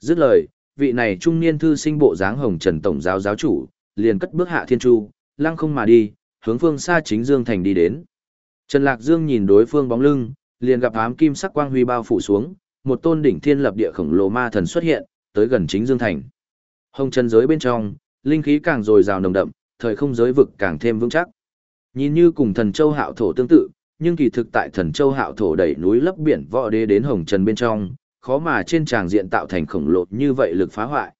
Dứt lời, vị này trung niên thư sinh bộ dáng hồng trần tổng giáo giáo chủ, liền cất bước hạ thiên chu, lăng không mà đi, hướng phương xa chính Dương Thành đi đến. Trần Lạc Dương nhìn đối phương bóng lưng, liền gặp ám kim sắc quang huy bao phủ xuống, một tôn đỉnh thiên lập địa khổng lồ ma thần xuất hiện, tới gần chính Dương Thành. Hồng trần giới bên trong, linh khí càng dồi dào nồng đậm, thời không giới vực càng thêm vững chắc. Nhìn như cùng thần châu hạo thổ tương tự, nhưng kỳ thực tại thần châu hạo thổ đẩy núi lấp biển võ đế đến hồng trần bên trong, khó mà trên tràng diện tạo thành khổng lồ như vậy lực phá hoại.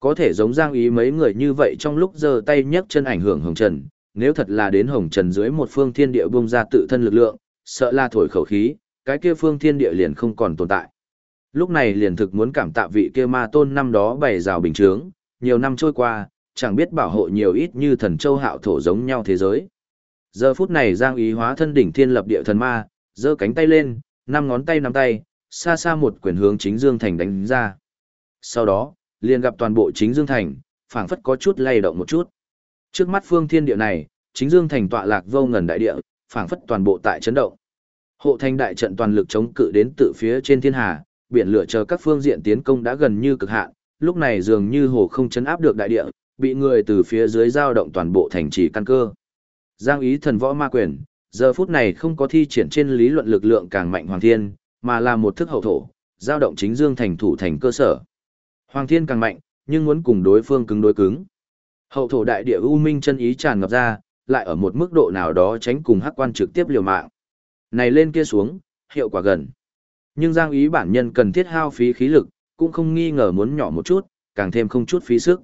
Có thể giống giang ý mấy người như vậy trong lúc giơ tay nhấc chân ảnh hưởng hồng trần, nếu thật là đến hồng trần dưới một phương thiên địa bung ra tự thân lực lượng, sợ là thổi khẩu khí, cái kia phương thiên địa liền không còn tồn tại. Lúc này liền thực muốn cảm tạ vị kia ma tôn năm đó bày rào bình trướng, nhiều năm trôi qua, chẳng biết bảo hộ nhiều ít như thần châu hạo thổ giống nhau thế giới. Giờ phút này Giang Ý hóa thân đỉnh thiên lập địa thần ma, giơ cánh tay lên, năm ngón tay nắm tay, xa xa một quyền hướng chính Dương Thành đánh ra. Sau đó, liền gặp toàn bộ chính Dương Thành, phảng phất có chút lay động một chút. Trước mắt phương thiên địa này, chính Dương Thành tọa lạc vô ngần đại địa, phảng phất toàn bộ tại chấn động. Hộ thành đại trận toàn lực chống cự đến tự phía trên thiên hà, biển lửa chờ các phương diện tiến công đã gần như cực hạn, lúc này dường như hồ không chấn áp được đại địa, bị người từ phía dưới giao động toàn bộ thành trì căn cơ. Giang ý thần võ ma quyền, giờ phút này không có thi triển trên lý luận lực lượng càng mạnh hoàng thiên, mà là một thức hậu thổ, giao động chính dương thành thủ thành cơ sở. Hoàng thiên càng mạnh, nhưng muốn cùng đối phương cứng đối cứng. Hậu thổ đại địa u minh chân ý tràn ngập ra, lại ở một mức độ nào đó tránh cùng hắc quan trực tiếp liều mạng. Này lên kia xuống, hiệu quả gần. Nhưng Giang ý bản nhân cần thiết hao phí khí lực, cũng không nghi ngờ muốn nhỏ một chút, càng thêm không chút phí sức.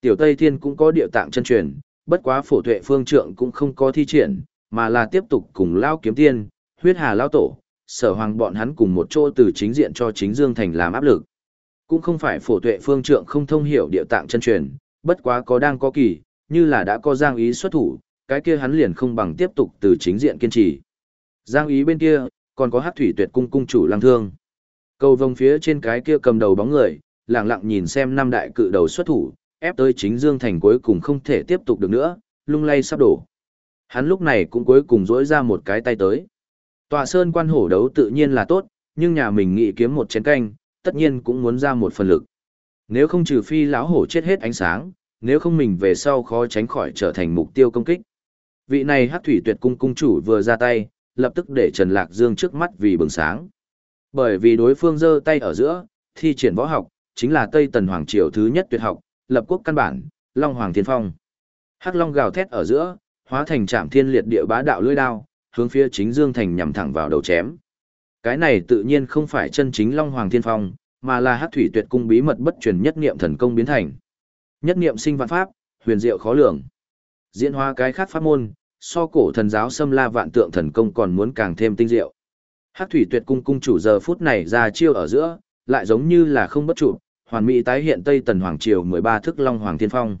Tiểu Tây Thiên cũng có địa tạng chân truyền, bất quá phổ tuệ phương trượng cũng không có thi triển, mà là tiếp tục cùng Lao Kiếm Tiên, huyết hà Lao Tổ, sở hoàng bọn hắn cùng một chỗ từ chính diện cho chính Dương Thành làm áp lực. Cũng không phải phổ tuệ phương trượng không thông hiểu địa tạng chân truyền, bất quá có đang có kỳ, như là đã có giang ý xuất thủ, cái kia hắn liền không bằng tiếp tục từ chính diện kiên trì. Giang ý bên kia, còn có hát thủy tuyệt cung cung chủ lang thương. Cầu vòng phía trên cái kia cầm đầu bóng người, lặng lặng nhìn xem năm đại cự đầu xuất thủ, ép tới chính Dương Thành cuối cùng không thể tiếp tục được nữa, lung lay sắp đổ. Hắn lúc này cũng cuối cùng rỗi ra một cái tay tới. Tòa sơn quan hổ đấu tự nhiên là tốt, nhưng nhà mình nghĩ kiếm một chén canh, tất nhiên cũng muốn ra một phần lực. Nếu không trừ phi lão hổ chết hết ánh sáng, nếu không mình về sau khó tránh khỏi trở thành mục tiêu công kích. Vị này hắc thủy tuyệt cung cung chủ vừa ra tay, lập tức để Trần Lạc Dương trước mắt vì bừng sáng. Bởi vì đối phương giơ tay ở giữa, thi triển võ học, chính là Tây Tần Hoàng Triều thứ nhất tuyệt học, lập quốc căn bản, Long Hoàng Thiên Phong. Hắc Long gào thét ở giữa, hóa thành trạm thiên liệt địa bá đạo lưỡi đao, hướng phía chính Dương Thành nhằm thẳng vào đầu chém. Cái này tự nhiên không phải chân chính Long Hoàng Thiên Phong, mà là Hắc Thủy Tuyệt Cung bí mật bất truyền nhất niệm thần công biến thành. Nhất niệm sinh vạn pháp, huyền diệu khó lường. Diễn hóa cái khác pháp môn, so cổ thần giáo xâm la vạn tượng thần công còn muốn càng thêm tinh diệu. Hắc Thủy Tuyệt Cung cung chủ giờ phút này ra chiêu ở giữa, lại giống như là không bất trụ, hoàn mỹ tái hiện Tây Tần Hoàng Triều 13 thức Long Hoàng Thiên Phong.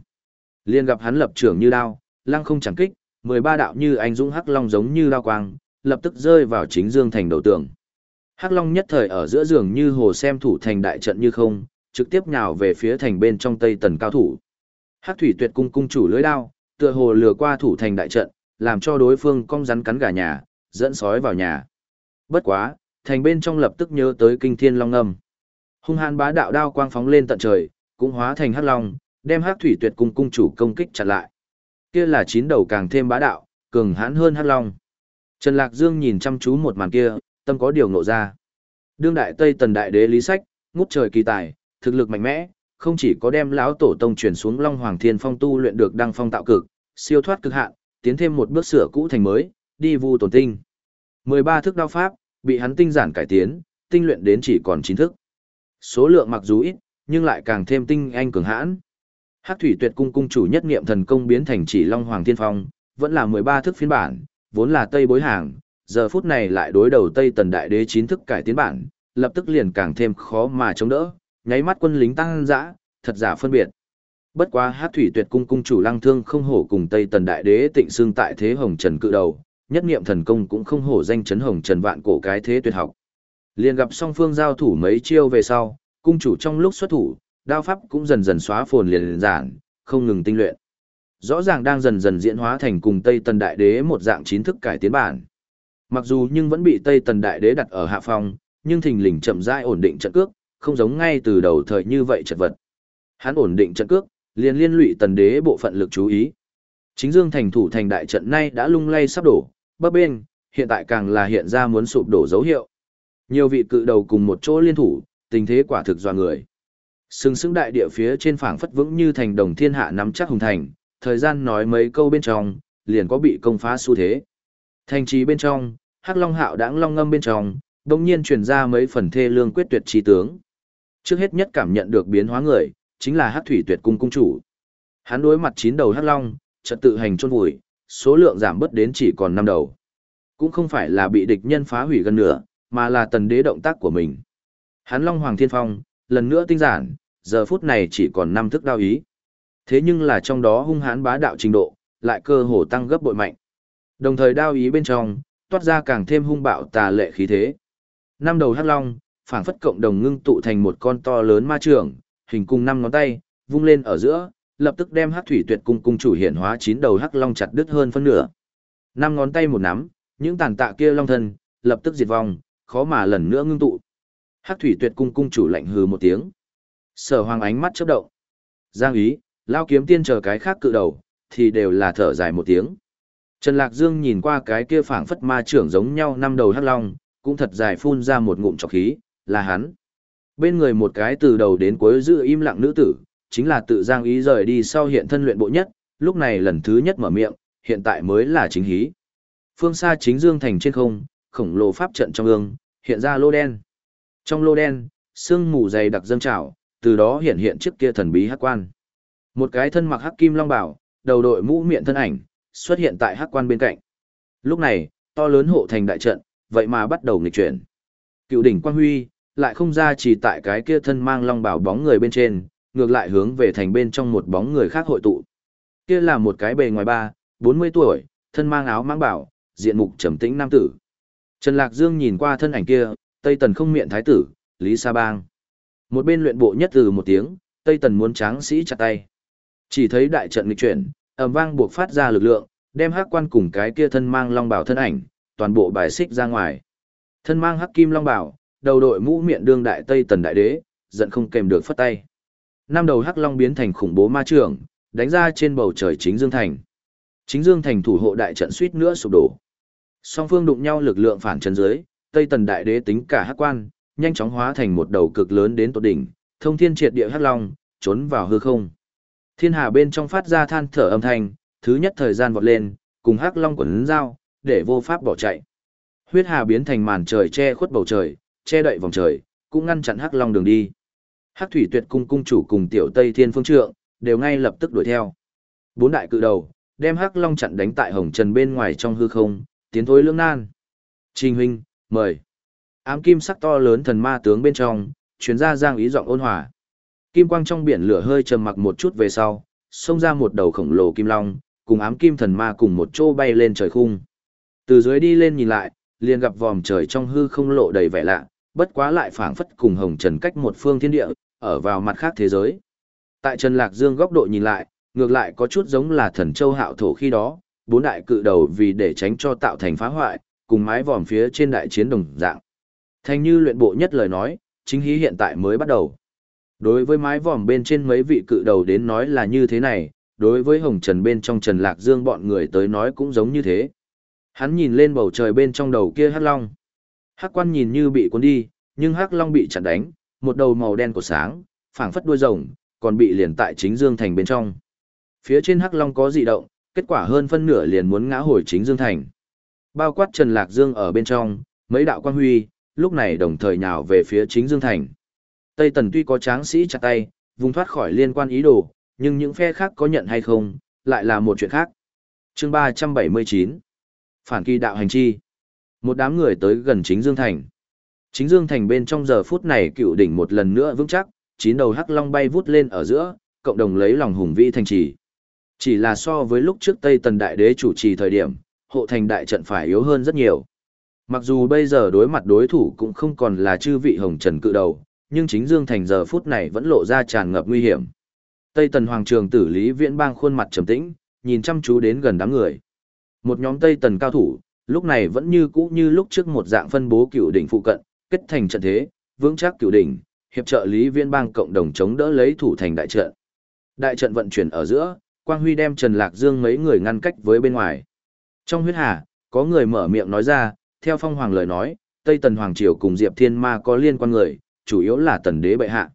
Liên gặp hắn lập trưởng như đao, lăng không chẳng kích, 13 đạo như anh dũng hắc long giống như lao quang, lập tức rơi vào chính dương thành đầu tường. Hắc long nhất thời ở giữa giường như hồ xem thủ thành đại trận như không, trực tiếp nhào về phía thành bên trong Tây Tần cao thủ. Hắc thủy tuyệt cung cung chủ lưới đao, tựa hồ lừa qua thủ thành đại trận, làm cho đối phương cong rắn cắn gà nhà, dẫn sói vào nhà. Bất quá, thành bên trong lập tức nhớ tới kinh thiên long âm. Hung hãn bá đạo đao quang phóng lên tận trời, cũng hóa thành hắc long, đem hắc thủy tuyệt cung cung chủ công kích chặn lại. Kia là chín đầu càng thêm bá đạo, cường hãn hơn hắc long. Trần Lạc Dương nhìn chăm chú một màn kia, tâm có điều ngộ ra. Đương đại Tây Tần đại đế lý sách, ngút trời kỳ tài, thực lực mạnh mẽ, không chỉ có đem lão tổ tông truyền xuống Long Hoàng Thiên Phong tu luyện được đăng phong tạo cực, siêu thoát cực hạn, tiến thêm một bước sửa cũ thành mới, đi vu tổn tinh. 13 thức đao pháp, bị hắn tinh giản cải tiến, tinh luyện đến chỉ còn 9 thức. Số lượng mặc dù ít, nhưng lại càng thêm tinh anh cường hãn. Hắc Thủy Tuyệt Cung cung chủ nhất niệm thần công biến thành chỉ Long Hoàng Thiên Phong, vẫn là 13 thức phiên bản, vốn là Tây bối hàng, giờ phút này lại đối đầu Tây Tần Đại Đế chín thức cải tiến bản, lập tức liền càng thêm khó mà chống đỡ, nháy mắt quân lính tăng dã, thật giả phân biệt. Bất quá Hắc Thủy Tuyệt Cung cung chủ Lăng Thương không hổ cùng Tây Tần Đại Đế tịnh xương tại thế Hồng Trần cự đầu, nhất niệm thần công cũng không hổ danh chấn Hồng Trần vạn cổ cái thế tuyệt học. Liền gặp song phương giao thủ mấy chiêu về sau, cung chủ trong lúc xuất thủ, đao pháp cũng dần dần xóa phồn liền, liền giản, không ngừng tinh luyện. Rõ ràng đang dần dần diễn hóa thành cùng Tây Tần Đại Đế một dạng chính thức cải tiến bản. Mặc dù nhưng vẫn bị Tây Tần Đại Đế đặt ở hạ phòng, nhưng thình lình chậm rãi ổn định trận cước, không giống ngay từ đầu thời như vậy chật vật. Hắn ổn định trận cước, liền liên lụy tần đế bộ phận lực chú ý. Chính Dương thành thủ thành đại trận nay đã lung lay sắp đổ, bấp bên, hiện tại càng là hiện ra muốn sụp đổ dấu hiệu. Nhiều vị cự đầu cùng một chỗ liên thủ, tình thế quả thực dọa người. Sừng sững đại địa phía trên phảng phất vững như thành đồng thiên hạ nắm chắc hùng thành, thời gian nói mấy câu bên trong, liền có bị công phá xu thế. Thành trì bên trong, Hắc Long Hạo đãng long ngâm bên trong, đột nhiên truyền ra mấy phần thê lương quyết tuyệt trí tướng. Trước hết nhất cảm nhận được biến hóa người, chính là Hắc Thủy Tuyệt cung cung chủ. Hắn đối mặt chín đầu Hắc Long, trật tự hành chôn vùi, số lượng giảm bớt đến chỉ còn năm đầu. Cũng không phải là bị địch nhân phá hủy gần nửa, mà là tần đế động tác của mình. Hắn Long Hoàng Thiên Phong, lần nữa tinh giản, giờ phút này chỉ còn năm thức đao ý. Thế nhưng là trong đó hung hãn bá đạo trình độ, lại cơ hồ tăng gấp bội mạnh. Đồng thời đao ý bên trong, toát ra càng thêm hung bạo tà lệ khí thế. Năm đầu hắc long, phảng phất cộng đồng ngưng tụ thành một con to lớn ma trưởng, hình cùng năm ngón tay, vung lên ở giữa, lập tức đem hắc thủy tuyệt cung cung chủ hiện hóa chín đầu hắc long chặt đứt hơn phân nửa. Năm ngón tay một nắm, những tàn tạ kia long thân, lập tức diệt vong, khó mà lần nữa ngưng tụ. Hắc thủy tuyệt cung cung chủ lạnh hừ một tiếng. Sở Hoàng ánh mắt chớp động. Giang ý, lao kiếm tiên chờ cái khác cự đầu, thì đều là thở dài một tiếng. Trần Lạc Dương nhìn qua cái kia phảng phất ma trưởng giống nhau năm đầu hắc long, cũng thật dài phun ra một ngụm trọc khí, là hắn. Bên người một cái từ đầu đến cuối giữ im lặng nữ tử, chính là tự Giang ý rời đi sau hiện thân luyện bộ nhất, lúc này lần thứ nhất mở miệng, hiện tại mới là chính hí. Phương xa chính dương thành trên không, khổng lồ pháp trận trong ương, hiện ra lô đen. Trong lô đen, sương mù dày đặc dâng trào, từ đó hiện hiện chiếc kia thần bí hắc quan. Một cái thân mặc hắc kim long bảo, đầu đội mũ miệng thân ảnh, xuất hiện tại hắc quan bên cạnh. Lúc này, to lớn hộ thành đại trận, vậy mà bắt đầu nghịch chuyển. Cựu đỉnh quang huy, lại không ra chỉ tại cái kia thân mang long bảo bóng người bên trên, ngược lại hướng về thành bên trong một bóng người khác hội tụ. Kia là một cái bề ngoài ba, 40 tuổi, thân mang áo mang bảo, diện mục trầm tĩnh nam tử. Trần Lạc Dương nhìn qua thân ảnh kia, Tây Tần không miệng thái tử, Lý Sa Bang. Một bên luyện bộ nhất từ một tiếng, Tây Tần muốn tráng sĩ chặt tay. Chỉ thấy đại trận nghịch chuyển, ầm vang buộc phát ra lực lượng, đem hắc quan cùng cái kia thân mang long bảo thân ảnh, toàn bộ bài xích ra ngoài. Thân mang hắc kim long bảo, đầu đội mũ miệng đương đại Tây Tần đại đế, giận không kèm được phất tay. Năm đầu hắc long biến thành khủng bố ma trưởng, đánh ra trên bầu trời chính dương thành. Chính dương thành thủ hộ đại trận suýt nữa sụp đổ. Song phương đụng nhau lực lượng phản chân dưới, Tây Tần đại đế tính cả hắc quan, nhanh chóng hóa thành một đầu cực lớn đến tột đỉnh, thông thiên triệt địa hắc long, trốn vào hư không. Thiên hà bên trong phát ra than thở âm thanh, thứ nhất thời gian vọt lên, cùng hắc long quấn dao, để vô pháp bỏ chạy. Huyết hà biến thành màn trời che khuất bầu trời, che đậy vòng trời, cũng ngăn chặn hắc long đường đi. Hắc thủy tuyệt cung cung chủ cùng tiểu Tây Thiên Phương Trượng, đều ngay lập tức đuổi theo. Bốn đại cự đầu, đem hắc long chặn đánh tại hồng trần bên ngoài trong hư không, tiến thối lưỡng nan. Trình huynh, mời. Ám kim sắc to lớn thần ma tướng bên trong, chuyến ra giang ý giọng ôn hòa. Kim quang trong biển lửa hơi trầm mặc một chút về sau, xông ra một đầu khổng lồ kim long, cùng ám kim thần ma cùng một chỗ bay lên trời khung. Từ dưới đi lên nhìn lại, liền gặp vòm trời trong hư không lộ đầy vẻ lạ, bất quá lại phảng phất cùng hồng trần cách một phương thiên địa, ở vào mặt khác thế giới. Tại Trần Lạc Dương góc độ nhìn lại, ngược lại có chút giống là thần châu hạo thổ khi đó, bốn đại cự đầu vì để tránh cho tạo thành phá hoại, cùng mái vòm phía trên đại chiến đồng dạng. Thành như luyện bộ nhất lời nói, chính hí hiện tại mới bắt đầu. Đối với mái vòm bên trên mấy vị cự đầu đến nói là như thế này, đối với hồng trần bên trong trần lạc dương bọn người tới nói cũng giống như thế. Hắn nhìn lên bầu trời bên trong đầu kia hắc long. Hắc quan nhìn như bị cuốn đi, nhưng hắc long bị chặn đánh, một đầu màu đen của sáng, phảng phất đuôi rồng, còn bị liền tại chính dương thành bên trong. Phía trên hắc long có dị động, kết quả hơn phân nửa liền muốn ngã hồi chính dương thành. Bao quát Trần Lạc Dương ở bên trong, mấy đạo quan huy, lúc này đồng thời nhào về phía chính dương thành. Tây Tần tuy có tráng sĩ chặt tay, vùng thoát khỏi liên quan ý đồ, nhưng những phe khác có nhận hay không, lại là một chuyện khác. chương 379 Phản kỳ đạo hành chi Một đám người tới gần chính Dương Thành. Chính Dương Thành bên trong giờ phút này cựu đỉnh một lần nữa vững chắc, chín đầu hắc long bay vút lên ở giữa, cộng đồng lấy lòng hùng vĩ thành trì. Chỉ là so với lúc trước Tây Tần Đại Đế chủ trì thời điểm, hộ thành đại trận phải yếu hơn rất nhiều. Mặc dù bây giờ đối mặt đối thủ cũng không còn là chư vị hồng trần cự đầu, nhưng chính Dương Thành giờ phút này vẫn lộ ra tràn ngập nguy hiểm. Tây Tần Hoàng Trường tử Lý Viễn Bang khuôn mặt trầm tĩnh, nhìn chăm chú đến gần đám người. Một nhóm Tây Tần cao thủ, lúc này vẫn như cũ như lúc trước một dạng phân bố cựu đỉnh phụ cận, kết thành trận thế, vững chắc cựu đỉnh, hiệp trợ Lý Viễn Bang cộng đồng chống đỡ lấy thủ thành đại trận. Đại trận vận chuyển ở giữa, Quang Huy đem Trần Lạc Dương mấy người ngăn cách với bên ngoài. Trong huyết hà, có người mở miệng nói ra, theo phong hoàng lời nói, Tây Tần Hoàng Triều cùng Diệp Thiên Ma có liên quan người, chủ yếu là tần đế bệ hạ.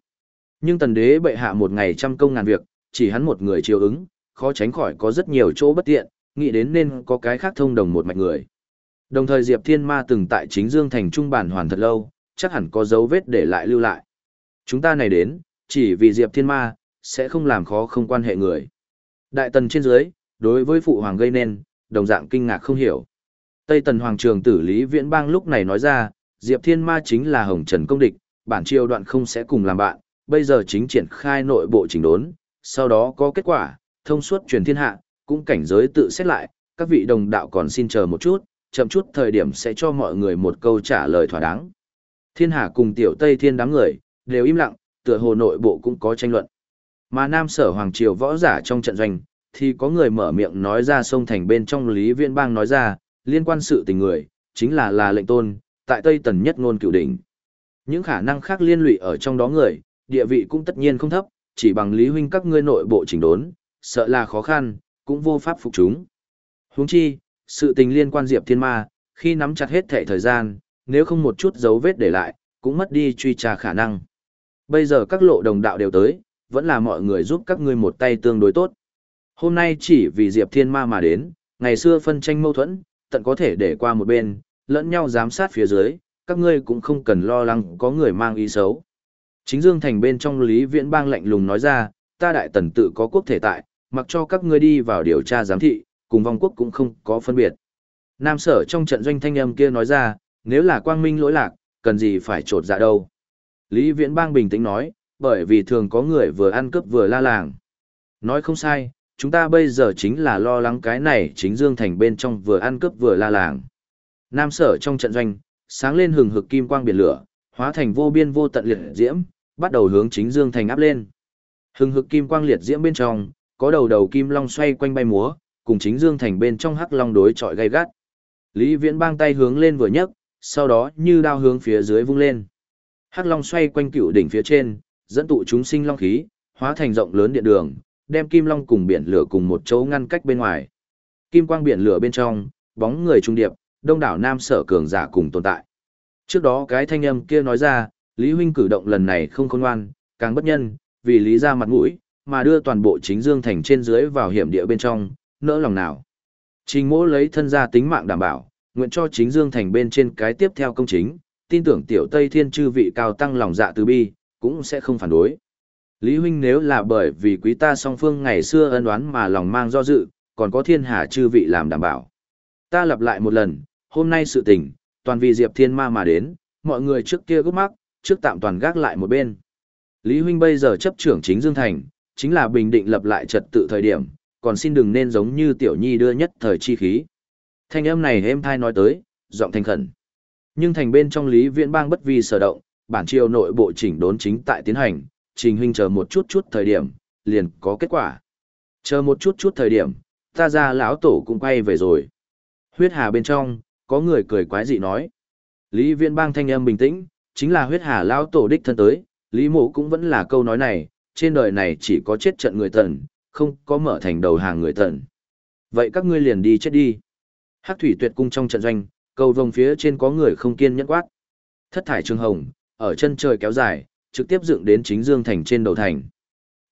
Nhưng tần đế bệ hạ một ngày trăm công ngàn việc, chỉ hắn một người chiều ứng, khó tránh khỏi có rất nhiều chỗ bất tiện, nghĩ đến nên có cái khác thông đồng một mạch người. Đồng thời Diệp Thiên Ma từng tại chính Dương thành trung bản hoàn thật lâu, chắc hẳn có dấu vết để lại lưu lại. Chúng ta này đến, chỉ vì Diệp Thiên Ma, sẽ không làm khó không quan hệ người. Đại tần trên dưới, đối với phụ hoàng gây nên, đồng dạng kinh ngạc không hiểu. Tây tần hoàng trường tử Lý Viễn Bang lúc này nói ra, Diệp Thiên Ma chính là Hồng Trần công địch, bản triều đoạn không sẽ cùng làm bạn, bây giờ chính triển khai nội bộ chỉnh đốn, sau đó có kết quả, thông suốt truyền thiên hạ, cũng cảnh giới tự xét lại, các vị đồng đạo còn xin chờ một chút, chậm chút thời điểm sẽ cho mọi người một câu trả lời thỏa đáng. Thiên Hà cùng tiểu Tây Thiên đám người, đều im lặng, tựa hồ nội bộ cũng có tranh luận. Mà Nam Sở Hoàng Triều võ giả trong trận doanh, thì có người mở miệng nói ra sông thành bên trong Lý Viễn Bang nói ra, liên quan sự tình người, chính là là lệnh tôn, tại Tây Tần nhất ngôn cửu đỉnh. Những khả năng khác liên lụy ở trong đó người, địa vị cũng tất nhiên không thấp, chỉ bằng Lý Huynh các ngươi nội bộ chỉnh đốn, sợ là khó khăn, cũng vô pháp phục chúng. Huống chi, sự tình liên quan Diệp Thiên Ma, khi nắm chặt hết thể thời gian, nếu không một chút dấu vết để lại, cũng mất đi truy tra khả năng. Bây giờ các lộ đồng đạo đều tới, vẫn là mọi người giúp các ngươi một tay tương đối tốt. Hôm nay chỉ vì Diệp Thiên Ma mà đến, ngày xưa phân tranh mâu thuẫn, tận có thể để qua một bên, lẫn nhau giám sát phía dưới, các ngươi cũng không cần lo lắng có người mang ý xấu. Chính Dương Thành bên trong Lý Viễn Bang lạnh lùng nói ra, ta đại tần tự có quốc thể tại, mặc cho các ngươi đi vào điều tra giám thị, cùng vong quốc cũng không có phân biệt. Nam sở trong trận doanh thanh âm kia nói ra, nếu là quang minh lỗi lạc, cần gì phải trột dạ đâu. Lý Viễn Bang bình tĩnh nói, bởi vì thường có người vừa ăn cướp vừa la làng. Nói không sai, chúng ta bây giờ chính là lo lắng cái này chính Dương Thành bên trong vừa ăn cướp vừa la làng. Nam sở trong trận doanh, sáng lên hừng hực kim quang biển lửa, hóa thành vô biên vô tận liệt diễm, bắt đầu hướng chính Dương Thành áp lên. Hừng hực kim quang liệt diễm bên trong, có đầu đầu kim long xoay quanh bay múa, cùng chính Dương Thành bên trong hắc long đối chọi gay gắt. Lý Viễn bang tay hướng lên vừa nhấc, sau đó như đao hướng phía dưới vung lên. Hắc long xoay quanh cựu đỉnh phía trên, dẫn tụ chúng sinh long khí, hóa thành rộng lớn điện đường, đem kim long cùng biển lửa cùng một chỗ ngăn cách bên ngoài. Kim quang biển lửa bên trong, bóng người trung điệp, đông đảo nam sở cường giả cùng tồn tại. Trước đó cái thanh âm kia nói ra, Lý huynh cử động lần này không khôn ngoan, càng bất nhân, vì lý ra mặt mũi, mà đưa toàn bộ chính dương thành trên dưới vào hiểm địa bên trong, nỡ lòng nào. Trình mỗ lấy thân gia tính mạng đảm bảo, nguyện cho chính dương thành bên trên cái tiếp theo công chính, tin tưởng tiểu Tây Thiên chư vị cao tăng lòng dạ từ bi, cũng sẽ không phản đối. Lý huynh nếu là bởi vì quý ta song phương ngày xưa ân oán mà lòng mang do dự, còn có thiên hà chư vị làm đảm bảo. Ta lặp lại một lần, hôm nay sự tình, toàn vì Diệp Thiên Ma mà đến, mọi người trước kia gấp mắc, trước tạm toàn gác lại một bên. Lý huynh bây giờ chấp trưởng chính Dương Thành, chính là bình định lập lại trật tự thời điểm, còn xin đừng nên giống như tiểu nhi đưa nhất thời chi khí. Thanh âm này êm thai nói tới, giọng thanh khẩn. Nhưng thành bên trong Lý Viễn Bang bất vi sở động, bản triều nội bộ chỉnh đốn chính tại tiến hành, trình huynh chờ một chút chút thời điểm, liền có kết quả. Chờ một chút chút thời điểm, ta ra lão tổ cũng quay về rồi. Huyết hà bên trong, có người cười quái dị nói. Lý Viễn Bang thanh âm bình tĩnh, chính là huyết hà lão tổ đích thân tới, Lý Mộ cũng vẫn là câu nói này, trên đời này chỉ có chết trận người tần, không có mở thành đầu hàng người tần. Vậy các ngươi liền đi chết đi. Hắc thủy tuyệt cung trong trận doanh, cầu vòng phía trên có người không kiên nhẫn quát. Thất thải trường hồng, ở chân trời kéo dài, trực tiếp dựng đến chính dương thành trên đầu thành.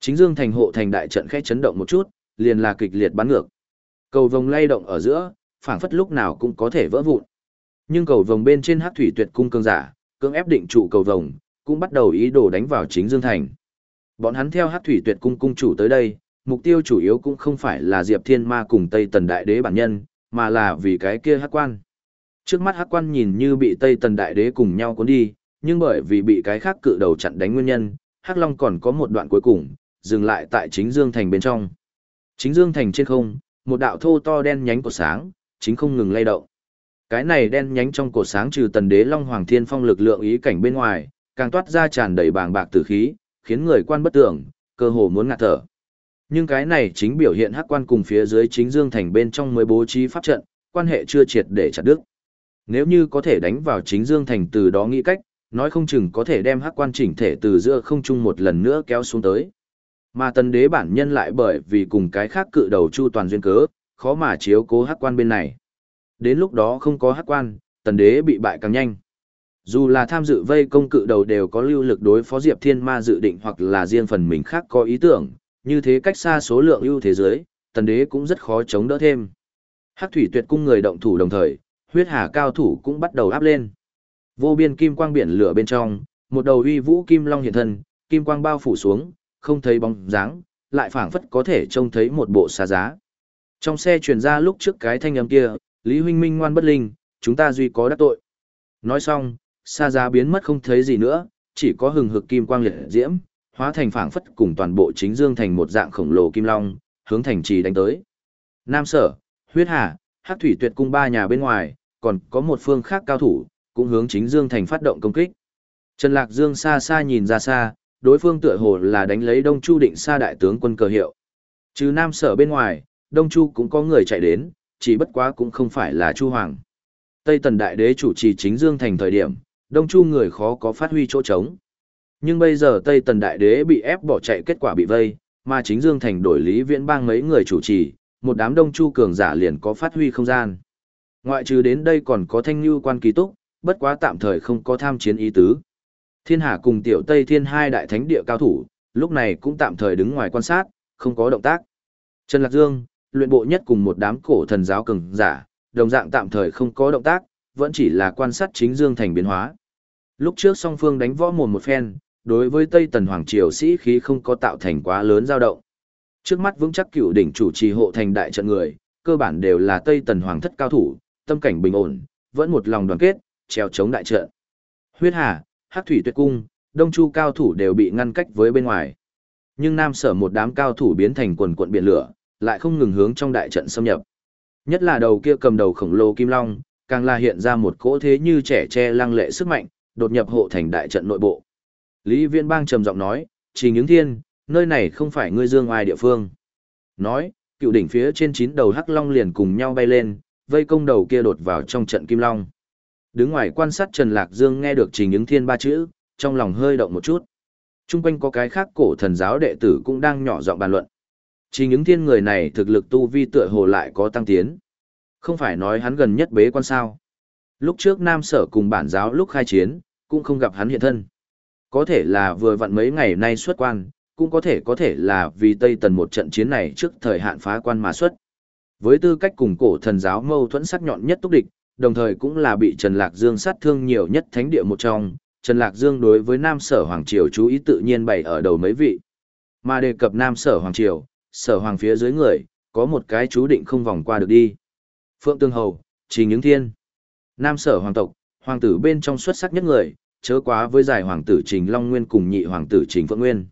Chính dương thành hộ thành đại trận khẽ chấn động một chút, liền là kịch liệt bắn ngược. Cầu vòng lay động ở giữa, phảng phất lúc nào cũng có thể vỡ vụn. Nhưng cầu vòng bên trên hắc thủy tuyệt cung cương giả, cưỡng ép định trụ cầu vòng, cũng bắt đầu ý đồ đánh vào chính dương thành. Bọn hắn theo hắc thủy tuyệt cung cung chủ tới đây, mục tiêu chủ yếu cũng không phải là Diệp Thiên Ma cùng Tây Tần Đại Đế bản nhân, mà là vì cái kia hắc quan. Trước mắt hắc quan nhìn như bị Tây Tần Đại Đế cùng nhau cuốn đi, nhưng bởi vì bị cái khác cự đầu chặn đánh nguyên nhân, hắc long còn có một đoạn cuối cùng, dừng lại tại chính dương thành bên trong. Chính dương thành trên không, một đạo thô to đen nhánh của sáng, chính không ngừng lay động. Cái này đen nhánh trong cổ sáng trừ tần đế Long Hoàng Thiên Phong lực lượng ý cảnh bên ngoài, càng toát ra tràn đầy bàng bạc tử khí, khiến người quan bất tưởng, cơ hồ muốn ngạt thở. Nhưng cái này chính biểu hiện hắc quan cùng phía dưới chính dương thành bên trong mới bố trí pháp trận, quan hệ chưa triệt để chặt đứt. Nếu như có thể đánh vào chính dương thành từ đó nghĩ cách, nói không chừng có thể đem hắc quan chỉnh thể từ giữa không trung một lần nữa kéo xuống tới. Mà tần đế bản nhân lại bởi vì cùng cái khác cự đầu chu toàn duyên cớ, khó mà chiếu cố hắc quan bên này. Đến lúc đó không có hắc quan, tần đế bị bại càng nhanh. Dù là tham dự vây công cự đầu đều có lưu lực đối phó Diệp Thiên Ma dự định hoặc là riêng phần mình khác có ý tưởng, như thế cách xa số lượng ưu thế giới, tần đế cũng rất khó chống đỡ thêm. Hắc thủy tuyệt cung người động thủ đồng thời, huyết hà cao thủ cũng bắt đầu áp lên. Vô biên kim quang biển lửa bên trong, một đầu uy vũ kim long hiện thân, kim quang bao phủ xuống, không thấy bóng dáng, lại phảng phất có thể trông thấy một bộ xa giá. Trong xe truyền ra lúc trước cái thanh âm kia, Lý huynh minh ngoan bất linh, chúng ta duy có đắc tội. Nói xong, xa giá biến mất không thấy gì nữa, chỉ có hừng hực kim quang liệt diễm, hóa thành phảng phất cùng toàn bộ chính dương thành một dạng khổng lồ kim long, hướng thành trì đánh tới. Nam Sở, Huyết Hà, Hắc Thủy Tuyệt cung ba nhà bên ngoài, còn có một phương khác cao thủ, cũng hướng chính Dương thành phát động công kích. Trần Lạc Dương xa xa nhìn ra xa, đối phương tựa hồ là đánh lấy Đông Chu định xa đại tướng quân cờ hiệu. Trừ Nam Sở bên ngoài, Đông Chu cũng có người chạy đến, chỉ bất quá cũng không phải là Chu Hoàng. Tây Tần Đại Đế chủ trì chính Dương thành thời điểm, Đông Chu người khó có phát huy chỗ trống. Nhưng bây giờ Tây Tần Đại Đế bị ép bỏ chạy kết quả bị vây, mà chính Dương thành đổi Lý Viễn Bang mấy người chủ trì, một đám Đông Chu cường giả liền có phát huy không gian. Ngoại trừ đến đây còn có Thanh Nhu quan kỳ túc, bất quá tạm thời không có tham chiến ý tứ. Thiên Hà cùng Tiểu Tây Thiên hai đại thánh địa cao thủ, lúc này cũng tạm thời đứng ngoài quan sát, không có động tác. Trần Lạc Dương, luyện bộ nhất cùng một đám cổ thần giáo cường giả, đồng dạng tạm thời không có động tác, vẫn chỉ là quan sát chính Dương thành biến hóa. Lúc trước song phương đánh võ mồm một phen, đối với Tây Tần Hoàng Triều sĩ khí không có tạo thành quá lớn dao động. Trước mắt vững chắc cựu đỉnh chủ trì hộ thành đại trận người, cơ bản đều là Tây Tần Hoàng thất cao thủ, tâm cảnh bình ổn, vẫn một lòng đoàn kết, treo chống đại trận. Huyết Hà, Hắc Thủy Tuyệt Cung, Đông Chu cao thủ đều bị ngăn cách với bên ngoài. Nhưng Nam Sở một đám cao thủ biến thành quần quận biển lửa, lại không ngừng hướng trong đại trận xâm nhập. Nhất là đầu kia cầm đầu khổng lồ kim long, càng là hiện ra một cỗ thế như trẻ tre lăng lệ sức mạnh, đột nhập hộ thành đại trận nội bộ. Lý Viên Bang trầm giọng nói, "Trình Những Thiên, nơi này không phải ngươi dương ai địa phương." Nói, cựu đỉnh phía trên chín đầu hắc long liền cùng nhau bay lên, vây công đầu kia đột vào trong trận kim long. Đứng ngoài quan sát Trần Lạc Dương nghe được Trình ứng Thiên ba chữ, trong lòng hơi động một chút. Trung quanh có cái khác cổ thần giáo đệ tử cũng đang nhỏ giọng bàn luận. Trình ứng Thiên người này thực lực tu vi tựa hồ lại có tăng tiến. Không phải nói hắn gần nhất bế quan sao. Lúc trước Nam Sở cùng bản giáo lúc khai chiến, cũng không gặp hắn hiện thân. Có thể là vừa vặn mấy ngày nay xuất quan, cũng có thể có thể là vì Tây Tần một trận chiến này trước thời hạn phá quan mà xuất. Với tư cách cùng cổ thần giáo mâu thuẫn sắc nhọn nhất túc địch, đồng thời cũng là bị Trần Lạc Dương sát thương nhiều nhất thánh địa một trong, Trần Lạc Dương đối với Nam Sở Hoàng Triều chú ý tự nhiên bày ở đầu mấy vị. Mà đề cập Nam Sở Hoàng Triều, Sở Hoàng phía dưới người, có một cái chú định không vòng qua được đi. Phượng Tương Hầu, Trình Những Thiên. Nam Sở Hoàng tộc, hoàng tử bên trong xuất sắc nhất người, chớ quá với giải hoàng tử Trình Long Nguyên cùng nhị hoàng tử Trình Phượng Nguyên.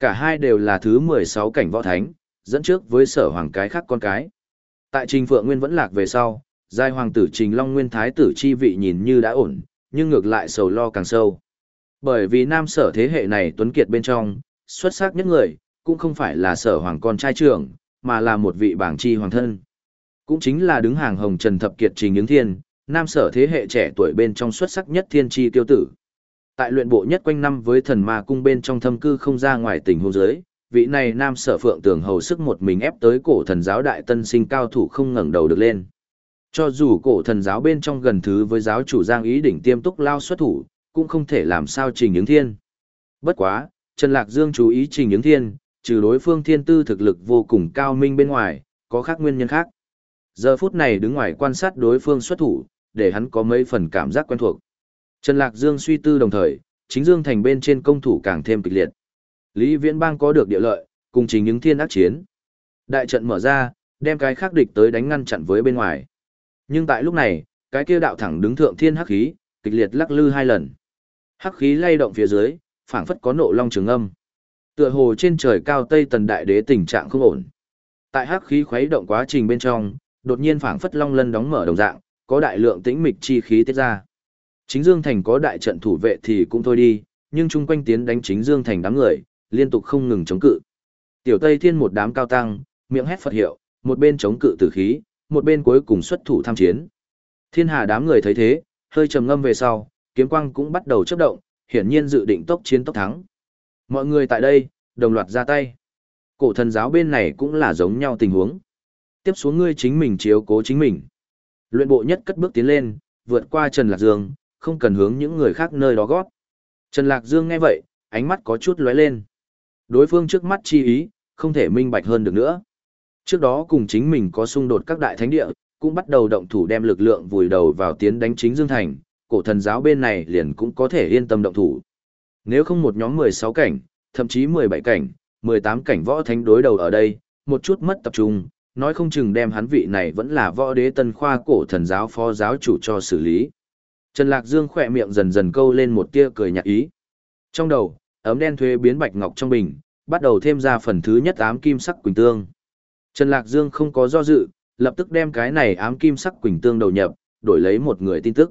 Cả hai đều là thứ 16 cảnh võ thánh, dẫn trước với sở hoàng cái khác con cái. Tại Trình Phượng Nguyên vẫn lạc về sau, giai hoàng tử Trình Long Nguyên thái tử chi vị nhìn như đã ổn, nhưng ngược lại sầu lo càng sâu. Bởi vì nam sở thế hệ này tuấn kiệt bên trong, xuất sắc nhất người, cũng không phải là sở hoàng con trai trưởng, mà là một vị bảng chi hoàng thân. Cũng chính là đứng hàng hồng trần thập kiệt Trình Ứng Thiên, nam sở thế hệ trẻ tuổi bên trong xuất sắc nhất thiên tri tiêu tử. Tại luyện bộ nhất quanh năm với thần ma cung bên trong thâm cư không ra ngoài tình hôn giới, vị này nam sở phượng tường hầu sức một mình ép tới cổ thần giáo đại tân sinh cao thủ không ngẩng đầu được lên. Cho dù cổ thần giáo bên trong gần thứ với giáo chủ giang ý đỉnh tiêm túc lao xuất thủ, cũng không thể làm sao trình ứng thiên. Bất quá, Trần Lạc Dương chú ý trình ứng thiên, trừ đối phương thiên tư thực lực vô cùng cao minh bên ngoài, có khác nguyên nhân khác. Giờ phút này đứng ngoài quan sát đối phương xuất thủ, để hắn có mấy phần cảm giác quen thuộc. Trần Lạc Dương suy tư đồng thời, chính Dương thành bên trên công thủ càng thêm kịch liệt. Lý Viễn Bang có được địa lợi, cùng chính những thiên ác chiến. Đại trận mở ra, đem cái khác địch tới đánh ngăn chặn với bên ngoài. Nhưng tại lúc này, cái kia đạo thẳng đứng thượng thiên hắc khí, kịch liệt lắc lư hai lần. Hắc khí lay động phía dưới, phảng phất có nộ long trường âm. Tựa hồ trên trời cao Tây Tần Đại Đế tình trạng không ổn. Tại hắc khí khuấy động quá trình bên trong, đột nhiên phảng phất long lân đóng mở đồng dạng, có đại lượng tĩnh mịch chi khí tiết ra. Chính Dương Thành có đại trận thủ vệ thì cũng thôi đi, nhưng chung quanh tiến đánh chính Dương Thành đám người, liên tục không ngừng chống cự. Tiểu Tây Thiên một đám cao tăng, miệng hét Phật hiệu, một bên chống cự tử khí, một bên cuối cùng xuất thủ tham chiến. Thiên Hà đám người thấy thế, hơi trầm ngâm về sau, kiếm quang cũng bắt đầu chớp động, hiển nhiên dự định tốc chiến tốc thắng. Mọi người tại đây, đồng loạt ra tay. Cổ thần giáo bên này cũng là giống nhau tình huống. Tiếp xuống ngươi chính mình chiếu cố chính mình. Luyện bộ nhất cất bước tiến lên, vượt qua Trần Lạc Dương, không cần hướng những người khác nơi đó gót. Trần Lạc Dương nghe vậy, ánh mắt có chút lóe lên. Đối phương trước mắt chi ý, không thể minh bạch hơn được nữa. Trước đó cùng chính mình có xung đột các đại thánh địa, cũng bắt đầu động thủ đem lực lượng vùi đầu vào tiến đánh chính Dương Thành, cổ thần giáo bên này liền cũng có thể yên tâm động thủ. Nếu không một nhóm 16 cảnh, thậm chí 17 cảnh, 18 cảnh võ thánh đối đầu ở đây, một chút mất tập trung, nói không chừng đem hắn vị này vẫn là võ đế tân khoa cổ thần giáo phó giáo chủ cho xử lý. Trần Lạc Dương khỏe miệng dần dần câu lên một tia cười nhạt ý. Trong đầu, ấm đen thuê biến bạch ngọc trong bình, bắt đầu thêm ra phần thứ nhất ám kim sắc quỳnh tương. Trần Lạc Dương không có do dự, lập tức đem cái này ám kim sắc quỳnh tương đầu nhập, đổi lấy một người tin tức.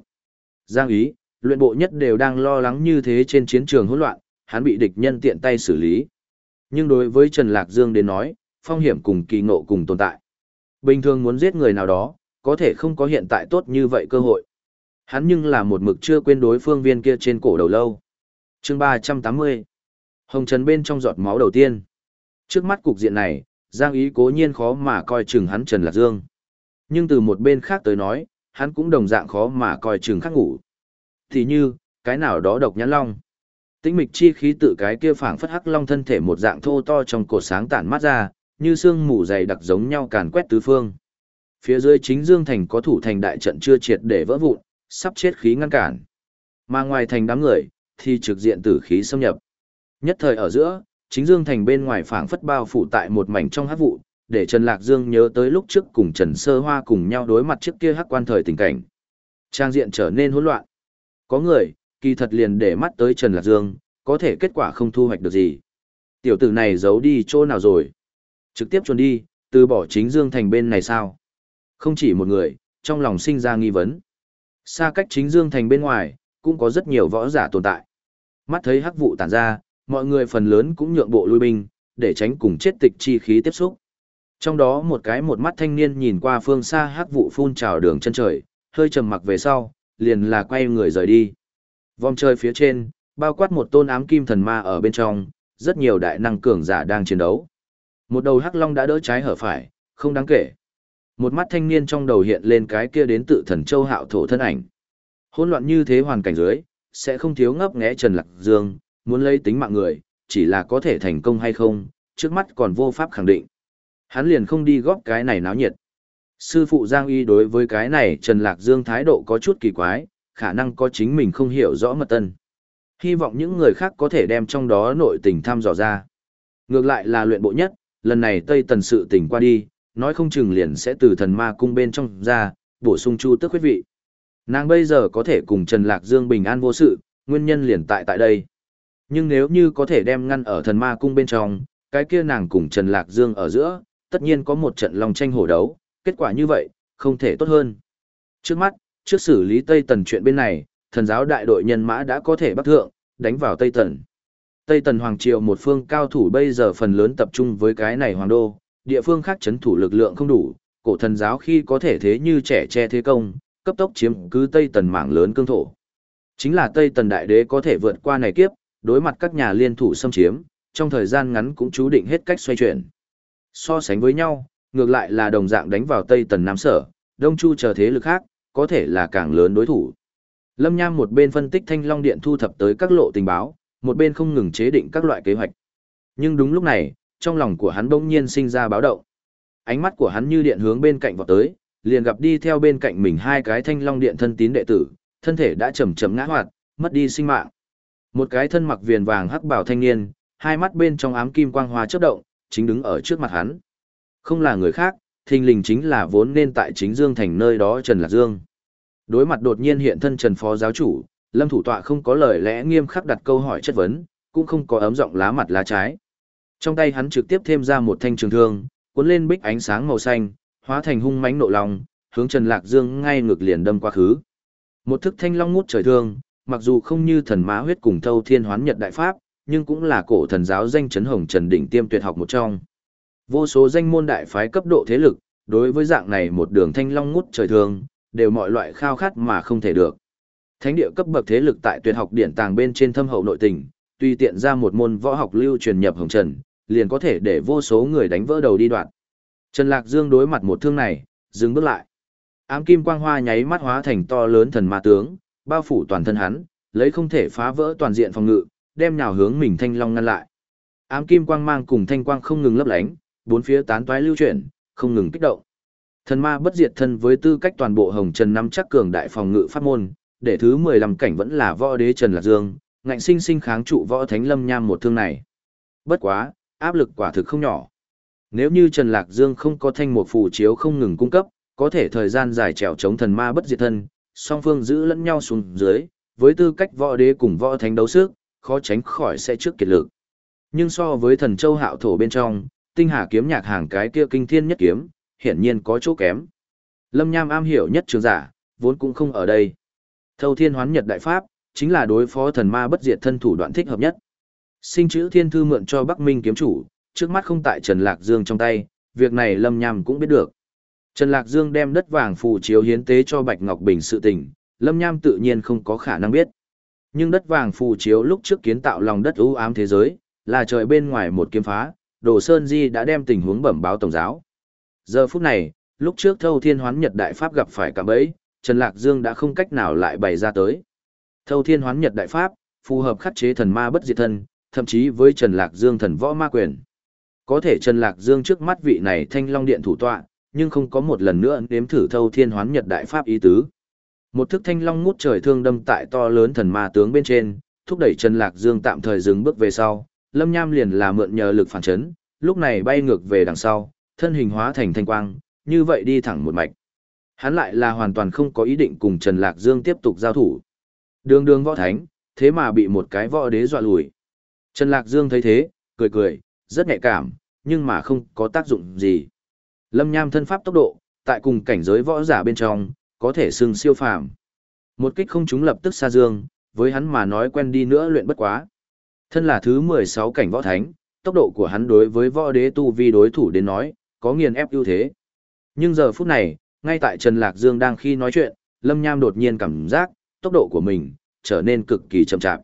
Giang ý, luyện bộ nhất đều đang lo lắng như thế trên chiến trường hỗn loạn, hắn bị địch nhân tiện tay xử lý. Nhưng đối với Trần Lạc Dương đến nói, phong hiểm cùng kỳ ngộ cùng tồn tại. Bình thường muốn giết người nào đó, có thể không có hiện tại tốt như vậy cơ hội. Hắn nhưng là một mực chưa quên đối phương viên kia trên cổ đầu lâu. chương 380. Hồng Trần bên trong giọt máu đầu tiên. Trước mắt cục diện này, Giang Ý cố nhiên khó mà coi chừng hắn Trần Lạc Dương. Nhưng từ một bên khác tới nói, hắn cũng đồng dạng khó mà coi chừng khác ngủ. Thì như, cái nào đó độc nhãn long. Tĩnh mịch chi khí tự cái kia phảng phất hắc long thân thể một dạng thô to trong cột sáng tản mát ra, như sương mù dày đặc giống nhau càn quét tứ phương. Phía dưới chính Dương thành có thủ thành đại trận chưa triệt để vỡ vụn, sắp chết khí ngăn cản. Mà ngoài thành đám người, thì trực diện tử khí xâm nhập. Nhất thời ở giữa, chính Dương thành bên ngoài phảng phất bao phủ tại một mảnh trong hắc vụ, để Trần Lạc Dương nhớ tới lúc trước cùng Trần Sơ Hoa cùng nhau đối mặt trước kia hắc quan thời tình cảnh. Trang diện trở nên hỗn loạn. Có người, kỳ thật liền để mắt tới Trần Lạc Dương, có thể kết quả không thu hoạch được gì. Tiểu tử này giấu đi chỗ nào rồi? Trực tiếp chuồn đi, từ bỏ chính Dương thành bên này sao? Không chỉ một người, trong lòng sinh ra nghi vấn. Xa cách chính Dương thành bên ngoài, cũng có rất nhiều võ giả tồn tại. Mắt thấy hắc vụ tản ra, mọi người phần lớn cũng nhượng bộ lui binh, để tránh cùng chết tịch chi khí tiếp xúc. Trong đó một cái một mắt thanh niên nhìn qua phương xa hắc vụ phun trào đường chân trời, hơi trầm mặc về sau, liền là quay người rời đi. Vòng trời phía trên, bao quát một tôn ám kim thần ma ở bên trong, rất nhiều đại năng cường giả đang chiến đấu. Một đầu hắc long đã đỡ trái hở phải, không đáng kể. Một mắt thanh niên trong đầu hiện lên cái kia đến tự thần châu hạo thổ thân ảnh. Hỗn loạn như thế hoàn cảnh dưới, sẽ không thiếu ngấp nghé Trần Lạc Dương, muốn lấy tính mạng người, chỉ là có thể thành công hay không, trước mắt còn vô pháp khẳng định. Hắn liền không đi góp cái này náo nhiệt. Sư phụ Giang Y đối với cái này Trần Lạc Dương thái độ có chút kỳ quái, khả năng có chính mình không hiểu rõ mật tân. Hy vọng những người khác có thể đem trong đó nội tình thăm dò ra. Ngược lại là luyện bộ nhất, lần này Tây Tần sự tình qua đi, nói không chừng liền sẽ từ thần ma cung bên trong ra, bổ sung chu tức huyết vị. Nàng bây giờ có thể cùng Trần Lạc Dương bình an vô sự, nguyên nhân liền tại tại đây. Nhưng nếu như có thể đem ngăn ở thần ma cung bên trong, cái kia nàng cùng Trần Lạc Dương ở giữa, tất nhiên có một trận lòng tranh hổ đấu, kết quả như vậy, không thể tốt hơn. Trước mắt, trước xử lý Tây Tần chuyện bên này, thần giáo đại đội nhân mã đã có thể bắt thượng, đánh vào Tây Tần. Tây Tần Hoàng Triều một phương cao thủ bây giờ phần lớn tập trung với cái này Hoàng Đô, địa phương khác chấn thủ lực lượng không đủ, cổ thần giáo khi có thể thế như trẻ che thế công, cấp tốc chiếm cứ Tây Tần mảng lớn cương thổ. Chính là Tây Tần Đại Đế có thể vượt qua này kiếp, đối mặt các nhà liên thủ xâm chiếm, trong thời gian ngắn cũng chú định hết cách xoay chuyển. So sánh với nhau, ngược lại là đồng dạng đánh vào Tây Tần Nam Sở, Đông Chu chờ thế lực khác, có thể là càng lớn đối thủ. Lâm Nham một bên phân tích Thanh Long Điện thu thập tới các lộ tình báo, một bên không ngừng chế định các loại kế hoạch. Nhưng đúng lúc này, trong lòng của hắn bỗng nhiên sinh ra báo động. Ánh mắt của hắn như điện hướng bên cạnh vọt tới, liền gặp đi theo bên cạnh mình hai cái Thanh Long Điện thân tín đệ tử, thân thể đã chậm chậm ngã hoạt, mất đi sinh mạng. Một cái thân mặc viền vàng hắc bảo thanh niên, hai mắt bên trong ám kim quang hoa chớp động, chính đứng ở trước mặt hắn. Không là người khác, thình lình chính là vốn nên tại chính Dương thành nơi đó Trần Lạc Dương. Đối mặt đột nhiên hiện thân Trần Phó giáo chủ, Lâm thủ tọa không có lời lẽ nghiêm khắc đặt câu hỏi chất vấn, cũng không có ấm giọng lá mặt lá trái. Trong tay hắn trực tiếp thêm ra một thanh trường thương, cuốn lên bích ánh sáng màu xanh, hóa thành hung mãnh nộ long, hướng Trần Lạc Dương ngay ngược liền đâm qua khứ. Một thức thanh long ngút trời thương, mặc dù không như thần má huyết cùng thâu thiên hoán nhật đại pháp, nhưng cũng là cổ thần giáo danh chấn hồng trần đỉnh tiêm tuyệt học một trong. Vô số danh môn đại phái cấp độ thế lực, đối với dạng này một đường thanh long ngút trời thường đều mọi loại khao khát mà không thể được. Thánh địa cấp bậc thế lực tại tuyệt học điển tàng bên trên thâm hậu nội tình, tùy tiện ra một môn võ học lưu truyền nhập hồng trần, liền có thể để vô số người đánh vỡ đầu đi đoạn. Trần Lạc Dương đối mặt một thương này, dừng bước lại. Ám kim quang hoa nháy mắt hóa thành to lớn thần ma tướng, bao phủ toàn thân hắn, lấy không thể phá vỡ toàn diện phòng ngự, đem nhào hướng mình thanh long ngăn lại. Ám kim quang mang cùng thanh quang không ngừng lấp lánh, bốn phía tán toái lưu chuyển, không ngừng kích động. Thần ma bất diệt thân với tư cách toàn bộ hồng trần năm chắc cường đại phòng ngự pháp môn, để thứ 15 cảnh vẫn là võ đế Trần Lạc Dương, ngạnh sinh sinh kháng trụ võ thánh lâm nham một thương này. Bất quá, áp lực quả thực không nhỏ. Nếu như Trần Lạc Dương không có thanh một phù chiếu không ngừng cung cấp, có thể thời gian dài trèo chống thần ma bất diệt thân, song phương giữ lẫn nhau xuống dưới, với tư cách võ đế cùng võ thánh đấu sức, khó tránh khỏi sẽ trước kiệt lực. Nhưng so với thần châu hạo thổ bên trong, tinh hà kiếm nhạc hàng cái kia kinh thiên nhất kiếm, hiển nhiên có chỗ kém. Lâm Nham am hiểu nhất trường giả, vốn cũng không ở đây. Thâu thiên hoán nhật đại pháp, chính là đối phó thần ma bất diệt thân thủ đoạn thích hợp nhất. Sinh chữ thiên thư mượn cho Bắc Minh kiếm chủ, trước mắt không tại Trần Lạc Dương trong tay, việc này Lâm Nham cũng biết được. Trần Lạc Dương đem đất vàng phù chiếu hiến tế cho Bạch Ngọc Bình sự tình, Lâm Nham tự nhiên không có khả năng biết. Nhưng đất vàng phù chiếu lúc trước kiến tạo lòng đất ưu ám thế giới, là trời bên ngoài một kiếm phá, Đồ Sơn Di đã đem tình huống bẩm báo tổng giáo. Giờ phút này, lúc trước Thâu Thiên Hoán Nhật Đại Pháp gặp phải cả bấy, Trần Lạc Dương đã không cách nào lại bày ra tới. Thâu Thiên Hoán Nhật Đại Pháp, phù hợp khắc chế thần ma bất diệt thân, thậm chí với Trần Lạc Dương thần võ ma quyền. Có thể Trần Lạc Dương trước mắt vị này thanh long điện thủ tọa, nhưng không có một lần nữa nếm thử thâu thiên hoán nhật đại pháp ý tứ. Một thức thanh long ngút trời thương đâm tại to lớn thần ma tướng bên trên, thúc đẩy Trần Lạc Dương tạm thời dừng bước về sau, Lâm Nham liền là mượn nhờ lực phản chấn, lúc này bay ngược về đằng sau, thân hình hóa thành thanh quang, như vậy đi thẳng một mạch. Hắn lại là hoàn toàn không có ý định cùng Trần Lạc Dương tiếp tục giao thủ. Đường đường võ thánh, thế mà bị một cái võ đế dọa lùi. Trần Lạc Dương thấy thế, cười cười, rất nhạy cảm, nhưng mà không có tác dụng gì. Lâm Nham thân pháp tốc độ, tại cùng cảnh giới võ giả bên trong, có thể xưng siêu phàm. Một kích không trúng lập tức xa dương, với hắn mà nói quen đi nữa luyện bất quá. Thân là thứ 16 cảnh võ thánh, tốc độ của hắn đối với võ đế tu vi đối thủ đến nói, có nghiền ép ưu thế. Nhưng giờ phút này, ngay tại Trần Lạc Dương đang khi nói chuyện, Lâm Nham đột nhiên cảm giác, tốc độ của mình, trở nên cực kỳ chậm chạp.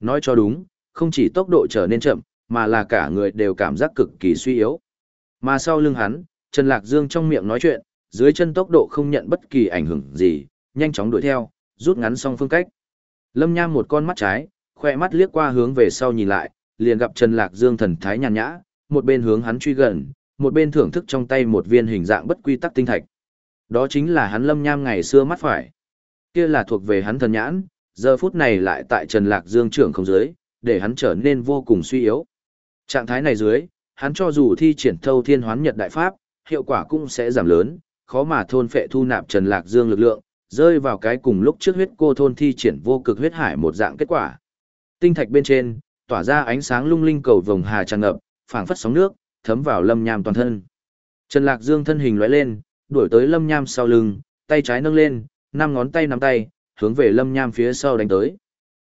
Nói cho đúng, không chỉ tốc độ trở nên chậm, mà là cả người đều cảm giác cực kỳ suy yếu. Mà sau lưng hắn, Trần Lạc Dương trong miệng nói chuyện, dưới chân tốc độ không nhận bất kỳ ảnh hưởng gì, nhanh chóng đuổi theo, rút ngắn xong phương cách. Lâm Nham một con mắt trái, khoe mắt liếc qua hướng về sau nhìn lại, liền gặp Trần Lạc Dương thần thái nhàn nhã, một bên hướng hắn truy gần, một bên thưởng thức trong tay một viên hình dạng bất quy tắc tinh thạch. Đó chính là hắn Lâm Nham ngày xưa mắt phải. Kia là thuộc về hắn thần nhãn, giờ phút này lại tại Trần Lạc Dương trưởng không dưới, để hắn trở nên vô cùng suy yếu. Trạng thái này dưới, hắn cho dù thi triển thâu thiên hoán nhật đại pháp, hiệu quả cũng sẽ giảm lớn, khó mà thôn phệ thu nạp Trần Lạc Dương lực lượng, rơi vào cái cùng lúc trước huyết cô thôn thi triển vô cực huyết hải một dạng kết quả. Tinh thạch bên trên, tỏa ra ánh sáng lung linh cầu vồng hà tràn ngập, phảng phất sóng nước, thấm vào Lâm Nham toàn thân. Trần Lạc Dương thân hình lóe lên, đuổi tới Lâm Nham sau lưng, tay trái nâng lên, năm ngón tay nắm tay, hướng về Lâm Nham phía sau đánh tới.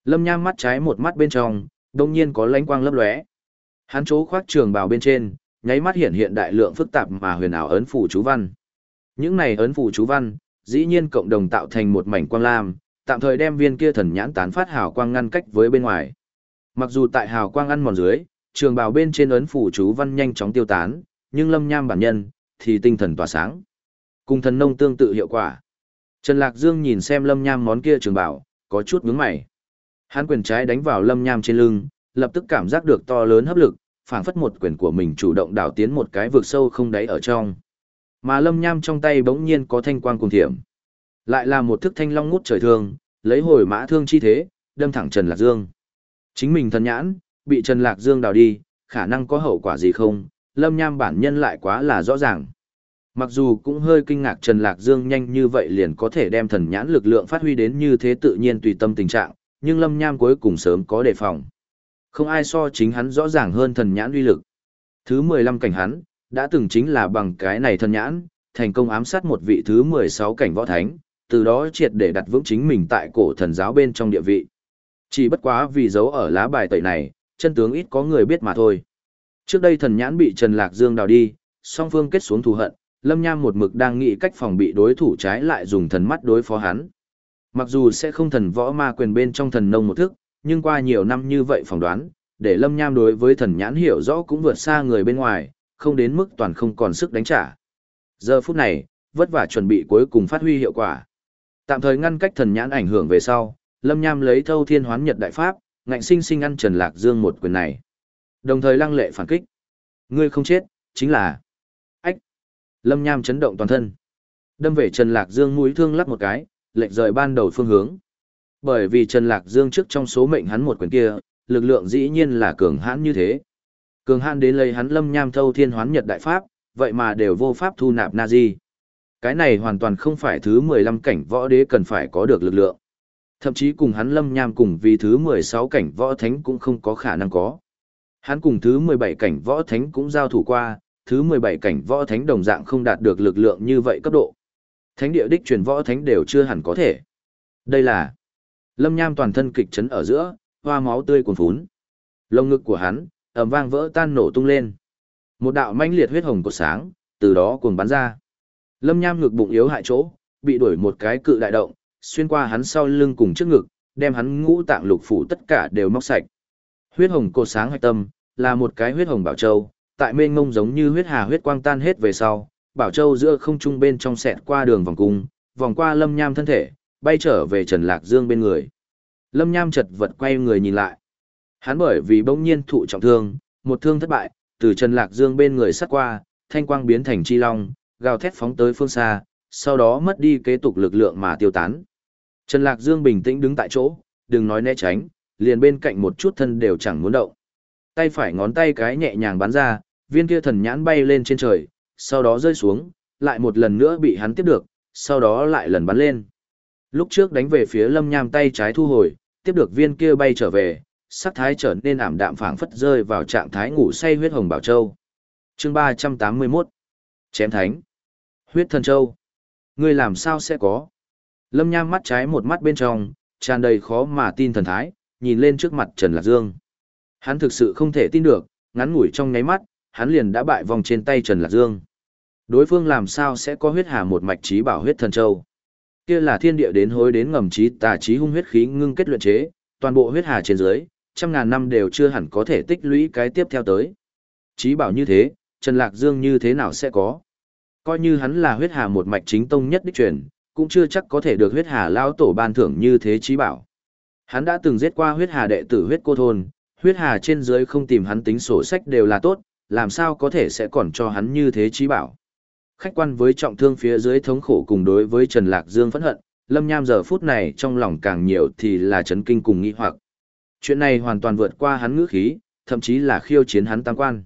Lâm Nham mắt trái một mắt bên trong, đột nhiên có lánh quang lấp lóe. Hắn chỗ khoác trường bào bên trên, nháy mắt hiện hiện đại lượng phức tạp mà huyền ảo ấn phủ chú văn. Những này ấn phủ chú văn, dĩ nhiên cộng đồng tạo thành một mảnh quang lam, tạm thời đem viên kia thần nhãn tán phát hào quang ngăn cách với bên ngoài. Mặc dù tại hào quang ăn mòn dưới, trường bào bên trên ấn phủ chú văn nhanh chóng tiêu tán, nhưng Lâm Nham bản nhân thì tinh thần tỏa sáng. Cùng thần nông tương tự hiệu quả. Trần Lạc Dương nhìn xem Lâm Nham món kia trường bào, có chút nhướng mày. Hắn quyền trái đánh vào Lâm Nham trên lưng, lập tức cảm giác được to lớn hấp lực, phảng phất một quyền của mình chủ động đảo tiến một cái vực sâu không đáy ở trong. Mà lâm nham trong tay bỗng nhiên có thanh quang cùng thiểm. Lại là một thức thanh long ngút trời thương, lấy hồi mã thương chi thế, đâm thẳng Trần Lạc Dương. Chính mình thần nhãn, bị Trần Lạc Dương đào đi, khả năng có hậu quả gì không, lâm nham bản nhân lại quá là rõ ràng. Mặc dù cũng hơi kinh ngạc Trần Lạc Dương nhanh như vậy liền có thể đem thần nhãn lực lượng phát huy đến như thế tự nhiên tùy tâm tình trạng, nhưng lâm nham cuối cùng sớm có đề phòng. Không ai so chính hắn rõ ràng hơn thần nhãn uy lực. Thứ 15 cảnh hắn, đã từng chính là bằng cái này thần nhãn, thành công ám sát một vị thứ 16 cảnh võ thánh, từ đó triệt để đặt vững chính mình tại cổ thần giáo bên trong địa vị. Chỉ bất quá vì giấu ở lá bài tẩy này, chân tướng ít có người biết mà thôi. Trước đây thần nhãn bị Trần Lạc Dương đào đi, song phương kết xuống thù hận, Lâm Nham một mực đang nghĩ cách phòng bị đối thủ trái lại dùng thần mắt đối phó hắn. Mặc dù sẽ không thần võ ma quyền bên trong thần nông một thức, nhưng qua nhiều năm như vậy phỏng đoán, để Lâm Nham đối với thần nhãn hiểu rõ cũng vượt xa người bên ngoài, không đến mức toàn không còn sức đánh trả. Giờ phút này, vất vả chuẩn bị cuối cùng phát huy hiệu quả. Tạm thời ngăn cách thần nhãn ảnh hưởng về sau, Lâm Nham lấy Thâu Thiên Hoán Nhật đại pháp, ngạnh sinh sinh ăn Trần Lạc Dương một quyền này. Đồng thời lăng lệ phản kích. Ngươi không chết, chính là Ách. Lâm Nham chấn động toàn thân. Đâm về Trần Lạc Dương mũi thương lắc một cái, lệch rời ban đầu phương hướng. Bởi vì Trần Lạc Dương trước trong số mệnh hắn một quyền kia, lực lượng dĩ nhiên là cường hãn như thế. Cường hãn đến lấy hắn Lâm Nham Thâu Thiên Hoán Nhật đại pháp, vậy mà đều vô pháp thu nạp Nazi. Cái này hoàn toàn không phải thứ 15 cảnh võ đế cần phải có được lực lượng. Thậm chí cùng hắn lâm nham cùng vì thứ 16 cảnh võ thánh cũng không có khả năng có. Hắn cùng thứ 17 cảnh võ thánh cũng giao thủ qua, thứ 17 cảnh võ thánh đồng dạng không đạt được lực lượng như vậy cấp độ. Thánh địa đích truyền võ thánh đều chưa hẳn có thể. Đây là Lâm Nham toàn thân kịch chấn ở giữa, hoa máu tươi cuồn phún. Lông ngực của hắn ầm vang vỡ tan nổ tung lên. Một đạo manh liệt huyết hồng của sáng, từ đó cuồng bắn ra. Lâm Nham ngực bụng yếu hại chỗ, bị đuổi một cái cự đại động, xuyên qua hắn sau lưng cùng trước ngực, đem hắn ngũ tạng lục phủ tất cả đều móc sạch. Huyết hồng cột sáng hạch tâm, là một cái huyết hồng bảo châu, tại mênh ngông giống như huyết hà huyết quang tan hết về sau, bảo châu giữa không trung bên trong xẹt qua đường vòng cung, vòng qua Lâm Nham thân thể, bay trở về Trần Lạc Dương bên người. Lâm Nham chật vật quay người nhìn lại. Hắn bởi vì bỗng nhiên thụ trọng thương, một thương thất bại, từ Trần Lạc Dương bên người sát qua, thanh quang biến thành chi long, gào thét phóng tới phương xa, sau đó mất đi kế tục lực lượng mà tiêu tán. Trần Lạc Dương bình tĩnh đứng tại chỗ, đừng nói né tránh, liền bên cạnh một chút thân đều chẳng muốn động. Tay phải ngón tay cái nhẹ nhàng bắn ra, viên kia thần nhãn bay lên trên trời, sau đó rơi xuống, lại một lần nữa bị hắn tiếp được, sau đó lại lần bắn lên. Lúc trước đánh về phía Lâm Nham tay trái thu hồi, tiếp được viên kia bay trở về, sắc thái trở nên ảm đạm phảng phất rơi vào trạng thái ngủ say huyết hồng bảo châu. Chương 381 Chém thánh. Huyết thần châu. Ngươi làm sao sẽ có? Lâm Nham mắt trái một mắt bên trong, tràn đầy khó mà tin thần thái, nhìn lên trước mặt Trần Lạc Dương. Hắn thực sự không thể tin được, ngắn ngủi trong nháy mắt, hắn liền đã bại vòng trên tay Trần Lạc Dương. Đối phương làm sao sẽ có huyết hà một mạch trí bảo huyết thần châu? Kia là thiên địa đến hối đến ngầm trí tà trí hung huyết khí ngưng kết luyện chế, toàn bộ huyết hà trên dưới, trăm ngàn năm đều chưa hẳn có thể tích lũy cái tiếp theo tới. Trí bảo như thế, Trần Lạc Dương như thế nào sẽ có? Coi như hắn là huyết hà một mạch chính tông nhất đích truyền, cũng chưa chắc có thể được huyết hà lao tổ ban thưởng như thế trí bảo. Hắn đã từng giết qua huyết hà đệ tử huyết cô thôn, huyết hà trên dưới không tìm hắn tính sổ sách đều là tốt, làm sao có thể sẽ còn cho hắn như thế trí bảo. Khách quan với trọng thương phía dưới thống khổ cùng đối với Trần Lạc Dương phẫn hận, Lâm Nham giờ phút này trong lòng càng nhiều thì là chấn kinh cùng nghi hoặc. Chuyện này hoàn toàn vượt qua hắn ngữ khí, thậm chí là khiêu chiến hắn tăng quan.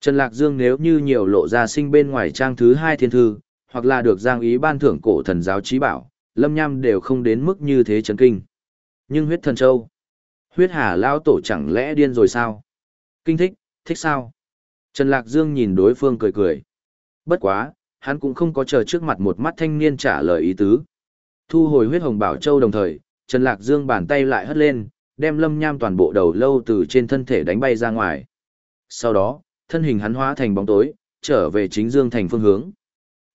Trần Lạc Dương nếu như nhiều lộ ra sinh bên ngoài trang thứ hai thiên thư, hoặc là được giang ý ban thưởng cổ thần giáo trí bảo, lâm nham đều không đến mức như thế chấn kinh. Nhưng huyết thần châu, huyết hà lao tổ chẳng lẽ điên rồi sao? Kinh thích, thích sao? Trần Lạc Dương nhìn đối phương cười cười. Bất quá, hắn cũng không có chờ trước mặt một mắt thanh niên trả lời ý tứ. Thu hồi huyết hồng bảo châu đồng thời, Trần Lạc Dương bàn tay lại hất lên, đem lâm nham toàn bộ đầu lâu từ trên thân thể đánh bay ra ngoài. Sau đó, thân hình hắn hóa thành bóng tối, trở về chính dương thành phương hướng.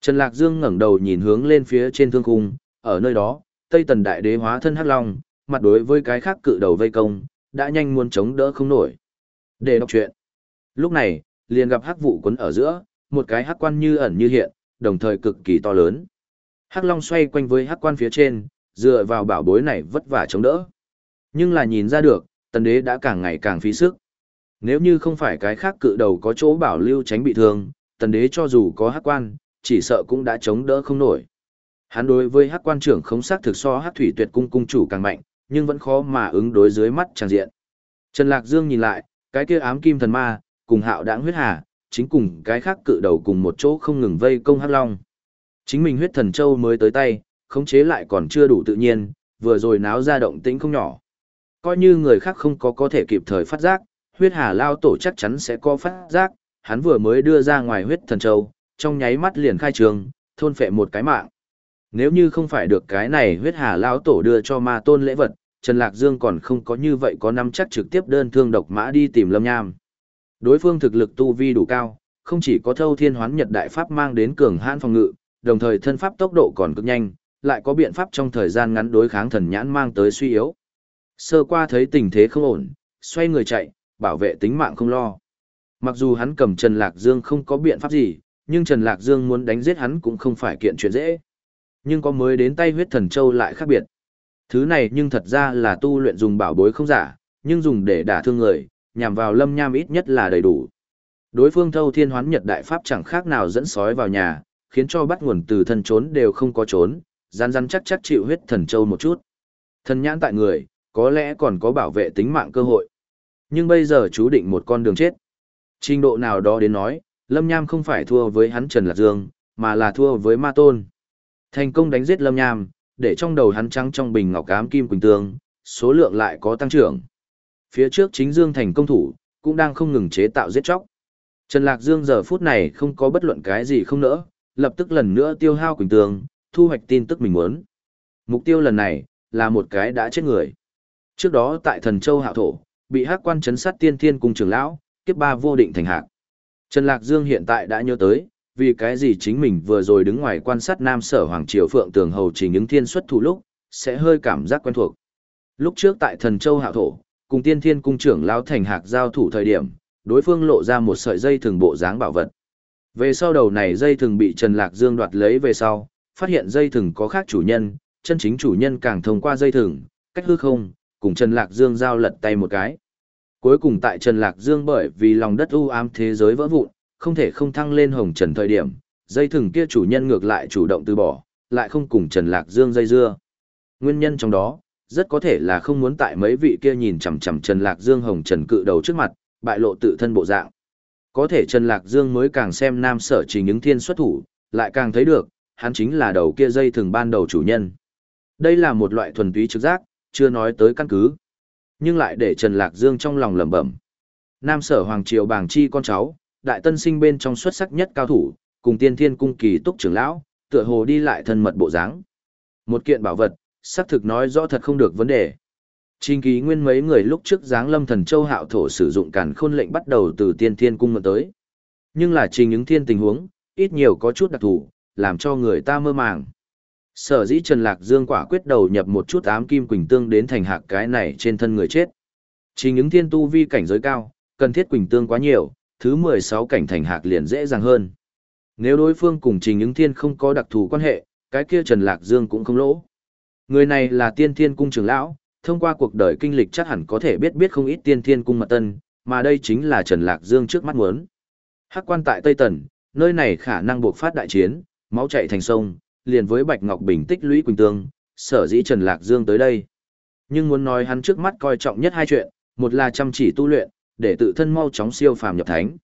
Trần Lạc Dương ngẩng đầu nhìn hướng lên phía trên thương cung, ở nơi đó, Tây Tần Đại Đế hóa thân hắc long, mặt đối với cái khác cự đầu vây công, đã nhanh muốn chống đỡ không nổi. Để đọc chuyện. Lúc này, liền gặp hắc vụ quấn ở giữa, một cái hắc quan như ẩn như hiện, đồng thời cực kỳ to lớn. Hắc long xoay quanh với hắc quan phía trên, dựa vào bảo bối này vất vả chống đỡ. Nhưng là nhìn ra được, tần đế đã càng ngày càng phí sức. Nếu như không phải cái khác cự đầu có chỗ bảo lưu tránh bị thương, tần đế cho dù có hắc quan, chỉ sợ cũng đã chống đỡ không nổi. Hắn đối với hắc quan trưởng không xác thực so hắc thủy tuyệt cung cung chủ càng mạnh, nhưng vẫn khó mà ứng đối dưới mắt tràng diện. Trần Lạc Dương nhìn lại, cái kia ám kim thần ma, cùng hạo đãng huyết hà, chính cùng cái khác cự đầu cùng một chỗ không ngừng vây công hắc long. Chính mình huyết thần châu mới tới tay, khống chế lại còn chưa đủ tự nhiên, vừa rồi náo ra động tĩnh không nhỏ. Coi như người khác không có có thể kịp thời phát giác, huyết hà lao tổ chắc chắn sẽ có phát giác, hắn vừa mới đưa ra ngoài huyết thần châu, trong nháy mắt liền khai trường, thôn phệ một cái mạng. Nếu như không phải được cái này huyết hà lao tổ đưa cho ma tôn lễ vật, Trần Lạc Dương còn không có như vậy có năm chắc trực tiếp đơn thương độc mã đi tìm lâm nham. Đối phương thực lực tu vi đủ cao, không chỉ có thâu thiên hoán nhật đại pháp mang đến cường hãn phòng ngự, đồng thời thân pháp tốc độ còn cực nhanh, lại có biện pháp trong thời gian ngắn đối kháng thần nhãn mang tới suy yếu. Sơ qua thấy tình thế không ổn, xoay người chạy, bảo vệ tính mạng không lo. Mặc dù hắn cầm Trần Lạc Dương không có biện pháp gì, nhưng Trần Lạc Dương muốn đánh giết hắn cũng không phải kiện chuyện dễ. Nhưng có mới đến tay huyết thần châu lại khác biệt. Thứ này nhưng thật ra là tu luyện dùng bảo bối không giả, nhưng dùng để đả thương người, nhằm vào lâm nham ít nhất là đầy đủ. Đối phương thâu thiên hoán nhật đại pháp chẳng khác nào dẫn sói vào nhà, khiến cho bắt nguồn từ thân trốn đều không có trốn, gian gian chắc chắc chịu huyết thần châu một chút. Thần nhãn tại người, có lẽ còn có bảo vệ tính mạng cơ hội. Nhưng bây giờ chú định một con đường chết. Trình độ nào đó đến nói, Lâm Nham không phải thua với hắn Trần Lạc Dương, mà là thua với Ma Tôn. Thành công đánh giết Lâm Nham, để trong đầu hắn trắng trong bình ngọc cám kim quỳnh tương, số lượng lại có tăng trưởng. Phía trước chính Dương thành công thủ, cũng đang không ngừng chế tạo giết chóc. Trần Lạc Dương giờ phút này không có bất luận cái gì không nỡ, lập tức lần nữa tiêu hao quỳnh tường, thu hoạch tin tức mình muốn. Mục tiêu lần này, là một cái đã chết người. Trước đó tại thần châu hạo thổ, bị hắc quan chấn sát tiên thiên cung trưởng lão, kiếp ba vô định thành hạc. Trần Lạc Dương hiện tại đã nhớ tới, vì cái gì chính mình vừa rồi đứng ngoài quan sát Nam Sở Hoàng Triều Phượng Tường Hầu chỉ những thiên xuất thủ lúc, sẽ hơi cảm giác quen thuộc. Lúc trước tại thần châu hạo thổ, cùng tiên thiên cung trưởng lao thành hạc giao thủ thời điểm, đối phương lộ ra một sợi dây thường bộ dáng bảo vật. Về sau đầu này dây thường bị Trần Lạc Dương đoạt lấy về sau, phát hiện dây thừng có khác chủ nhân, chân chính chủ nhân càng thông qua dây thừng, cách hư không, cùng Trần Lạc Dương giao lật tay một cái. Cuối cùng tại Trần Lạc Dương bởi vì lòng đất u ám thế giới vỡ vụn, không thể không thăng lên hồng trần thời điểm, dây thừng kia chủ nhân ngược lại chủ động từ bỏ, lại không cùng Trần Lạc Dương dây dưa. Nguyên nhân trong đó, rất có thể là không muốn tại mấy vị kia nhìn chằm chằm Trần Lạc Dương hồng trần cự đầu trước mặt, bại lộ tự thân bộ dạng. Có thể Trần Lạc Dương mới càng xem nam sở chỉ những thiên xuất thủ, lại càng thấy được, hắn chính là đầu kia dây thường ban đầu chủ nhân. Đây là một loại thuần túy trực giác, chưa nói tới căn cứ. Nhưng lại để Trần Lạc Dương trong lòng lẩm bẩm. Nam sở Hoàng Triều Bàng Chi con cháu, đại tân sinh bên trong xuất sắc nhất cao thủ, cùng tiên thiên cung kỳ túc trưởng lão, tựa hồ đi lại thân mật bộ dáng. Một kiện bảo vật, xác thực nói rõ thật không được vấn đề. Trình ký nguyên mấy người lúc trước giáng lâm thần châu hạo thổ sử dụng cản khôn lệnh bắt đầu từ tiên thiên cung mượn tới. Nhưng là trình những thiên tình huống, ít nhiều có chút đặc thù, làm cho người ta mơ màng. Sở dĩ Trần Lạc Dương quả quyết đầu nhập một chút ám kim quỳnh tương đến thành hạc cái này trên thân người chết. Trình những thiên tu vi cảnh giới cao, cần thiết quỳnh tương quá nhiều, thứ 16 cảnh thành hạc liền dễ dàng hơn. Nếu đối phương cùng trình những thiên không có đặc thù quan hệ, cái kia Trần Lạc Dương cũng không lỗ. Người này là tiên thiên cung trưởng lão, thông qua cuộc đời kinh lịch chắc hẳn có thể biết biết không ít tiên thiên cung mật tân, mà đây chính là Trần Lạc Dương trước mắt muốn. Hắc quan tại Tây Tần, nơi này khả năng buộc phát đại chiến, máu chạy thành sông, liền với Bạch Ngọc Bình tích lũy quỳnh tương, sở dĩ Trần Lạc Dương tới đây. Nhưng muốn nói hắn trước mắt coi trọng nhất hai chuyện, một là chăm chỉ tu luyện, để tự thân mau chóng siêu phàm nhập thánh.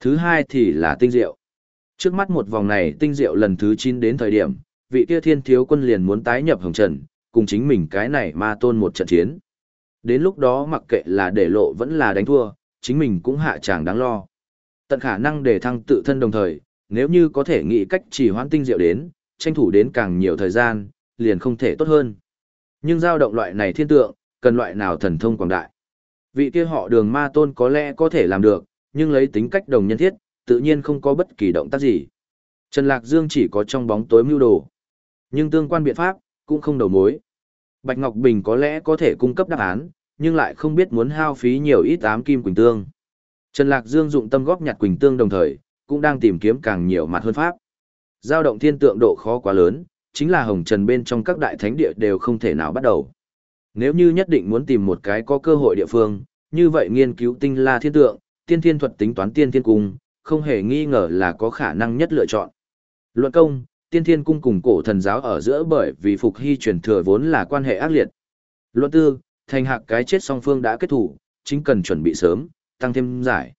Thứ hai thì là tinh diệu. Trước mắt một vòng này tinh diệu lần thứ 9 đến thời điểm, vị kia thiên thiếu quân liền muốn tái nhập hồng trần, cùng chính mình cái này ma tôn một trận chiến. Đến lúc đó mặc kệ là để lộ vẫn là đánh thua, chính mình cũng hạ chàng đáng lo. Tận khả năng để thăng tự thân đồng thời, nếu như có thể nghĩ cách chỉ hoãn tinh diệu đến, tranh thủ đến càng nhiều thời gian, liền không thể tốt hơn. Nhưng dao động loại này thiên tượng, cần loại nào thần thông quảng đại. Vị kia họ đường ma tôn có lẽ có thể làm được, nhưng lấy tính cách đồng nhân thiết, tự nhiên không có bất kỳ động tác gì. Trần Lạc Dương chỉ có trong bóng tối mưu đồ. Nhưng tương quan biện pháp, cũng không đầu mối. Bạch Ngọc Bình có lẽ có thể cung cấp đáp án, nhưng lại không biết muốn hao phí nhiều ít ám kim quỳnh tương. Trần Lạc Dương dụng tâm góp nhặt quỳnh tương đồng thời, cũng đang tìm kiếm càng nhiều mặt hơn pháp. Giao động thiên tượng độ khó quá lớn, chính là hồng trần bên trong các đại thánh địa đều không thể nào bắt đầu. Nếu như nhất định muốn tìm một cái có cơ hội địa phương, như vậy nghiên cứu tinh la thiên tượng, tiên thiên thuật tính toán tiên thiên cung, không hề nghi ngờ là có khả năng nhất lựa chọn. Luận công, tiên thiên cung cùng cổ thần giáo ở giữa bởi vì phục hy truyền thừa vốn là quan hệ ác liệt. Luận tư, thành hạc cái chết song phương đã kết thủ, chính cần chuẩn bị sớm, tăng thêm giải.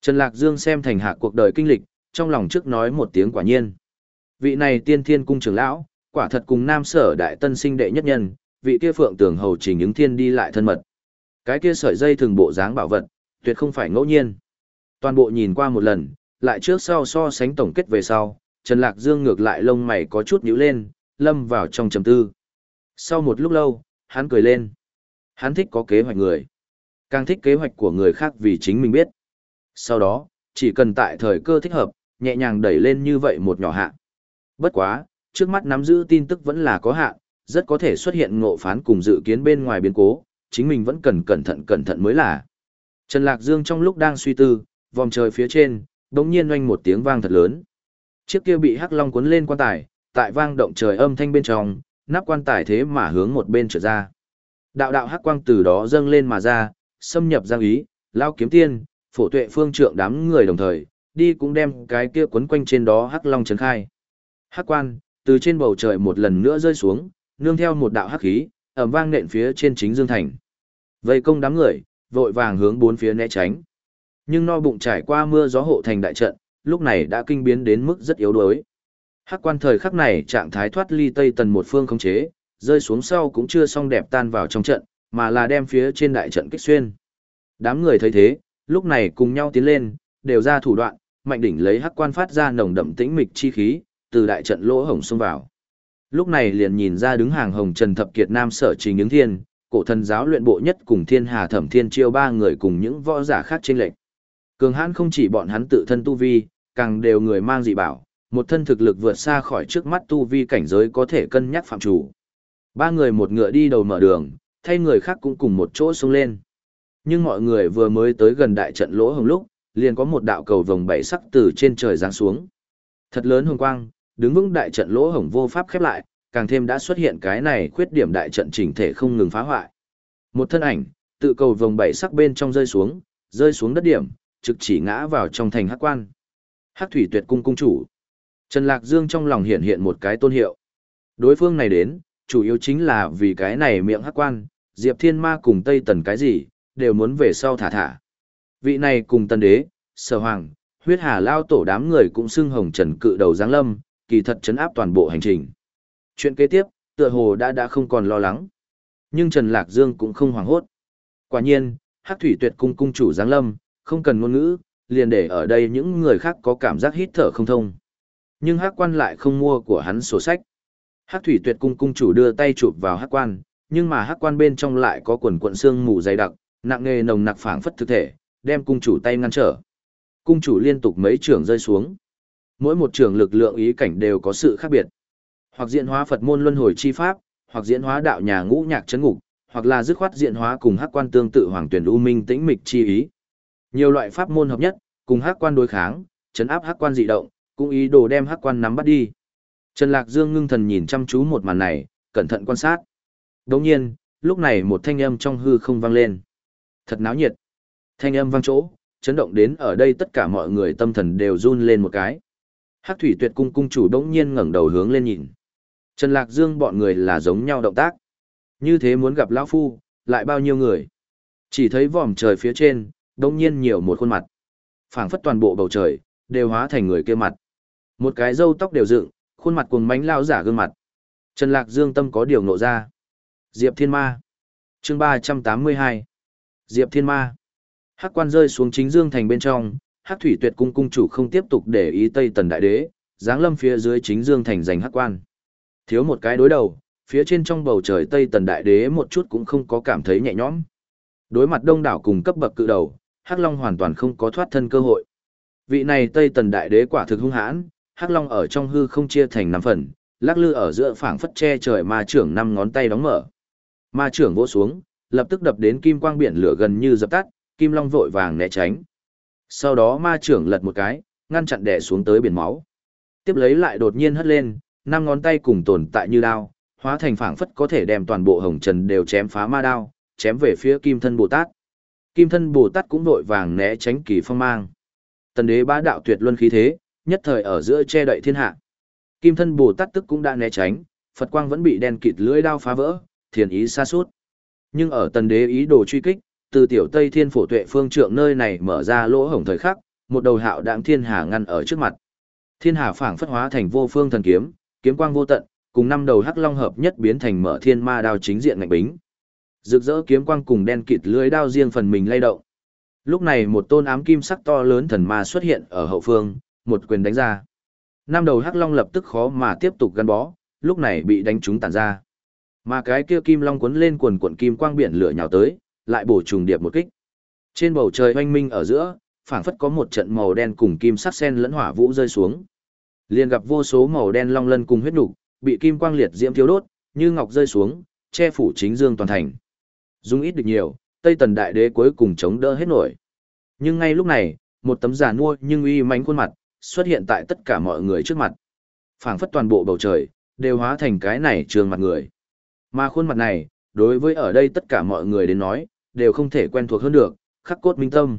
Trần Lạc Dương xem thành hạ cuộc đời kinh lịch, trong lòng trước nói một tiếng quả nhiên. Vị này tiên thiên cung trưởng lão, quả thật cùng nam sở đại tân sinh đệ nhất nhân, vị kia phượng tường hầu trình những thiên đi lại thân mật. Cái kia sợi dây thường bộ dáng bảo vật, tuyệt không phải ngẫu nhiên. Toàn bộ nhìn qua một lần, lại trước sau so sánh tổng kết về sau, Trần Lạc Dương ngược lại lông mày có chút nhíu lên, lâm vào trong trầm tư. Sau một lúc lâu, hắn cười lên. Hắn thích có kế hoạch người. Càng thích kế hoạch của người khác vì chính mình biết. Sau đó, chỉ cần tại thời cơ thích hợp, nhẹ nhàng đẩy lên như vậy một nhỏ hạ. Bất quá, trước mắt nắm giữ tin tức vẫn là có hạn, rất có thể xuất hiện ngộ phán cùng dự kiến bên ngoài biến cố, chính mình vẫn cần cẩn thận cẩn thận mới là. Trần Lạc Dương trong lúc đang suy tư, vòng trời phía trên, đống nhiên oanh một tiếng vang thật lớn. Chiếc kia bị hắc long cuốn lên quan tài, tại vang động trời âm thanh bên trong, nắp quan tài thế mà hướng một bên trở ra. Đạo đạo hắc quang từ đó dâng lên mà ra, xâm nhập giang ý, lao kiếm tiên, phổ tuệ phương trượng đám người đồng thời, đi cũng đem cái kia quấn quanh trên đó hắc long trấn khai. Hắc quan, từ trên bầu trời một lần nữa rơi xuống, nương theo một đạo hắc khí, ầm vang nện phía trên chính dương thành. Vây công đám người, vội vàng hướng bốn phía né tránh. Nhưng no bụng trải qua mưa gió hộ thành đại trận, lúc này đã kinh biến đến mức rất yếu đuối. Hắc quan thời khắc này trạng thái thoát ly Tây Tần một phương không chế, rơi xuống sau cũng chưa xong đẹp tan vào trong trận, mà là đem phía trên đại trận kích xuyên. Đám người thấy thế, lúc này cùng nhau tiến lên, đều ra thủ đoạn, mạnh đỉnh lấy hắc quan phát ra nồng đậm tĩnh mịch chi khí, từ đại trận lỗ hổng xông vào. Lúc này liền nhìn ra đứng hàng hồng Trần Thập Kiệt Nam sở trình những thiên, cổ thần giáo luyện bộ nhất cùng thiên hà thẩm thiên chiêu ba người cùng những võ giả khác trên lệnh. Cường hãn không chỉ bọn hắn tự thân tu vi, càng đều người mang dị bảo, một thân thực lực vượt xa khỏi trước mắt tu vi cảnh giới có thể cân nhắc phạm chủ. Ba người một ngựa đi đầu mở đường, thay người khác cũng cùng một chỗ xuống lên. Nhưng mọi người vừa mới tới gần đại trận lỗ hồng lúc, liền có một đạo cầu vồng bảy sắc từ trên trời giáng xuống. Thật lớn hồng quang, đứng vững đại trận lỗ hồng vô pháp khép lại, càng thêm đã xuất hiện cái này khuyết điểm đại trận chỉnh thể không ngừng phá hoại. Một thân ảnh, tự cầu vồng bảy sắc bên trong rơi xuống, rơi xuống đất điểm, trực chỉ ngã vào trong thành hắc quan. Hắc thủy tuyệt cung cung chủ. Trần Lạc Dương trong lòng hiện hiện một cái tôn hiệu. Đối phương này đến, chủ yếu chính là vì cái này miệng hắc quan, Diệp Thiên Ma cùng Tây Tần cái gì, đều muốn về sau thả thả. Vị này cùng Tần Đế, Sở Hoàng, huyết hà lao tổ đám người cũng xưng hồng trần cự đầu giáng lâm, kỳ thật chấn áp toàn bộ hành trình. Chuyện kế tiếp, tựa hồ đã đã không còn lo lắng. Nhưng Trần Lạc Dương cũng không hoảng hốt. Quả nhiên, Hắc Thủy Tuyệt cung cung chủ giáng lâm, không cần ngôn ngữ, liền để ở đây những người khác có cảm giác hít thở không thông. Nhưng Hắc Quan lại không mua của hắn sổ sách. Hắc Thủy Tuyệt cung cung chủ đưa tay chụp vào Hắc Quan, nhưng mà Hắc Quan bên trong lại có quần cuộn xương mù dày đặc, nặng nghề nồng nặc phảng phất thực thể, đem cung chủ tay ngăn trở. Cung chủ liên tục mấy trường rơi xuống. Mỗi một trường lực lượng ý cảnh đều có sự khác biệt. Hoặc diễn hóa Phật môn luân hồi chi pháp, hoặc diễn hóa đạo nhà ngũ nhạc chấn ngục, hoặc là dứt khoát diễn hóa cùng hắc quan tương tự hoàng tuyển u minh tĩnh mịch chi ý. Nhiều loại pháp môn hợp nhất, cùng hắc quan đối kháng, chấn áp hắc quan dị động, cũng ý đồ đem hắc quan nắm bắt đi. Trần Lạc Dương ngưng thần nhìn chăm chú một màn này, cẩn thận quan sát. Đồng nhiên, lúc này một thanh âm trong hư không vang lên. Thật náo nhiệt. Thanh âm vang chỗ, chấn động đến ở đây tất cả mọi người tâm thần đều run lên một cái. Hắc thủy tuyệt cung cung chủ đống nhiên ngẩng đầu hướng lên nhìn. Trần Lạc Dương bọn người là giống nhau động tác. Như thế muốn gặp lão Phu, lại bao nhiêu người. Chỉ thấy vòm trời phía trên, đông nhiên nhiều một khuôn mặt. phảng phất toàn bộ bầu trời, đều hóa thành người kia mặt. Một cái râu tóc đều dựng, khuôn mặt cuồng mánh lao giả gương mặt. Trần Lạc Dương tâm có điều nộ ra. Diệp Thiên Ma. chương 382. Diệp Thiên Ma. Hắc quan rơi xuống chính dương thành bên trong, Hắc thủy tuyệt cung cung chủ không tiếp tục để ý Tây Tần Đại Đế, giáng lâm phía dưới chính dương thành giành Hắc quan. Thiếu một cái đối đầu, phía trên trong bầu trời Tây Tần Đại Đế một chút cũng không có cảm thấy nhẹ nhõm. Đối mặt đông đảo cùng cấp bậc cự đầu, Hắc Long hoàn toàn không có thoát thân cơ hội. Vị này Tây Tần Đại Đế quả thực hung hãn, Hắc Long ở trong hư không chia thành năm phần, lắc lư ở giữa phảng phất che trời ma trưởng năm ngón tay đóng mở. Ma trưởng vỗ xuống, lập tức đập đến kim quang biển lửa gần như dập tắt, Kim Long vội vàng né tránh. Sau đó ma trưởng lật một cái, ngăn chặn đè xuống tới biển máu. Tiếp lấy lại đột nhiên hất lên, năm ngón tay cùng tồn tại như đao, hóa thành phảng phất có thể đem toàn bộ hồng trần đều chém phá ma đao, chém về phía kim thân Bồ Tát. Kim thân Bồ Tát cũng vội vàng né tránh kỳ phong mang. Tần đế bá đạo tuyệt luân khí thế, nhất thời ở giữa che đậy thiên hạ. Kim thân Bồ Tát tức cũng đã né tránh, Phật quang vẫn bị đen kịt lưỡi đao phá vỡ, thiền ý xa suốt. Nhưng ở tần đế ý đồ truy kích, từ tiểu Tây Thiên phổ tuệ phương trượng nơi này mở ra lỗ hổng thời khắc, một đầu hạo đạm thiên hà ngăn ở trước mặt. Thiên hà phảng phất hóa thành vô phương thần kiếm, kiếm quang vô tận, cùng năm đầu hắc long hợp nhất biến thành mở thiên ma đao chính diện ngạch bính. Rực rỡ kiếm quang cùng đen kịt lưới đao riêng phần mình lay động. Lúc này một tôn ám kim sắc to lớn thần ma xuất hiện ở hậu phương, một quyền đánh ra. Năm đầu hắc long lập tức khó mà tiếp tục gắn bó, lúc này bị đánh trúng tàn ra. Mà cái kia kim long cuốn lên quần quần kim quang biển lửa nhào tới, lại bổ trùng điệp một kích. Trên bầu trời oanh minh ở giữa, phảng phất có một trận màu đen cùng kim sắc sen lẫn hỏa vũ rơi xuống. Liền gặp vô số màu đen long lân cùng huyết nục, bị kim quang liệt diễm thiêu đốt, như ngọc rơi xuống, che phủ chính dương toàn thành. Dung ít được nhiều, Tây Tần đại đế cuối cùng chống đỡ hết nổi. Nhưng ngay lúc này, một tấm giả nua nhưng uy mãnh khuôn mặt xuất hiện tại tất cả mọi người trước mặt. Phảng phất toàn bộ bầu trời đều hóa thành cái này trường mặt người. Mà khuôn mặt này, đối với ở đây tất cả mọi người đến nói, đều không thể quen thuộc hơn được, khắc cốt minh tâm.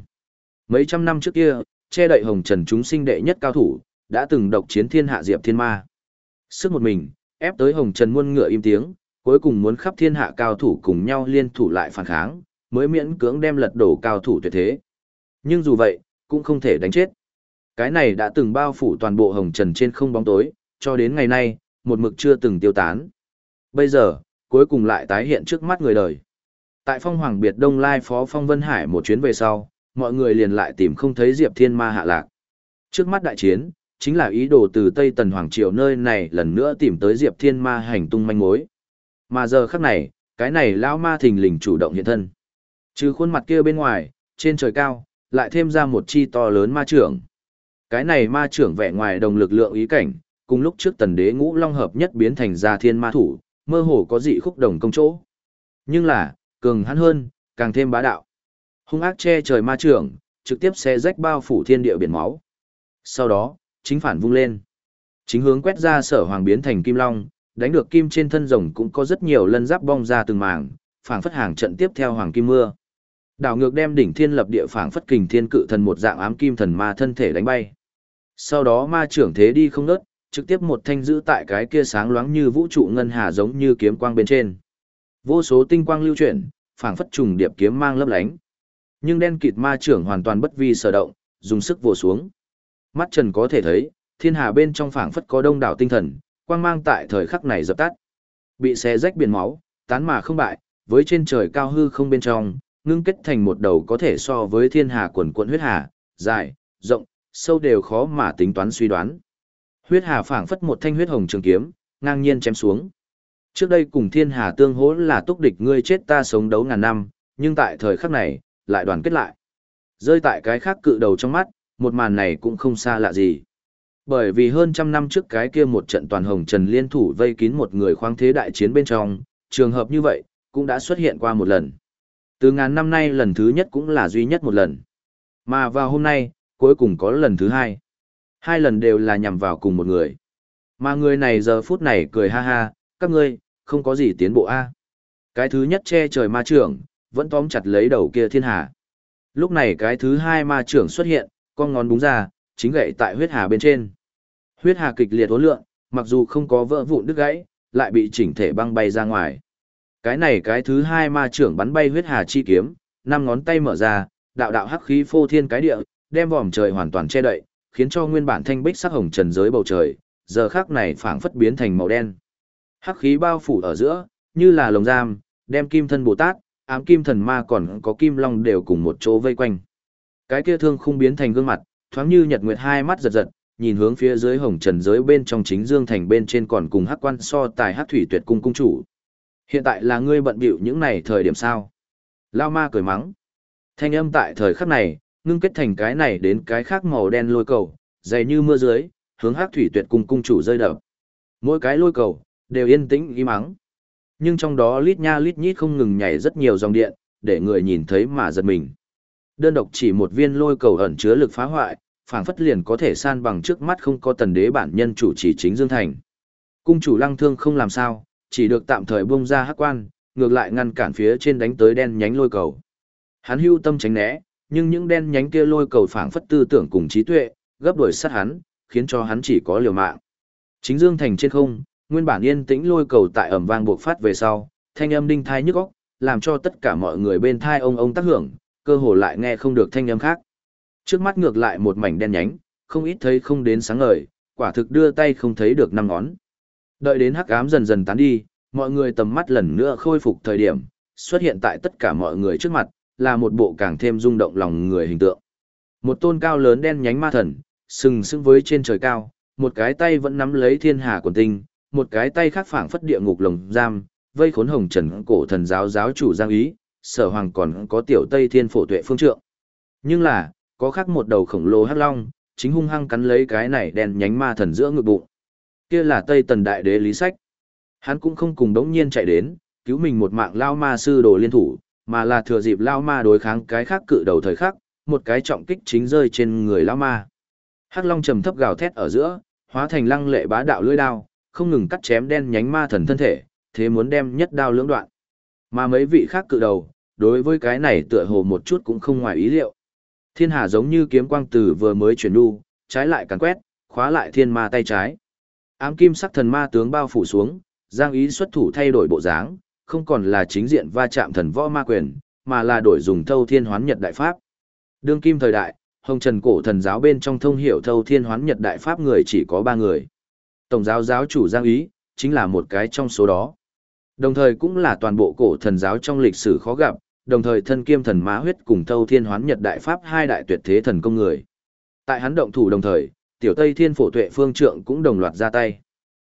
Mấy trăm năm trước kia, che đậy hồng trần chúng sinh đệ nhất cao thủ, đã từng độc chiến thiên hạ diệp thiên ma. Sức một mình, ép tới hồng trần muôn ngựa im tiếng, cuối cùng muốn khắp thiên hạ cao thủ cùng nhau liên thủ lại phản kháng, mới miễn cưỡng đem lật đổ cao thủ tuyệt thế. Nhưng dù vậy, cũng không thể đánh chết. Cái này đã từng bao phủ toàn bộ hồng trần trên không bóng tối, cho đến ngày nay, một mực chưa từng tiêu tán. Bây giờ, cuối cùng lại tái hiện trước mắt người đời. Tại phong hoàng biệt đông lai phó phong vân hải một chuyến về sau, mọi người liền lại tìm không thấy Diệp Thiên Ma hạ lạc. Trước mắt đại chiến, chính là ý đồ từ Tây Tần Hoàng Triều nơi này lần nữa tìm tới Diệp Thiên Ma hành tung manh mối. Mà giờ khắc này, cái này lão ma thình lình chủ động hiện thân. Trừ khuôn mặt kia bên ngoài, trên trời cao, lại thêm ra một chi to lớn ma trưởng. Cái này ma trưởng vẻ ngoài đồng lực lượng ý cảnh, cùng lúc trước tần đế ngũ long hợp nhất biến thành ra thiên ma thủ, mơ hồ có dị khúc đồng công chỗ. Nhưng là, cường hắn hơn, càng thêm bá đạo. Hung ác che trời ma trưởng, trực tiếp xé rách bao phủ thiên địa biển máu. Sau đó, chính phản vung lên. Chính hướng quét ra sở hoàng biến thành kim long, đánh được kim trên thân rồng cũng có rất nhiều lân giáp bong ra từng mảng, phảng phất hàng trận tiếp theo hoàng kim mưa. Đảo ngược đem đỉnh thiên lập địa phảng phất kình thiên cự thần một dạng ám kim thần ma thân thể đánh bay. Sau đó ma trưởng thế đi không ngớt, trực tiếp một thanh giữ tại cái kia sáng loáng như vũ trụ ngân hà giống như kiếm quang bên trên. Vô số tinh quang lưu chuyển, phảng phất trùng điệp kiếm mang lấp lánh. Nhưng đen kịt ma trưởng hoàn toàn bất vi sở động, dùng sức vồ xuống. Mắt Trần có thể thấy, thiên hà bên trong phảng phất có đông đảo tinh thần, quang mang tại thời khắc này dập tắt. Bị xé rách biển máu, tán mà không bại, với trên trời cao hư không bên trong, ngưng kết thành một đầu có thể so với thiên hà quần quận huyết hà, dài, rộng, sâu đều khó mà tính toán suy đoán. Huyết hà phảng phất một thanh huyết hồng trường kiếm, ngang nhiên chém xuống. Trước đây cùng thiên hà tương hỗ là túc địch ngươi chết ta sống đấu ngàn năm, nhưng tại thời khắc này, lại đoàn kết lại. Rơi tại cái khác cự đầu trong mắt, một màn này cũng không xa lạ gì. Bởi vì hơn trăm năm trước cái kia một trận toàn hồng trần liên thủ vây kín một người khoáng thế đại chiến bên trong, trường hợp như vậy, cũng đã xuất hiện qua một lần. Từ ngàn năm nay lần thứ nhất cũng là duy nhất một lần. Mà vào hôm nay, cuối cùng có lần thứ hai. Hai lần đều là nhằm vào cùng một người. Mà người này giờ phút này cười ha ha, các ngươi, không có gì tiến bộ a Cái thứ nhất che trời ma trưởng, vẫn tóm chặt lấy đầu kia thiên hà. Lúc này cái thứ hai ma trưởng xuất hiện, con ngón đúng ra, chính gậy tại huyết hà bên trên. Huyết hà kịch liệt hỗn lượng, mặc dù không có vỡ vụn đứt gãy, lại bị chỉnh thể băng bay ra ngoài. Cái này cái thứ hai ma trưởng bắn bay huyết hà chi kiếm, năm ngón tay mở ra, đạo đạo hắc khí phô thiên cái địa, đem vòm trời hoàn toàn che đậy, khiến cho nguyên bản thanh bích sắc hồng trần giới bầu trời, giờ khắc này phảng phất biến thành màu đen. Hắc khí bao phủ ở giữa, như là lồng giam, đem kim thân Bồ Tát, ám kim thần ma còn có kim long đều cùng một chỗ vây quanh. Cái kia thương không biến thành gương mặt, thoáng như nhật nguyệt hai mắt giật giật, nhìn hướng phía dưới hồng trần giới bên trong chính dương thành bên trên còn cùng hắc quan so tài hắc thủy tuyệt cung cung chủ. Hiện tại là ngươi bận bịu những này thời điểm sao? Lao ma cười mắng. Thanh âm tại thời khắc này, ngưng kết thành cái này đến cái khác màu đen lôi cầu, dày như mưa dưới, hướng hắc thủy tuyệt cung cung chủ rơi đập. Mỗi cái lôi cầu, đều yên tĩnh im mắng. Nhưng trong đó lít nha lít nhít không ngừng nhảy rất nhiều dòng điện, để người nhìn thấy mà giật mình. Đơn độc chỉ một viên lôi cầu ẩn chứa lực phá hoại, phảng phất liền có thể san bằng trước mắt không có tần đế bản nhân chủ chỉ chính Dương Thành. Cung chủ lăng thương không làm sao, chỉ được tạm thời bung ra hắc quan, ngược lại ngăn cản phía trên đánh tới đen nhánh lôi cầu. Hắn hưu tâm tránh né, nhưng những đen nhánh kia lôi cầu phảng phất tư tưởng cùng trí tuệ, gấp đuổi sát hắn, khiến cho hắn chỉ có liều mạng. Chính Dương Thành trên không, nguyên bản yên tĩnh lôi cầu tại ẩm vang buộc phát về sau, thanh âm đinh thai nhức óc, làm cho tất cả mọi người bên thai ông ông tác hưởng, cơ hồ lại nghe không được thanh âm khác. Trước mắt ngược lại một mảnh đen nhánh, không ít thấy không đến sáng ngời, quả thực đưa tay không thấy được năm ngón. Đợi đến hắc ám dần dần tán đi, mọi người tầm mắt lần nữa khôi phục thời điểm, xuất hiện tại tất cả mọi người trước mặt, là một bộ càng thêm rung động lòng người hình tượng. Một tôn cao lớn đen nhánh ma thần, sừng sững với trên trời cao, một cái tay vẫn nắm lấy thiên hà quần tinh, một cái tay khác phảng phất địa ngục lồng giam, vây khốn hồng trần cổ thần giáo giáo chủ Giang Ý, sở hoàng còn có tiểu Tây Thiên phổ tuệ phương trượng. Nhưng là, có khác một đầu khổng lồ hắc long, chính hung hăng cắn lấy cái này đen nhánh ma thần giữa ngực bụng. Kia là Tây Tần Đại Đế Lý Sách. Hắn cũng không cùng đống nhiên chạy đến, cứu mình một mạng lao ma sư đồ liên thủ, mà là thừa dịp lao ma đối kháng cái khác cự đầu thời khắc, một cái trọng kích chính rơi trên người lao ma. Hắc Long trầm thấp gào thét ở giữa, hóa thành lăng lệ bá đạo lưỡi đao, không ngừng cắt chém đen nhánh ma thần thân thể, thế muốn đem nhất đao lưỡng đoạn. Mà mấy vị khác cự đầu, đối với cái này tựa hồ một chút cũng không ngoài ý liệu. Thiên hà giống như kiếm quang từ vừa mới chuyển đu, trái lại càn quét, khóa lại thiên ma tay trái. Ám kim sắc thần ma tướng bao phủ xuống, giang ý xuất thủ thay đổi bộ dáng, không còn là chính diện va chạm thần võ ma quyền, mà là đổi dùng thâu thiên hoán nhật đại pháp. Đương kim thời đại, hồng trần cổ thần giáo bên trong thông hiểu thâu thiên hoán nhật đại pháp người chỉ có ba người. Tổng giáo giáo chủ giang ý, chính là một cái trong số đó. Đồng thời cũng là toàn bộ cổ thần giáo trong lịch sử khó gặp, đồng thời thân kiêm thần má huyết cùng thâu thiên hoán nhật đại pháp hai đại tuyệt thế thần công người. Tại hắn động thủ đồng thời, tiểu tây thiên phổ tuệ phương trượng cũng đồng loạt ra tay.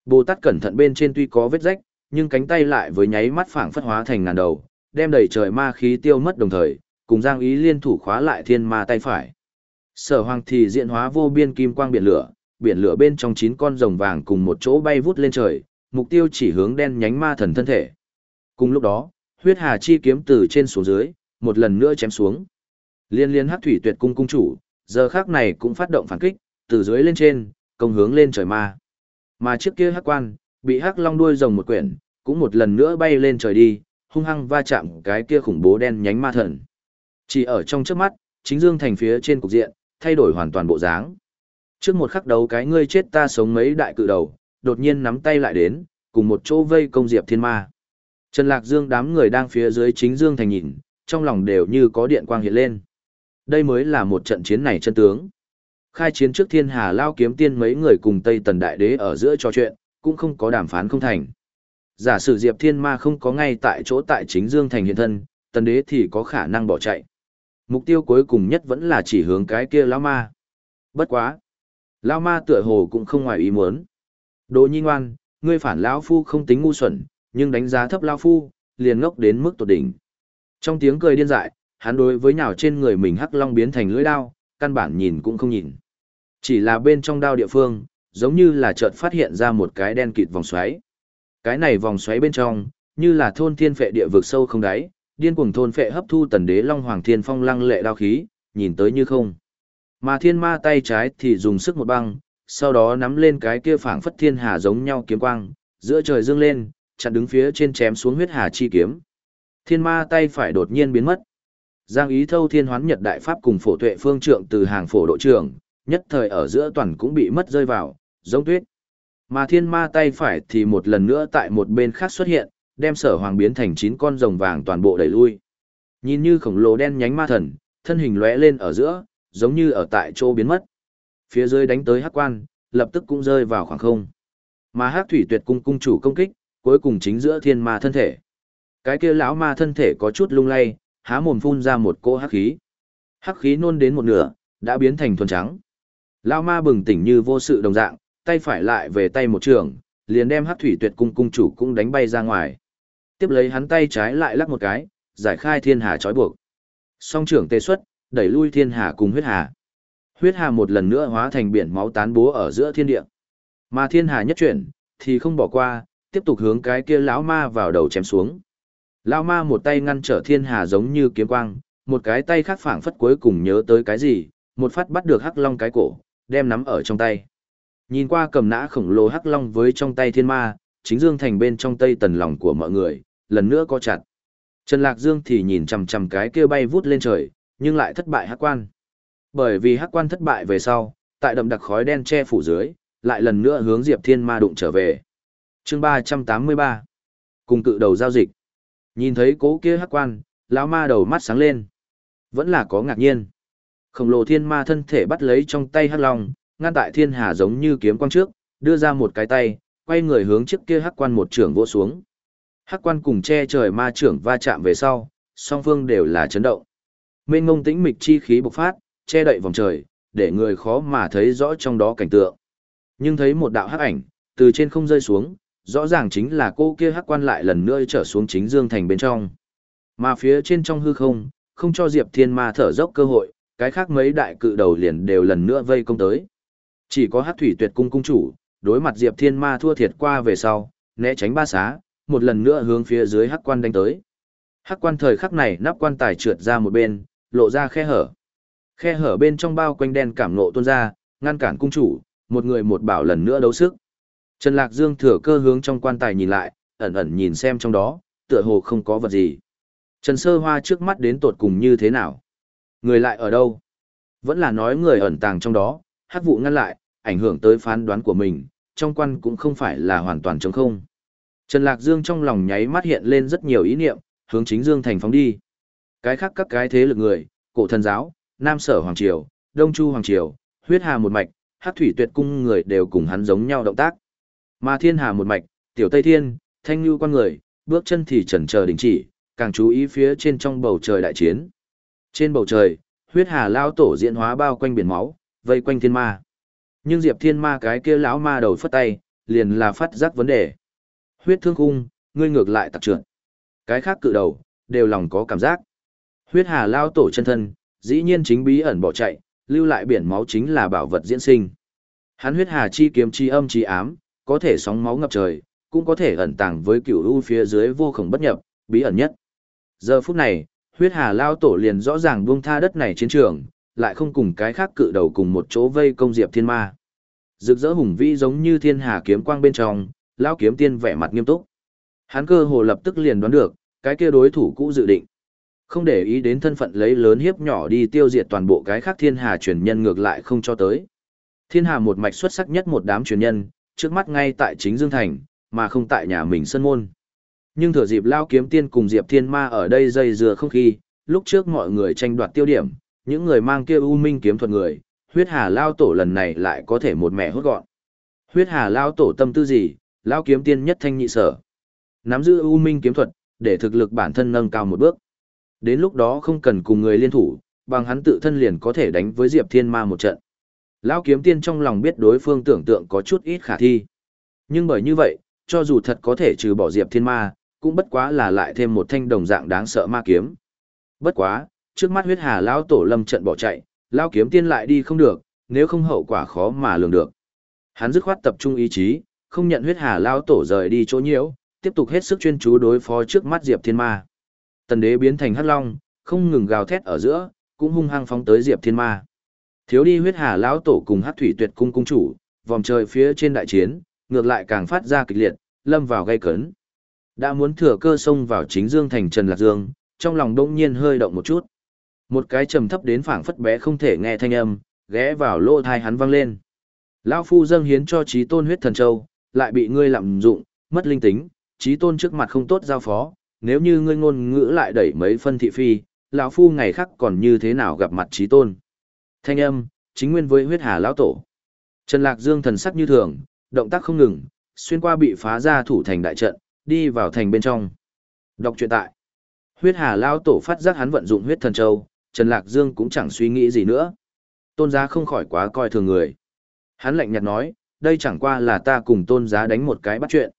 Bồ Tát cẩn thận bên trên tuy có vết rách, nhưng cánh tay lại với nháy mắt phảng phất hóa thành ngàn đầu, đem đầy trời ma khí tiêu mất đồng thời, cùng Giang Ý liên thủ khóa lại thiên ma tay phải. Sở Hoàng thì diện hóa vô biên kim quang biển lửa, biển lửa bên trong chín con rồng vàng cùng một chỗ bay vút lên trời, mục tiêu chỉ hướng đen nhánh ma thần thân thể. Cùng lúc đó, huyết hà chi kiếm từ trên xuống dưới, một lần nữa chém xuống. Liên liên hắc thủy tuyệt cung cung chủ, giờ khác này cũng phát động phản kích, từ dưới lên trên, công hướng lên trời ma. Mà trước kia hắc quan, bị hắc long đuôi rồng một quyển, cũng một lần nữa bay lên trời đi, hung hăng va chạm cái kia khủng bố đen nhánh ma thần. Chỉ ở trong trước mắt, chính dương thành phía trên cục diện, thay đổi hoàn toàn bộ dáng. Trước một khắc đấu cái ngươi chết ta sống mấy đại cự đầu, đột nhiên nắm tay lại đến, cùng một chỗ vây công Diệp Thiên Ma. Trần Lạc Dương đám người đang phía dưới chính Dương Thành nhìn, trong lòng đều như có điện quang hiện lên. Đây mới là một trận chiến này chân tướng. Khai chiến trước thiên hà lao kiếm tiên mấy người cùng Tây Tần Đại Đế ở giữa trò chuyện, cũng không có đàm phán không thành. Giả sử Diệp Thiên Ma không có ngay tại chỗ tại chính Dương Thành hiện thân, Tần Đế thì có khả năng bỏ chạy. Mục tiêu cuối cùng nhất vẫn là chỉ hướng cái kia lão ma. Bất quá. Lão ma tựa hồ cũng không ngoài ý muốn. Đồ nhi ngoan, ngươi phản lão phu không tính ngu xuẩn, nhưng đánh giá thấp lao phu, liền ngốc đến mức tột đỉnh. Trong tiếng cười điên dại, hắn đối với nhào trên người mình hắc long biến thành lưỡi đao, căn bản nhìn cũng không nhìn. Chỉ là bên trong đao địa phương, giống như là chợt phát hiện ra một cái đen kịt vòng xoáy. Cái này vòng xoáy bên trong, như là thôn thiên phệ địa vực sâu không đáy, điên cuồng thôn phệ hấp thu tần đế long hoàng thiên phong lăng lệ đao khí, nhìn tới như không. Mà thiên ma tay trái thì dùng sức một băng, sau đó nắm lên cái kia phảng phất thiên hà giống nhau kiếm quang, giữa trời dương lên, chặn đứng phía trên chém xuống huyết hà chi kiếm. Thiên ma tay phải đột nhiên biến mất. Giang ý thâu thiên hoán nhật đại pháp cùng phổ tuệ phương trượng từ hàng phổ độ trưởng, nhất thời ở giữa toàn cũng bị mất rơi vào, giống tuyết. Mà thiên ma tay phải thì một lần nữa tại một bên khác xuất hiện, đem sở hoàng biến thành chín con rồng vàng toàn bộ đẩy lui. Nhìn như khổng lồ đen nhánh ma thần, thân hình lóe lên ở giữa, giống như ở tại chỗ biến mất. Phía dưới đánh tới hắc quan, lập tức cũng rơi vào khoảng không. Mà hắc thủy tuyệt cung cung chủ công kích, cuối cùng chính giữa thiên ma thân thể. Cái kia lão ma thân thể có chút lung lay, há mồm phun ra một cỗ hắc khí. Hắc khí nôn đến một nửa, đã biến thành thuần trắng. Lão ma bừng tỉnh như vô sự đồng dạng, tay phải lại về tay một trường, liền đem hắc thủy tuyệt cung cung chủ cũng đánh bay ra ngoài. Tiếp lấy hắn tay trái lại lắc một cái, giải khai thiên hà trói buộc. Song trưởng tê xuất, đẩy lui thiên hà cùng huyết hà. Huyết hà một lần nữa hóa thành biển máu tán bố ở giữa thiên địa. Mà thiên hà nhất chuyển, thì không bỏ qua, tiếp tục hướng cái kia lão ma vào đầu chém xuống. Lão ma một tay ngăn trở thiên hà giống như kiếm quang, một cái tay khác phảng phất cuối cùng nhớ tới cái gì, một phát bắt được hắc long cái cổ, đem nắm ở trong tay. Nhìn qua cầm nã khổng lồ hắc long với trong tay thiên ma, chính dương thành bên trong tây tần lòng của mọi người, lần nữa co chặt. Trần Lạc Dương thì nhìn chằm chằm cái kia bay vút lên trời, nhưng lại thất bại hắc quan. Bởi vì hắc quan thất bại về sau, tại đậm đặc khói đen che phủ dưới, lại lần nữa hướng Diệp Thiên Ma đụng trở về. Chương 383. Cùng cự đầu giao dịch. Nhìn thấy cố kia hắc quan, lão ma đầu mắt sáng lên. Vẫn là có ngạc nhiên. Khổng lồ thiên ma thân thể bắt lấy trong tay hắc long, ngăn tại thiên hà giống như kiếm quang trước, đưa ra một cái tay, quay người hướng trước kia hắc quan một trưởng vỗ xuống. Hắc quan cùng che trời ma trưởng va chạm về sau, song phương đều là chấn động. Mênh ngông tĩnh mịch chi khí bộc phát, che đậy vòng trời, để người khó mà thấy rõ trong đó cảnh tượng. Nhưng thấy một đạo hắc ảnh, từ trên không rơi xuống, rõ ràng chính là cô kia hắc quan lại lần nữa trở xuống chính dương thành bên trong. Mà phía trên trong hư không, không cho Diệp Thiên Ma thở dốc cơ hội, cái khác mấy đại cự đầu liền đều lần nữa vây công tới. Chỉ có hắc thủy tuyệt cung cung chủ, đối mặt Diệp Thiên Ma thua thiệt qua về sau, né tránh ba xá, một lần nữa hướng phía dưới hắc quan đánh tới. Hắc quan thời khắc này nắp quan tài trượt ra một bên, lộ ra khe hở. Khe hở bên trong bao quanh đen cảm nộ tuôn ra, ngăn cản cung chủ, một người một bảo lần nữa đấu sức. Trần Lạc Dương thừa cơ hướng trong quan tài nhìn lại, ẩn ẩn nhìn xem trong đó, tựa hồ không có vật gì. Trần Sơ Hoa trước mắt đến tột cùng như thế nào? Người lại ở đâu? Vẫn là nói người ẩn tàng trong đó, hát vụ ngăn lại, ảnh hưởng tới phán đoán của mình, trong quan cũng không phải là hoàn toàn trống không. Trần Lạc Dương trong lòng nháy mắt hiện lên rất nhiều ý niệm, hướng chính Dương thành phóng đi. Cái khác các cái thế lực người, cổ thần giáo, Nam Sở Hoàng Triều, Đông Chu Hoàng Triều, huyết hà một mạch, hắc thủy tuyệt cung người đều cùng hắn giống nhau động tác. Mà thiên hà một mạch, tiểu Tây Thiên, thanh lưu quan người, bước chân thì chần chờ đình chỉ, càng chú ý phía trên trong bầu trời đại chiến. Trên bầu trời, huyết hà lao tổ diễn hóa bao quanh biển máu, vây quanh thiên ma. Nhưng Diệp Thiên Ma cái kia lão ma đầu phất tay, liền là phát giác vấn đề. Huyết thương cung, ngươi ngược lại tặc trượt. Cái khác cự đầu, đều lòng có cảm giác. Huyết hà lao tổ chân thân, dĩ nhiên chính bí ẩn bỏ chạy, lưu lại biển máu chính là bảo vật diễn sinh. Hắn huyết hà chi kiếm chi âm chi ám, có thể sóng máu ngập trời, cũng có thể ẩn tàng với cửu u phía dưới vô khổng bất nhập, bí ẩn nhất. Giờ phút này, huyết hà lao tổ liền rõ ràng buông tha đất này chiến trường, lại không cùng cái khác cự đầu cùng một chỗ vây công diệp thiên ma. Rực rỡ hùng vĩ giống như thiên hà kiếm quang bên trong, lao kiếm tiên vẻ mặt nghiêm túc. Hắn cơ hồ lập tức liền đoán được, cái kia đối thủ cũ dự định. Không để ý đến thân phận lấy lớn hiếp nhỏ đi tiêu diệt toàn bộ cái khác thiên hà truyền nhân ngược lại không cho tới. Thiên hà một mạch xuất sắc nhất một đám truyền nhân, trước mắt ngay tại chính Dương Thành, mà không tại nhà mình sân môn. Nhưng thừa dịp lao kiếm tiên cùng Diệp Thiên Ma ở đây dây dừa không khí, lúc trước mọi người tranh đoạt tiêu điểm, những người mang kia u minh kiếm thuật người, huyết hà lao tổ lần này lại có thể một mẹ hốt gọn. Huyết hà lao tổ tâm tư gì, lao kiếm tiên nhất thanh nhị sở. Nắm giữ u minh kiếm thuật, để thực lực bản thân nâng cao một bước. Đến lúc đó không cần cùng người liên thủ, bằng hắn tự thân liền có thể đánh với Diệp Thiên Ma một trận. Lão kiếm tiên trong lòng biết đối phương tưởng tượng có chút ít khả thi. Nhưng bởi như vậy, cho dù thật có thể trừ bỏ Diệp Thiên Ma, cũng bất quá là lại thêm một thanh đồng dạng đáng sợ ma kiếm. Bất quá, trước mắt huyết hà lão tổ lâm trận bỏ chạy, lão kiếm tiên lại đi không được, nếu không hậu quả khó mà lường được. Hắn dứt khoát tập trung ý chí, không nhận huyết hà lão tổ rời đi chỗ nhiễu, tiếp tục hết sức chuyên chú đối phó trước mắt Diệp Thiên Ma. Tần đế biến thành hắc long, không ngừng gào thét ở giữa, cũng hung hăng phóng tới Diệp Thiên Ma. Thiếu đi huyết hà lão tổ cùng hát thủy tuyệt cung cung chủ, vòng trời phía trên đại chiến, ngược lại càng phát ra kịch liệt, lâm vào gây cấn. Đã muốn thừa cơ xông vào chính dương thành Trần Lạc Dương, trong lòng đông nhiên hơi động một chút. Một cái trầm thấp đến phảng phất bé không thể nghe thanh âm, ghé vào lỗ thai hắn vang lên. Lão phu dâng hiến cho trí tôn huyết thần châu, lại bị ngươi lạm dụng, mất linh tính, trí tôn trước mặt không tốt giao phó, nếu như ngươi ngôn ngữ lại đẩy mấy phân thị phi, lão phu ngày khác còn như thế nào gặp mặt trí tôn. Thanh âm, chính nguyên với huyết hà lão tổ. Trần Lạc Dương thần sắc như thường, động tác không ngừng, xuyên qua bị phá ra thủ thành đại trận, đi vào thành bên trong. Đọc truyện tại. Huyết Hà lão tổ phát giác hắn vận dụng huyết thần châu, Trần Lạc Dương cũng chẳng suy nghĩ gì nữa. Tôn giá không khỏi quá coi thường người. Hắn lạnh nhạt nói, đây chẳng qua là ta cùng tôn giá đánh một cái bắt chuyện.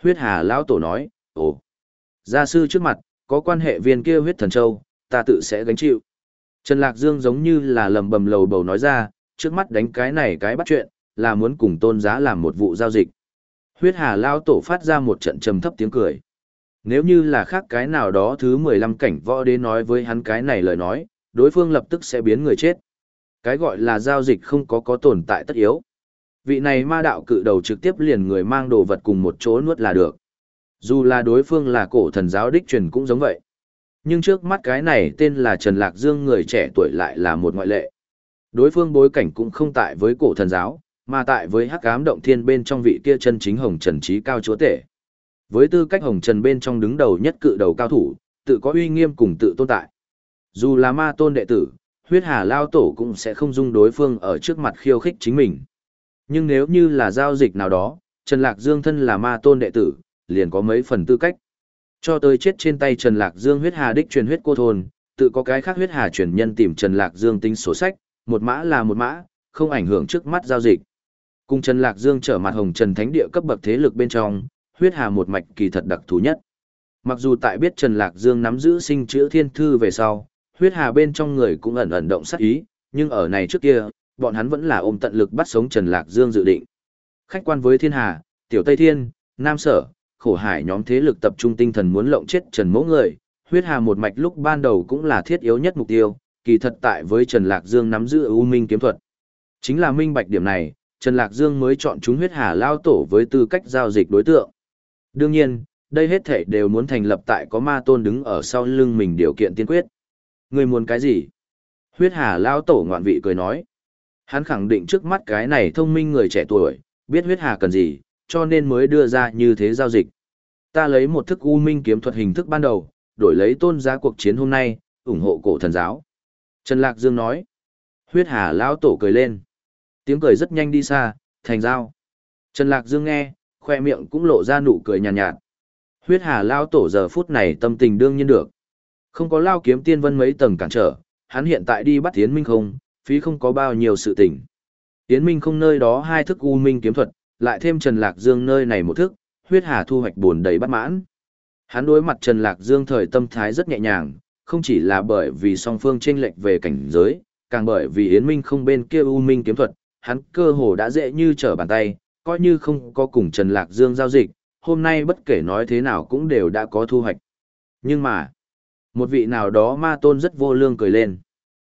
Huyết Hà lão tổ nói, ồ. Gia sư trước mặt, có quan hệ viên kia huyết thần châu, ta tự sẽ gánh chịu. Trần Lạc Dương giống như là lầm bầm lầu bầu nói ra, trước mắt đánh cái này cái bắt chuyện, là muốn cùng tôn giá làm một vụ giao dịch. Huyết hà lao tổ phát ra một trận trầm thấp tiếng cười. Nếu như là khác cái nào đó thứ 15 cảnh võ đế nói với hắn cái này lời nói, đối phương lập tức sẽ biến người chết. Cái gọi là giao dịch không có có tồn tại tất yếu. Vị này ma đạo cự đầu trực tiếp liền người mang đồ vật cùng một chỗ nuốt là được. Dù là đối phương là cổ thần giáo đích truyền cũng giống vậy. Nhưng trước mắt cái này tên là Trần Lạc Dương người trẻ tuổi lại là một ngoại lệ. Đối phương bối cảnh cũng không tại với cổ thần giáo, mà tại với hắc ám động thiên bên trong vị kia chân chính hồng trần trí cao chúa tể. Với tư cách hồng trần bên trong đứng đầu nhất cự đầu cao thủ, tự có uy nghiêm cùng tự tồn tại. Dù là ma tôn đệ tử, huyết hà lao tổ cũng sẽ không dung đối phương ở trước mặt khiêu khích chính mình. Nhưng nếu như là giao dịch nào đó, Trần Lạc Dương thân là ma tôn đệ tử, liền có mấy phần tư cách. Cho tới chết trên tay Trần Lạc Dương huyết hà đích truyền huyết cô thôn, tự có cái khác huyết hà truyền nhân tìm Trần Lạc Dương tính sổ sách, một mã là một mã, không ảnh hưởng trước mắt giao dịch. Cùng Trần Lạc Dương trở mặt hồng Trần Thánh địa cấp bậc thế lực bên trong, huyết hà một mạch kỳ thật đặc thù nhất. Mặc dù tại biết Trần Lạc Dương nắm giữ sinh chữ thiên thư về sau, huyết hà bên trong người cũng ẩn ẩn động sát ý, nhưng ở này trước kia, bọn hắn vẫn là ôm tận lực bắt sống Trần Lạc Dương dự định. Khách quan với thiên hà, tiểu Tây Thiên, Nam Sở, khổ hải nhóm thế lực tập trung tinh thần muốn lộng chết Trần Mỗ người, huyết hà một mạch lúc ban đầu cũng là thiết yếu nhất mục tiêu, kỳ thật tại với Trần Lạc Dương nắm giữ U minh kiếm thuật. Chính là minh bạch điểm này, Trần Lạc Dương mới chọn chúng huyết hà lao tổ với tư cách giao dịch đối tượng. Đương nhiên, đây hết thể đều muốn thành lập tại có ma tôn đứng ở sau lưng mình điều kiện tiên quyết. Người muốn cái gì? Huyết hà lao tổ ngoạn vị cười nói. Hắn khẳng định trước mắt cái này thông minh người trẻ tuổi, biết huyết hà cần gì, cho nên mới đưa ra như thế giao dịch. Ta lấy một thức u minh kiếm thuật hình thức ban đầu, đổi lấy tôn giá cuộc chiến hôm nay, ủng hộ cổ thần giáo. Trần Lạc Dương nói. Huyết hà Lão tổ cười lên. Tiếng cười rất nhanh đi xa, thành giao. Trần Lạc Dương nghe, khoe miệng cũng lộ ra nụ cười nhàn nhạt, nhạt. Huyết hà Lão tổ giờ phút này tâm tình đương nhiên được. Không có lao kiếm tiên vân mấy tầng cản trở, hắn hiện tại đi bắt Yến Minh không, phí không có bao nhiêu sự tình. Yến Minh không nơi đó hai thức u minh kiếm thuật, lại thêm Trần Lạc Dương nơi này một thức, huyết hà thu hoạch buồn đầy bất mãn. Hắn đối mặt Trần Lạc Dương thời tâm thái rất nhẹ nhàng, không chỉ là bởi vì song phương chênh lệch về cảnh giới, càng bởi vì Yến Minh không bên kia u minh kiếm thuật, hắn cơ hồ đã dễ như trở bàn tay, coi như không có cùng Trần Lạc Dương giao dịch, hôm nay bất kể nói thế nào cũng đều đã có thu hoạch. Nhưng mà, một vị nào đó ma tôn rất vô lương cười lên.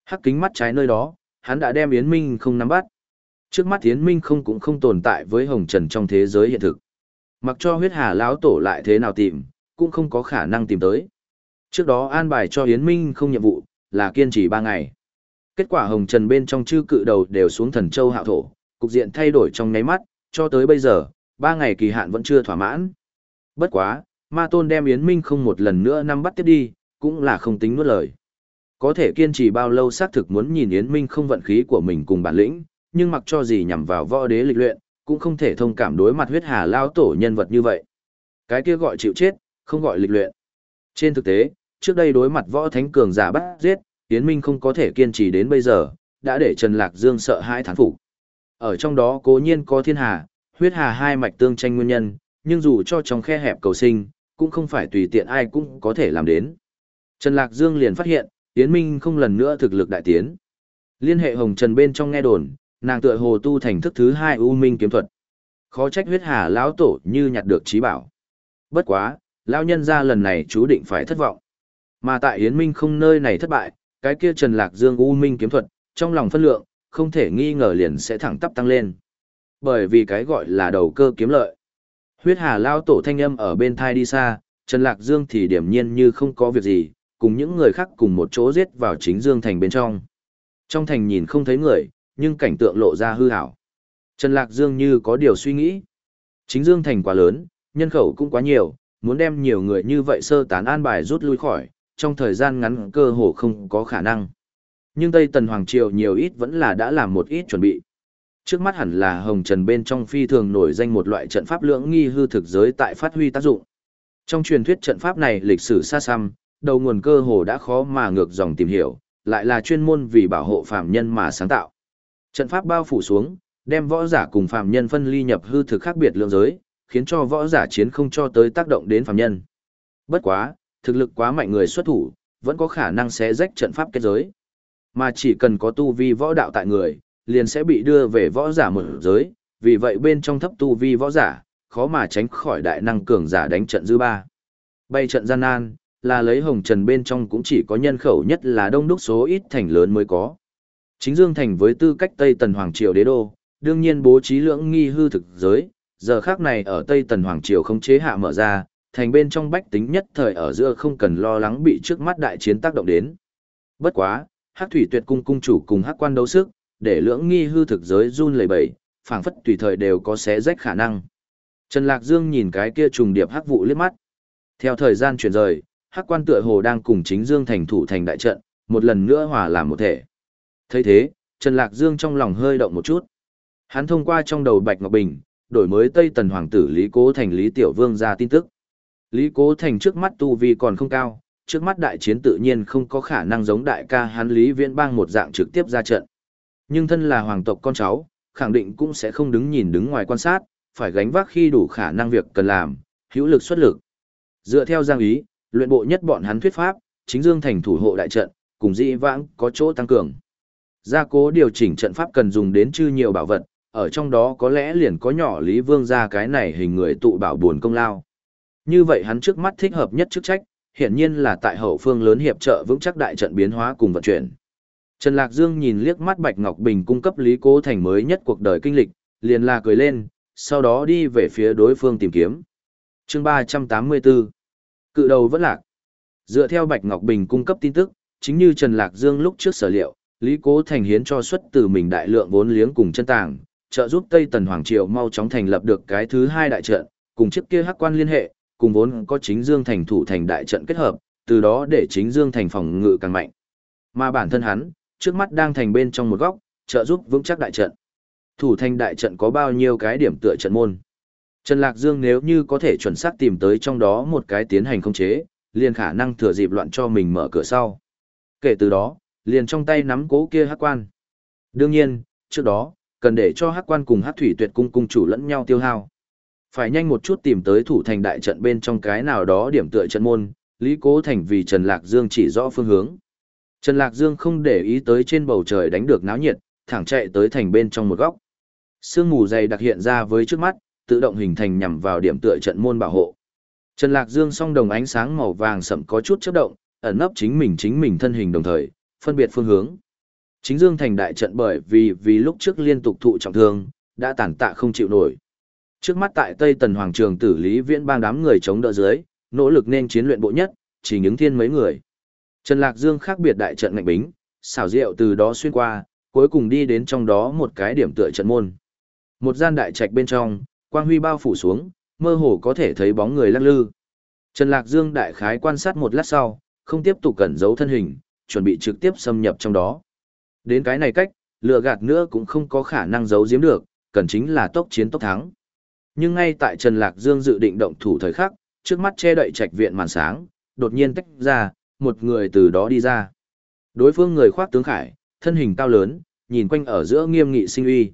Hắc kính mắt trái nơi đó, hắn đã đem Yến Minh không nắm bắt. Trước mắt Yến Minh không cũng không tồn tại với Hồng Trần trong thế giới hiện thực. Mặc cho huyết hà lão tổ lại thế nào tìm, cũng không có khả năng tìm tới. Trước đó an bài cho Yến Minh không nhiệm vụ, là kiên trì 3 ngày. Kết quả Hồng Trần bên trong chư cự đầu đều xuống thần châu hạo thổ, cục diện thay đổi trong nháy mắt, cho tới bây giờ, 3 ngày kỳ hạn vẫn chưa thỏa mãn. Bất quá, Ma Tôn đem Yến Minh không một lần nữa năm bắt tiếp đi, cũng là không tính nuốt lời. Có thể kiên trì bao lâu xác thực muốn nhìn Yến Minh không vận khí của mình cùng bản lĩnh, nhưng mặc cho gì nhằm vào võ đế lịch luyện, cũng không thể thông cảm đối mặt huyết hà lao tổ nhân vật như vậy. Cái kia gọi chịu chết, không gọi lịch luyện. Trên thực tế, trước đây đối mặt võ thánh cường giả bắt giết, Yến Minh không có thể kiên trì đến bây giờ, đã để Trần Lạc Dương sợ hãi thán phục. Ở trong đó cố nhiên có thiên hà, huyết hà hai mạch tương tranh nguyên nhân, nhưng dù cho trong khe hẹp cầu sinh, cũng không phải tùy tiện ai cũng có thể làm đến. Trần Lạc Dương liền phát hiện, Yến Minh không lần nữa thực lực đại tiến. Liên hệ Hồng Trần bên trong nghe đồn, nàng tựa hồ tu thành thức thứ hai U Minh kiếm thuật. Khó trách huyết hà lão tổ như nhặt được trí bảo. Bất quá, lão nhân gia lần này chú định phải thất vọng. Mà tại Yến Minh không nơi này thất bại, cái kia Trần Lạc Dương U Minh kiếm thuật, trong lòng phân lượng, không thể nghi ngờ liền sẽ thẳng tắp tăng lên. Bởi vì cái gọi là đầu cơ kiếm lợi. Huyết hà lao tổ thanh âm ở bên thai đi xa, Trần Lạc Dương thì điểm nhiên như không có việc gì, cùng những người khác cùng một chỗ giết vào chính Dương thành bên trong. Trong thành nhìn không thấy người, nhưng cảnh tượng lộ ra hư hảo. Trần Lạc Dương như có điều suy nghĩ. Chính Dương thành quá lớn, nhân khẩu cũng quá nhiều, muốn đem nhiều người như vậy sơ tán an bài rút lui khỏi, trong thời gian ngắn cơ hồ không có khả năng. Nhưng Tây Tần Hoàng Triều nhiều ít vẫn là đã làm một ít chuẩn bị. Trước mắt hẳn là Hồng Trần bên trong phi thường nổi danh một loại trận pháp lưỡng nghi hư thực giới tại phát huy tác dụng. Trong truyền thuyết trận pháp này lịch sử xa xăm, đầu nguồn cơ hồ đã khó mà ngược dòng tìm hiểu, lại là chuyên môn vì bảo hộ phàm nhân mà sáng tạo. Trận pháp bao phủ xuống, đem võ giả cùng phàm nhân phân ly nhập hư thực khác biệt lượng giới, khiến cho võ giả chiến không cho tới tác động đến phàm nhân. Bất quá, thực lực quá mạnh người xuất thủ, vẫn có khả năng sẽ rách trận pháp kết giới. Mà chỉ cần có tu vi võ đạo tại người, liền sẽ bị đưa về võ giả mở giới, vì vậy bên trong thấp tu vi võ giả, khó mà tránh khỏi đại năng cường giả đánh trận dư ba. Bay trận gian nan, là lấy hồng trần bên trong cũng chỉ có nhân khẩu nhất là đông đúc số ít thành lớn mới có. Chính Dương Thành với tư cách Tây Tần Hoàng Triều đế đô, đương nhiên bố trí lưỡng nghi hư thực giới, giờ khác này ở Tây Tần Hoàng Triều không chế hạ mở ra, thành bên trong bách tính nhất thời ở giữa không cần lo lắng bị trước mắt đại chiến tác động đến. Bất quá, Hắc Thủy Tuyệt cung cung chủ cùng Hắc Quan đấu sức, để lưỡng nghi hư thực giới run lẩy bẩy, phảng phất tùy thời đều có xé rách khả năng. Trần Lạc Dương nhìn cái kia trùng điệp hắc vụ liếc mắt. Theo thời gian chuyển rời, Hắc Quan tựa hồ đang cùng chính Dương thành thủ thành đại trận, một lần nữa hòa làm một thể thấy thế, Trần Lạc Dương trong lòng hơi động một chút. Hắn thông qua trong đầu Bạch Ngọc Bình, đổi mới Tây Tần Hoàng tử Lý Cố Thành Lý Tiểu Vương ra tin tức. Lý Cố Thành trước mắt tu vi còn không cao, trước mắt đại chiến tự nhiên không có khả năng giống đại ca hắn Lý Viễn Bang một dạng trực tiếp ra trận. Nhưng thân là hoàng tộc con cháu, khẳng định cũng sẽ không đứng nhìn đứng ngoài quan sát, phải gánh vác khi đủ khả năng việc cần làm, hữu lực xuất lực. Dựa theo giang ý, luyện bộ nhất bọn hắn thuyết pháp, chính dương thành thủ hộ đại trận, cùng dĩ vãng có chỗ tăng cường. Gia cố điều chỉnh trận pháp cần dùng đến chư nhiều bảo vật, ở trong đó có lẽ liền có nhỏ Lý Vương ra cái này hình người tụ bảo buồn công lao. Như vậy hắn trước mắt thích hợp nhất chức trách, hiện nhiên là tại hậu phương lớn hiệp trợ vững chắc đại trận biến hóa cùng vận chuyển. Trần Lạc Dương nhìn liếc mắt Bạch Ngọc Bình cung cấp Lý Cố Thành mới nhất cuộc đời kinh lịch, liền là cười lên, sau đó đi về phía đối phương tìm kiếm. chương 384 Cự đầu vẫn lạc. Dựa theo Bạch Ngọc Bình cung cấp tin tức, chính như Trần Lạc Dương lúc trước sở liệu, Lý Cố Thành hiến cho xuất từ mình đại lượng vốn liếng cùng chân tàng, trợ giúp Tây Tần Hoàng Triều mau chóng thành lập được cái thứ hai đại trận, cùng chiếc kia hắc quan liên hệ, cùng vốn có chính Dương thành thủ thành đại trận kết hợp, từ đó để chính Dương thành phòng ngự càng mạnh. Mà bản thân hắn, trước mắt đang thành bên trong một góc, trợ giúp vững chắc đại trận. Thủ thành đại trận có bao nhiêu cái điểm tựa trận môn. Trần Lạc Dương nếu như có thể chuẩn xác tìm tới trong đó một cái tiến hành không chế, liền khả năng thừa dịp loạn cho mình mở cửa sau. Kể từ đó, liền trong tay nắm cố kia hắc quan. Đương nhiên, trước đó, cần để cho hắc quan cùng hắc thủy tuyệt cung cung chủ lẫn nhau tiêu hao. Phải nhanh một chút tìm tới thủ thành đại trận bên trong cái nào đó điểm tựa trận môn, Lý Cố Thành vì Trần Lạc Dương chỉ rõ phương hướng. Trần Lạc Dương không để ý tới trên bầu trời đánh được náo nhiệt, thẳng chạy tới thành bên trong một góc. Sương mù dày đặc hiện ra với trước mắt, tự động hình thành nhằm vào điểm tựa trận môn bảo hộ. Trần Lạc Dương song đồng ánh sáng màu vàng sẫm có chút chớp động, ẩn nấp chính mình chính mình thân hình đồng thời, phân biệt phương hướng. Chính Dương thành đại trận bởi vì vì lúc trước liên tục thụ trọng thương, đã tàn tạ không chịu nổi. Trước mắt tại Tây Tần Hoàng Trường tử Lý Viễn bang đám người chống đỡ dưới, nỗ lực nên chiến luyện bộ nhất, chỉ những thiên mấy người. Trần Lạc Dương khác biệt đại trận ngạnh bính, xảo diệu từ đó xuyên qua, cuối cùng đi đến trong đó một cái điểm tựa trận môn. Một gian đại trạch bên trong, quang huy bao phủ xuống, mơ hồ có thể thấy bóng người lắc lư. Trần Lạc Dương đại khái quan sát một lát sau, không tiếp tục cẩn giấu thân hình, chuẩn bị trực tiếp xâm nhập trong đó. Đến cái này cách, lừa gạt nữa cũng không có khả năng giấu giếm được, cần chính là tốc chiến tốc thắng. Nhưng ngay tại Trần Lạc Dương dự định động thủ thời khắc, trước mắt che đậy trạch viện màn sáng, đột nhiên tách ra, một người từ đó đi ra. Đối phương người khoác tướng khải, thân hình cao lớn, nhìn quanh ở giữa nghiêm nghị sinh uy.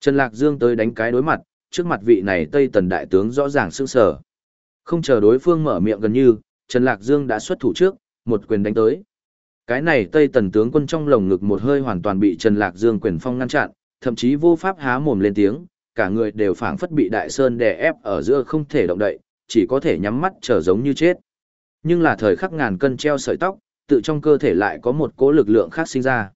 Trần Lạc Dương tới đánh cái đối mặt, trước mặt vị này Tây Tần đại tướng rõ ràng sững sờ. Không chờ đối phương mở miệng gần như, Trần Lạc Dương đã xuất thủ trước, một quyền đánh tới. Cái này Tây Tần tướng quân trong lồng ngực một hơi hoàn toàn bị Trần Lạc Dương quyền phong ngăn chặn, thậm chí vô pháp há mồm lên tiếng, cả người đều phảng phất bị đại sơn đè ép ở giữa không thể động đậy, chỉ có thể nhắm mắt trở giống như chết. Nhưng là thời khắc ngàn cân treo sợi tóc, tự trong cơ thể lại có một cỗ lực lượng khác sinh ra.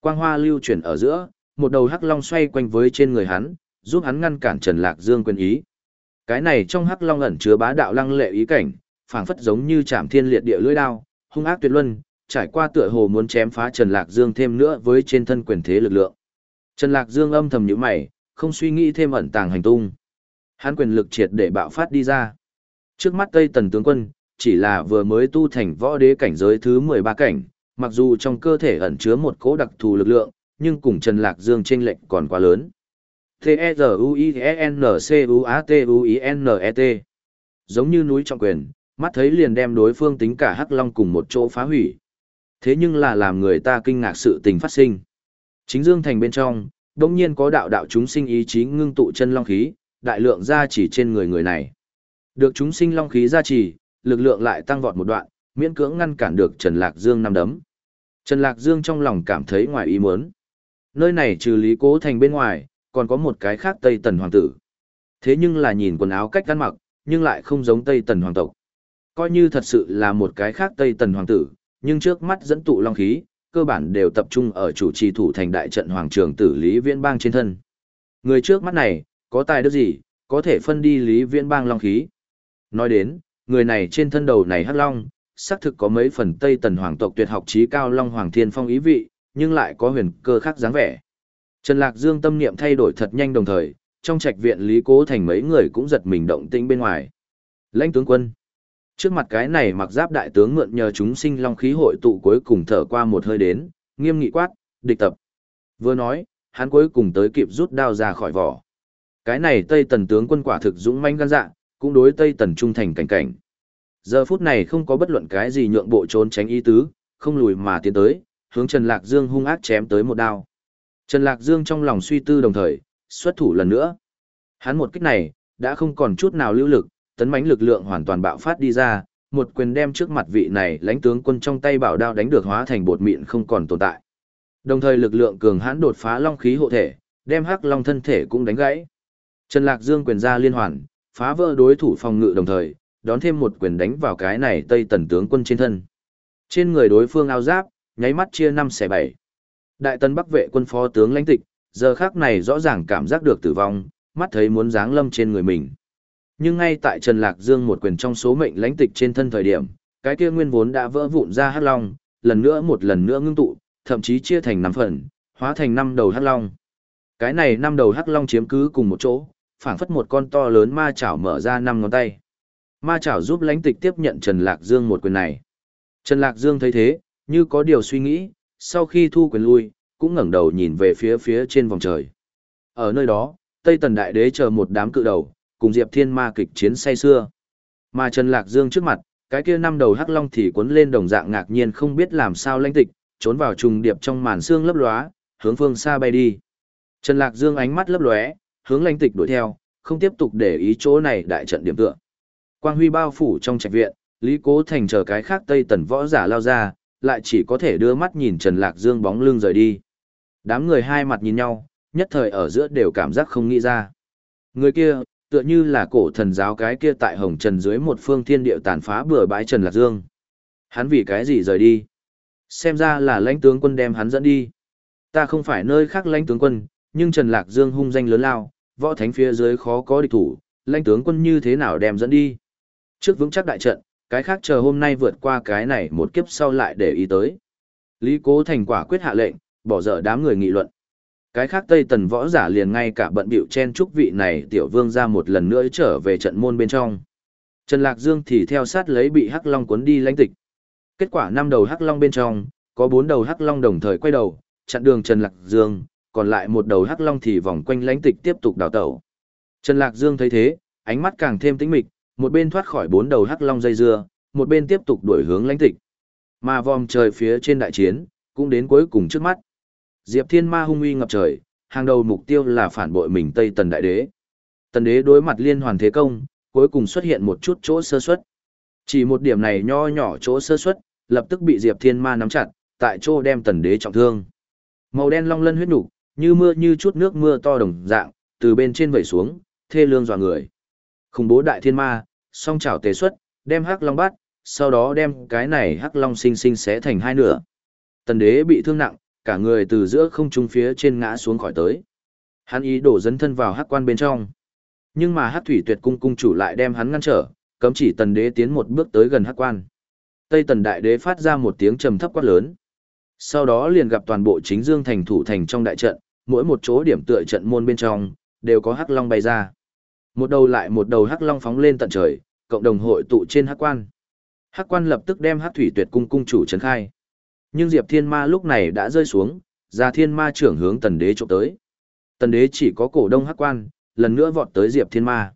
Quang hoa lưu chuyển ở giữa, một đầu hắc long xoay quanh với trên người hắn, giúp hắn ngăn cản Trần Lạc Dương quyền ý. Cái này trong hắc long ẩn chứa bá đạo lăng lệ ý cảnh, phảng phất giống như chạm thiên liệt địa lưỡi đao, hung ác tuyệt luân, trải qua tựa hồ muốn chém phá Trần Lạc Dương thêm nữa với trên thân quyền thế lực lượng. Trần Lạc Dương âm thầm nhíu mày, không suy nghĩ thêm ẩn tàng hành tung. Hắn quyền lực triệt để bạo phát đi ra. Trước mắt Tây Tần tướng quân, chỉ là vừa mới tu thành võ đế cảnh giới thứ 13 cảnh, mặc dù trong cơ thể ẩn chứa một cỗ đặc thù lực lượng, nhưng cùng Trần Lạc Dương chênh lệch còn quá lớn. T-E-Z-U-I-N-C-U-A-T-U-I-N-E-T Giống như núi trọng quyền, mắt thấy liền đem đối phương tính cả Hắc Long cùng một chỗ phá hủy. Thế nhưng là làm người ta kinh ngạc sự tình phát sinh. Chính Dương Thành bên trong, đông nhiên có đạo đạo chúng sinh ý chí ngưng tụ chân long khí, đại lượng gia chỉ trên người người này. Được chúng sinh long khí gia trì, lực lượng lại tăng vọt một đoạn, miễn cưỡng ngăn cản được Trần Lạc Dương năm đấm. Trần Lạc Dương trong lòng cảm thấy ngoài ý muốn. Nơi này trừ Lý Cố Thành bên ngoài, còn có một cái khác Tây Tần Hoàng tử. Thế nhưng là nhìn quần áo cách ăn mặc, nhưng lại không giống Tây Tần Hoàng tộc. Coi như thật sự là một cái khác Tây Tần Hoàng tử, nhưng trước mắt dẫn tụ long khí, cơ bản đều tập trung ở chủ trì thủ thành đại trận Hoàng trường tử Lý Viễn Bang trên thân. Người trước mắt này, có tài đức gì, có thể phân đi Lý Viễn Bang long khí. Nói đến, người này trên thân đầu này hắc long, xác thực có mấy phần Tây Tần Hoàng tộc tuyệt học trí cao Long Hoàng Thiên Phong ý vị, nhưng lại có huyền cơ khác dáng vẻ. Trần Lạc Dương tâm niệm thay đổi thật nhanh đồng thời, trong trạch viện Lý Cố Thành mấy người cũng giật mình động tĩnh bên ngoài. Lãnh tướng quân. Trước mặt cái này mặc giáp đại tướng mượn nhờ chúng sinh long khí hội tụ cuối cùng thở qua một hơi đến, nghiêm nghị quát, địch tập. Vừa nói, hắn cuối cùng tới kịp rút đao ra khỏi vỏ. Cái này Tây Tần tướng quân quả thực dũng manh gan dạ, cũng đối Tây Tần trung thành cảnh cảnh. Giờ phút này không có bất luận cái gì nhượng bộ trốn tránh ý tứ, không lùi mà tiến tới, hướng Trần Lạc Dương hung ác chém tới một đao. Trần Lạc Dương trong lòng suy tư đồng thời, xuất thủ lần nữa. Hắn một kích này, đã không còn chút nào lưu lực, tấn mãnh lực lượng hoàn toàn bạo phát đi ra, một quyền đem trước mặt vị này lãnh tướng quân trong tay bảo đao đánh được hóa thành bột mịn không còn tồn tại. Đồng thời lực lượng cường hãn đột phá long khí hộ thể, đem Hắc Long thân thể cũng đánh gãy. Trần Lạc Dương quyền ra liên hoàn, phá vỡ đối thủ phòng ngự đồng thời, đón thêm một quyền đánh vào cái này Tây Tần tướng quân trên thân. Trên người đối phương áo giáp, nháy mắt chia năm xẻ bảy. Đại Tần Bắc vệ quân phó tướng lãnh tịch, giờ khác này rõ ràng cảm giác được tử vong, mắt thấy muốn giáng lâm trên người mình. Nhưng ngay tại Trần Lạc Dương một quyền trong số mệnh lãnh tịch trên thân thời điểm, cái kia nguyên vốn đã vỡ vụn ra hắc long, lần nữa một lần nữa ngưng tụ, thậm chí chia thành năm phần, hóa thành năm đầu hắc long. Cái này năm đầu hắc long chiếm cứ cùng một chỗ, phảng phất một con to lớn ma chảo mở ra năm ngón tay. Ma chảo giúp lãnh tịch tiếp nhận Trần Lạc Dương một quyền này. Trần Lạc Dương thấy thế, như có điều suy nghĩ, sau khi thu quyền lui, cũng ngẩng đầu nhìn về phía phía trên vòng trời. Ở nơi đó, Tây Tần Đại Đế chờ một đám cự đầu, cùng Diệp Thiên Ma kịch chiến say xưa. Mà Trần Lạc Dương trước mặt, cái kia năm đầu hắc long thì cuốn lên đồng dạng ngạc nhiên không biết làm sao lãnh tịch, trốn vào trùng điệp trong màn xương lấp lóa, hướng phương xa bay đi. Trần Lạc Dương ánh mắt lấp lóe, hướng lãnh tịch đuổi theo, không tiếp tục để ý chỗ này đại trận điểm tựa. Quang huy bao phủ trong trạch viện, Lý Cố Thành chờ cái khác Tây Tần võ giả lao ra, lại chỉ có thể đưa mắt nhìn Trần Lạc Dương bóng lưng rời đi. Đám người hai mặt nhìn nhau, nhất thời ở giữa đều cảm giác không nghĩ ra. Người kia, tựa như là cổ thần giáo cái kia tại Hồng Trần dưới một phương thiên địa tàn phá bừa bãi Trần Lạc Dương. Hắn vì cái gì rời đi? Xem ra là lãnh tướng quân đem hắn dẫn đi. Ta không phải nơi khác lãnh tướng quân, nhưng Trần Lạc Dương hung danh lớn lao, võ thánh phía dưới khó có địch thủ, lãnh tướng quân như thế nào đem dẫn đi? Trước vững chắc đại trận, cái khác chờ hôm nay vượt qua cái này một kiếp sau lại để ý tới. Lý Cố Thành quả quyết hạ lệnh, bỏ dở đám người nghị luận. Cái khác Tây Tần võ giả liền ngay cả bận bịu chen chúc vị này tiểu vương ra một lần nữa trở về trận môn bên trong. Trần Lạc Dương thì theo sát lấy bị Hắc Long cuốn đi lãnh tịch. Kết quả năm đầu Hắc Long bên trong, có bốn đầu Hắc Long đồng thời quay đầu, chặn đường Trần Lạc Dương, còn lại một đầu Hắc Long thì vòng quanh lãnh tịch tiếp tục đào tẩu. Trần Lạc Dương thấy thế, ánh mắt càng thêm tĩnh mịch, một bên thoát khỏi bốn đầu Hắc Long dây dưa, một bên tiếp tục đuổi hướng lãnh tịch. Mà vòng trời phía trên đại chiến, cũng đến cuối cùng trước mắt. Diệp Thiên Ma hung uy ngập trời, hàng đầu mục tiêu là phản bội mình Tây Tần Đại Đế. Tần Đế đối mặt liên hoàn thế công, cuối cùng xuất hiện một chút chỗ sơ suất. Chỉ một điểm này nho nhỏ chỗ sơ suất, lập tức bị Diệp Thiên Ma nắm chặt, tại chỗ đem Tần Đế trọng thương. Màu đen long lân huyết nục, như mưa như chút nước mưa to đồng dạng, từ bên trên vẩy xuống, thê lương dọa người. Khủng bố đại thiên ma, song chảo tề xuất, đem hắc long bắt, sau đó đem cái này hắc long sinh sinh xé thành hai nửa. Tần đế bị thương nặng, cả người từ giữa không trung phía trên ngã xuống khỏi tới. Hắn ý đổ dấn thân vào hắc quan bên trong. Nhưng mà hắc thủy tuyệt cung cung chủ lại đem hắn ngăn trở, cấm chỉ tần đế tiến một bước tới gần hắc quan. Tây tần đại đế phát ra một tiếng trầm thấp quát lớn. Sau đó liền gặp toàn bộ chính dương thành thủ thành trong đại trận, mỗi một chỗ điểm tựa trận môn bên trong, đều có hắc long bay ra. Một đầu lại một đầu hắc long phóng lên tận trời, cộng đồng hội tụ trên hắc quan. Hắc quan lập tức đem hắc thủy tuyệt cung cung chủ trấn khai. Nhưng Diệp Thiên Ma lúc này đã rơi xuống, ra Thiên Ma trưởng hướng Tần Đế trộm tới. Tần Đế chỉ có cổ đông hắc quan, lần nữa vọt tới Diệp Thiên Ma.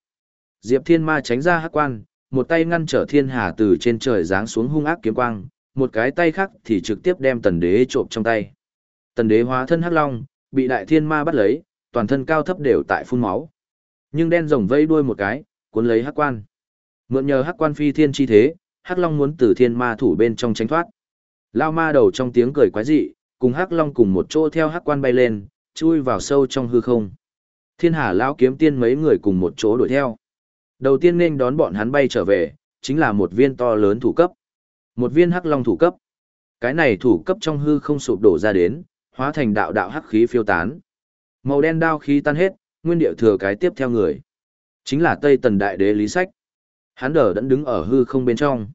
Diệp Thiên Ma tránh ra hắc quan, một tay ngăn trở Thiên Hà từ trên trời giáng xuống hung ác kiếm quang, một cái tay khác thì trực tiếp đem Tần Đế trộm trong tay. Tần Đế hóa thân hắc long, bị Đại Thiên Ma bắt lấy, toàn thân cao thấp đều tại phun máu. Nhưng đen rồng vây đuôi một cái, cuốn lấy hắc quan. Mượn nhờ hắc quan phi thiên chi thế, hắc long muốn từ thiên ma thủ bên trong tránh thoát. Lao ma đầu trong tiếng cười quái dị, cùng hắc long cùng một chỗ theo hắc quan bay lên, chui vào sâu trong hư không. Thiên hà lão kiếm tiên mấy người cùng một chỗ đuổi theo. Đầu tiên nên đón bọn hắn bay trở về, chính là một viên to lớn thủ cấp. Một viên hắc long thủ cấp. Cái này thủ cấp trong hư không sụp đổ ra đến, hóa thành đạo đạo hắc khí phiêu tán. Màu đen đao khí tan hết, nguyên điệu thừa cái tiếp theo người. Chính là Tây Tần Đại Đế Lý Sách. Hắn đờ đẫn đứng ở hư không bên trong.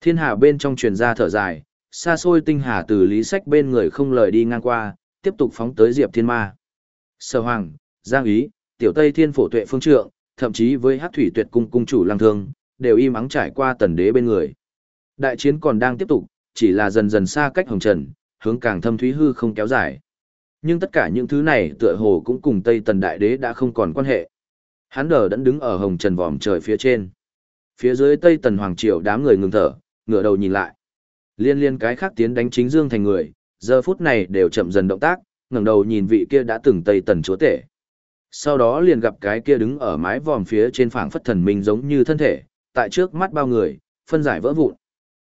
Thiên hà bên trong truyền ra thở dài, xa xôi tinh hà từ Lý Sách bên người không lời đi ngang qua, tiếp tục phóng tới Diệp Thiên Ma. Sở Hoàng, Giang Ý, Tiểu Tây Thiên Phổ Tuệ Phương Trượng, thậm chí với Hắc Thủy Tuyệt Cung cung chủ Lăng Thương, đều im ắng trải qua tần đế bên người. Đại chiến còn đang tiếp tục, chỉ là dần dần xa cách hồng trần, hướng càng thâm thúy hư không kéo dài. Nhưng tất cả những thứ này tựa hồ cũng cùng Tây Tần Đại Đế đã không còn quan hệ. Hắn đờ đẫn đứng ở hồng trần vòm trời phía trên. Phía dưới Tây Tần Hoàng Triều đám người ngừng thở, ngửa đầu nhìn lại. Liên liên cái khác tiến đánh chính dương thành người, giờ phút này đều chậm dần động tác, ngẩng đầu nhìn vị kia đã từng Tây Tần chúa tể. Sau đó liền gặp cái kia đứng ở mái vòm phía trên phảng phất thần minh giống như thân thể, tại trước mắt bao người, phân giải vỡ vụn.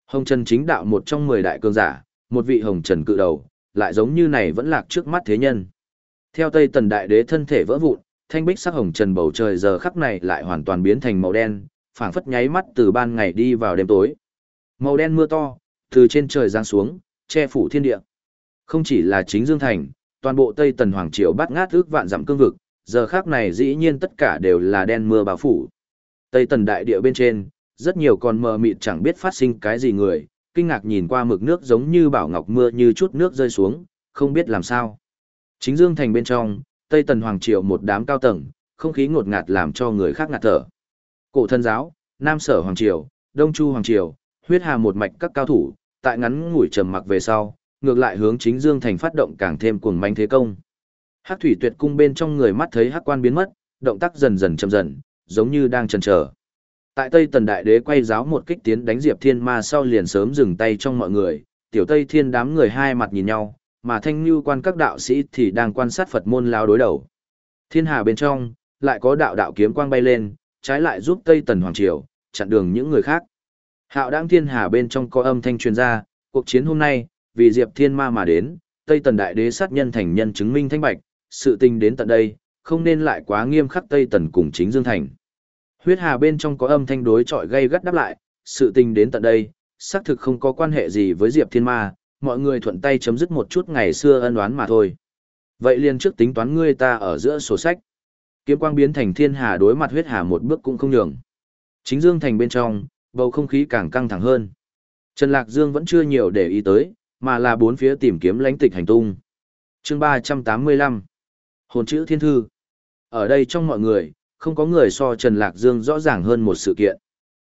Hồng Trần chính đạo một trong mười đại cường giả, một vị hồng trần cự đầu, lại giống như này vẫn lạc trước mắt thế nhân. Theo Tây Tần Đại Đế thân thể vỡ vụn, thanh bích sắc hồng trần bầu trời giờ khắc này lại hoàn toàn biến thành màu đen, phảng phất nháy mắt từ ban ngày đi vào đêm tối. Màu đen mưa to, từ trên trời giáng xuống, che phủ thiên địa. Không chỉ là chính Dương Thành, toàn bộ Tây Tần Hoàng Triều bắt ngát ước vạn dặm cương vực, giờ khắc này dĩ nhiên tất cả đều là đen mưa bao phủ. Tây Tần Đại Địa bên trên, rất nhiều con mờ mịt chẳng biết phát sinh cái gì người, kinh ngạc nhìn qua mực nước giống như bảo ngọc mưa như chút nước rơi xuống, không biết làm sao. Chính Dương Thành bên trong, Tây Tần Hoàng Triều một đám cao tầng, không khí ngột ngạt làm cho người khác ngạt thở. Cổ thân giáo, Nam Sở Hoàng Triều, Đông Chu Hoàng Triều, huyết hà một mạch các cao thủ, tại ngắn ngủi trầm mặc về sau, ngược lại hướng chính Dương Thành phát động càng thêm cuồng manh thế công. Hắc thủy tuyệt cung bên trong người mắt thấy hắc quan biến mất, động tác dần dần chậm dần, giống như đang chần chờ. Tại Tây Tần Đại Đế quay giáo một kích tiến đánh Diệp Thiên Ma sau liền sớm dừng tay trong mọi người, tiểu Tây Thiên đám người hai mặt nhìn nhau, mà thanh lưu quan các đạo sĩ thì đang quan sát Phật môn lao đối đầu. Thiên hà bên trong, lại có đạo đạo kiếm quang bay lên, trái lại giúp Tây Tần Hoàng Triều, chặn đường những người khác. Hạo đáng thiên hà bên trong có âm thanh truyền ra, cuộc chiến hôm nay, vì Diệp Thiên Ma mà đến, Tây Tần Đại Đế sát nhân thành nhân chứng minh thanh bạch, sự tình đến tận đây, không nên lại quá nghiêm khắc Tây Tần cùng chính Dương Thành. Huyết hà bên trong có âm thanh đối chọi gây gắt đáp lại, sự tình đến tận đây, xác thực không có quan hệ gì với Diệp Thiên Ma, mọi người thuận tay chấm dứt một chút ngày xưa ân oán mà thôi. Vậy liền trước tính toán ngươi ta ở giữa sổ sách. Kiếm quang biến thành thiên hà đối mặt huyết hà một bước cũng không nhường. Chính Dương Thành bên trong, bầu không khí càng căng thẳng hơn. Trần Lạc Dương vẫn chưa nhiều để ý tới, mà là bốn phía tìm kiếm lãnh tịch hành tung. Chương 385 Hồn chữ thiên thư Ở đây trong mọi người, không có người so Trần Lạc Dương rõ ràng hơn một sự kiện.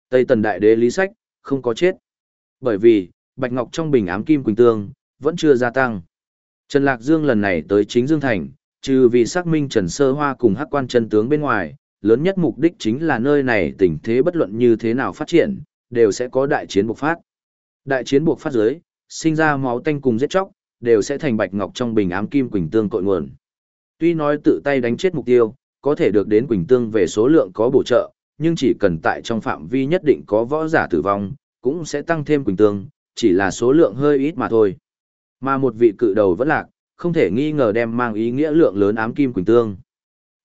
Tây Tần Đại Đế Lý Sách, không có chết. Bởi vì, Bạch Ngọc trong bình ám kim quỳnh tương, vẫn chưa gia tăng. Trần Lạc Dương lần này tới chính Dương Thành, trừ vì xác minh Trần Sơ Hoa cùng hắc quan chân tướng bên ngoài, lớn nhất mục đích chính là nơi này tình thế bất luận như thế nào phát triển, đều sẽ có đại chiến bộc phát. Đại chiến bộc phát giới, sinh ra máu tanh cùng giết chóc, đều sẽ thành bạch ngọc trong bình ám kim quỳnh tương cội nguồn. Tuy nói tự tay đánh chết mục tiêu, có thể được đến quỳnh tương về số lượng có bổ trợ, nhưng chỉ cần tại trong phạm vi nhất định có võ giả tử vong, cũng sẽ tăng thêm quỳnh tương, chỉ là số lượng hơi ít mà thôi. Mà một vị cự đầu vẫn lạc, không thể nghi ngờ đem mang ý nghĩa lượng lớn ám kim quỳnh tương.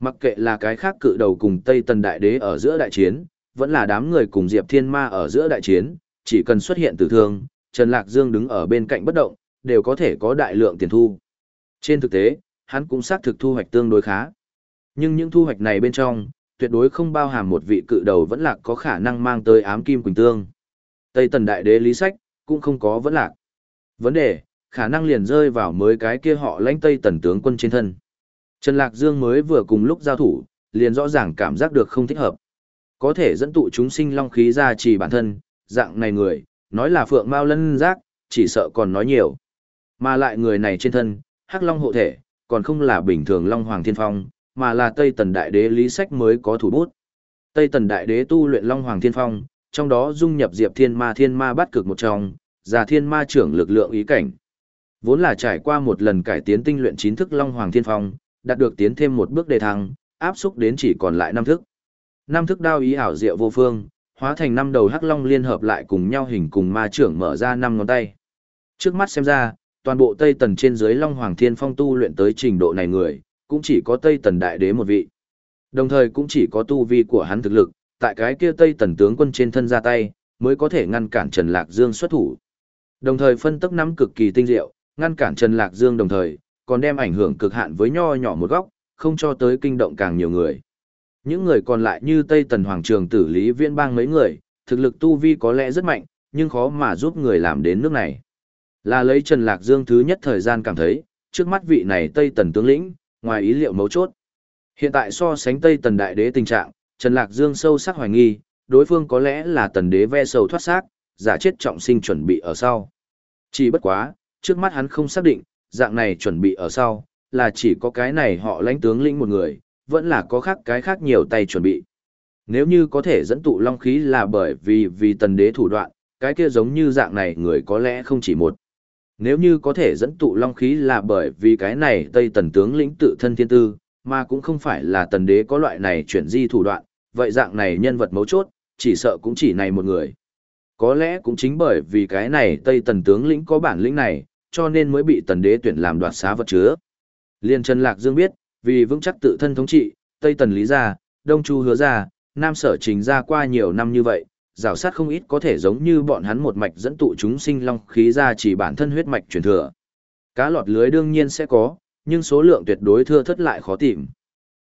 Mặc kệ là cái khác cự đầu cùng Tây Tần Đại Đế ở giữa đại chiến, vẫn là đám người cùng Diệp Thiên Ma ở giữa đại chiến, chỉ cần xuất hiện tử thương, Trần Lạc Dương đứng ở bên cạnh bất động, đều có thể có đại lượng tiền thu. Trên thực tế, hắn cũng xác thực thu hoạch tương đối khá. Nhưng những thu hoạch này bên trong, tuyệt đối không bao hàm một vị cự đầu vẫn lạc có khả năng mang tới ám kim quỳnh tương. Tây Tần Đại Đế Lý Sách, cũng không có vẫn lạc. Vấn đề, khả năng liền rơi vào mới cái kia họ lãnh Tây Tần tướng quân trên thân. Trần Lạc Dương mới vừa cùng lúc giao thủ, liền rõ ràng cảm giác được không thích hợp. Có thể dẫn tụ chúng sinh long khí ra chỉ bản thân, dạng này người, nói là phượng mao lân giác, chỉ sợ còn nói nhiều. Mà lại người này trên thân, hắc long hộ thể, còn không là bình thường long hoàng thiên phong, mà là Tây Tần Đại Đế Lý Sách mới có thủ bút. Tây Tần Đại Đế tu luyện long hoàng thiên phong, trong đó dung nhập diệp thiên ma thiên ma bắt cực một trong, già thiên ma trưởng lực lượng ý cảnh. Vốn là trải qua một lần cải tiến tinh luyện chín thức long hoàng thiên phong, đạt được tiến thêm một bước đề thăng, áp xúc đến chỉ còn lại năm thức. Năm thức đao ý ảo diệu vô phương, hóa thành năm đầu hắc long liên hợp lại cùng nhau hình cùng ma trưởng mở ra năm ngón tay. Trước mắt xem ra, toàn bộ Tây Tần trên dưới Long Hoàng Thiên Phong tu luyện tới trình độ này người, cũng chỉ có Tây Tần đại đế một vị. Đồng thời cũng chỉ có tu vi của hắn thực lực, tại cái kia Tây Tần tướng quân trên thân ra tay, mới có thể ngăn cản Trần Lạc Dương xuất thủ. Đồng thời phân tốc nắm cực kỳ tinh diệu, ngăn cản Trần Lạc Dương đồng thời, còn đem ảnh hưởng cực hạn với nho nhỏ một góc, không cho tới kinh động càng nhiều người. Những người còn lại như Tây Tần Hoàng Trường tử Lý Viễn Bang mấy người, thực lực tu vi có lẽ rất mạnh, nhưng khó mà giúp người làm đến nước này. Là lấy Trần Lạc Dương thứ nhất thời gian cảm thấy, trước mắt vị này Tây Tần tướng lĩnh, ngoài ý liệu mấu chốt. Hiện tại so sánh Tây Tần Đại Đế tình trạng, Trần Lạc Dương sâu sắc hoài nghi, đối phương có lẽ là Tần Đế ve sầu thoát xác, giả chết trọng sinh chuẩn bị ở sau. Chỉ bất quá, trước mắt hắn không xác định, dạng này chuẩn bị ở sau, là chỉ có cái này họ lãnh tướng lĩnh một người, vẫn là có khác cái khác nhiều tay chuẩn bị. Nếu như có thể dẫn tụ long khí là bởi vì vì tần đế thủ đoạn, cái kia giống như dạng này người có lẽ không chỉ một. Nếu như có thể dẫn tụ long khí là bởi vì cái này Tây Tần tướng lĩnh tự thân thiên tư, mà cũng không phải là tần đế có loại này chuyển di thủ đoạn, vậy dạng này nhân vật mấu chốt, chỉ sợ cũng chỉ này một người. Có lẽ cũng chính bởi vì cái này Tây Tần tướng lĩnh có bản lĩnh này, cho nên mới bị tần đế tuyển làm đoạt xá vật chứa. Liên Trần Lạc Dương biết, vì vững chắc tự thân thống trị, Tây Tần Lý gia, Đông Chu hứa gia, Nam Sở Trình gia qua nhiều năm như vậy, rào sát không ít có thể giống như bọn hắn một mạch dẫn tụ chúng sinh long khí ra chỉ bản thân huyết mạch truyền thừa. Cá lọt lưới đương nhiên sẽ có, nhưng số lượng tuyệt đối thưa thất lại khó tìm.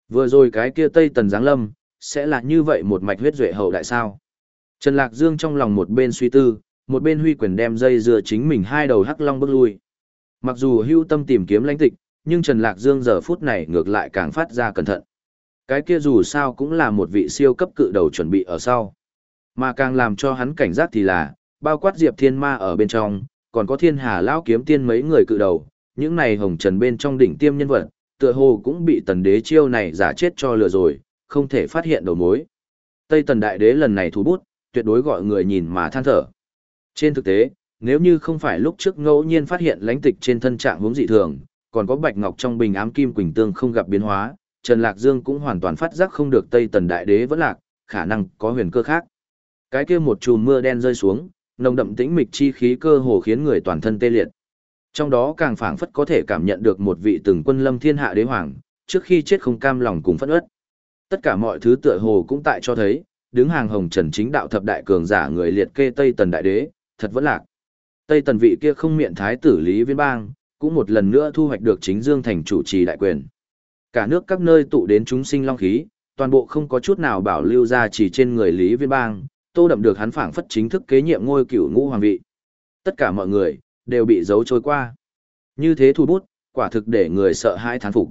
Vừa rồi cái kia Tây Tần Giáng Lâm, sẽ là như vậy một mạch huyết duệ hậu đại sao. Trần Lạc Dương trong lòng một bên suy tư, một bên huy quyền đem dây dưa chính mình hai đầu hắc long bước lui. Mặc dù hưu tâm tìm kiếm lãnh tịch, nhưng Trần Lạc Dương giờ phút này ngược lại càng phát ra cẩn thận. Cái kia dù sao cũng là một vị siêu cấp cự đầu chuẩn bị ở sau. Mà càng làm cho hắn cảnh giác thì là, bao quát Diệp Thiên Ma ở bên trong, còn có Thiên Hà Lão kiếm tiên mấy người cự đầu, những này hồng trần bên trong đỉnh tiêm nhân vật, tựa hồ cũng bị tần đế chiêu này giả chết cho lừa rồi, không thể phát hiện đầu mối. Tây tần đại đế lần này thú bút, tuyệt đối gọi người nhìn mà than thở. Trên thực tế, nếu như không phải lúc trước ngẫu nhiên phát hiện lãnh tịch trên thân trạng hướng dị thường, còn có bạch ngọc trong bình ám kim quỳnh tương không gặp biến hóa, Trần Lạc Dương cũng hoàn toàn phát giác không được Tây Tần Đại Đế vẫn lạc, khả năng có huyền cơ khác. Cái kia một chùm mưa đen rơi xuống, nồng đậm tĩnh mịch chi khí cơ hồ khiến người toàn thân tê liệt. Trong đó càng phảng phất có thể cảm nhận được một vị từng quân lâm thiên hạ đế hoàng, trước khi chết không cam lòng cùng phẫn uất. Tất cả mọi thứ tựa hồ cũng tại cho thấy, đứng hàng hồng trần chính đạo thập đại cường giả người liệt kê Tây Tần Đại Đế, thật vẫn lạc. Tây Tần vị kia không miệng thái tử Lý Viên Bang, cũng một lần nữa thu hoạch được chính dương thành chủ trì đại quyền. Cả nước các nơi tụ đến chúng sinh long khí, toàn bộ không có chút nào bảo lưu ra chỉ trên người Lý Viên Bang, tô đậm được hắn phảng phất chính thức kế nhiệm ngôi cửu ngũ hoàng vị. Tất cả mọi người, đều bị giấu trôi qua. Như thế thu bút, quả thực để người sợ hãi thán phục.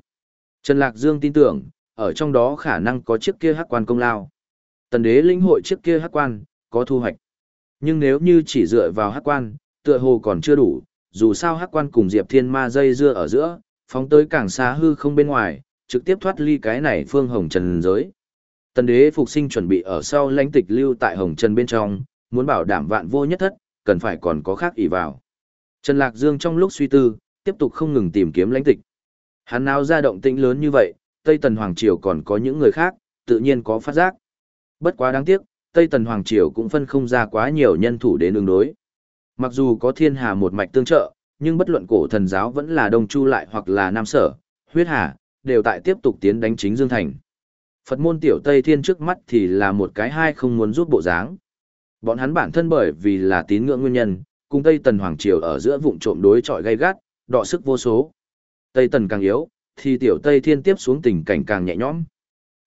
Trần Lạc Dương tin tưởng, ở trong đó khả năng có chiếc kia hắc quan công lao. Tần đế linh hội chiếc kia hắc quan, có thu hoạch. Nhưng nếu như chỉ dựa vào hắc quan, tựa hồ còn chưa đủ, dù sao hắc quan cùng Diệp Thiên Ma dây dưa ở giữa, phóng tới càng xa hư không bên ngoài, trực tiếp thoát ly cái này phương hồng trần giới. Tần đế phục sinh chuẩn bị ở sau lãnh tịch lưu tại hồng trần bên trong, muốn bảo đảm vạn vô nhất thất, cần phải còn có khác ỷ vào. Trần Lạc Dương trong lúc suy tư, tiếp tục không ngừng tìm kiếm lãnh tịch. Hắn nào ra động tĩnh lớn như vậy, Tây Tần Hoàng Triều còn có những người khác, tự nhiên có phát giác. Bất quá đáng tiếc, Tây Tần Hoàng Triều cũng phân không ra quá nhiều nhân thủ đến ứng đối. Mặc dù có thiên hà một mạch tương trợ, nhưng bất luận cổ thần giáo vẫn là đông chu lại hoặc là nam sở, huyết hà, đều tại tiếp tục tiến đánh chính Dương Thành. Phật môn tiểu Tây Thiên trước mắt thì là một cái hai không muốn giúp bộ dáng. Bọn hắn bản thân bởi vì là tín ngưỡng nguyên nhân, cùng Tây Tần Hoàng Triều ở giữa vụn trộm đối chọi gay gắt, đọ sức vô số. Tây Tần càng yếu, thì tiểu Tây Thiên tiếp xuống tình cảnh càng nhẹ nhõm.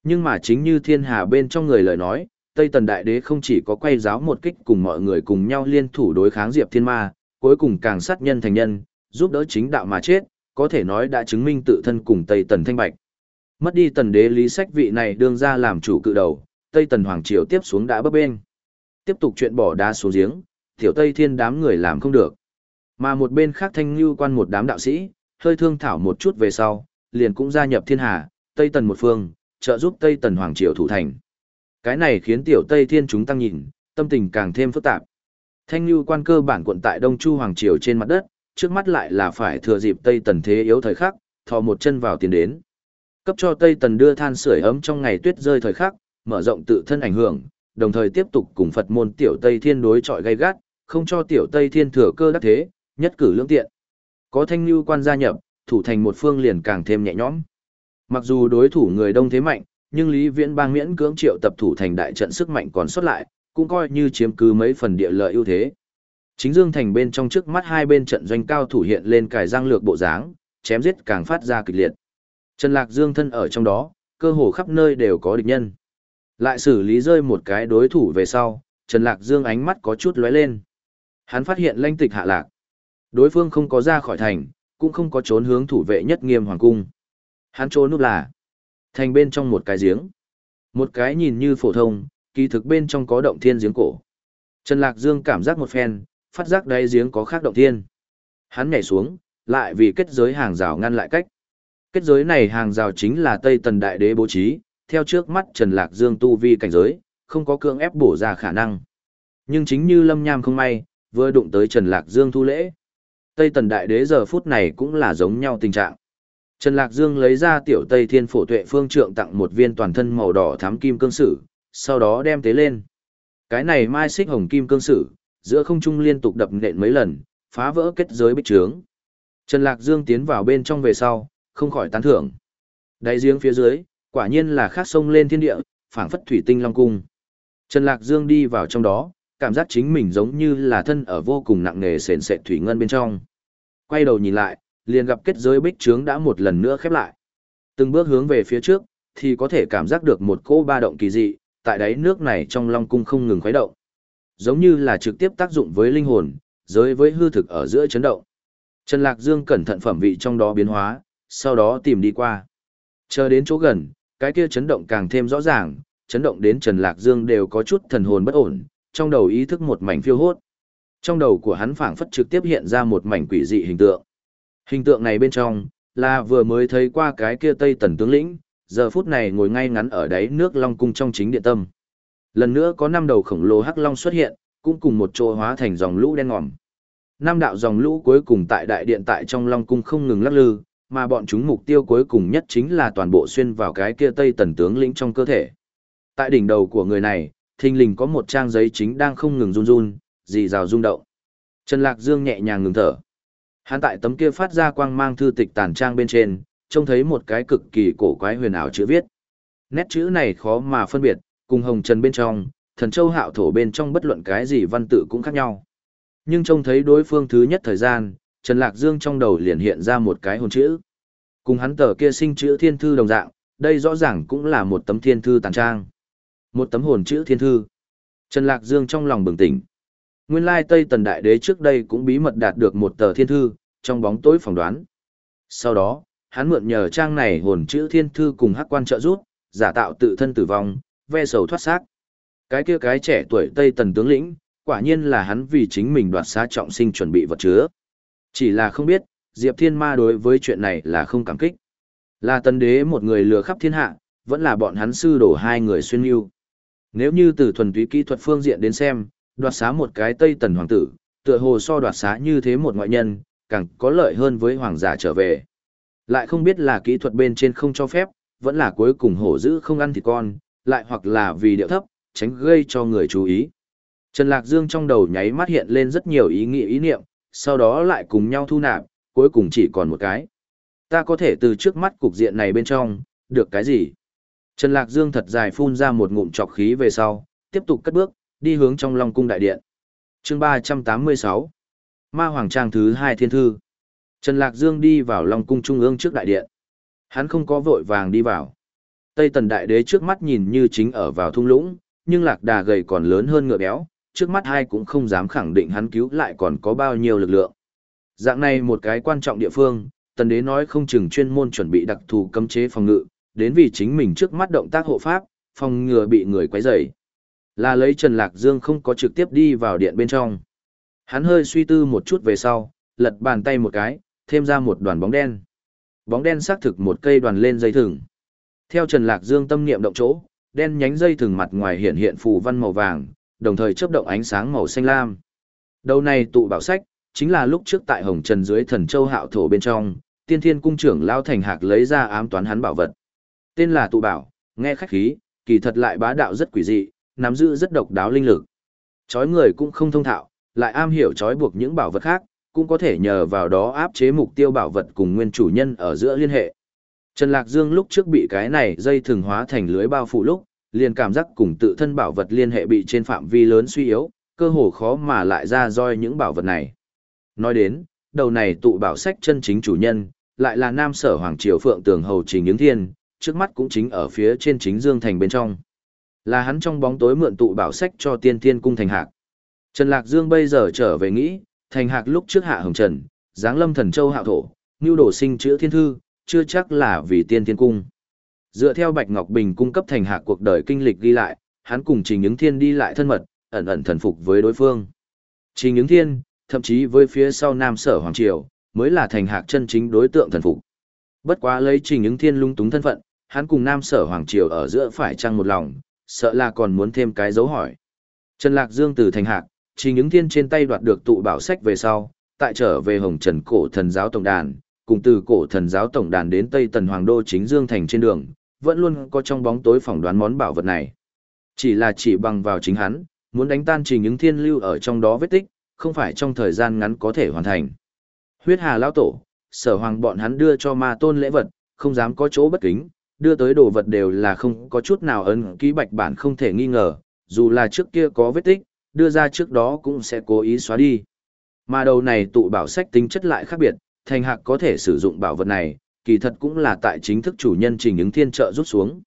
Nhưng mà chính như thiên hà bên trong người lời nói, Tây Tần Đại Đế không chỉ có quay giáo một kích cùng mọi người cùng nhau liên thủ đối kháng Diệp Thiên Ma, cuối cùng càng sát nhân thành nhân, giúp đỡ chính đạo mà chết, có thể nói đã chứng minh tự thân cùng Tây Tần Thanh Bạch. Mất đi Tần Đế lý sách vị này đương ra làm chủ cự đầu, Tây Tần Hoàng Triều tiếp xuống đã bấp bên. Tiếp tục chuyện bỏ đá xuống giếng, tiểu Tây Thiên đám người làm không được. Mà một bên khác thanh lưu quan một đám đạo sĩ, hơi thương thảo một chút về sau, liền cũng gia nhập thiên hà, Tây Tần một phương, trợ giúp Tây Tần Hoàng Triều thủ thành. Cái này khiến tiểu Tây Thiên chúng tăng nhìn, tâm tình càng thêm phức tạp. Thanh lưu quan cơ bản quận tại Đông Chu Hoàng Triều trên mặt đất, trước mắt lại là phải thừa dịp Tây Tần thế yếu thời khắc, thò một chân vào tiền đến. Cấp cho Tây Tần đưa than sưởi ấm trong ngày tuyết rơi thời khắc, mở rộng tự thân ảnh hưởng, đồng thời tiếp tục cùng Phật môn tiểu Tây Thiên đối chọi gay gắt, không cho tiểu Tây Thiên thừa cơ đắc thế, nhất cử lưỡng tiện. Có thanh lưu quan gia nhập, thủ thành một phương liền càng thêm nhẹ nhõm. Mặc dù đối thủ người đông thế mạnh, nhưng Lý Viễn bang miễn cưỡng triệu tập thủ thành đại trận sức mạnh còn xuất lại, cũng coi như chiếm cứ mấy phần địa lợi ưu thế. Chính Dương thành bên trong trước mắt hai bên trận doanh cao thủ hiện lên cài răng lược bộ dáng, chém giết càng phát ra kịch liệt. Trần Lạc Dương thân ở trong đó, cơ hồ khắp nơi đều có địch nhân. Lại xử lý rơi một cái đối thủ về sau, Trần Lạc Dương ánh mắt có chút lóe lên. Hắn phát hiện lanh tịch hạ lạc. Đối phương không có ra khỏi thành, cũng không có trốn hướng thủ vệ nhất nghiêm hoàng cung. Hắn trốn núp là thành bên trong một cái giếng. Một cái nhìn như phổ thông, kỳ thực bên trong có động thiên giếng cổ. Trần Lạc Dương cảm giác một phen, phát giác đáy giếng có khác động thiên. Hắn nhảy xuống, lại vì kết giới hàng rào ngăn lại cách. Kết giới này hàng rào chính là Tây Tần Đại Đế bố trí, theo trước mắt Trần Lạc Dương tu vi cảnh giới, không có cưỡng ép bổ ra khả năng. Nhưng chính như Lâm Nham không may, vừa đụng tới Trần Lạc Dương thu lễ. Tây Tần Đại Đế giờ phút này cũng là giống nhau tình trạng. Trần Lạc Dương lấy ra tiểu Tây Thiên Phổ Tuệ Phương Trượng tặng một viên toàn thân màu đỏ thám kim cương sử, sau đó đem tế lên. Cái này mai xích hồng kim cương sử, giữa không trung liên tục đập nện mấy lần, phá vỡ kết giới bích trướng. Trần Lạc Dương tiến vào bên trong về sau, không khỏi tán thưởng. Đáy giếng phía dưới, quả nhiên là khác sông lên thiên địa, phảng phất thủy tinh long cung. Trần Lạc Dương đi vào trong đó, cảm giác chính mình giống như là thân ở vô cùng nặng nề sền sệt thủy ngân bên trong. Quay đầu nhìn lại, liền gặp kết giới bích trướng đã một lần nữa khép lại. Từng bước hướng về phía trước, thì có thể cảm giác được một cỗ ba động kỳ dị, tại đáy nước này trong long cung không ngừng khuấy động. Giống như là trực tiếp tác dụng với linh hồn, giới với hư thực ở giữa chấn động. Trần Lạc Dương cẩn thận phẩm vị trong đó biến hóa, sau đó tìm đi qua. Chờ đến chỗ gần, cái kia chấn động càng thêm rõ ràng, chấn động đến Trần Lạc Dương đều có chút thần hồn bất ổn, trong đầu ý thức một mảnh phiêu hốt. Trong đầu của hắn phảng phất trực tiếp hiện ra một mảnh quỷ dị hình tượng. Hình tượng này bên trong, là vừa mới thấy qua cái kia Tây Tần tướng lĩnh, giờ phút này ngồi ngay ngắn ở đáy nước Long Cung trong chính điện tâm. Lần nữa có năm đầu khổng lồ hắc long xuất hiện, cũng cùng một chỗ hóa thành dòng lũ đen ngòm. Năm đạo dòng lũ cuối cùng tại đại điện tại trong Long Cung không ngừng lắc lư, mà bọn chúng mục tiêu cuối cùng nhất chính là toàn bộ xuyên vào cái kia Tây Tần tướng lĩnh trong cơ thể. Tại đỉnh đầu của người này, thình lình có một trang giấy chính đang không ngừng run run, dì rào rung động. Trần Lạc Dương nhẹ nhàng ngừng thở. Hắn tại tấm kia phát ra quang mang thư tịch tàn trang bên trên, trông thấy một cái cực kỳ cổ quái huyền ảo chữ viết. Nét chữ này khó mà phân biệt, cùng hồng trần bên trong, thần châu hạo thổ bên trong bất luận cái gì văn tự cũng khác nhau. Nhưng trông thấy đối phương thứ nhất thời gian, Trần Lạc Dương trong đầu liền hiện ra một cái hồn chữ. Cùng hắn tờ kia sinh chữ thiên thư đồng dạng, đây rõ ràng cũng là một tấm thiên thư tàn trang. Một tấm hồn chữ thiên thư. Trần Lạc Dương trong lòng bừng tỉnh. Nguyên lai Tây Tần Đại Đế trước đây cũng bí mật đạt được một tờ thiên thư, trong bóng tối phỏng đoán. Sau đó, hắn mượn nhờ trang này hồn chữ thiên thư cùng hắc quan trợ rút, giả tạo tự thân tử vong, ve sầu thoát xác. Cái kia cái trẻ tuổi Tây Tần tướng lĩnh, quả nhiên là hắn vì chính mình đoạt xá trọng sinh chuẩn bị vật chứa. Chỉ là không biết, Diệp Thiên Ma đối với chuyện này là không cảm kích. Là tần đế một người lừa khắp thiên hạ, vẫn là bọn hắn sư đổ hai người xuyên yêu Nếu như từ thuần túy kỹ thuật phương diện đến xem, đoạt xá một cái Tây Tần hoàng tử, tựa hồ so đoạt xá như thế một ngoại nhân, càng có lợi hơn với hoàng giả trở về. Lại không biết là kỹ thuật bên trên không cho phép, vẫn là cuối cùng hổ dữ không ăn thịt con, lại hoặc là vì điệu thấp, tránh gây cho người chú ý. Trần Lạc Dương trong đầu nháy mắt hiện lên rất nhiều ý nghĩ ý niệm, sau đó lại cùng nhau thu nạp, cuối cùng chỉ còn một cái. Ta có thể từ trước mắt cục diện này bên trong, được cái gì? Trần Lạc Dương thật dài phun ra một ngụm trọc khí về sau, tiếp tục cất bước, đi hướng trong Long Cung Đại Điện. chương 386 Ma Hoàng Trang thứ hai thiên thư. Trần Lạc Dương đi vào Long Cung Trung ương trước Đại Điện. Hắn không có vội vàng đi vào. Tây Tần Đại Đế trước mắt nhìn như chính ở vào thung lũng, nhưng lạc đà gầy còn lớn hơn ngựa béo, trước mắt hai cũng không dám khẳng định hắn cứu lại còn có bao nhiêu lực lượng. Dạng này một cái quan trọng địa phương, tần đế nói không chừng chuyên môn chuẩn bị đặc thù cấm chế phòng ngự, đến vì chính mình trước mắt động tác hộ pháp, phòng ngừa bị người quấy rầy. Là lấy Trần Lạc Dương không có trực tiếp đi vào điện bên trong. Hắn hơi suy tư một chút về sau, lật bàn tay một cái, thêm ra một đoàn bóng đen. Bóng đen xác thực một cây đoàn lên dây thừng. Theo Trần Lạc Dương tâm niệm động chỗ, đen nhánh dây thừng mặt ngoài hiện hiện phù văn màu vàng, đồng thời chớp động ánh sáng màu xanh lam. Đầu này tụ bảo sách, chính là lúc trước tại Hồng Trần dưới thần châu hạo thổ bên trong, tiên thiên cung trưởng lao thành hạc lấy ra ám toán hắn bảo vật. Tên là tụ bảo, nghe khách khí, kỳ thật lại bá đạo rất quỷ dị, nắm giữ rất độc đáo linh lực. Chói người cũng không thông thạo, lại am hiểu trói buộc những bảo vật khác, cũng có thể nhờ vào đó áp chế mục tiêu bảo vật cùng nguyên chủ nhân ở giữa liên hệ. Trần Lạc Dương lúc trước bị cái này dây thường hóa thành lưới bao phủ lúc, liền cảm giác cùng tự thân bảo vật liên hệ bị trên phạm vi lớn suy yếu, cơ hồ khó mà lại ra roi những bảo vật này. Nói đến, đầu này tụ bảo sách chân chính chủ nhân, lại là nam sở Hoàng Triều Phượng Tường Hầu Trình Những Thiên, trước mắt cũng chính ở phía trên chính Dương Thành bên trong. Là hắn trong bóng tối mượn tụ bảo sách cho tiên thiên cung thành hạc. Trần Lạc Dương bây giờ trở về nghĩ, thành hạc lúc trước hạ hồng trần, giáng lâm thần châu hạo thổ, nưu đổ sinh chữa thiên thư, chưa chắc là vì tiên thiên cung. Dựa theo Bạch Ngọc Bình cung cấp thành hạc cuộc đời kinh lịch ghi lại, hắn cùng Trình Những Thiên đi lại thân mật, ẩn ẩn thần phục với đối phương. Trình Những Thiên, thậm chí với phía sau Nam Sở Hoàng Triều, mới là thành hạc chân chính đối tượng thần phục. Bất quá lấy Trình Những Thiên lung túng thân phận, hắn cùng Nam Sở Hoàng Triều ở giữa phải chăng một lòng, sợ là còn muốn thêm cái dấu hỏi. Trần Lạc Dương từ thành hạc, Trình Những Thiên trên tay đoạt được tụ bảo sách về sau, tại trở về Hồng Trần cổ thần giáo tổng đàn, cùng từ cổ thần giáo tổng đàn đến Tây Tần Hoàng đô chính Dương thành trên đường, vẫn luôn có trong bóng tối phỏng đoán món bảo vật này. Chỉ là chỉ bằng vào chính hắn, muốn đánh tan trình những thiên lưu ở trong đó vết tích, không phải trong thời gian ngắn có thể hoàn thành. Huyết hà lao tổ, sở hoàng bọn hắn đưa cho ma tôn lễ vật, không dám có chỗ bất kính, đưa tới đồ vật đều là không có chút nào ấn ký bạch bản không thể nghi ngờ, dù là trước kia có vết tích, đưa ra trước đó cũng sẽ cố ý xóa đi. Mà đầu này tụ bảo sách tính chất lại khác biệt, thành hạc có thể sử dụng bảo vật này, kỳ thật cũng là tại chính thức chủ nhân trình ứng thiên trợ rút xuống.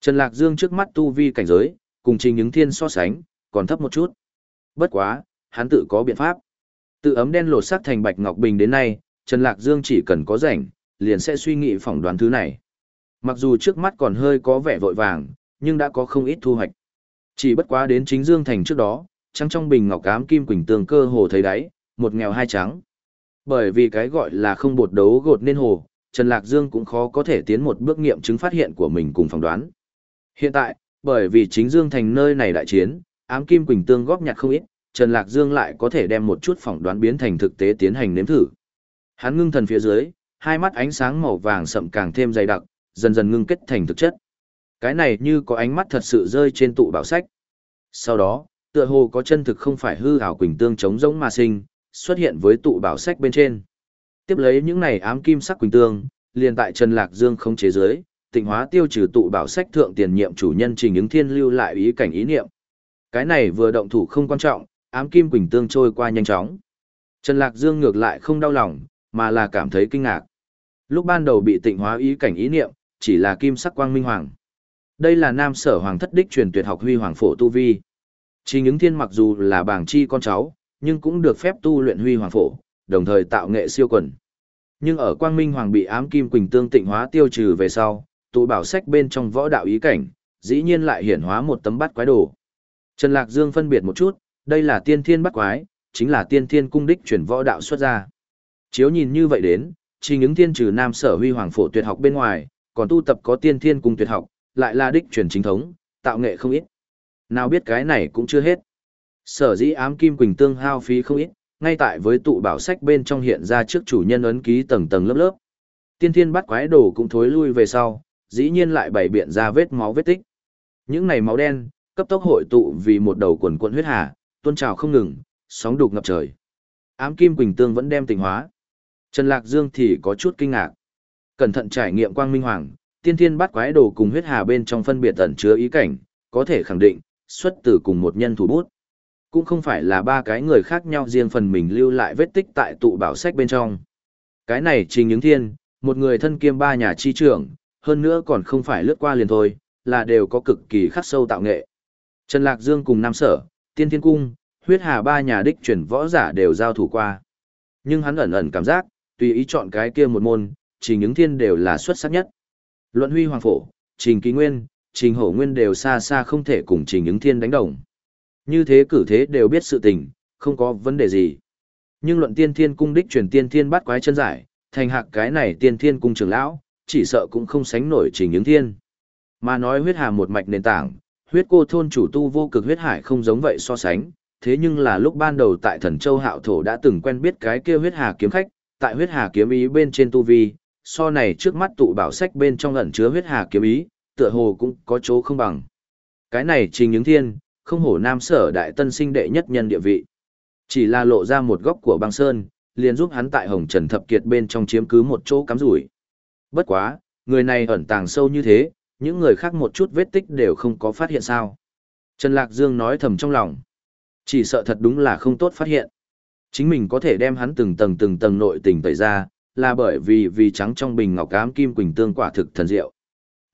Trần Lạc Dương trước mắt tu vi cảnh giới, cùng trình ứng thiên so sánh, còn thấp một chút. Bất quá, hắn tự có biện pháp. Tự ấm đen lột sắc thành bạch ngọc bình đến nay, Trần Lạc Dương chỉ cần có rảnh, liền sẽ suy nghĩ phỏng đoán thứ này. Mặc dù trước mắt còn hơi có vẻ vội vàng, nhưng đã có không ít thu hoạch. Chỉ bất quá đến chính Dương Thành trước đó, trắng trong bình ngọc cám kim quỳnh tường cơ hồ thấy đáy, một nghèo hai trắng. Bởi vì cái gọi là không bột đấu gột nên hồ, Trần Lạc Dương cũng khó có thể tiến một bước nghiệm chứng phát hiện của mình cùng phỏng đoán. Hiện tại, bởi vì chính Dương Thành nơi này đại chiến, ám kim quỳnh tương góp nhặt không ít, Trần Lạc Dương lại có thể đem một chút phỏng đoán biến thành thực tế tiến hành nếm thử. Hắn ngưng thần phía dưới, hai mắt ánh sáng màu vàng sậm càng thêm dày đặc, dần dần ngưng kết thành thực chất. Cái này như có ánh mắt thật sự rơi trên tụ bảo sách. Sau đó, tựa hồ có chân thực không phải hư ảo quỳnh tương chống giống mà sinh, xuất hiện với tụ bảo sách bên trên. Tiếp lấy những này ám kim sắc quỳnh tương, liền tại Trần Lạc Dương không chế giới, tịnh hóa tiêu trừ tụ bảo sách thượng tiền nhiệm chủ nhân trình ứng thiên lưu lại ý cảnh ý niệm. Cái này vừa động thủ không quan trọng, ám kim quỳnh tương trôi qua nhanh chóng. Trần Lạc Dương ngược lại không đau lòng, mà là cảm thấy kinh ngạc. Lúc ban đầu bị tịnh hóa ý cảnh ý niệm, chỉ là kim sắc quang minh hoàng. Đây là nam sở hoàng thất đích truyền tuyệt học huy hoàng phổ tu vi. Trình ứng thiên mặc dù là bảng chi con cháu, nhưng cũng được phép tu luyện huy hoàng phổ, đồng thời tạo nghệ siêu quần. Nhưng ở quang minh hoàng bị ám kim quỳnh tương tịnh hóa tiêu trừ về sau, tụ bảo sách bên trong võ đạo ý cảnh, dĩ nhiên lại hiển hóa một tấm bắt quái đồ. Trần Lạc Dương phân biệt một chút, đây là tiên thiên bắt quái, chính là tiên thiên cung đích chuyển võ đạo xuất ra. Chiếu nhìn như vậy đến, chỉ những thiên trừ nam sở huy hoàng phổ tuyệt học bên ngoài, còn tu tập có tiên thiên cung tuyệt học, lại là đích truyền chính thống, tạo nghệ không ít. Nào biết cái này cũng chưa hết. Sở dĩ ám kim quỳnh tương hao phí không ít, ngay tại với tụ bảo sách bên trong hiện ra trước chủ nhân ấn ký tầng tầng lớp lớp. Tiên thiên bắt quái đồ cũng thối lui về sau, dĩ nhiên lại bày biện ra vết máu vết tích. Những này máu đen, cấp tốc hội tụ vì một đầu quần quận huyết hà, tuôn trào không ngừng, sóng đục ngập trời. Ám kim quỳnh tương vẫn đem tình hóa. Trần Lạc Dương thì có chút kinh ngạc. Cẩn thận trải nghiệm quang minh hoàng, tiên thiên bắt quái đồ cùng huyết hà bên trong phân biệt ẩn chứa ý cảnh, có thể khẳng định, xuất từ cùng một nhân thủ bút. Cũng không phải là ba cái người khác nhau riêng phần mình lưu lại vết tích tại tụ bảo sách bên trong. Cái này trình những thiên, một người thân kiêm ba nhà chi trưởng, hơn nữa còn không phải lướt qua liền thôi, là đều có cực kỳ khắc sâu tạo nghệ. Trần Lạc Dương cùng Nam Sở, Tiên Thiên Cung, huyết hà ba nhà đích chuyển võ giả đều giao thủ qua. Nhưng hắn ẩn ẩn cảm giác, tùy ý chọn cái kia một môn, trình những thiên đều là xuất sắc nhất. Luận huy hoàng phổ, trình Kỳ nguyên, trình hổ nguyên đều xa xa không thể cùng trình ứng thiên đánh đồng. Như thế cử thế đều biết sự tình, không có vấn đề gì. Nhưng luận tiên thiên cung đích truyền tiên thiên bắt quái chân giải, thành hạc cái này tiên thiên cung trưởng lão, chỉ sợ cũng không sánh nổi trình ứng thiên. Mà nói huyết hà một mạch nền tảng, huyết cô thôn chủ tu vô cực huyết hải không giống vậy so sánh, thế nhưng là lúc ban đầu tại thần châu hạo thổ đã từng quen biết cái kia huyết hà kiếm khách, tại huyết hà kiếm ý bên trên tu vi, so này trước mắt tụ bảo sách bên trong ẩn chứa huyết hà kiếm ý, tựa hồ cũng có chỗ không bằng. Cái này trình những thiên, không hổ nam sở đại tân sinh đệ nhất nhân địa vị. Chỉ là lộ ra một góc của băng sơn, liền giúp hắn tại hồng trần thập kiệt bên trong chiếm cứ một chỗ cắm rủi. Bất quá, người này ẩn tàng sâu như thế, những người khác một chút vết tích đều không có phát hiện sao. Trần Lạc Dương nói thầm trong lòng. Chỉ sợ thật đúng là không tốt phát hiện. Chính mình có thể đem hắn từng tầng từng tầng nội tình tẩy ra, là bởi vì vì trắng trong bình ngọc cám kim quỳnh tương quả thực thần diệu.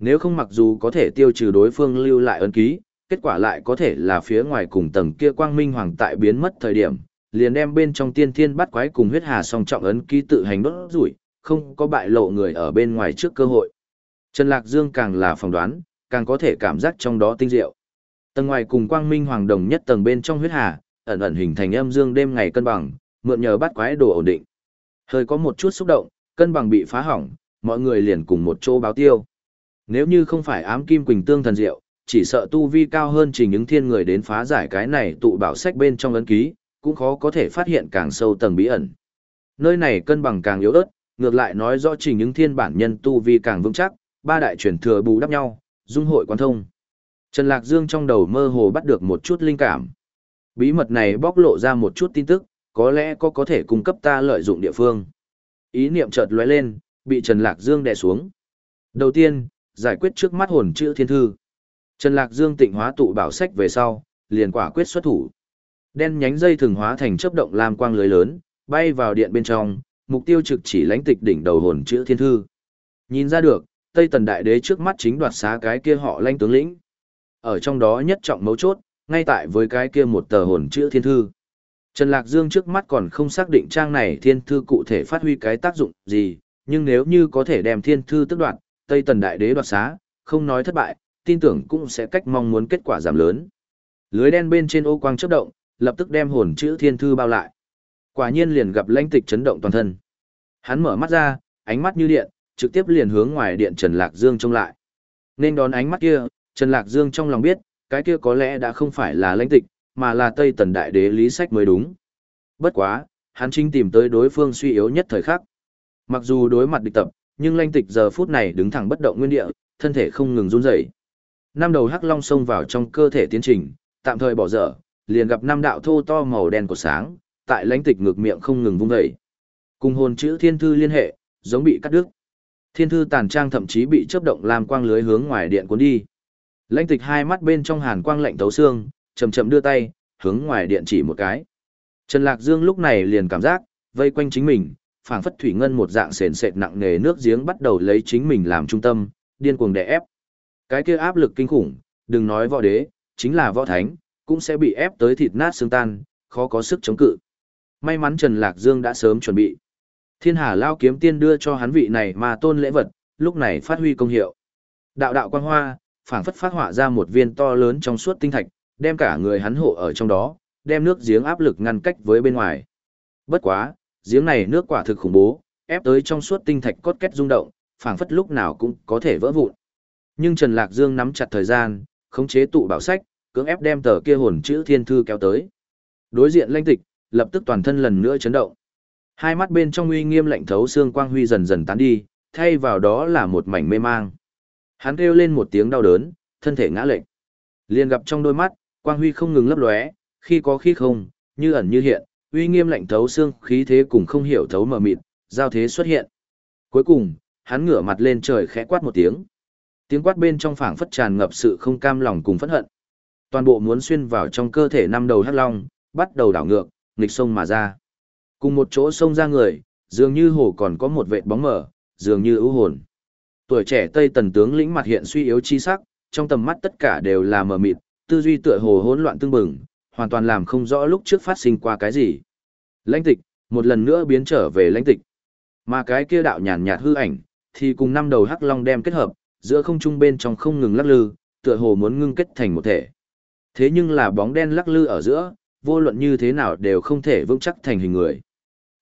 Nếu không mặc dù có thể tiêu trừ đối phương lưu lại ấn ký, kết quả lại có thể là phía ngoài cùng tầng kia quang minh hoàng tại biến mất thời điểm, liền đem bên trong tiên thiên bắt quái cùng huyết hà song trọng ấn ký tự hành đốt rủi, không có bại lộ người ở bên ngoài trước cơ hội. Trần Lạc Dương càng là phỏng đoán, càng có thể cảm giác trong đó tinh diệu. Tầng ngoài cùng quang minh hoàng đồng nhất tầng bên trong huyết hà, ẩn ẩn hình thành âm dương đêm ngày cân bằng, mượn nhờ bắt quái đồ ổn định. Hơi có một chút xúc động, cân bằng bị phá hỏng, mọi người liền cùng một chỗ báo tiêu. Nếu như không phải ám kim quỳnh tương thần diệu, chỉ sợ tu vi cao hơn trình những thiên người đến phá giải cái này tụ bảo sách bên trong ấn ký, cũng khó có thể phát hiện càng sâu tầng bí ẩn. Nơi này cân bằng càng yếu ớt, ngược lại nói rõ trình những thiên bản nhân tu vi càng vững chắc, ba đại truyền thừa bù đắp nhau, dung hội quan thông. Trần Lạc Dương trong đầu mơ hồ bắt được một chút linh cảm. Bí mật này bóc lộ ra một chút tin tức, có lẽ có có thể cung cấp ta lợi dụng địa phương. Ý niệm chợt lóe lên, bị Trần Lạc Dương đè xuống. Đầu tiên, giải quyết trước mắt hồn chữ thiên thư. Trần Lạc Dương tịnh hóa tụ bảo sách về sau, liền quả quyết xuất thủ. Đen nhánh dây thường hóa thành chớp động lam quang lưới lớn, bay vào điện bên trong, mục tiêu trực chỉ lãnh tịch đỉnh đầu hồn chữ thiên thư. Nhìn ra được, Tây Tần Đại Đế trước mắt chính đoạt xá cái kia họ lãnh tướng lĩnh. Ở trong đó nhất trọng mấu chốt, ngay tại với cái kia một tờ hồn chữ thiên thư. Trần Lạc Dương trước mắt còn không xác định trang này thiên thư cụ thể phát huy cái tác dụng gì, nhưng nếu như có thể đem thiên thư tức đoạt, Tây Tần Đại Đế đoạt xá, không nói thất bại, tin tưởng cũng sẽ cách mong muốn kết quả giảm lớn. Lưới đen bên trên ô quang chớp động, lập tức đem hồn chữ thiên thư bao lại. Quả nhiên liền gặp lãnh tịch chấn động toàn thân. Hắn mở mắt ra, ánh mắt như điện, trực tiếp liền hướng ngoài điện Trần Lạc Dương trông lại. Nên đón ánh mắt kia, Trần Lạc Dương trong lòng biết, cái kia có lẽ đã không phải là lãnh tịch, mà là Tây Tần Đại Đế Lý Sách mới đúng. Bất quá, hắn chính tìm tới đối phương suy yếu nhất thời khắc. Mặc dù đối mặt địch tập, nhưng lãnh tịch giờ phút này đứng thẳng bất động nguyên địa, thân thể không ngừng run rẩy. Năm đầu hắc long xông vào trong cơ thể tiến trình, tạm thời bỏ dở, liền gặp năm đạo thô to màu đen của sáng, tại lãnh tịch ngược miệng không ngừng vung vẩy Cùng hồn chữ thiên thư liên hệ, giống bị cắt đứt. Thiên thư tàn trang thậm chí bị chớp động làm quang lưới hướng ngoài điện cuốn đi. Lãnh tịch hai mắt bên trong hàn quang lạnh tấu xương, chậm chậm đưa tay, hướng ngoài điện chỉ một cái. Trần Lạc Dương lúc này liền cảm giác, vây quanh chính mình, phảng phất thủy ngân một dạng sền sệt nặng nề nước giếng bắt đầu lấy chính mình làm trung tâm, điên cuồng đè ép. Cái kia áp lực kinh khủng, đừng nói võ đế, chính là võ thánh, cũng sẽ bị ép tới thịt nát xương tan, khó có sức chống cự. May mắn Trần Lạc Dương đã sớm chuẩn bị. Thiên Hà Lao kiếm tiên đưa cho hắn vị này mà tôn lễ vật, lúc này phát huy công hiệu. Đạo đạo quang hoa, phảng phất phát họa ra một viên to lớn trong suốt tinh thạch, đem cả người hắn hộ ở trong đó, đem nước giếng áp lực ngăn cách với bên ngoài. Bất quá, giếng này nước quả thực khủng bố, ép tới trong suốt tinh thạch cốt kết rung động, phảng phất lúc nào cũng có thể vỡ vụn. Nhưng Trần Lạc Dương nắm chặt thời gian, khống chế tụ bảo sách, cưỡng ép đem tờ kia hồn chữ thiên thư kéo tới. Đối diện lãnh tịch, lập tức toàn thân lần nữa chấn động. Hai mắt bên trong uy nghiêm lạnh thấu xương quang huy dần dần tán đi, thay vào đó là một mảnh mê mang. Hắn kêu lên một tiếng đau đớn, thân thể ngã lệch. Liền gặp trong đôi mắt, quang huy không ngừng lấp lóe, khi có khi không, như ẩn như hiện, uy nghiêm lạnh thấu xương khí thế cùng không hiểu thấu mờ mịt, giao thế xuất hiện. Cuối cùng, hắn ngửa mặt lên trời khẽ quát một tiếng. Tiếng quát bên trong phảng phất tràn ngập sự không cam lòng cùng phẫn hận. Toàn bộ muốn xuyên vào trong cơ thể năm đầu hắc long, bắt đầu đảo ngược, nghịch sông mà ra. Cùng một chỗ sông ra người, dường như hồ còn có một vệt bóng mở, dường như ưu hồn. Tuổi trẻ Tây Tần tướng lĩnh mặt hiện suy yếu chi sắc, trong tầm mắt tất cả đều là mờ mịt, tư duy tựa hồ hỗn loạn tương bừng, hoàn toàn làm không rõ lúc trước phát sinh qua cái gì. Lãnh tịch, một lần nữa biến trở về lãnh tịch. Mà cái kia đạo nhàn nhạt hư ảnh, thì cùng năm đầu hắc long đem kết hợp, giữa không trung bên trong không ngừng lắc lư, tựa hồ muốn ngưng kết thành một thể. Thế nhưng là bóng đen lắc lư ở giữa, vô luận như thế nào đều không thể vững chắc thành hình người.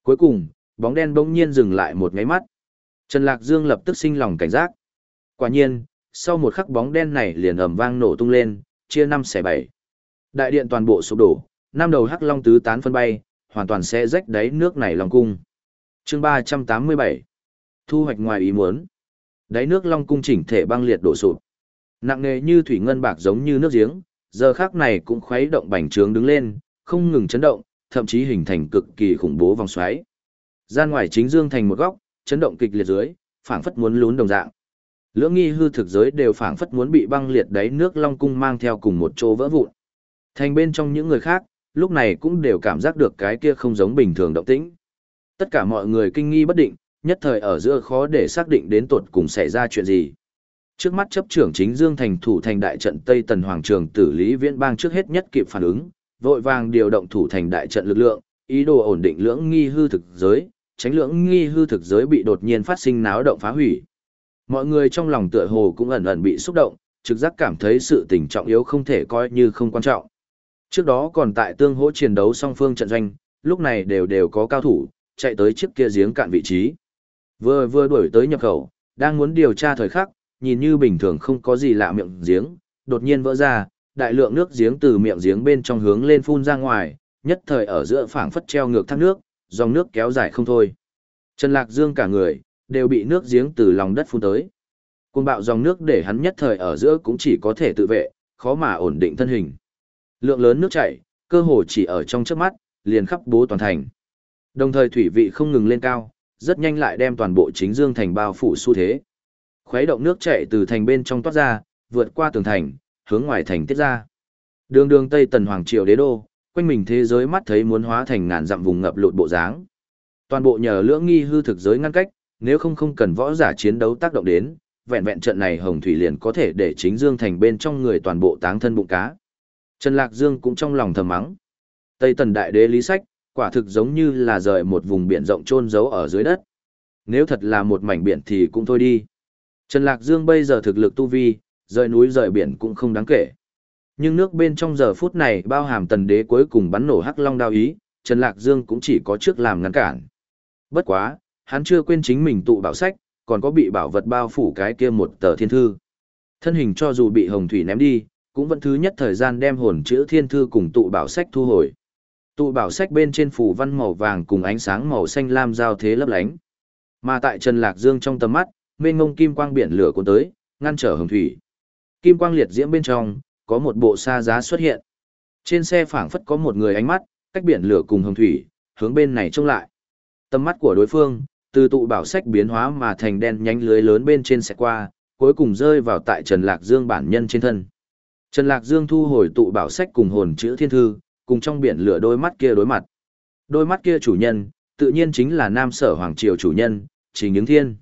Cuối cùng, bóng đen bỗng nhiên dừng lại một ngáy mắt. Trần Lạc Dương lập tức sinh lòng cảnh giác. Quả nhiên, sau một khắc bóng đen này liền ầm vang nổ tung lên, chia năm xẻ bảy. Đại điện toàn bộ sụp đổ, năm đầu hắc long tứ tán phân bay, hoàn toàn sẽ rách đáy nước này lòng cung. Chương 387. Thu hoạch ngoài ý muốn. Đáy nước long cung chỉnh thể băng liệt đổ sụp. Nặng nề như thủy ngân bạc giống như nước giếng, giờ khác này cũng khuấy động bành trướng đứng lên, không ngừng chấn động, thậm chí hình thành cực kỳ khủng bố vòng xoáy. Gian ngoài chính dương thành một góc, chấn động kịch liệt dưới, phảng phất muốn lún đồng dạng. Lưỡng nghi hư thực giới đều phảng phất muốn bị băng liệt đáy nước long cung mang theo cùng một chỗ vỡ vụn. Thành bên trong những người khác, lúc này cũng đều cảm giác được cái kia không giống bình thường động tĩnh. Tất cả mọi người kinh nghi bất định, nhất thời ở giữa khó để xác định đến tuột cùng xảy ra chuyện gì. Trước mắt chấp trưởng chính Dương thành thủ thành đại trận Tây Tần Hoàng Trường tử Lý Viễn Bang trước hết nhất kịp phản ứng, vội vàng điều động thủ thành đại trận lực lượng, ý đồ ổn định lưỡng nghi hư thực giới, tránh lưỡng nghi hư thực giới bị đột nhiên phát sinh náo động phá hủy. Mọi người trong lòng tựa hồ cũng ẩn ẩn bị xúc động, trực giác cảm thấy sự tình trọng yếu không thể coi như không quan trọng. Trước đó còn tại tương hỗ chiến đấu song phương trận doanh, lúc này đều đều có cao thủ, chạy tới chiếc kia giếng cạn vị trí. Vừa vừa đuổi tới nhập khẩu, đang muốn điều tra thời khắc, nhìn như bình thường không có gì lạ miệng giếng, đột nhiên vỡ ra, đại lượng nước giếng từ miệng giếng bên trong hướng lên phun ra ngoài, nhất thời ở giữa phảng phất treo ngược thác nước, dòng nước kéo dài không thôi. Trần Lạc Dương cả người, đều bị nước giếng từ lòng đất phun tới. Cuồng bạo dòng nước để hắn nhất thời ở giữa cũng chỉ có thể tự vệ, khó mà ổn định thân hình. Lượng lớn nước chảy, cơ hồ chỉ ở trong chớp mắt, liền khắp bố toàn thành. Đồng thời thủy vị không ngừng lên cao, rất nhanh lại đem toàn bộ chính dương thành bao phủ xu thế. Khuấy động nước chảy từ thành bên trong toát ra, vượt qua tường thành, hướng ngoài thành tiết ra. Đường đường Tây Tần Hoàng Triều đế đô, quanh mình thế giới mắt thấy muốn hóa thành ngàn dặm vùng ngập lụt bộ dáng. Toàn bộ nhờ lưỡng nghi hư thực giới ngăn cách, nếu không không cần võ giả chiến đấu tác động đến, vẹn vẹn trận này Hồng Thủy liền có thể để chính Dương thành bên trong người toàn bộ táng thân bụng cá. Trần Lạc Dương cũng trong lòng thầm mắng. Tây Tần Đại Đế Lý Sách, quả thực giống như là rời một vùng biển rộng chôn giấu ở dưới đất. Nếu thật là một mảnh biển thì cũng thôi đi. Trần Lạc Dương bây giờ thực lực tu vi, rời núi rời biển cũng không đáng kể. Nhưng nước bên trong giờ phút này bao hàm tần đế cuối cùng bắn nổ hắc long đao ý, Trần Lạc Dương cũng chỉ có trước làm ngăn cản. Bất quá, hắn chưa quên chính mình tụ bảo sách, còn có bị bảo vật bao phủ cái kia một tờ thiên thư. Thân hình cho dù bị hồng thủy ném đi, cũng vẫn thứ nhất thời gian đem hồn chữ thiên thư cùng tụ bảo sách thu hồi. Tụ bảo sách bên trên phủ văn màu vàng cùng ánh sáng màu xanh lam giao thế lấp lánh. Mà tại Trần Lạc Dương trong tầm mắt, mênh ngông kim quang biển lửa cuốn tới, ngăn trở hồng thủy. Kim quang liệt diễm bên trong, có một bộ xa giá xuất hiện. Trên xe phảng phất có một người ánh mắt, cách biển lửa cùng hồng thủy, hướng bên này trông lại. Tầm mắt của đối phương, từ tụ bảo sách biến hóa mà thành đen nhánh lưới lớn bên trên xe qua, cuối cùng rơi vào tại Trần Lạc Dương bản nhân trên thân. Trần Lạc Dương thu hồi tụ bảo sách cùng hồn chữ thiên thư, cùng trong biển lửa đôi mắt kia đối mặt. Đôi mắt kia chủ nhân, tự nhiên chính là Nam Sở Hoàng Triều chủ nhân, Trình Những Thiên.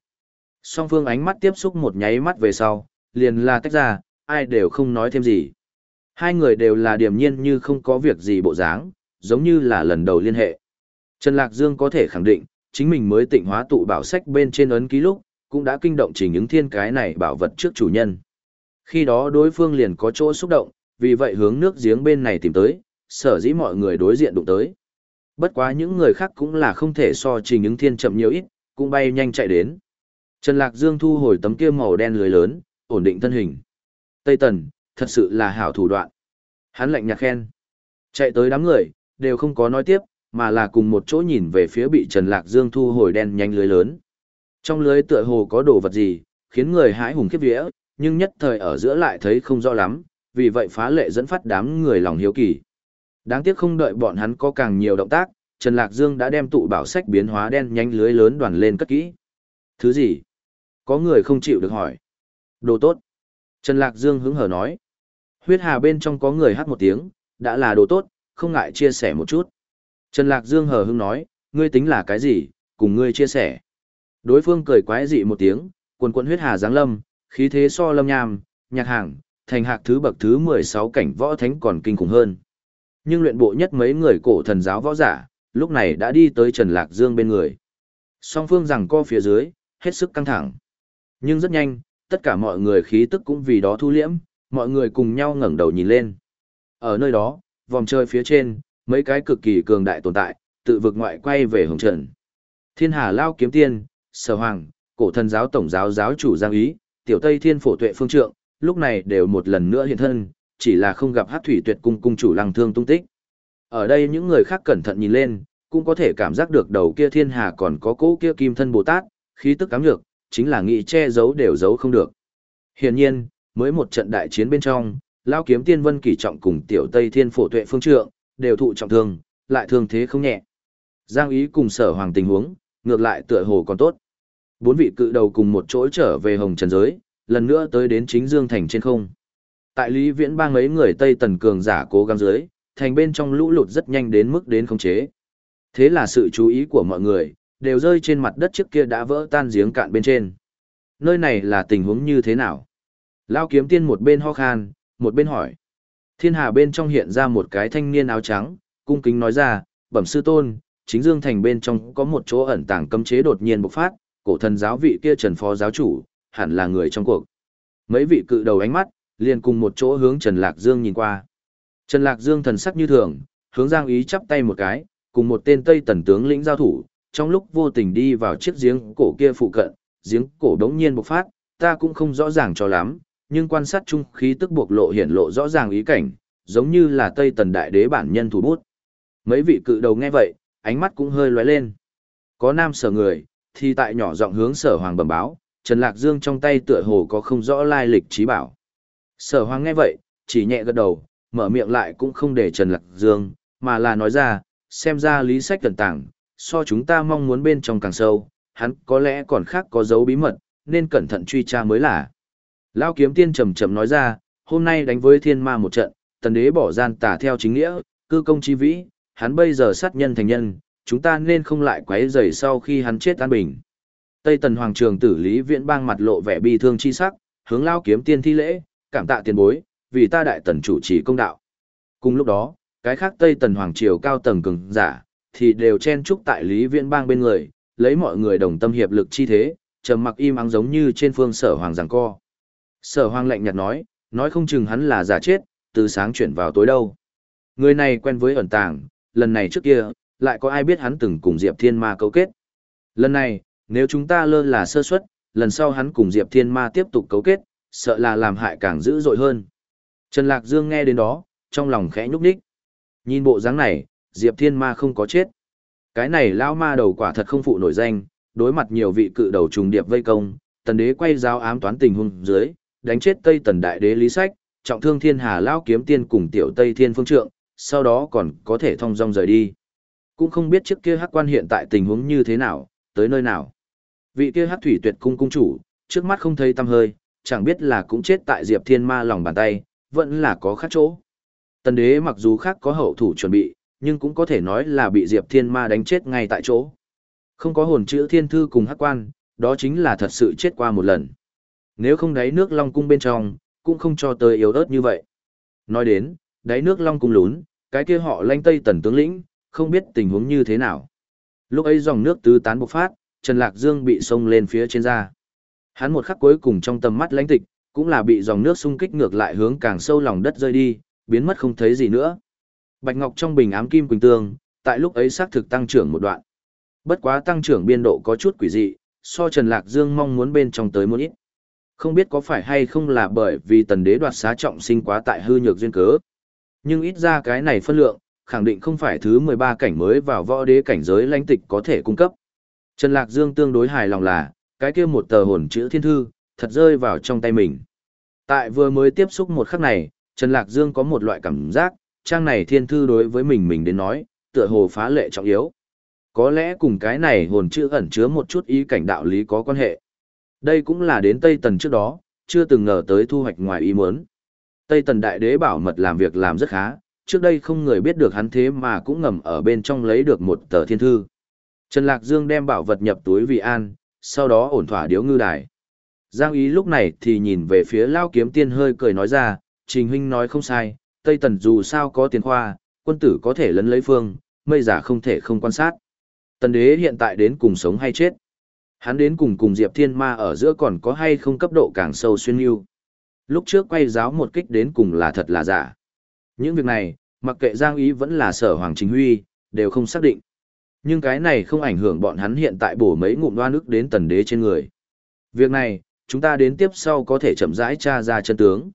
Song phương ánh mắt tiếp xúc một nháy mắt về sau, liền là tách ra, ai đều không nói thêm gì. Hai người đều là điềm nhiên như không có việc gì bộ dáng, giống như là lần đầu liên hệ. Trần Lạc Dương có thể khẳng định, chính mình mới tịnh hóa tụ bảo sách bên trên ấn ký lúc, cũng đã kinh động trình những thiên cái này bảo vật trước chủ nhân. Khi đó đối phương liền có chỗ xúc động, vì vậy hướng nước giếng bên này tìm tới, sở dĩ mọi người đối diện đụng tới. Bất quá những người khác cũng là không thể so trình những thiên chậm nhiều ít, cũng bay nhanh chạy đến. Trần Lạc Dương thu hồi tấm kia màu đen lưới lớn, ổn định thân hình. Tây Tần, thật sự là hảo thủ đoạn. Hắn lạnh nhạt khen. Chạy tới đám người, đều không có nói tiếp, mà là cùng một chỗ nhìn về phía bị Trần Lạc Dương thu hồi đen nhanh lưới lớn. Trong lưới tựa hồ có đồ vật gì, khiến người hãi hùng khiếp vía, nhưng nhất thời ở giữa lại thấy không rõ lắm, vì vậy phá lệ dẫn phát đám người lòng hiếu kỳ. Đáng tiếc không đợi bọn hắn có càng nhiều động tác, Trần Lạc Dương đã đem tụ bảo sách biến hóa đen nhanh lưới lớn đoàn lên cất kỹ. Thứ gì? Có người không chịu được hỏi. Đồ tốt. Trần Lạc Dương hứng hở nói. Huyết hà bên trong có người hát một tiếng, đã là đồ tốt, không ngại chia sẻ một chút. Trần Lạc Dương hờ hững nói, ngươi tính là cái gì, cùng ngươi chia sẻ. Đối phương cười quái dị một tiếng, quần quần huyết hà giáng lâm, khí thế so lâm nham, nhạc hàng, thành hạc thứ bậc thứ 16 cảnh võ thánh còn kinh khủng hơn. Nhưng luyện bộ nhất mấy người cổ thần giáo võ giả, lúc này đã đi tới Trần Lạc Dương bên người. Song phương rằng co phía dưới, hết sức căng thẳng. Nhưng rất nhanh, tất cả mọi người khí tức cũng vì đó thu liễm, mọi người cùng nhau ngẩng đầu nhìn lên. Ở nơi đó, vòng trời phía trên, mấy cái cực kỳ cường đại tồn tại, tự vực ngoại quay về hồng trần. Thiên Hà Lao Kiếm Tiên, Sở Hoàng, Cổ Thần Giáo Tổng Giáo Giáo Chủ Giang Ý, Tiểu Tây Thiên Phổ Tuệ Phương Trượng, lúc này đều một lần nữa hiện thân, chỉ là không gặp hát thủy tuyệt cung cung chủ lăng thương tung tích. Ở đây những người khác cẩn thận nhìn lên, cũng có thể cảm giác được đầu kia thiên hà còn có cỗ kia kim thân Bồ Tát, khí tức cám nhược, chính là nghĩ che giấu đều giấu không được. Hiển nhiên, mới một trận đại chiến bên trong, Lao kiếm tiên vân kỳ trọng cùng tiểu Tây Thiên phổ tuệ phương trượng, đều thụ trọng thương, lại thương thế không nhẹ. Giang ý cùng sở hoàng tình huống, ngược lại tựa hồ còn tốt. Bốn vị cự đầu cùng một chỗ trở về hồng trần giới, lần nữa tới đến chính dương thành trên không. Tại Lý Viễn ba mấy người Tây Tần cường giả cố gắng dưới, thành bên trong lũ lụt rất nhanh đến mức đến khống chế. Thế là sự chú ý của mọi người, đều rơi trên mặt đất trước kia đã vỡ tan giếng cạn bên trên. Nơi này là tình huống như thế nào? Lao kiếm tiên một bên ho khan, một bên hỏi. Thiên hà bên trong hiện ra một cái thanh niên áo trắng, cung kính nói ra, bẩm sư tôn, chính dương thành bên trong có một chỗ ẩn tàng cấm chế đột nhiên bộc phát, cổ thần giáo vị kia trần phó giáo chủ, hẳn là người trong cuộc. Mấy vị cự đầu ánh mắt, liền cùng một chỗ hướng Trần Lạc Dương nhìn qua. Trần Lạc Dương thần sắc như thường, hướng Giang Ý chắp tay một cái, cùng một tên Tây Tần tướng lĩnh giao thủ, trong lúc vô tình đi vào chiếc giếng cổ kia phụ cận, giếng cổ đống nhiên bộc phát, ta cũng không rõ ràng cho lắm, nhưng quan sát chung khí tức bộc lộ hiển lộ rõ ràng ý cảnh, giống như là Tây Tần Đại Đế bản nhân thủ bút. Mấy vị cự đầu nghe vậy, ánh mắt cũng hơi lóe lên. Có nam sở người, thì tại nhỏ giọng hướng sở hoàng bẩm báo, Trần Lạc Dương trong tay tựa hồ có không rõ lai lịch trí bảo. Sở hoàng nghe vậy, chỉ nhẹ gật đầu, mở miệng lại cũng không để Trần Lạc Dương, mà là nói ra, xem ra lý sách cẩn tảng, so chúng ta mong muốn bên trong càng sâu, hắn có lẽ còn khác có dấu bí mật, nên cẩn thận truy tra mới là. Lao kiếm tiên trầm trầm nói ra, hôm nay đánh với thiên ma một trận, tần đế bỏ gian tà theo chính nghĩa, cư công chi vĩ, hắn bây giờ sát nhân thành nhân, chúng ta nên không lại quấy rầy sau khi hắn chết an bình. Tây tần hoàng trường tử lý viễn bang mặt lộ vẻ bi thương chi sắc, hướng lao kiếm tiên thi lễ, cảm tạ tiền bối, vì ta đại tần chủ trì công đạo. Cùng lúc đó, cái khác Tây tần hoàng triều cao tầng cường giả, thì đều chen chúc tại lý viễn bang bên người, lấy mọi người đồng tâm hiệp lực chi thế, trầm mặc im ắng giống như trên phương sở hoàng giằng co. Sở hoàng lạnh nhạt nói, nói không chừng hắn là giả chết, từ sáng chuyển vào tối đâu. Người này quen với ẩn tàng, lần này trước kia, lại có ai biết hắn từng cùng Diệp Thiên Ma cấu kết. Lần này, nếu chúng ta lơ là sơ suất, lần sau hắn cùng Diệp Thiên Ma tiếp tục cấu kết, sợ là làm hại càng dữ dội hơn. Trần Lạc Dương nghe đến đó, trong lòng khẽ nhúc nhích. Nhìn bộ dáng này, Diệp Thiên Ma không có chết. Cái này lão ma đầu quả thật không phụ nổi danh, đối mặt nhiều vị cự đầu trùng điệp vây công, tần đế quay giáo ám toán tình huống dưới, đánh chết Tây Tần đại đế Lý Sách, trọng thương Thiên Hà lão kiếm tiên cùng tiểu Tây Thiên Phương Trượng, sau đó còn có thể thông dong rời đi. Cũng không biết trước kia hắc quan hiện tại tình huống như thế nào, tới nơi nào. Vị kia hắc thủy tuyệt cung cung chủ, trước mắt không thấy tâm hơi, chẳng biết là cũng chết tại Diệp Thiên Ma lòng bàn tay, vẫn là có khác chỗ. Tần đế mặc dù khác có hậu thủ chuẩn bị, nhưng cũng có thể nói là bị Diệp Thiên Ma đánh chết ngay tại chỗ. Không có hồn chữ thiên thư cùng hắc quan, đó chính là thật sự chết qua một lần. Nếu không đáy nước long cung bên trong, cũng không cho tới yếu ớt như vậy. Nói đến, đáy nước long cung lún, cái kia họ lanh tây tần tướng lĩnh, không biết tình huống như thế nào. Lúc ấy dòng nước tứ tán bộc phát, Trần Lạc Dương bị sông lên phía trên ra. Hắn một khắc cuối cùng trong tầm mắt lãnh tịch, cũng là bị dòng nước xung kích ngược lại hướng càng sâu lòng đất rơi đi, biến mất không thấy gì nữa. Bạch Ngọc trong bình ám kim quỳnh tương, tại lúc ấy xác thực tăng trưởng một đoạn. Bất quá tăng trưởng biên độ có chút quỷ dị, so Trần Lạc Dương mong muốn bên trong tới một ít. Không biết có phải hay không là bởi vì tần đế đoạt xá trọng sinh quá tại hư nhược duyên cớ. Nhưng ít ra cái này phân lượng, khẳng định không phải thứ 13 cảnh mới vào võ đế cảnh giới lãnh tịch có thể cung cấp. Trần Lạc Dương tương đối hài lòng là, cái kia một tờ hồn chữ thiên thư, thật rơi vào trong tay mình. Tại vừa mới tiếp xúc một khắc này, Trần Lạc Dương có một loại cảm giác, trang này thiên thư đối với mình mình đến nói, tựa hồ phá lệ trọng yếu. Có lẽ cùng cái này hồn chữ ẩn chứa một chút ý cảnh đạo lý có quan hệ. Đây cũng là đến Tây Tần trước đó, chưa từng ngờ tới thu hoạch ngoài ý muốn. Tây Tần Đại Đế bảo mật làm việc làm rất khá, trước đây không người biết được hắn thế mà cũng ngầm ở bên trong lấy được một tờ thiên thư. Trần Lạc Dương đem bảo vật nhập túi vì an, sau đó ổn thỏa điếu ngư đài. Giang ý lúc này thì nhìn về phía Lao Kiếm Tiên hơi cười nói ra, Trình Huynh nói không sai, Tây Tần dù sao có tiền khoa, quân tử có thể lấn lấy phương, mây giả không thể không quan sát. Tần đế hiện tại đến cùng sống hay chết. Hắn đến cùng cùng Diệp Thiên Ma ở giữa còn có hay không cấp độ càng sâu xuyên yêu. Lúc trước quay giáo một kích đến cùng là thật là giả. Những việc này, mặc kệ Giang Ý vẫn là sở Hoàng Chính Huy, đều không xác định. Nhưng cái này không ảnh hưởng bọn hắn hiện tại bổ mấy ngụm đoan ức đến tần đế trên người. Việc này, chúng ta đến tiếp sau có thể chậm rãi tra ra chân tướng.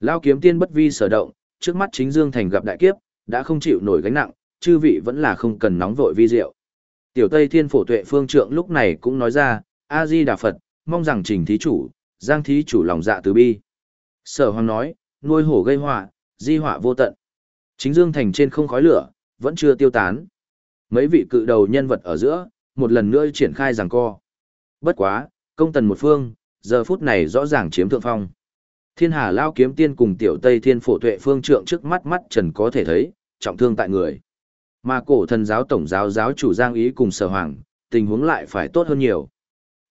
Lao kiếm tiên bất vi sở động, trước mắt chính Dương Thành gặp đại kiếp, đã không chịu nổi gánh nặng, chư vị vẫn là không cần nóng vội vi diệu. Tiểu Tây Thiên Phổ Tuệ Phương Trượng lúc này cũng nói ra, A-di Đà Phật, mong rằng trình thí chủ, giang thí chủ lòng dạ từ bi. Sở Hoàng nói, nuôi hổ gây họa, di họa vô tận. Chính Dương Thành trên không khói lửa, vẫn chưa tiêu tán. Mấy vị cự đầu nhân vật ở giữa, một lần nữa triển khai giằng co. Bất quá, công tần một phương, giờ phút này rõ ràng chiếm thượng phong. Thiên Hà Lao kiếm tiên cùng tiểu Tây Thiên Phổ Tuệ Phương Trượng trước mắt mắt trần có thể thấy, trọng thương tại người. Mà cổ thần giáo tổng giáo giáo chủ Giang Ý cùng sở hoàng, tình huống lại phải tốt hơn nhiều.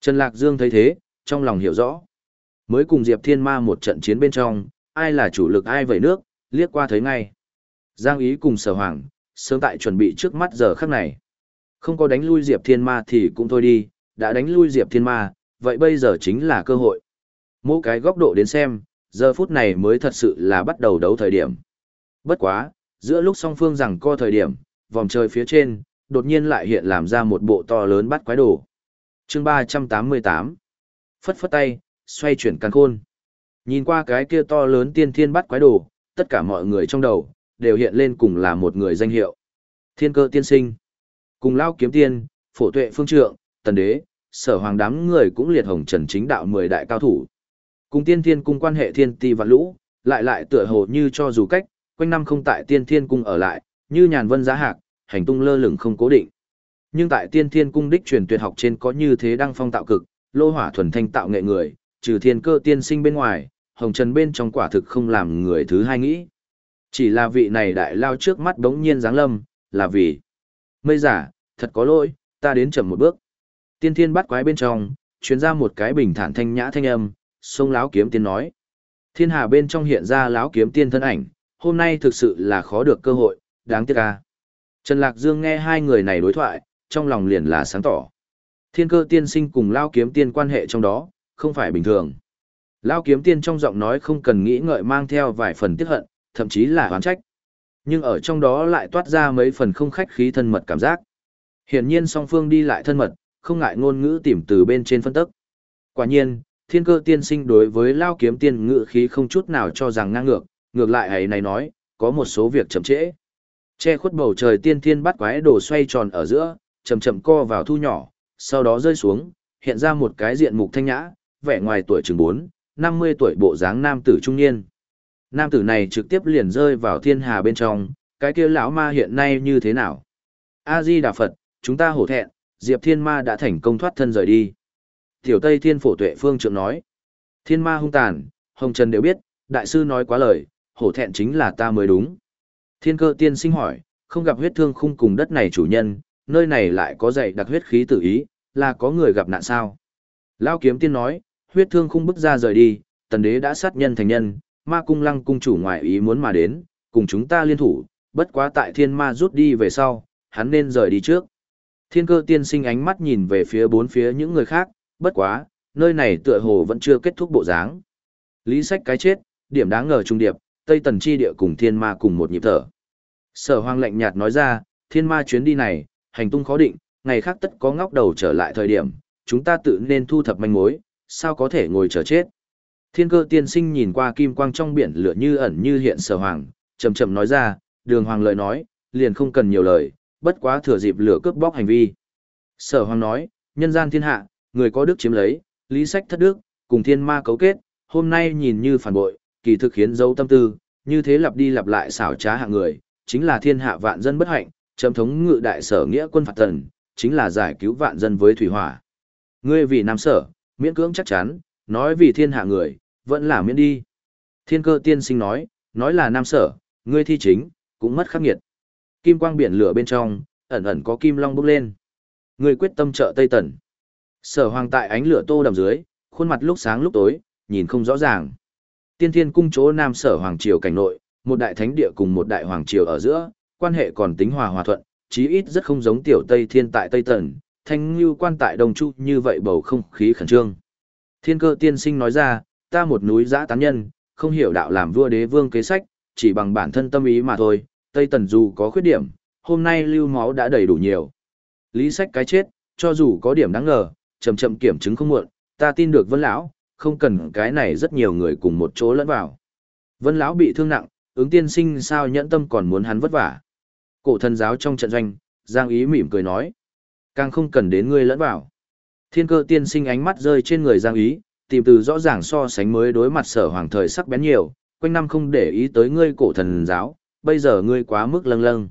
Trần Lạc Dương thấy thế, trong lòng hiểu rõ. Mới cùng Diệp Thiên Ma một trận chiến bên trong, ai là chủ lực ai vẩy nước, liếc qua thấy ngay. Giang Ý cùng sở hoàng, sớm tại chuẩn bị trước mắt giờ khắc này. Không có đánh lui Diệp Thiên Ma thì cũng thôi đi, đã đánh lui Diệp Thiên Ma, vậy bây giờ chính là cơ hội. Mỗi cái góc độ đến xem, giờ phút này mới thật sự là bắt đầu đấu thời điểm. Bất quá, giữa lúc song phương rằng co thời điểm, vòng trời phía trên, đột nhiên lại hiện làm ra một bộ to lớn bắt quái đồ. chương 388 Phất phất tay, xoay chuyển càng khôn. Nhìn qua cái kia to lớn tiên thiên bắt quái đồ, tất cả mọi người trong đầu, đều hiện lên cùng là một người danh hiệu. Thiên cơ tiên sinh. Cùng lao kiếm tiên, phổ tuệ phương trượng, tần đế, sở hoàng đám người cũng liệt hồng trần chính đạo 10 đại cao thủ. Cùng tiên thiên cung quan hệ thiên ti và lũ, lại lại tựa hồ như cho dù cách, quanh năm không tại tiên thiên cung ở lại, như nhàn vân giá hạc, hành tung lơ lửng không cố định. Nhưng tại tiên thiên cung đích truyền tuyệt học trên có như thế đăng phong tạo cực, lô hỏa thuần thanh tạo nghệ người, trừ thiên cơ tiên sinh bên ngoài, hồng trần bên trong quả thực không làm người thứ hai nghĩ. Chỉ là vị này đại lao trước mắt đống nhiên giáng lâm, là vì mây giả, thật có lỗi, ta đến chậm một bước. Tiên thiên bắt quái bên trong, chuyến ra một cái bình thản thanh nhã thanh âm, sông láo kiếm tiên nói. Thiên hà bên trong hiện ra láo kiếm tiên thân ảnh, hôm nay thực sự là khó được cơ hội, đáng tiếc ca. Trần Lạc Dương nghe hai người này đối thoại, trong lòng liền là sáng tỏ. Thiên cơ tiên sinh cùng lao kiếm tiên quan hệ trong đó, không phải bình thường. Lao kiếm tiên trong giọng nói không cần nghĩ ngợi mang theo vài phần tiếc hận, thậm chí là oán trách. Nhưng ở trong đó lại toát ra mấy phần không khách khí thân mật cảm giác. Hiển nhiên song phương đi lại thân mật, không ngại ngôn ngữ tìm từ bên trên phân tức. Quả nhiên, thiên cơ tiên sinh đối với lao kiếm tiên ngữ khí không chút nào cho rằng ngang ngược, ngược lại ấy này nói, có một số việc chậm trễ. Che khuất bầu trời tiên thiên bắt quái đồ xoay tròn ở giữa, chậm chậm co vào thu nhỏ, sau đó rơi xuống, hiện ra một cái diện mục thanh nhã, vẻ ngoài tuổi chừng 4, 50 tuổi bộ dáng nam tử trung niên. Nam tử này trực tiếp liền rơi vào thiên hà bên trong, cái kia lão ma hiện nay như thế nào? A Di Đà Phật, chúng ta hổ thẹn, Diệp Thiên Ma đã thành công thoát thân rời đi. Tiểu Tây Thiên Phổ Tuệ Phương trượng nói. Thiên Ma hung tàn, Hồng Trần đều biết, đại sư nói quá lời, hổ thẹn chính là ta mới đúng. Thiên cơ tiên sinh hỏi, không gặp huyết thương khung cùng đất này chủ nhân, nơi này lại có dạy đặc huyết khí tự ý, là có người gặp nạn sao? Lao kiếm tiên nói, huyết thương khung bức ra rời đi, tần đế đã sát nhân thành nhân, ma cung lăng cung chủ ngoại ý muốn mà đến, cùng chúng ta liên thủ, bất quá tại thiên ma rút đi về sau, hắn nên rời đi trước. Thiên cơ tiên sinh ánh mắt nhìn về phía bốn phía những người khác, bất quá, nơi này tựa hồ vẫn chưa kết thúc bộ dáng. Lý sách cái chết, điểm đáng ngờ trung điệp, Tây Tần Chi địa cùng thiên ma cùng một nhịp thở. Sở hoang lạnh nhạt nói ra, thiên ma chuyến đi này, hành tung khó định, ngày khác tất có ngóc đầu trở lại thời điểm, chúng ta tự nên thu thập manh mối, sao có thể ngồi chờ chết. Thiên cơ tiên sinh nhìn qua kim quang trong biển lửa như ẩn như hiện sở hoàng, chậm chậm nói ra, đường hoàng lời nói, liền không cần nhiều lời, bất quá thừa dịp lửa cướp bóc hành vi. Sở hoàng nói, nhân gian thiên hạ, người có đức chiếm lấy, lý sách thất đức, cùng thiên ma cấu kết, hôm nay nhìn như phản bội, kỳ thực khiến dấu tâm tư, như thế lặp đi lặp lại xảo trá hạng người, chính là thiên hạ vạn dân bất hạnh, chấm thống ngự đại sở nghĩa quân phạt thần chính là giải cứu vạn dân với thủy hỏa. Ngươi vì nam sở, miễn cưỡng chắc chắn, nói vì thiên hạ người, vẫn là miễn đi. Thiên cơ tiên sinh nói, nói là nam sở, ngươi thi chính, cũng mất khắc nghiệt. Kim quang biển lửa bên trong, ẩn ẩn có kim long bốc lên. Ngươi quyết tâm trợ Tây Tần. Sở hoàng tại ánh lửa tô đầm dưới, khuôn mặt lúc sáng lúc tối, nhìn không rõ ràng. Tiên thiên cung chỗ nam sở hoàng triều cảnh nội, một đại thánh địa cùng một đại hoàng triều ở giữa, quan hệ còn tính hòa hòa thuận, chí ít rất không giống tiểu Tây Thiên tại Tây Tần, thanh như quan tại Đông Chu như vậy bầu không khí khẩn trương. Thiên cơ tiên sinh nói ra, ta một núi giã tán nhân, không hiểu đạo làm vua đế vương kế sách, chỉ bằng bản thân tâm ý mà thôi, Tây Tần dù có khuyết điểm, hôm nay lưu máu đã đầy đủ nhiều. Lý sách cái chết, cho dù có điểm đáng ngờ, chậm chậm kiểm chứng không muộn, ta tin được Vân lão, không cần cái này rất nhiều người cùng một chỗ lẫn vào. Vân lão bị thương nặng, ứng tiên sinh sao nhẫn tâm còn muốn hắn vất vả. Cổ thần giáo trong trận doanh, Giang Ý mỉm cười nói. Càng không cần đến ngươi lẫn vào. Thiên cơ tiên sinh ánh mắt rơi trên người Giang Ý, tìm từ rõ ràng so sánh mới đối mặt sở hoàng thời sắc bén nhiều, quanh năm không để ý tới ngươi cổ thần giáo, bây giờ ngươi quá mức lâng lâng.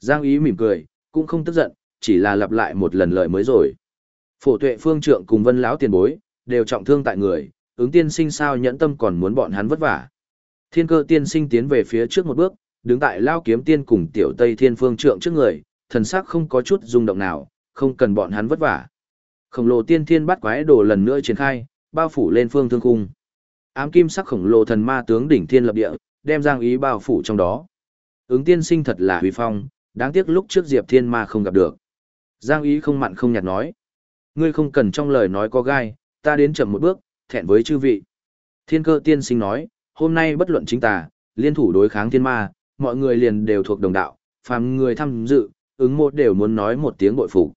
Giang Ý mỉm cười, cũng không tức giận, chỉ là lặp lại một lần lời mới rồi. Phổ tuệ phương trượng cùng vân lão tiền bối, đều trọng thương tại người, ứng tiên sinh sao nhẫn tâm còn muốn bọn hắn vất vả. Thiên cơ tiên sinh tiến về phía trước một bước, đứng tại lao kiếm tiên cùng tiểu tây thiên phương trượng trước người, thần sắc không có chút rung động nào, không cần bọn hắn vất vả. Khổng lồ tiên thiên bắt quái đồ lần nữa triển khai, bao phủ lên phương thương cung. Ám kim sắc khổng lồ thần ma tướng đỉnh thiên lập địa, đem giang ý bao phủ trong đó. Ứng tiên sinh thật là huy phong, đáng tiếc lúc trước Diệp Thiên Ma không gặp được. Giang ý không mặn không nhạt nói. Ngươi không cần trong lời nói có gai, ta đến chậm một bước, thẹn với chư vị. Thiên cơ tiên sinh nói, hôm nay bất luận chính tà, liên thủ đối kháng thiên ma, mọi người liền đều thuộc đồng đạo, phàm người tham dự, ứng một đều muốn nói một tiếng bội phục.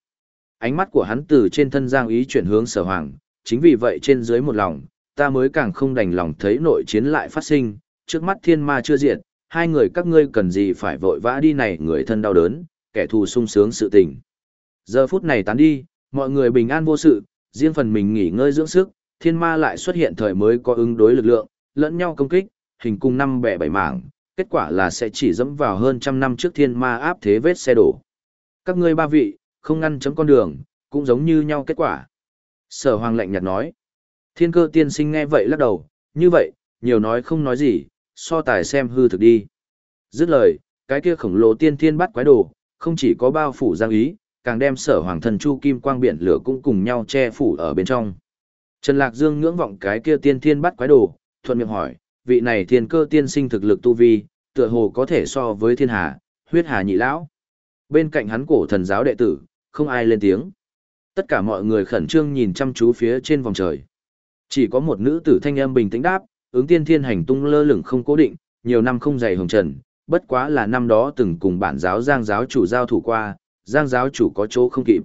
Ánh mắt của hắn từ trên thân Giang Ý chuyển hướng Sở Hoàng, chính vì vậy trên dưới một lòng, ta mới càng không đành lòng thấy nội chiến lại phát sinh, trước mắt thiên ma chưa diệt, hai người các ngươi cần gì phải vội vã đi này người thân đau đớn, kẻ thù sung sướng sự tình. Giờ phút này tán đi, mọi người bình an vô sự, riêng phần mình nghỉ ngơi dưỡng sức, thiên ma lại xuất hiện thời mới có ứng đối lực lượng, lẫn nhau công kích, hình cung năm bẻ bảy mảng, kết quả là sẽ chỉ dẫm vào hơn trăm năm trước thiên ma áp thế vết xe đổ. Các ngươi ba vị, không ngăn chấm con đường, cũng giống như nhau kết quả. Sở hoàng lạnh nhạt nói. Thiên cơ tiên sinh nghe vậy lắc đầu, như vậy, nhiều nói không nói gì, so tài xem hư thực đi. Dứt lời, cái kia khổng lồ tiên thiên bắt quái đồ, không chỉ có bao phủ giang ý, càng đem sở hoàng thần chu kim quang biển lửa cũng cùng nhau che phủ ở bên trong. Trần Lạc Dương ngưỡng vọng cái kia tiên thiên bắt quái đồ, thuận miệng hỏi, vị này thiên cơ tiên sinh thực lực tu vi, tựa hồ có thể so với thiên hà, huyết hà nhị lão. Bên cạnh hắn cổ thần giáo đệ tử, không ai lên tiếng. Tất cả mọi người khẩn trương nhìn chăm chú phía trên vòng trời. Chỉ có một nữ tử thanh âm bình tĩnh đáp, ứng tiên thiên hành tung lơ lửng không cố định, nhiều năm không dày hồng trần, bất quá là năm đó từng cùng bản giáo giang giáo chủ giao thủ qua, giang giáo chủ có chỗ không kịp.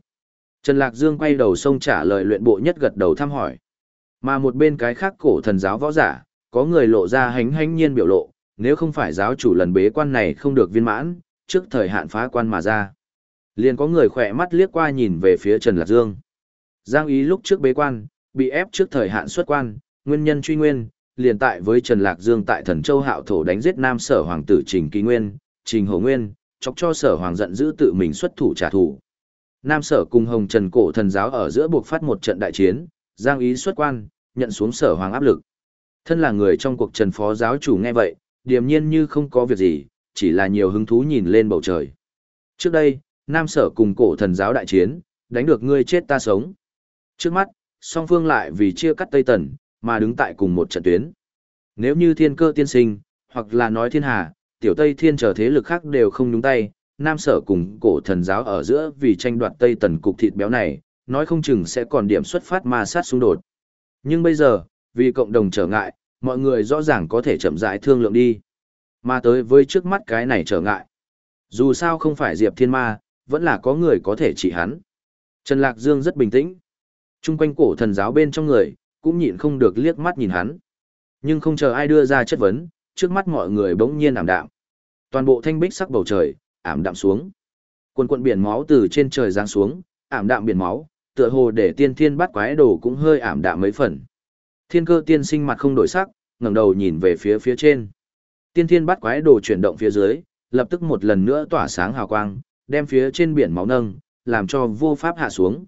Trần Lạc Dương quay đầu sông trả lời luyện bộ nhất gật đầu thăm hỏi. Mà một bên cái khác cổ thần giáo võ giả, có người lộ ra hánh hánh nhiên biểu lộ, nếu không phải giáo chủ lần bế quan này không được viên mãn, trước thời hạn phá quan mà ra. Liền có người khỏe mắt liếc qua nhìn về phía Trần Lạc Dương. Giang ý lúc trước bế quan, bị ép trước thời hạn xuất quan, nguyên nhân truy nguyên, liền tại với Trần Lạc Dương tại Thần Châu Hạo Thổ đánh giết Nam Sở Hoàng tử Trình Kỳ Nguyên, Trình Hồ Nguyên, chọc cho Sở Hoàng giận dữ tự mình xuất thủ trả thù. Nam Sở cùng Hồng Trần Cổ thần giáo ở giữa buộc phát một trận đại chiến, Giang ý xuất quan, nhận xuống Sở Hoàng áp lực. Thân là người trong cuộc Trần Phó giáo chủ nghe vậy, điềm nhiên như không có việc gì, chỉ là nhiều hứng thú nhìn lên bầu trời. Trước đây, Nam Sở cùng cổ thần giáo đại chiến, đánh được ngươi chết ta sống. Trước mắt, song phương lại vì chia cắt Tây Tần, mà đứng tại cùng một trận tuyến. Nếu như thiên cơ tiên sinh, hoặc là nói thiên hà, tiểu Tây thiên trở thế lực khác đều không nhúng tay, Nam Sở cùng cổ thần giáo ở giữa vì tranh đoạt Tây Tần cục thịt béo này, nói không chừng sẽ còn điểm xuất phát ma sát xung đột. Nhưng bây giờ, vì cộng đồng trở ngại, mọi người rõ ràng có thể chậm rãi thương lượng đi. Mà tới với trước mắt cái này trở ngại. Dù sao không phải Diệp Thiên Ma, vẫn là có người có thể trị hắn. Trần Lạc Dương rất bình tĩnh. Trung quanh cổ thần giáo bên trong người, cũng nhịn không được liếc mắt nhìn hắn. Nhưng không chờ ai đưa ra chất vấn, trước mắt mọi người bỗng nhiên ảm đạm. Toàn bộ thanh bích sắc bầu trời, ảm đạm xuống. Quần quận biển máu từ trên trời giáng xuống, ảm đạm biển máu, tựa hồ để tiên thiên bắt quái đồ cũng hơi ảm đạm mấy phần. Thiên cơ tiên sinh mặt không đổi sắc, ngẩng đầu nhìn về phía phía trên. Tiên thiên bắt quái đồ chuyển động phía dưới, lập tức một lần nữa tỏa sáng hào quang, đem phía trên biển máu nâng, làm cho vô pháp hạ xuống.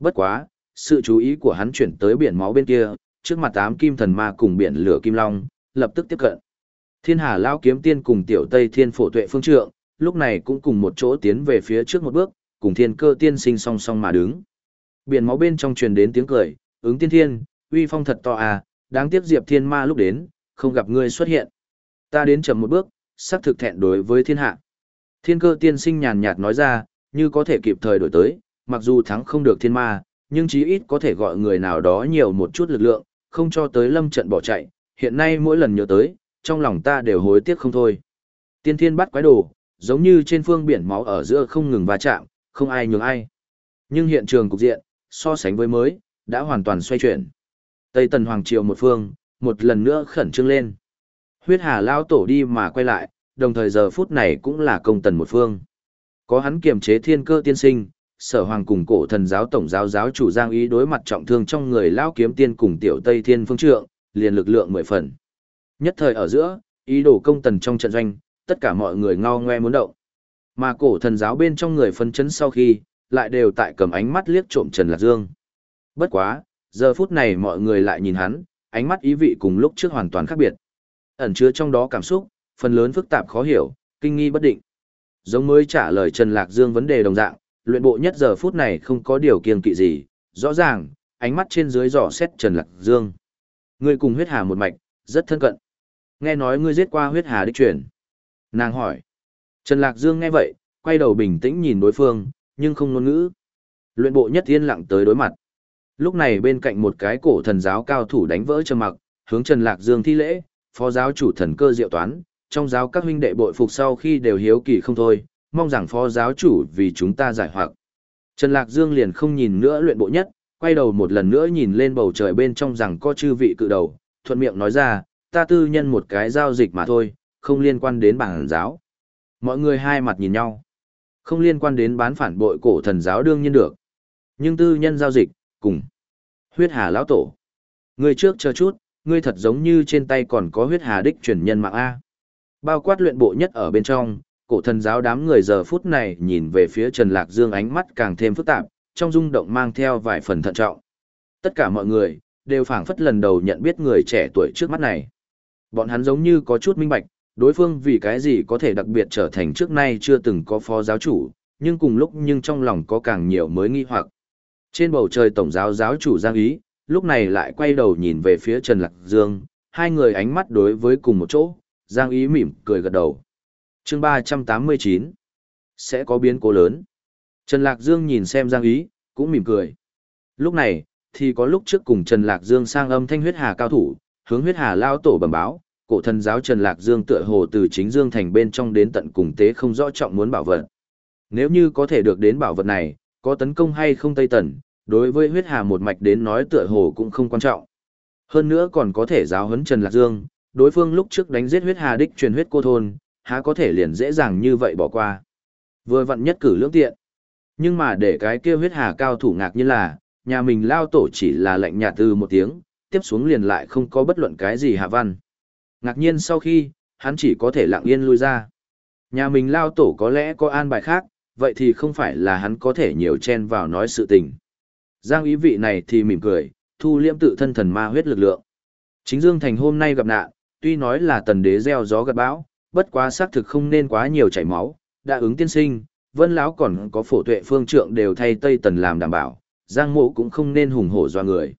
Bất quá, sự chú ý của hắn chuyển tới biển máu bên kia, trước mặt tám kim thần ma cùng biển lửa kim long, lập tức tiếp cận. Thiên Hà Lao kiếm tiên cùng tiểu Tây Thiên Phổ Tuệ Phương Trượng, lúc này cũng cùng một chỗ tiến về phía trước một bước, cùng thiên cơ tiên sinh song song mà đứng. Biển máu bên trong truyền đến tiếng cười, ứng tiên thiên, uy phong thật to à, đáng tiếc Diệp Thiên Ma lúc đến, không gặp ngươi xuất hiện. Ta đến chậm một bước, sắp thực thẹn đối với thiên hạ. Thiên cơ tiên sinh nhàn nhạt nói ra, như có thể kịp thời đổi tới, mặc dù thắng không được thiên ma, nhưng chí ít có thể gọi người nào đó nhiều một chút lực lượng, không cho tới lâm trận bỏ chạy, hiện nay mỗi lần nhớ tới, trong lòng ta đều hối tiếc không thôi. Tiên thiên bắt quái đồ, giống như trên phương biển máu ở giữa không ngừng va chạm, không ai nhường ai. Nhưng hiện trường cục diện, so sánh với mới, đã hoàn toàn xoay chuyển. Tây Tần Hoàng Triều một phương, một lần nữa khẩn trương lên. Huyết Hà Lao Tổ đi mà quay lại, đồng thời giờ phút này cũng là công tần một phương. Có hắn kiềm chế thiên cơ tiên sinh, sở hoàng cùng cổ thần giáo tổng giáo giáo chủ giang ý đối mặt trọng thương trong người lao kiếm tiên cùng tiểu tây thiên phương trượng, liền lực lượng mười phần. Nhất thời ở giữa, ý đồ công tần trong trận doanh, tất cả mọi người ngao ngoe muốn động. Mà cổ thần giáo bên trong người phân chấn sau khi, lại đều tại cầm ánh mắt liếc trộm Trần Lạc Dương. Bất quá, giờ phút này mọi người lại nhìn hắn, ánh mắt ý vị cùng lúc trước hoàn toàn khác biệt. Ẩn chứa trong đó cảm xúc, phần lớn phức tạp khó hiểu, kinh nghi bất định. Giống mới trả lời Trần Lạc Dương vấn đề đồng dạng, luyện bộ nhất giờ phút này không có điều kiêng kỵ gì, rõ ràng, ánh mắt trên dưới dò xét Trần Lạc Dương. Ngươi cùng huyết hà một mạch, rất thân cận. Nghe nói ngươi giết qua huyết hà đích truyền. Nàng hỏi. Trần Lạc Dương nghe vậy, quay đầu bình tĩnh nhìn đối phương, nhưng không ngôn ngữ. Luyện bộ nhất yên lặng tới đối mặt. Lúc này bên cạnh một cái cổ thần giáo cao thủ đánh vỡ trầm mặc, hướng Trần Lạc Dương thi lễ, phó giáo chủ thần cơ diệu toán, trong giáo các huynh đệ bội phục sau khi đều hiếu kỳ không thôi, mong rằng phó giáo chủ vì chúng ta giải hoặc. Trần Lạc Dương liền không nhìn nữa luyện bộ nhất, quay đầu một lần nữa nhìn lên bầu trời bên trong rằng có chư vị cự đầu, thuận miệng nói ra, ta tư nhân một cái giao dịch mà thôi, không liên quan đến bảng giáo. Mọi người hai mặt nhìn nhau. Không liên quan đến bán phản bội cổ thần giáo đương nhiên được. Nhưng tư nhân giao dịch, cùng. Huyết hà lão tổ. Người trước chờ chút, ngươi thật giống như trên tay còn có huyết hà đích truyền nhân mạng A. Bao quát luyện bộ nhất ở bên trong, cổ thần giáo đám người giờ phút này nhìn về phía Trần Lạc Dương ánh mắt càng thêm phức tạp, trong rung động mang theo vài phần thận trọng. Tất cả mọi người, đều phảng phất lần đầu nhận biết người trẻ tuổi trước mắt này. Bọn hắn giống như có chút minh bạch, đối phương vì cái gì có thể đặc biệt trở thành trước nay chưa từng có phó giáo chủ, nhưng cùng lúc nhưng trong lòng có càng nhiều mới nghi hoặc. Trên bầu trời tổng giáo giáo chủ Giang Ý, lúc này lại quay đầu nhìn về phía Trần Lạc Dương, hai người ánh mắt đối với cùng một chỗ, Giang Ý mỉm cười gật đầu. chương 389 Sẽ có biến cố lớn. Trần Lạc Dương nhìn xem Giang Ý, cũng mỉm cười. Lúc này, thì có lúc trước cùng Trần Lạc Dương sang âm thanh huyết hà cao thủ, hướng huyết hà lao tổ bẩm báo, cổ thần giáo Trần Lạc Dương tựa hồ từ chính Dương thành bên trong đến tận cùng tế không rõ trọng muốn bảo vật. Nếu như có thể được đến bảo vật này, có tấn công hay không Tây Tần, đối với huyết hà một mạch đến nói tựa hồ cũng không quan trọng. Hơn nữa còn có thể giáo huấn Trần Lạc Dương, đối phương lúc trước đánh giết huyết hà đích truyền huyết cô thôn, há có thể liền dễ dàng như vậy bỏ qua. Vừa vặn nhất cử lưỡng tiện. Nhưng mà để cái kia huyết hà cao thủ ngạc như là, nhà mình lao tổ chỉ là lệnh nhạt từ một tiếng, tiếp xuống liền lại không có bất luận cái gì hạ văn. Ngạc nhiên sau khi, hắn chỉ có thể lặng yên lui ra. Nhà mình lao tổ có lẽ có an bài khác, vậy thì không phải là hắn có thể nhiều chen vào nói sự tình. Giang ý vị này thì mỉm cười, thu liễm tự thân thần ma huyết lực lượng. Chính Dương Thành hôm nay gặp nạn, tuy nói là tần đế gieo gió gặt bão, bất quá xác thực không nên quá nhiều chảy máu, đã ứng tiên sinh, vân lão còn có phổ tuệ phương trượng đều thay Tây Tần làm đảm bảo, Giang mộ cũng không nên hùng hổ do người.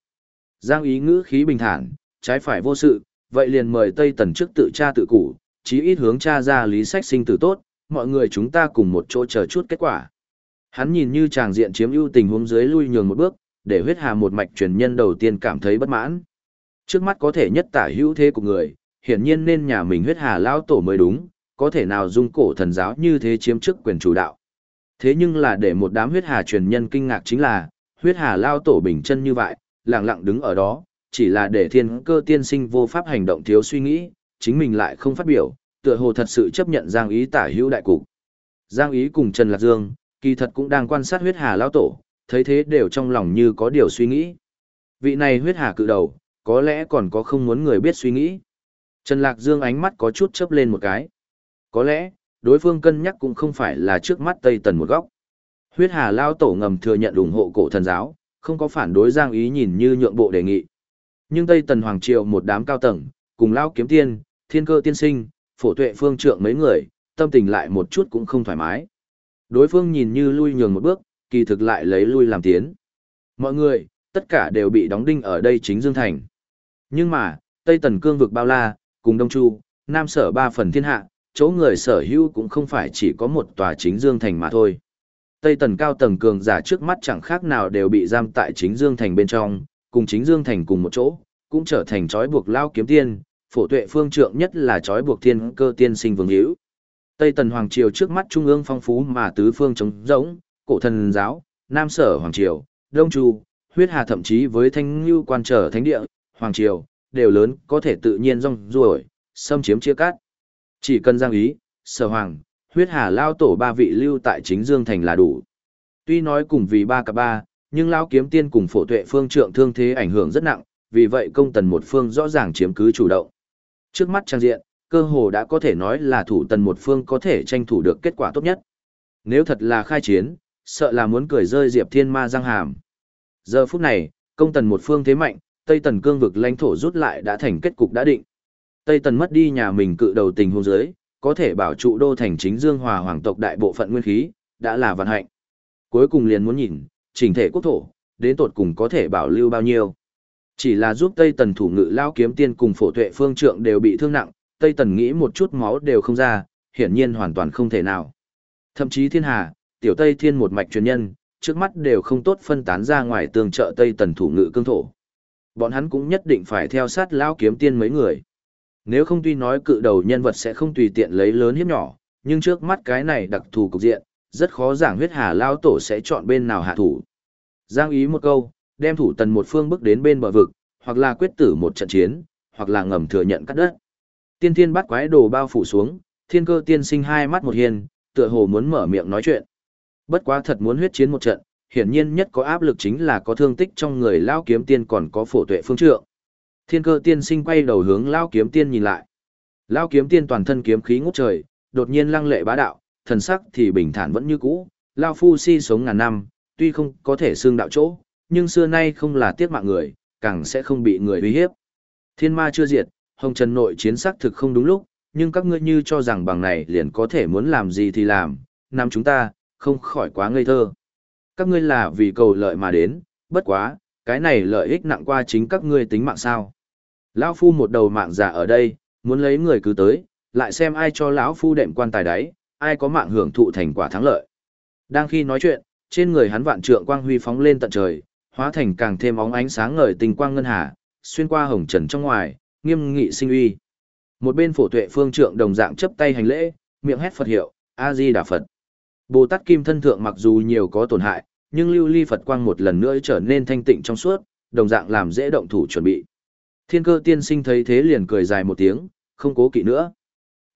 Giang ý ngữ khí bình thản, trái phải vô sự, vậy liền mời Tây Tần trước tự tra tự củ, chí ít hướng cha ra lý sách sinh tử tốt, mọi người chúng ta cùng một chỗ chờ chút kết quả. Hắn nhìn như chàng diện chiếm ưu tình huống dưới lui nhường một bước, để huyết hà một mạch truyền nhân đầu tiên cảm thấy bất mãn. Trước mắt có thể nhất tả hữu thế của người, hiển nhiên nên nhà mình huyết hà lao tổ mới đúng, có thể nào dung cổ thần giáo như thế chiếm chức quyền chủ đạo. Thế nhưng là để một đám huyết hà truyền nhân kinh ngạc chính là, huyết hà lao tổ bình chân như vậy, lặng lặng đứng ở đó, chỉ là để thiên cơ tiên sinh vô pháp hành động thiếu suy nghĩ, chính mình lại không phát biểu, tựa hồ thật sự chấp nhận Giang Ý tả hữu đại cục. Giang Ý cùng Trần Lạc Dương, kỳ thật cũng đang quan sát huyết hà lao tổ, thấy thế đều trong lòng như có điều suy nghĩ. Vị này huyết hà cự đầu, có lẽ còn có không muốn người biết suy nghĩ. Trần Lạc Dương ánh mắt có chút chớp lên một cái. Có lẽ, đối phương cân nhắc cũng không phải là trước mắt Tây Tần một góc. Huyết hà lao tổ ngầm thừa nhận ủng hộ cổ thần giáo, không có phản đối Giang Ý nhìn như nhượng bộ đề nghị. Nhưng Tây Tần Hoàng Triều một đám cao tầng, cùng lao kiếm tiên, thiên cơ tiên sinh, phổ tuệ phương trượng mấy người, tâm tình lại một chút cũng không thoải mái. Đối phương nhìn như lui nhường một bước, kỳ thực lại lấy lui làm tiến. Mọi người, tất cả đều bị đóng đinh ở đây chính Dương Thành. Nhưng mà, Tây Tần cương vực bao la, cùng Đông Chu, Nam sở ba phần thiên hạ, chỗ người sở hữu cũng không phải chỉ có một tòa chính Dương Thành mà thôi. Tây Tần cao tầng cường giả trước mắt chẳng khác nào đều bị giam tại chính Dương Thành bên trong, cùng chính Dương Thành cùng một chỗ, cũng trở thành trói buộc lao kiếm tiên, phổ tuệ phương trượng nhất là trói buộc thiên cơ tiên sinh vương hữu. Tây Tần Hoàng Triều trước mắt trung ương phong phú mà tứ phương trống rỗng, cổ thần giáo, Nam Sở Hoàng Triều, Đông Chu, huyết hà thậm chí với thanh như quan trở thánh địa, Hoàng Triều, đều lớn có thể tự nhiên rong ruổi, xâm chiếm chia cắt. Chỉ cần giang ý, sở hoàng, huyết hà lao tổ ba vị lưu tại chính dương thành là đủ. Tuy nói cùng vì ba cả ba, nhưng lao kiếm tiên cùng phổ tuệ phương trượng thương thế ảnh hưởng rất nặng, vì vậy công tần một phương rõ ràng chiếm cứ chủ động. Trước mắt trang diện, cơ hồ đã có thể nói là thủ tần một phương có thể tranh thủ được kết quả tốt nhất. Nếu thật là khai chiến, sợ là muốn cười rơi diệp thiên ma răng hàm. Giờ phút này, công tần một phương thế mạnh, Tây Tần cương vực lãnh thổ rút lại đã thành kết cục đã định. Tây Tần mất đi nhà mình cự đầu tình hôn giới, có thể bảo trụ đô thành chính dương hòa hoàng tộc đại bộ phận nguyên khí, đã là vận hạnh. Cuối cùng liền muốn nhìn, chỉnh thể quốc thổ, đến tột cùng có thể bảo lưu bao nhiêu. Chỉ là giúp Tây Tần thủ ngự lao kiếm tiên cùng phổ tuệ phương trượng đều bị thương nặng, Tây Tần nghĩ một chút máu đều không ra, hiển nhiên hoàn toàn không thể nào. Thậm chí thiên hà, tiểu Tây thiên một mạch truyền nhân, trước mắt đều không tốt phân tán ra ngoài tường trợ Tây Tần thủ ngự cương thổ. Bọn hắn cũng nhất định phải theo sát lao kiếm tiên mấy người. Nếu không tuy nói cự đầu nhân vật sẽ không tùy tiện lấy lớn hiếp nhỏ, nhưng trước mắt cái này đặc thù cục diện, rất khó giảng huyết hà lao tổ sẽ chọn bên nào hạ thủ. Giang ý một câu, đem thủ tần một phương bước đến bên bờ vực, hoặc là quyết tử một trận chiến, hoặc là ngầm thừa nhận cắt đất. Tiên thiên bắt quái đồ bao phủ xuống, thiên cơ tiên sinh hai mắt một hiền, tựa hồ muốn mở miệng nói chuyện. Bất quá thật muốn huyết chiến một trận, hiển nhiên nhất có áp lực chính là có thương tích trong người lao kiếm tiên còn có phổ tuệ phương trượng. Thiên cơ tiên sinh quay đầu hướng lao kiếm tiên nhìn lại. Lao kiếm tiên toàn thân kiếm khí ngút trời, đột nhiên lăng lệ bá đạo, thần sắc thì bình thản vẫn như cũ, Lao Phu si sống ngàn năm, tuy không có thể xương đạo chỗ, nhưng xưa nay không là tiếc mạng người, càng sẽ không bị người uy hiếp. Thiên ma chưa diệt, hồng trần nội chiến sắc thực không đúng lúc, nhưng các ngươi như cho rằng bằng này liền có thể muốn làm gì thì làm, nắm chúng ta, không khỏi quá ngây thơ. Các ngươi là vì cầu lợi mà đến, bất quá, cái này lợi ích nặng qua chính các ngươi tính mạng sao. Lão Phu một đầu mạng giả ở đây, muốn lấy người cứ tới, lại xem ai cho lão Phu đệm quan tài đáy, ai có mạng hưởng thụ thành quả thắng lợi. Đang khi nói chuyện, trên người hắn vạn trượng quang huy phóng lên tận trời, hóa thành càng thêm óng ánh sáng ngời tình quang ngân hà, xuyên qua hồng trần trong ngoài, nghiêm nghị sinh uy. Một bên phổ tuệ phương trượng đồng dạng chấp tay hành lễ, miệng hét Phật hiệu, A Di Đà Phật. Bồ Tát Kim thân thượng mặc dù nhiều có tổn hại, nhưng lưu ly Phật quang một lần nữa trở nên thanh tịnh trong suốt, đồng dạng làm dễ động thủ chuẩn bị. Thiên cơ tiên sinh thấy thế liền cười dài một tiếng, không cố kỵ nữa.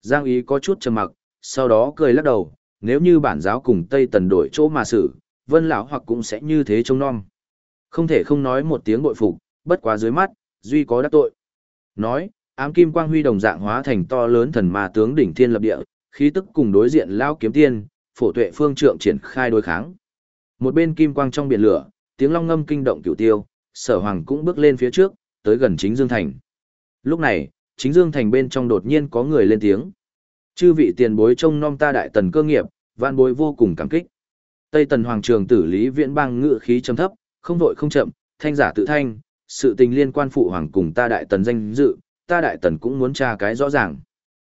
Giang ý có chút trầm mặc, sau đó cười lắc đầu, nếu như bản giáo cùng Tây Tần đổi chỗ mà xử, vân lão hoặc cũng sẽ như thế trông non. Không thể không nói một tiếng bội phục, bất quá dưới mắt, duy có đắc tội. Nói, ám kim quang huy đồng dạng hóa thành to lớn thần ma tướng đỉnh thiên lập địa, khí tức cùng đối diện lao kiếm tiên, phổ tuệ phương trượng triển khai đối kháng. Một bên kim quang trong biển lửa, tiếng long ngâm kinh động cửu tiêu, sở hoàng cũng bước lên phía trước, tới gần chính Dương Thành. Lúc này, chính Dương Thành bên trong đột nhiên có người lên tiếng. Chư vị tiền bối trông nom ta đại tần cơ nghiệp, vạn bối vô cùng cảm kích. Tây tần hoàng trường tử lý viễn bang ngự khí trầm thấp, không vội không chậm, thanh giả tự thanh, sự tình liên quan phụ hoàng cùng ta đại tần danh dự, ta đại tần cũng muốn tra cái rõ ràng.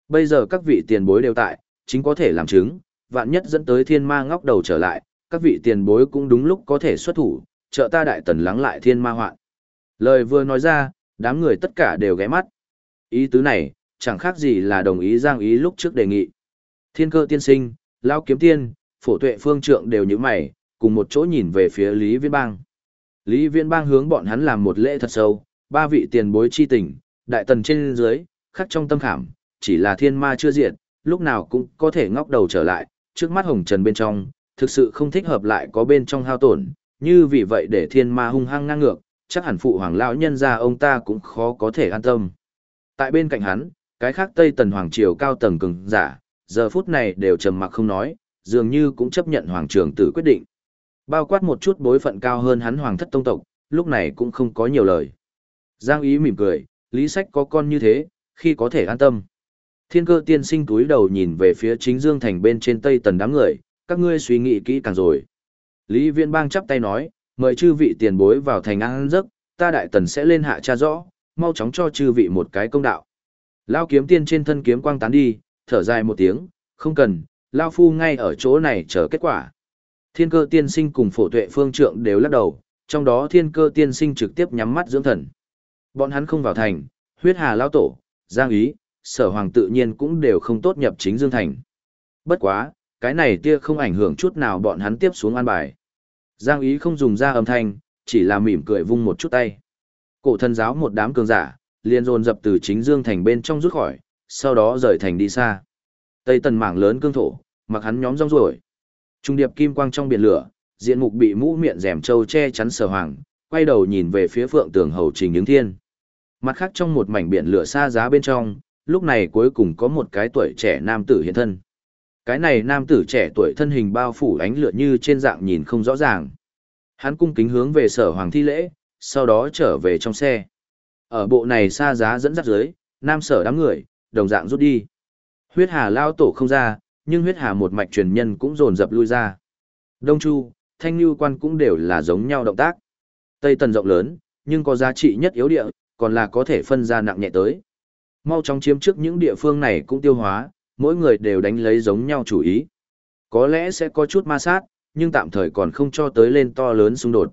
Bây giờ các vị tiền bối đều tại, chính có thể làm chứng, vạn nhất dẫn tới thiên ma ngóc đầu trở lại, các vị tiền bối cũng đúng lúc có thể xuất thủ, trợ ta đại tần lắng lại thiên ma hoạn. Lời vừa nói ra, đám người tất cả đều ghé mắt. Ý tứ này, chẳng khác gì là đồng ý giang ý lúc trước đề nghị. Thiên cơ tiên sinh, lao kiếm tiên, phổ tuệ phương trượng đều như mày, cùng một chỗ nhìn về phía Lý Viễn Bang. Lý Viễn Bang hướng bọn hắn làm một lễ thật sâu, ba vị tiền bối chi tình, đại tần trên dưới, khắc trong tâm khảm, chỉ là thiên ma chưa diệt, lúc nào cũng có thể ngóc đầu trở lại, trước mắt hồng trần bên trong, thực sự không thích hợp lại có bên trong hao tổn, như vì vậy để thiên ma hung hăng ngang ngược, chắc hẳn phụ hoàng lão nhân ra ông ta cũng khó có thể an tâm. Tại bên cạnh hắn, cái khác Tây Tần Hoàng Triều cao tầng cường giả, giờ phút này đều trầm mặc không nói, dường như cũng chấp nhận Hoàng Trường tử quyết định. Bao quát một chút bối phận cao hơn hắn Hoàng thất tông tộc, lúc này cũng không có nhiều lời. Giang ý mỉm cười, lý sách có con như thế, khi có thể an tâm. Thiên cơ tiên sinh túi đầu nhìn về phía chính dương thành bên trên Tây Tần đám người, các ngươi suy nghĩ kỹ càng rồi. Lý Viễn Bang chắp tay nói, mời chư vị tiền bối vào thành ăn giấc, ta đại tần sẽ lên hạ tra rõ, mau chóng cho chư vị một cái công đạo. Lao kiếm tiên trên thân kiếm quang tán đi, thở dài một tiếng, không cần, Lao phu ngay ở chỗ này chờ kết quả. Thiên cơ tiên sinh cùng phổ tuệ phương trượng đều lắc đầu, trong đó thiên cơ tiên sinh trực tiếp nhắm mắt dưỡng thần. Bọn hắn không vào thành, huyết hà lao tổ, giang ý, sở hoàng tự nhiên cũng đều không tốt nhập chính dương thành. Bất quá, cái này tia không ảnh hưởng chút nào bọn hắn tiếp xuống an bài. Giang ý không dùng ra âm thanh, chỉ là mỉm cười vung một chút tay. Cổ thần giáo một đám cường giả, liền dồn dập từ chính dương thành bên trong rút khỏi, sau đó rời thành đi xa. Tây tần mảng lớn cương thổ, mặc hắn nhóm rong ruổi. Trung điệp kim quang trong biển lửa, diện mục bị mũ miệng rèm trâu che chắn sở hoàng, quay đầu nhìn về phía phượng tường hầu trình những thiên. Mặt khác trong một mảnh biển lửa xa giá bên trong, lúc này cuối cùng có một cái tuổi trẻ nam tử hiện thân. Cái này nam tử trẻ tuổi thân hình bao phủ ánh lửa như trên dạng nhìn không rõ ràng. Hắn cung kính hướng về sở hoàng thi lễ, sau đó trở về trong xe. Ở bộ này xa giá dẫn dắt dưới, nam sở đám người, đồng dạng rút đi. Huyết hà lao tổ không ra, nhưng huyết hà một mạch truyền nhân cũng dồn dập lui ra. Đông Chu, Thanh Lưu quan cũng đều là giống nhau động tác. Tây Tần rộng lớn, nhưng có giá trị nhất yếu địa, còn là có thể phân ra nặng nhẹ tới. Mau chóng chiếm trước những địa phương này cũng tiêu hóa, mỗi người đều đánh lấy giống nhau chủ ý. Có lẽ sẽ có chút ma sát, nhưng tạm thời còn không cho tới lên to lớn xung đột.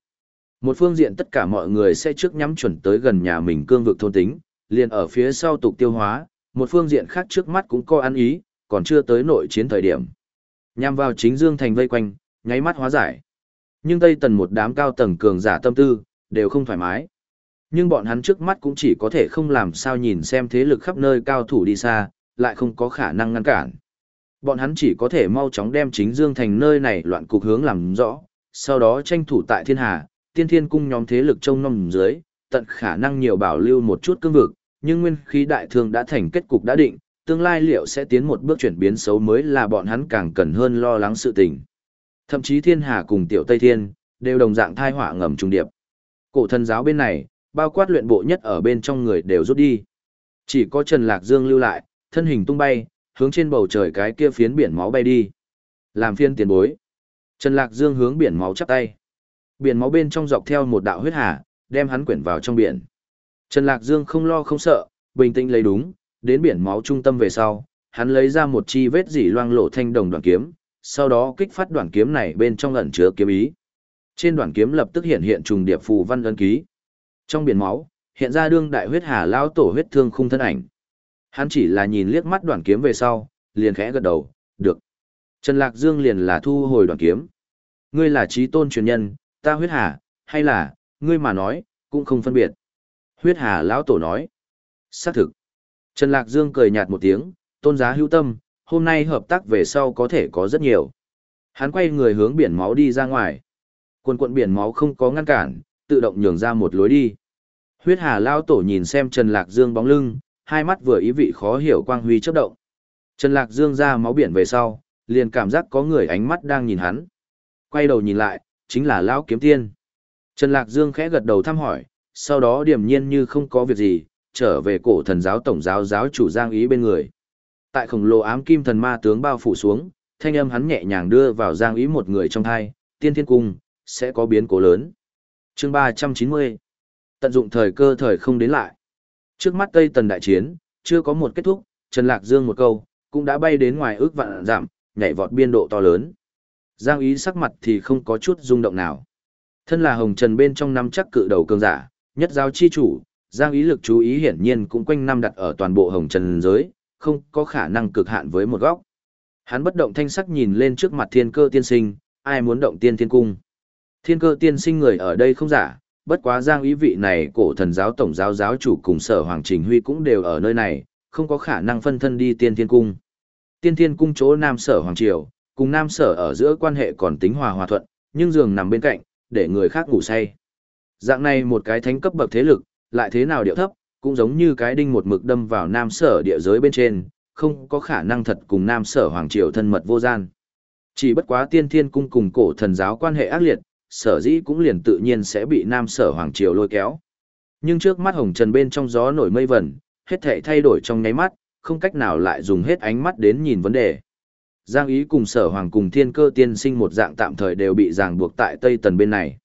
Một phương diện tất cả mọi người sẽ trước nhắm chuẩn tới gần nhà mình cương vực thôn tính, liền ở phía sau tục tiêu hóa, một phương diện khác trước mắt cũng có ăn ý, còn chưa tới nội chiến thời điểm. Nhằm vào chính Dương Thành vây quanh, nháy mắt hóa giải. Nhưng Tây Tần một đám cao tầng cường giả tâm tư, đều không thoải mái. Nhưng bọn hắn trước mắt cũng chỉ có thể không làm sao nhìn xem thế lực khắp nơi cao thủ đi xa, lại không có khả năng ngăn cản. Bọn hắn chỉ có thể mau chóng đem chính Dương Thành nơi này loạn cục hướng làm rõ, sau đó tranh thủ tại thiên hà, tiên thiên cung nhóm thế lực trông nom dưới, tận khả năng nhiều bảo lưu một chút cương vực, nhưng nguyên khí đại thương đã thành kết cục đã định, tương lai liệu sẽ tiến một bước chuyển biến xấu mới là bọn hắn càng cần hơn lo lắng sự tình. Thậm chí thiên hà cùng tiểu Tây Thiên, đều đồng dạng thai họa ngầm trung điệp. Cổ thần giáo bên này, bao quát luyện bộ nhất ở bên trong người đều rút đi. Chỉ có Trần Lạc Dương lưu lại, thân hình tung bay, hướng trên bầu trời cái kia phiến biển máu bay đi. Làm phiên tiền bối. Trần Lạc Dương hướng biển máu chắp tay. Biển máu bên trong dọc theo một đạo huyết hà, đem hắn quyển vào trong biển. Trần Lạc Dương không lo không sợ, bình tĩnh lấy đúng, đến biển máu trung tâm về sau, hắn lấy ra một chi vết dỉ loang lộ thanh đồng đoạn kiếm, sau đó kích phát đoạn kiếm này bên trong ẩn chứa kiếm ý. Trên đoạn kiếm lập tức hiện hiện trùng điệp phù văn ấn ký. Trong biển máu, hiện ra đương đại huyết hà lao tổ huyết thương khung thân ảnh. Hắn chỉ là nhìn liếc mắt đoạn kiếm về sau, liền khẽ gật đầu, được. Trần Lạc Dương liền là thu hồi đoạn kiếm. Ngươi là trí tôn truyền nhân, ta huyết hà, hay là, ngươi mà nói, cũng không phân biệt. Huyết hà lão tổ nói. Xác thực. Trần Lạc Dương cười nhạt một tiếng, tôn giá hữu tâm, hôm nay hợp tác về sau có thể có rất nhiều. Hắn quay người hướng biển máu đi ra ngoài. Quần quận biển máu không có ngăn cản, tự động nhường ra một lối đi. Huyết hà lao tổ nhìn xem Trần Lạc Dương bóng lưng, hai mắt vừa ý vị khó hiểu quang huy chớp động. Trần Lạc Dương ra máu biển về sau, liền cảm giác có người ánh mắt đang nhìn hắn. Quay đầu nhìn lại, chính là Lão Kiếm Tiên. Trần Lạc Dương khẽ gật đầu thăm hỏi, sau đó điềm nhiên như không có việc gì, trở về cổ thần giáo tổng giáo giáo chủ Giang Ý bên người. Tại khổng lồ ám kim thần ma tướng bao phủ xuống, thanh âm hắn nhẹ nhàng đưa vào Giang Ý một người trong hai, tiên thiên cung, sẽ có biến cố lớn. chương 390 Tận dụng thời cơ thời không đến lại. Trước mắt Tây Tần đại chiến, chưa có một kết thúc, Trần Lạc Dương một câu, cũng đã bay đến ngoài ước vạn giảm, nhảy vọt biên độ to lớn. Giang ý sắc mặt thì không có chút rung động nào. Thân là hồng trần bên trong năm chắc cự đầu cường giả, nhất giao chi chủ, Giang ý lực chú ý hiển nhiên cũng quanh năm đặt ở toàn bộ hồng trần giới, không có khả năng cực hạn với một góc. Hắn bất động thanh sắc nhìn lên trước mặt thiên cơ tiên sinh, ai muốn động tiên thiên cung. Thiên cơ tiên sinh người ở đây không giả, bất quá giang ý vị này cổ thần giáo tổng giáo giáo chủ cùng sở hoàng trình huy cũng đều ở nơi này, không có khả năng phân thân đi tiên thiên cung. Tiên thiên cung chỗ nam sở hoàng triều, cùng nam sở ở giữa quan hệ còn tính hòa hòa thuận, nhưng giường nằm bên cạnh, để người khác ngủ say. Dạng này một cái thánh cấp bậc thế lực, lại thế nào điệu thấp, cũng giống như cái đinh một mực đâm vào nam sở địa giới bên trên, không có khả năng thật cùng nam sở hoàng triều thân mật vô gian. Chỉ bất quá tiên thiên cung cùng cổ thần giáo quan hệ ác liệt, sở dĩ cũng liền tự nhiên sẽ bị nam sở hoàng triều lôi kéo. Nhưng trước mắt hồng trần bên trong gió nổi mây vẩn, hết thảy thay đổi trong nháy mắt, không cách nào lại dùng hết ánh mắt đến nhìn vấn đề. Giang ý cùng sở hoàng cùng thiên cơ tiên sinh một dạng tạm thời đều bị ràng buộc tại Tây Tần bên này.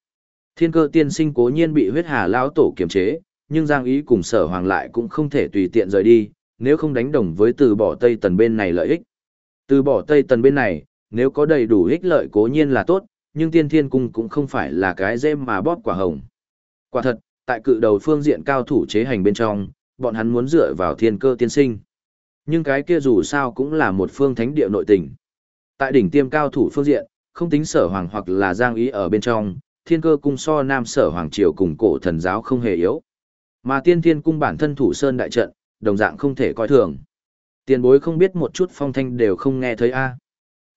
Thiên cơ tiên sinh cố nhiên bị huyết hà Lão tổ kiềm chế, nhưng Giang ý cùng sở hoàng lại cũng không thể tùy tiện rời đi, nếu không đánh đồng với từ bỏ Tây Tần bên này lợi ích. Từ bỏ Tây Tần bên này, nếu có đầy đủ ích lợi cố nhiên là tốt, nhưng tiên thiên cung cũng không phải là cái dễ mà bóp quả hồng. Quả thật, tại cự đầu phương diện cao thủ chế hành bên trong, bọn hắn muốn dựa vào thiên cơ tiên sinh. Nhưng cái kia dù sao cũng là một phương thánh địa nội tình. Tại đỉnh tiêm cao thủ phương diện, không tính sở hoàng hoặc là giang ý ở bên trong, thiên cơ cung so nam sở hoàng triều cùng cổ thần giáo không hề yếu. Mà tiên thiên cung bản thân thủ sơn đại trận, đồng dạng không thể coi thường. Tiền bối không biết một chút phong thanh đều không nghe thấy a.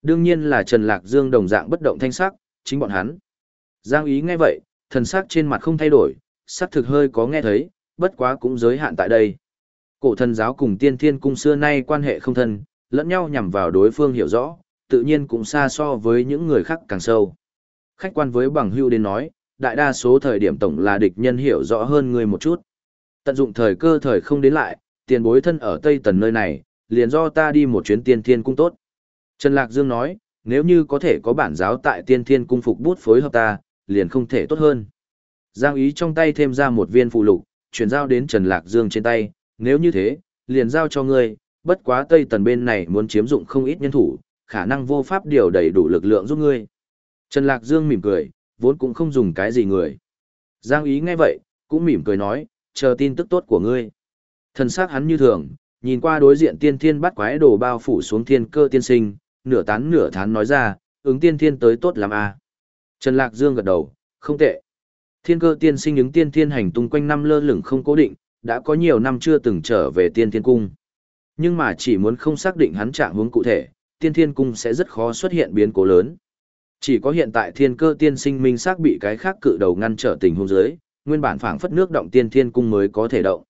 Đương nhiên là Trần Lạc Dương đồng dạng bất động thanh sắc, chính bọn hắn. Giang ý nghe vậy, thần sắc trên mặt không thay đổi, sắc thực hơi có nghe thấy, bất quá cũng giới hạn tại đây. Cổ thần giáo cùng tiên thiên cung xưa nay quan hệ không thân, lẫn nhau nhằm vào đối phương hiểu rõ, tự nhiên cũng xa so với những người khác càng sâu. Khách quan với bằng hưu đến nói, đại đa số thời điểm tổng là địch nhân hiểu rõ hơn người một chút. Tận dụng thời cơ thời không đến lại, tiền bối thân ở Tây Tần nơi này, liền do ta đi một chuyến tiên thiên cung tốt. Trần Lạc Dương nói, nếu như có thể có bản giáo tại tiên thiên cung phục bút phối hợp ta, liền không thể tốt hơn. Giang ý trong tay thêm ra một viên phụ lục, chuyển giao đến Trần Lạc Dương trên tay, nếu như thế, liền giao cho ngươi, bất quá Tây Tần bên này muốn chiếm dụng không ít nhân thủ, khả năng vô pháp điều đầy đủ lực lượng giúp ngươi. Trần Lạc Dương mỉm cười, vốn cũng không dùng cái gì người. Giang ý nghe vậy, cũng mỉm cười nói, chờ tin tức tốt của ngươi. Thần sắc hắn như thường, nhìn qua đối diện tiên thiên bắt quái đồ bao phủ xuống thiên cơ tiên sinh, nửa tán nửa thán nói ra, ứng tiên thiên tới tốt lắm à. Trần Lạc Dương gật đầu, không tệ. Thiên cơ tiên sinh ứng tiên thiên hành tung quanh năm lơ lửng không cố định, đã có nhiều năm chưa từng trở về tiên thiên cung. Nhưng mà chỉ muốn không xác định hắn trạng hướng cụ thể, tiên thiên cung sẽ rất khó xuất hiện biến cố lớn. Chỉ có hiện tại thiên cơ tiên sinh minh xác bị cái khác cự đầu ngăn trở tình huống dưới, nguyên bản phảng phất nước động tiên thiên cung mới có thể động.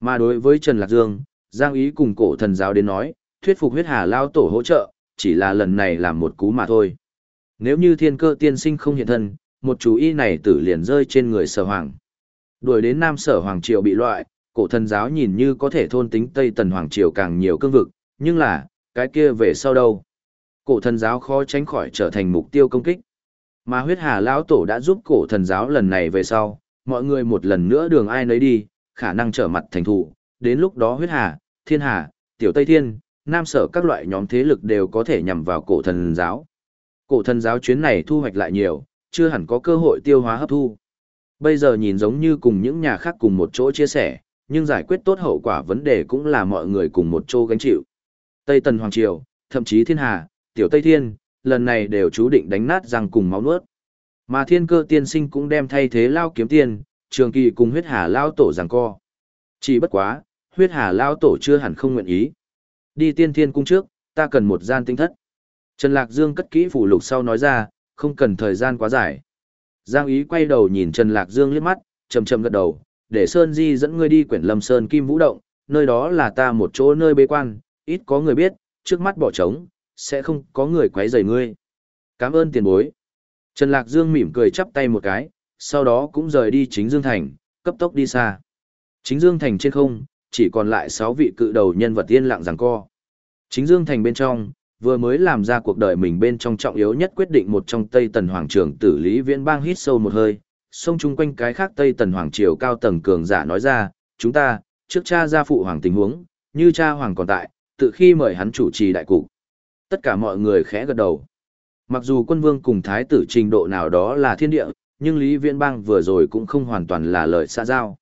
Mà đối với Trần Lạc Dương, Giang ý cùng cổ thần giáo đến nói, thuyết phục huyết hà lao tổ hỗ trợ, chỉ là lần này làm một cú mà thôi. Nếu như thiên cơ tiên sinh không hiện thân, một chú y này tử liền rơi trên người sở hoàng. Đuổi đến Nam sở hoàng triều bị loại, cổ thần giáo nhìn như có thể thôn tính Tây tần hoàng triều càng nhiều cương vực, nhưng là, cái kia về sau đâu? Cổ thần giáo khó tránh khỏi trở thành mục tiêu công kích. Mà huyết hà lão tổ đã giúp cổ thần giáo lần này về sau, mọi người một lần nữa đường ai nấy đi, khả năng trở mặt thành thủ, đến lúc đó huyết hà, thiên hà, tiểu tây thiên, nam sở các loại nhóm thế lực đều có thể nhằm vào cổ thần giáo. Cổ thần giáo chuyến này thu hoạch lại nhiều, chưa hẳn có cơ hội tiêu hóa hấp thu. Bây giờ nhìn giống như cùng những nhà khác cùng một chỗ chia sẻ, nhưng giải quyết tốt hậu quả vấn đề cũng là mọi người cùng một chỗ gánh chịu. Tây Tần Hoàng Triều, thậm chí Thiên Hà, Tiểu Tây Thiên, lần này đều chú định đánh nát răng cùng máu nuốt. Mà thiên cơ tiên sinh cũng đem thay thế lao kiếm tiền, trường kỳ cùng huyết hà lao tổ giằng co. Chỉ bất quá, huyết hà lao tổ chưa hẳn không nguyện ý. Đi tiên thiên cung trước, ta cần một gian tinh thất. Trần Lạc Dương cất kỹ phủ lục sau nói ra, không cần thời gian quá dài. Giang ý quay đầu nhìn Trần Lạc Dương liếc mắt, chầm chầm gật đầu, để Sơn Di dẫn ngươi đi quyển lâm Sơn Kim Vũ Động, nơi đó là ta một chỗ nơi bế quan, ít có người biết, trước mắt bỏ trống, sẽ không có người quấy rầy ngươi. Cảm ơn tiền bối. Trần Lạc Dương mỉm cười chắp tay một cái, sau đó cũng rời đi chính Dương Thành, cấp tốc đi xa. Chính Dương Thành trên không, chỉ còn lại 6 vị cự đầu nhân vật tiên lặng giằng co. Chính Dương Thành bên trong, vừa mới làm ra cuộc đời mình bên trong trọng yếu nhất quyết định một trong Tây Tần Hoàng trưởng tử Lý Viễn Bang hít sâu một hơi, xông chung quanh cái khác Tây Tần Hoàng Triều cao tầng cường giả nói ra, chúng ta, trước cha gia phụ hoàng tình huống, như cha hoàng còn tại, tự khi mời hắn chủ trì đại cục. Tất cả mọi người khẽ gật đầu. Mặc dù quân vương cùng thái tử trình độ nào đó là thiên địa, nhưng Lý Viễn Bang vừa rồi cũng không hoàn toàn là lời xa giao.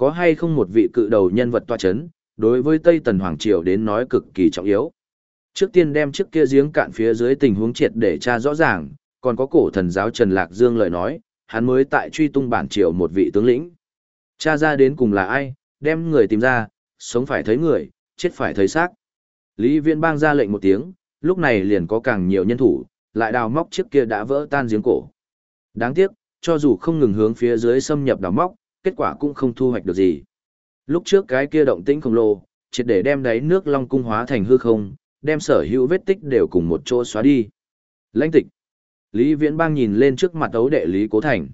Có hay không một vị cự đầu nhân vật toa chấn, đối với Tây Tần Hoàng Triều đến nói cực kỳ trọng yếu. Trước tiên đem chiếc kia giếng cạn phía dưới tình huống triệt để tra rõ ràng, còn có cổ thần giáo Trần Lạc Dương lời nói, hắn mới tại truy tung bản triều một vị tướng lĩnh. Cha ra đến cùng là ai, đem người tìm ra, sống phải thấy người, chết phải thấy xác. Lý Viễn Bang ra lệnh một tiếng, lúc này liền có càng nhiều nhân thủ, lại đào móc chiếc kia đã vỡ tan giếng cổ. Đáng tiếc, cho dù không ngừng hướng phía dưới xâm nhập đào móc, kết quả cũng không thu hoạch được gì. Lúc trước cái kia động tĩnh khổng lồ, triệt để đem đáy nước long cung hóa thành hư không, đem sở hữu vết tích đều cùng một chỗ xóa đi. Lãnh tịch. Lý Viễn Bang nhìn lên trước mặt ấu đệ Lý Cố Thành.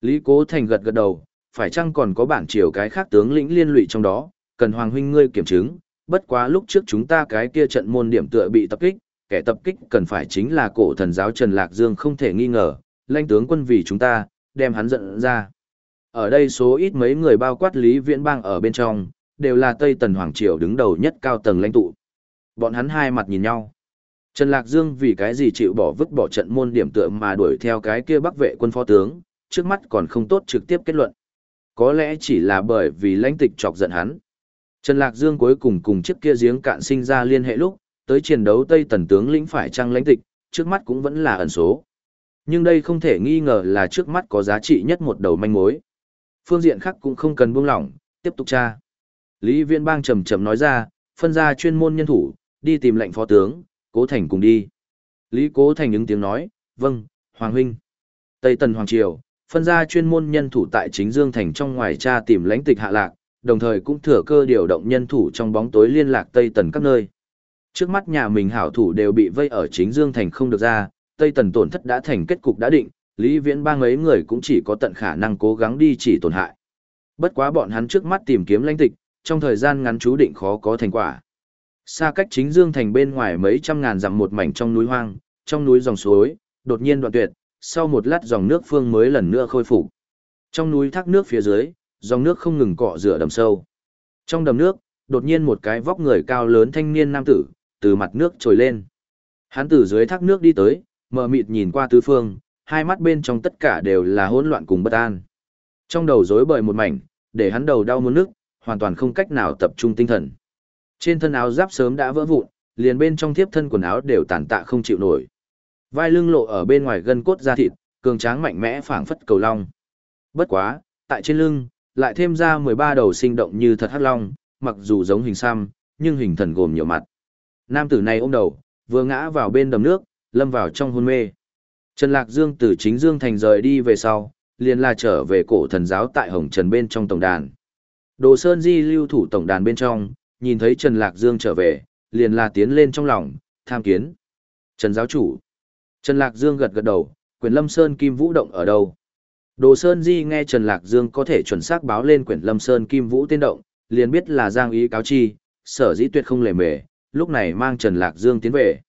Lý Cố Thành gật gật đầu, phải chăng còn có bản triều cái khác tướng lĩnh liên lụy trong đó, cần Hoàng huynh ngươi kiểm chứng, bất quá lúc trước chúng ta cái kia trận môn điểm tựa bị tập kích, kẻ tập kích cần phải chính là cổ thần giáo Trần Lạc Dương không thể nghi ngờ, lãnh tướng quân vì chúng ta, đem hắn giận ra. Ở đây số ít mấy người bao quát Lý Viễn Bang ở bên trong, đều là Tây Tần Hoàng Triều đứng đầu nhất cao tầng lãnh tụ. Bọn hắn hai mặt nhìn nhau. Trần Lạc Dương vì cái gì chịu bỏ vứt bỏ trận môn điểm tựa mà đuổi theo cái kia bắc vệ quân phó tướng, trước mắt còn không tốt trực tiếp kết luận. Có lẽ chỉ là bởi vì lãnh tịch chọc giận hắn. Trần Lạc Dương cuối cùng cùng chiếc kia giếng cạn sinh ra liên hệ lúc, tới chiến đấu Tây Tần tướng lĩnh phải trang lãnh tịch, trước mắt cũng vẫn là ẩn số. Nhưng đây không thể nghi ngờ là trước mắt có giá trị nhất một đầu manh mối. Phương diện khác cũng không cần buông lỏng, tiếp tục tra. Lý Viên Bang trầm trầm nói ra, phân ra chuyên môn nhân thủ, đi tìm lệnh phó tướng, Cố Thành cùng đi. Lý Cố Thành ứng tiếng nói, vâng, Hoàng Huynh. Tây Tần Hoàng Triều, phân ra chuyên môn nhân thủ tại chính Dương Thành trong ngoài tra tìm lãnh tịch hạ lạc, đồng thời cũng thừa cơ điều động nhân thủ trong bóng tối liên lạc Tây Tần các nơi. Trước mắt nhà mình hảo thủ đều bị vây ở chính Dương Thành không được ra, Tây Tần tổn thất đã thành kết cục đã định, Lý Viễn ba ấy người cũng chỉ có tận khả năng cố gắng đi chỉ tổn hại. Bất quá bọn hắn trước mắt tìm kiếm lãnh tịch, trong thời gian ngắn chú định khó có thành quả. Xa cách chính Dương Thành bên ngoài mấy trăm ngàn dặm một mảnh trong núi hoang, trong núi dòng suối, đột nhiên đoạn tuyệt, sau một lát dòng nước phương mới lần nữa khôi phục. Trong núi thác nước phía dưới, dòng nước không ngừng cọ rửa đầm sâu. Trong đầm nước, đột nhiên một cái vóc người cao lớn thanh niên nam tử, từ mặt nước trồi lên. Hắn từ dưới thác nước đi tới, mờ mịt nhìn qua tứ phương, hai mắt bên trong tất cả đều là hỗn loạn cùng bất an. Trong đầu rối bời một mảnh, để hắn đầu đau muốn nước, hoàn toàn không cách nào tập trung tinh thần. Trên thân áo giáp sớm đã vỡ vụn, liền bên trong thiếp thân quần áo đều tàn tạ không chịu nổi. Vai lưng lộ ở bên ngoài gân cốt da thịt, cường tráng mạnh mẽ phảng phất cầu long. Bất quá, tại trên lưng, lại thêm ra 13 đầu sinh động như thật hắc long, mặc dù giống hình xăm, nhưng hình thần gồm nhiều mặt. Nam tử này ôm đầu, vừa ngã vào bên đầm nước, lâm vào trong hôn mê. Trần Lạc Dương từ chính Dương Thành rời đi về sau, liền là trở về cổ thần giáo tại Hồng Trần bên trong tổng đàn. Đồ Sơn Di lưu thủ tổng đàn bên trong, nhìn thấy Trần Lạc Dương trở về, liền là tiến lên trong lòng, tham kiến. Trần giáo chủ. Trần Lạc Dương gật gật đầu, quyển Lâm Sơn Kim Vũ động ở đâu? Đồ Sơn Di nghe Trần Lạc Dương có thể chuẩn xác báo lên quyển Lâm Sơn Kim Vũ tên động, liền biết là Giang ý cáo chi, sở dĩ tuyệt không lề mề, lúc này mang Trần Lạc Dương tiến về.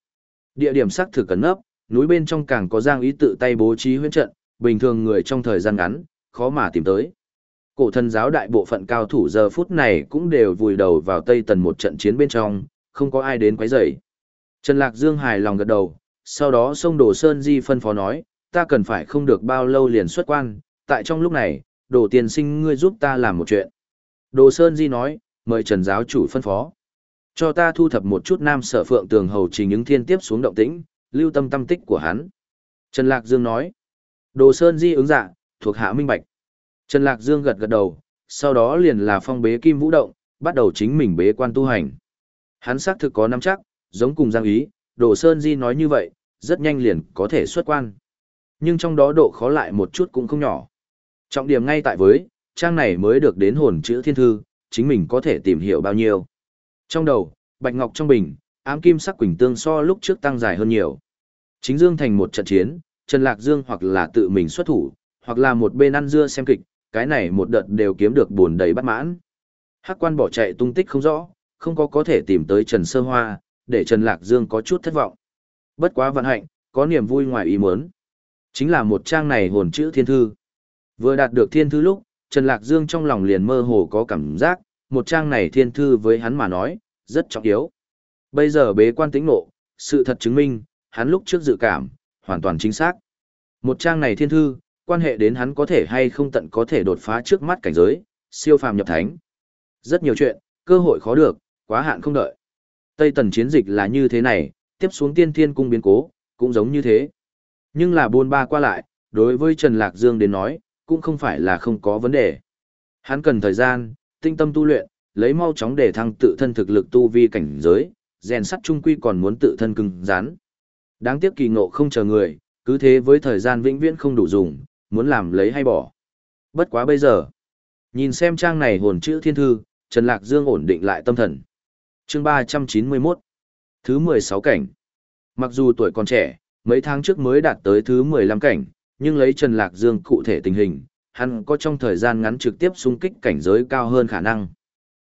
Địa điểm xác thực cần nấp, núi bên trong càng có Giang ý tự tay bố trí huyễn trận, bình thường người trong thời gian ngắn, khó mà tìm tới. Cổ thần giáo đại bộ phận cao thủ giờ phút này cũng đều vùi đầu vào Tây Tần một trận chiến bên trong, không có ai đến quấy rầy. Trần Lạc Dương hài lòng gật đầu, sau đó sông Đồ Sơn Di phân phó nói, ta cần phải không được bao lâu liền xuất quan, tại trong lúc này, Đồ Tiền Sinh ngươi giúp ta làm một chuyện. Đồ Sơn Di nói, mời Trần giáo chủ phân phó. Cho ta thu thập một chút nam sở phượng tường hầu trình những thiên tiếp xuống động tĩnh, lưu tâm tâm tích của hắn. Trần Lạc Dương nói, Đồ Sơn Di ứng dạ, thuộc hạ minh bạch. Trần Lạc Dương gật gật đầu, sau đó liền là phong bế kim vũ động, bắt đầu chính mình bế quan tu hành. Hắn xác thực có nắm chắc, giống cùng Giang Ý, Đồ Sơn Di nói như vậy, rất nhanh liền có thể xuất quan. Nhưng trong đó độ khó lại một chút cũng không nhỏ. Trọng điểm ngay tại với, trang này mới được đến hồn chữ thiên thư, chính mình có thể tìm hiểu bao nhiêu. Trong đầu, bạch ngọc trong bình, ám kim sắc quỳnh tương so lúc trước tăng dài hơn nhiều. Chính dương thành một trận chiến, Trần Lạc Dương hoặc là tự mình xuất thủ, hoặc là một bên ăn dưa xem kịch, cái này một đợt đều kiếm được buồn đầy bắt mãn. Hắc quan bỏ chạy tung tích không rõ, không có có thể tìm tới Trần Sơ Hoa, để Trần Lạc Dương có chút thất vọng. Bất quá vận hạnh, có niềm vui ngoài ý muốn. Chính là một trang này hồn chữ thiên thư. Vừa đạt được thiên thư lúc, Trần Lạc Dương trong lòng liền mơ hồ có cảm giác, một trang này thiên thư với hắn mà nói, rất trọng yếu. Bây giờ bế quan tĩnh nộ, sự thật chứng minh, hắn lúc trước dự cảm, hoàn toàn chính xác. Một trang này thiên thư, quan hệ đến hắn có thể hay không tận có thể đột phá trước mắt cảnh giới, siêu phàm nhập thánh. Rất nhiều chuyện, cơ hội khó được, quá hạn không đợi. Tây tần chiến dịch là như thế này, tiếp xuống tiên thiên cung biến cố, cũng giống như thế. Nhưng là buôn ba qua lại, đối với Trần Lạc Dương đến nói, cũng không phải là không có vấn đề. Hắn cần thời gian, tinh tâm tu luyện, lấy mau chóng để thăng tự thân thực lực tu vi cảnh giới, rèn sắt trung quy còn muốn tự thân cứng rắn. Đáng tiếc kỳ ngộ không chờ người, cứ thế với thời gian vĩnh viễn không đủ dùng, muốn làm lấy hay bỏ. Bất quá bây giờ, nhìn xem trang này hồn chữ thiên thư, Trần Lạc Dương ổn định lại tâm thần. Chương 391 Thứ 16 cảnh Mặc dù tuổi còn trẻ, mấy tháng trước mới đạt tới thứ 15 cảnh, nhưng lấy Trần Lạc Dương cụ thể tình hình, hắn có trong thời gian ngắn trực tiếp xung kích cảnh giới cao hơn khả năng.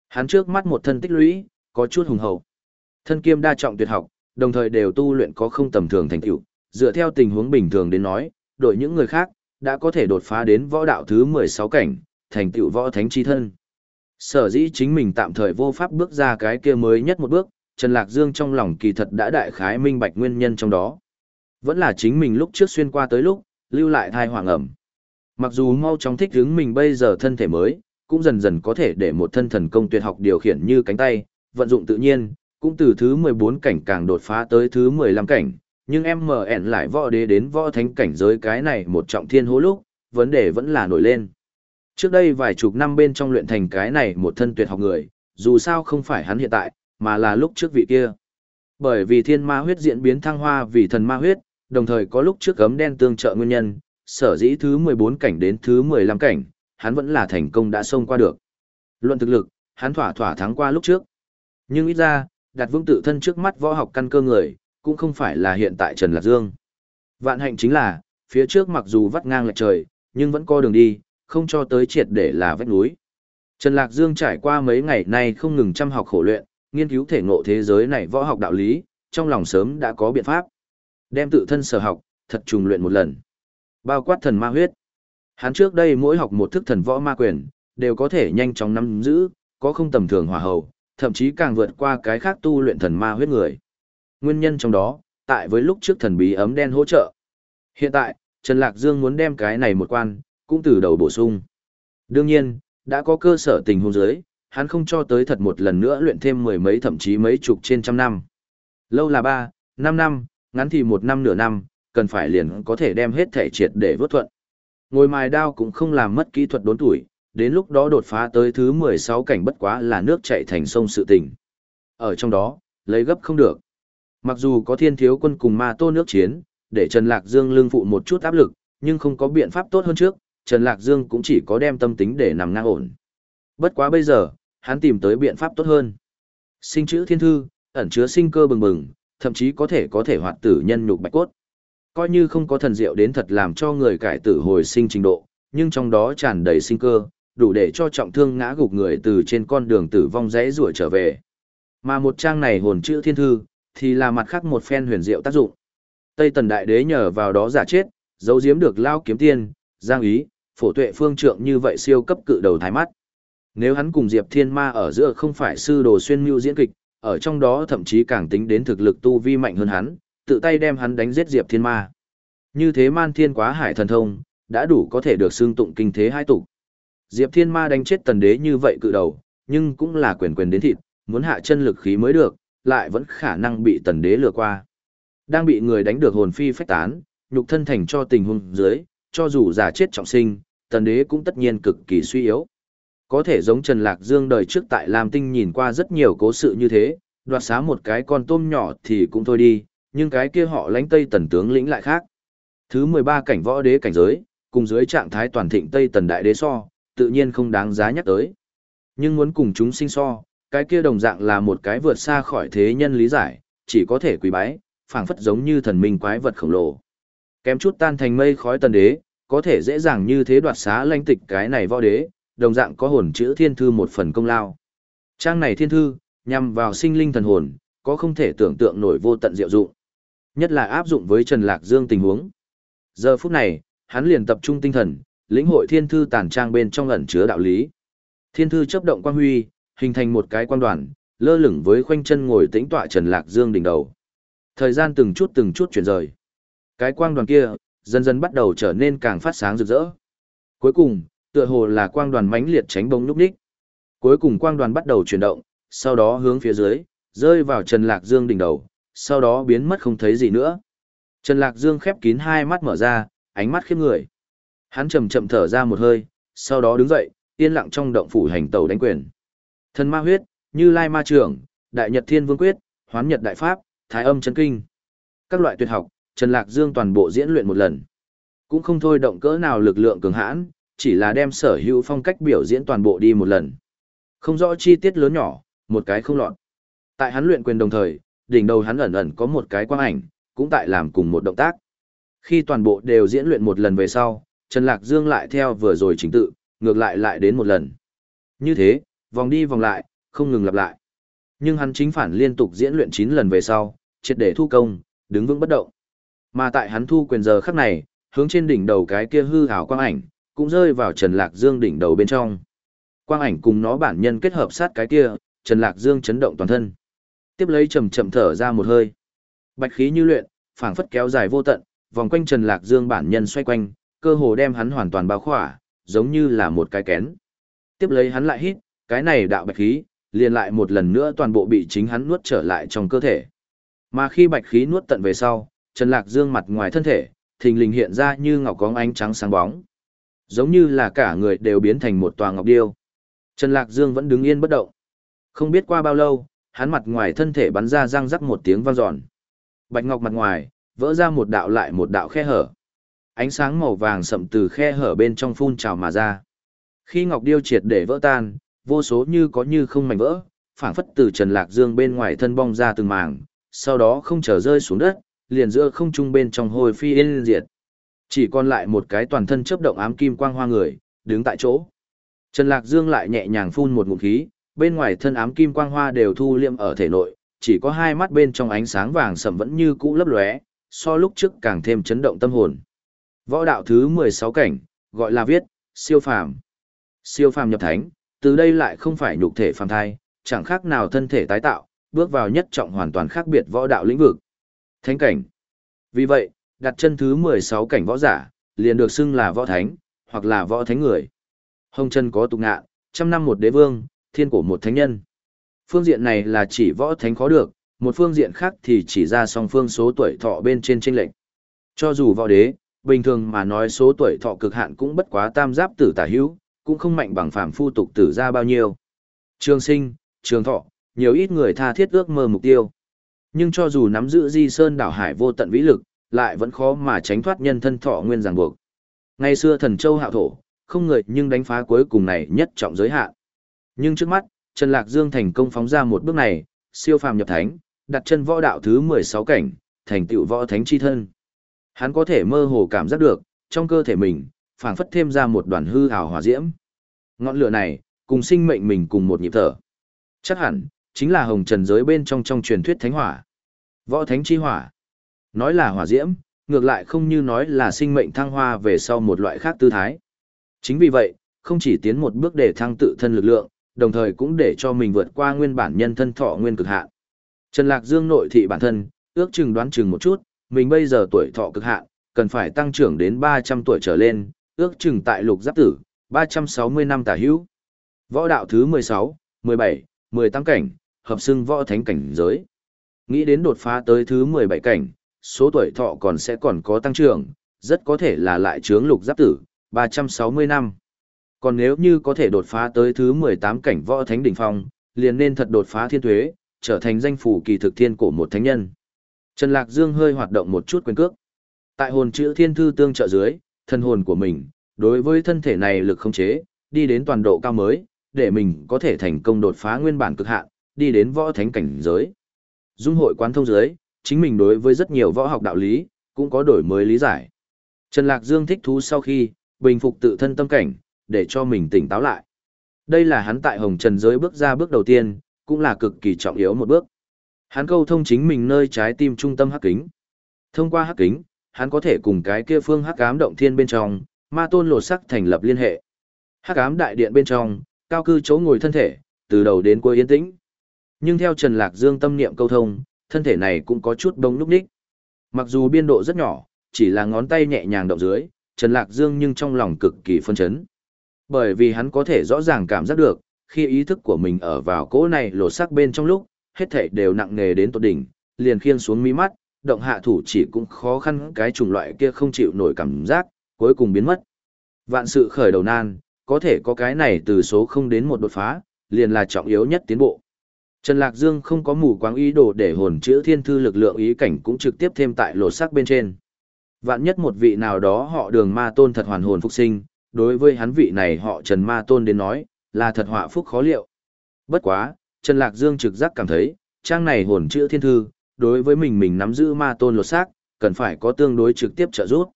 Hắn trước mắt một thân tích lũy, có chút hùng hậu. Thân kiêm đa trọng tuyệt học, đồng thời đều tu luyện có không tầm thường thành tựu, dựa theo tình huống bình thường đến nói, đội những người khác đã có thể đột phá đến võ đạo thứ 16 cảnh, thành tựu võ thánh chi thân. Sở dĩ chính mình tạm thời vô pháp bước ra cái kia mới nhất một bước, Trần Lạc Dương trong lòng kỳ thật đã đại khái minh bạch nguyên nhân trong đó. Vẫn là chính mình lúc trước xuyên qua tới lúc, lưu lại thai hoàng ẩm. Mặc dù mau chóng thích ứng mình bây giờ thân thể mới, cũng dần dần có thể để một thân thần công tuyệt học điều khiển như cánh tay, vận dụng tự nhiên, cũng từ thứ 14 cảnh càng đột phá tới thứ 15 cảnh, nhưng MN lại võ đế đến võ thánh cảnh giới cái này một trọng thiên hố lúc, vấn đề vẫn là nổi lên. Trước đây vài chục năm bên trong luyện thành cái này một thân tuyệt học người, dù sao không phải hắn hiện tại, mà là lúc trước vị kia. Bởi vì thiên ma huyết diễn biến thăng hoa vì thần ma huyết, đồng thời có lúc trước gấm đen tương trợ nguyên nhân, sở dĩ thứ 14 cảnh đến thứ 15 cảnh, hắn vẫn là thành công đã xông qua được. Luận thực lực, hắn thỏa thỏa thắng qua lúc trước. Nhưng ít ra, đặt vững tự thân trước mắt võ học căn cơ người, cũng không phải là hiện tại Trần Lạc Dương. Vạn hạnh chính là, phía trước mặc dù vắt ngang lệch trời, nhưng vẫn có đường đi, không cho tới triệt để là vách núi. Trần Lạc Dương trải qua mấy ngày nay không ngừng chăm học khổ luyện, nghiên cứu thể ngộ thế giới này võ học đạo lý, trong lòng sớm đã có biện pháp. Đem tự thân sở học, thật trùng luyện một lần. Bao quát thần ma huyết. Hắn trước đây mỗi học một thức thần võ ma quyền, đều có thể nhanh chóng nắm giữ, có không tầm thường hòa hầu, thậm chí càng vượt qua cái khác tu luyện thần ma huyết người. Nguyên nhân trong đó, tại với lúc trước thần bí ấm đen hỗ trợ. Hiện tại, Trần Lạc Dương muốn đem cái này một quan, cũng từ đầu bổ sung. Đương nhiên, đã có cơ sở tình huống giới, hắn không cho tới thật một lần nữa luyện thêm mười mấy thậm chí mấy chục trên trăm năm. Lâu là ba, năm năm, ngắn thì một năm nửa năm, cần phải liền có thể đem hết thể triệt để vớt thuận. Ngồi mài đao cũng không làm mất kỹ thuật đốn tuổi, đến lúc đó đột phá tới thứ 16 cảnh bất quá là nước chảy thành sông sự tình. Ở trong đó, lấy gấp không được. Mặc dù có thiên thiếu quân cùng ma tô nước chiến, để Trần Lạc Dương lương phụ một chút áp lực, nhưng không có biện pháp tốt hơn trước, Trần Lạc Dương cũng chỉ có đem tâm tính để nằm ngang ổn. Bất quá bây giờ, hắn tìm tới biện pháp tốt hơn. Sinh chữ thiên thư, ẩn chứa sinh cơ bừng bừng, thậm chí có thể có thể hoạt tử nhân nhục bạch cốt. Coi như không có thần diệu đến thật làm cho người cải tử hồi sinh trình độ, nhưng trong đó tràn đầy sinh cơ, đủ để cho trọng thương ngã gục người từ trên con đường tử vong rẽ rủa trở về. Mà một trang này hồn chữ thiên thư, thì là mặt khác một phen huyền diệu tác dụng. Tây Tần Đại Đế nhờ vào đó giả chết, giấu giếm được lao kiếm tiên, giang ý, phổ tuệ phương trượng như vậy siêu cấp cự đầu thái mắt. Nếu hắn cùng Diệp Thiên Ma ở giữa không phải sư đồ xuyên mưu diễn kịch, ở trong đó thậm chí càng tính đến thực lực tu vi mạnh hơn hắn, tự tay đem hắn đánh giết Diệp Thiên Ma. Như thế man thiên quá hải thần thông, đã đủ có thể được xương tụng kinh thế hai tục. Diệp Thiên Ma đánh chết tần đế như vậy cự đầu, nhưng cũng là quyền quyền đến thịt, muốn hạ chân lực khí mới được, lại vẫn khả năng bị tần đế lừa qua. Đang bị người đánh được hồn phi phách tán, nhục thân thành cho tình huống dưới, cho dù giả chết trọng sinh, tần đế cũng tất nhiên cực kỳ suy yếu. Có thể giống Trần Lạc Dương đời trước tại Lam Tinh nhìn qua rất nhiều cố sự như thế, đoạt xá một cái con tôm nhỏ thì cũng thôi đi, nhưng cái kia họ lánh Tây Tần tướng lĩnh lại khác. Thứ 13 cảnh võ đế cảnh giới, cùng dưới trạng thái toàn thịnh Tây Tần đại đế so, tự nhiên không đáng giá nhắc tới. Nhưng muốn cùng chúng sinh so, cái kia đồng dạng là một cái vượt xa khỏi thế nhân lý giải, chỉ có thể quỳ bái, phảng phất giống như thần minh quái vật khổng lồ. Kém chút tan thành mây khói tần đế, có thể dễ dàng như thế đoạt xá lãnh tịch cái này võ đế, đồng dạng có hồn chữ thiên thư một phần công lao. Trang này thiên thư, nhằm vào sinh linh thần hồn, có không thể tưởng tượng nổi vô tận diệu dụng. Nhất là áp dụng với Trần Lạc Dương tình huống. Giờ phút này, hắn liền tập trung tinh thần, lĩnh hội thiên thư tản trang bên trong ẩn chứa đạo lý. Thiên thư chấp động quang huy, hình thành một cái quan đoàn, lơ lửng với khoanh chân ngồi tĩnh tọa Trần Lạc Dương đỉnh đầu. Thời gian từng chút từng chút chuyển rời. Cái quang đoàn kia, dần dần bắt đầu trở nên càng phát sáng rực rỡ. Cuối cùng, tựa hồ là quang đoàn mãnh liệt tránh bóng lúc đích. Cuối cùng quang đoàn bắt đầu chuyển động, sau đó hướng phía dưới, rơi vào Trần Lạc Dương đỉnh đầu, sau đó biến mất không thấy gì nữa. Trần Lạc Dương khép kín hai mắt mở ra, ánh mắt khiếp người. Hắn chậm chậm thở ra một hơi, sau đó đứng dậy, yên lặng trong động phủ hành tàu đánh quyền. Thần ma huyết, Như Lai ma trưởng, Đại Nhật Thiên Vương quyết, Hoán Nhật đại pháp, Thái Âm chân kinh. Các loại tuyệt học, Trần Lạc Dương toàn bộ diễn luyện một lần. Cũng không thôi động cỡ nào lực lượng cường hãn, chỉ là đem sở hữu phong cách biểu diễn toàn bộ đi một lần. Không rõ chi tiết lớn nhỏ, một cái không lọt. Tại hắn luyện quyền đồng thời, đỉnh đầu hắn ẩn ẩn có một cái quang ảnh, cũng tại làm cùng một động tác. Khi toàn bộ đều diễn luyện một lần về sau, Trần Lạc Dương lại theo vừa rồi chính tự, ngược lại lại đến một lần. Như thế, vòng đi vòng lại, không ngừng lặp lại. Nhưng hắn chính phản liên tục diễn luyện 9 lần về sau, triệt để thu công, đứng vững bất động. Mà tại hắn thu quyền giờ khắc này, hướng trên đỉnh đầu cái kia hư ảo quang ảnh, cũng rơi vào Trần Lạc Dương đỉnh đầu bên trong. Quang ảnh cùng nó bản nhân kết hợp sát cái kia, Trần Lạc Dương chấn động toàn thân. Tiếp lấy chậm chậm thở ra một hơi. Bạch khí như luyện, phảng phất kéo dài vô tận, vòng quanh Trần Lạc Dương bản nhân xoay quanh, cơ hồ đem hắn hoàn toàn bao khỏa, giống như là một cái kén. Tiếp lấy hắn lại hít, cái này đạo bạch khí, liền lại một lần nữa toàn bộ bị chính hắn nuốt trở lại trong cơ thể. Mà khi bạch khí nuốt tận về sau, Trần Lạc Dương mặt ngoài thân thể, thình lình hiện ra như ngọc có ánh trắng sáng bóng. Giống như là cả người đều biến thành một tòa ngọc điêu. Trần Lạc Dương vẫn đứng yên bất động. Không biết qua bao lâu, hắn mặt ngoài thân thể bắn ra răng rắc một tiếng vang dọn. Bạch ngọc mặt ngoài, vỡ ra một đạo lại một đạo khe hở. Ánh sáng màu vàng sậm từ khe hở bên trong phun trào mà ra. Khi ngọc điêu triệt để vỡ tan, vô số như có như không mảnh vỡ, phảng phất từ Trần Lạc Dương bên ngoài thân bong ra từng màng, sau đó không trở rơi xuống đất, liền giữa không trung bên trong hồi phi yên diệt. Chỉ còn lại một cái toàn thân chớp động ám kim quang hoa người, đứng tại chỗ. Trần Lạc Dương lại nhẹ nhàng phun một ngụm khí, bên ngoài thân ám kim quang hoa đều thu liệm ở thể nội, chỉ có hai mắt bên trong ánh sáng vàng sẫm vẫn như cũ lấp lóe, so lúc trước càng thêm chấn động tâm hồn. Võ đạo thứ 16 cảnh, gọi là viết, siêu phàm. Siêu phàm nhập thánh, từ đây lại không phải nhục thể phàm thai, chẳng khác nào thân thể tái tạo, bước vào nhất trọng hoàn toàn khác biệt võ đạo lĩnh vực. Thánh cảnh. Vì vậy, đặt chân thứ 16 cảnh võ giả, liền được xưng là võ thánh, hoặc là võ thánh người. Hồng chân có tục ngạ, trăm năm một đế vương, thiên cổ một thánh nhân. Phương diện này là chỉ võ thánh khó được, một phương diện khác thì chỉ ra song phương số tuổi thọ bên trên chênh lệnh. Cho dù võ đế, bình thường mà nói số tuổi thọ cực hạn cũng bất quá tam giáp tử tả hữu, cũng không mạnh bằng phàm phu tục tử ra bao nhiêu. Trường sinh, trường thọ, nhiều ít người tha thiết ước mơ mục tiêu. Nhưng cho dù nắm giữ di sơn đảo hải vô tận vĩ lực, lại vẫn khó mà tránh thoát nhân thân thọ nguyên ràng buộc. Ngày xưa thần châu hạo thổ, không người nhưng đánh phá cuối cùng này nhất trọng giới hạn. Nhưng trước mắt, Trần Lạc Dương thành công phóng ra một bước này, siêu phàm nhập thánh, đặt chân võ đạo thứ 16 cảnh, thành tựu võ thánh chi thân. Hắn có thể mơ hồ cảm giác được, trong cơ thể mình, phảng phất thêm ra một đoàn hư ảo hỏa diễm. Ngọn lửa này, cùng sinh mệnh mình cùng một nhịp thở. Chắc hẳn, chính là hồng trần giới bên trong trong truyền thuyết thánh hỏa. Võ thánh chi hỏa. Nói là hỏa diễm, ngược lại không như nói là sinh mệnh thăng hoa về sau một loại khác tư thái. Chính vì vậy, không chỉ tiến một bước để thăng tự thân lực lượng, đồng thời cũng để cho mình vượt qua nguyên bản nhân thân thọ nguyên cực hạn. Trần Lạc Dương nội thị bản thân, ước chừng đoán chừng một chút, mình bây giờ tuổi thọ cực hạn, cần phải tăng trưởng đến 300 tuổi trở lên, ước chừng tại lục giáp tử, 360 năm tả hữu. Võ đạo thứ 16, 17, 18 cảnh, hợp xưng võ thánh cảnh giới. Nghĩ đến đột phá tới thứ 17 cảnh, số tuổi thọ còn sẽ còn có tăng trưởng, rất có thể là lại chướng lục giáp tử, 360 năm. Còn nếu như có thể đột phá tới thứ 18 cảnh võ thánh đỉnh phong, liền nên thật đột phá thiên thuế, trở thành danh phủ kỳ thực thiên cổ một thánh nhân. Trần Lạc Dương hơi hoạt động một chút quyền cước. Tại hồn chữ thiên thư tương trợ dưới, thân hồn của mình, đối với thân thể này lực không chế, đi đến toàn độ cao mới, để mình có thể thành công đột phá nguyên bản cực hạn, đi đến võ thánh cảnh giới. Dung hội quán thông giới, chính mình đối với rất nhiều võ học đạo lý, cũng có đổi mới lý giải. Trần Lạc Dương thích thú sau khi, bình phục tự thân tâm cảnh, để cho mình tỉnh táo lại. Đây là hắn tại Hồng Trần giới bước ra bước đầu tiên, cũng là cực kỳ trọng yếu một bước. Hắn câu thông chính mình nơi trái tim trung tâm hắc kính. Thông qua hắc kính, hắn có thể cùng cái kia phương hắc ám động thiên bên trong, ma tôn lột sắc thành lập liên hệ. Hắc ám đại điện bên trong, cao cư chỗ ngồi thân thể, từ đầu đến cuối yên tĩnh. Nhưng theo Trần Lạc Dương tâm niệm câu thông, thân thể này cũng có chút bông lúc ních. Mặc dù biên độ rất nhỏ, chỉ là ngón tay nhẹ nhàng động dưới, Trần Lạc Dương nhưng trong lòng cực kỳ phân chấn. Bởi vì hắn có thể rõ ràng cảm giác được, khi ý thức của mình ở vào cỗ này lột sắc bên trong lúc, hết thảy đều nặng nề đến tột đỉnh, liền khiên xuống mi mắt, động hạ thủ chỉ cũng khó khăn cái chủng loại kia không chịu nổi cảm giác, cuối cùng biến mất. Vạn sự khởi đầu nan, có thể có cái này từ số 0 đến một đột phá, liền là trọng yếu nhất tiến bộ. Trần Lạc Dương không có mù quáng ý đồ để hồn chữa thiên thư lực lượng ý cảnh cũng trực tiếp thêm tại lột sắc bên trên. Vạn nhất một vị nào đó họ đường ma tôn thật hoàn hồn phục sinh, đối với hắn vị này họ Trần ma tôn đến nói, là thật họa phúc khó liệu. Bất quá, Trần Lạc Dương trực giác cảm thấy, trang này hồn chữa thiên thư, đối với mình mình nắm giữ ma tôn lột xác, cần phải có tương đối trực tiếp trợ giúp.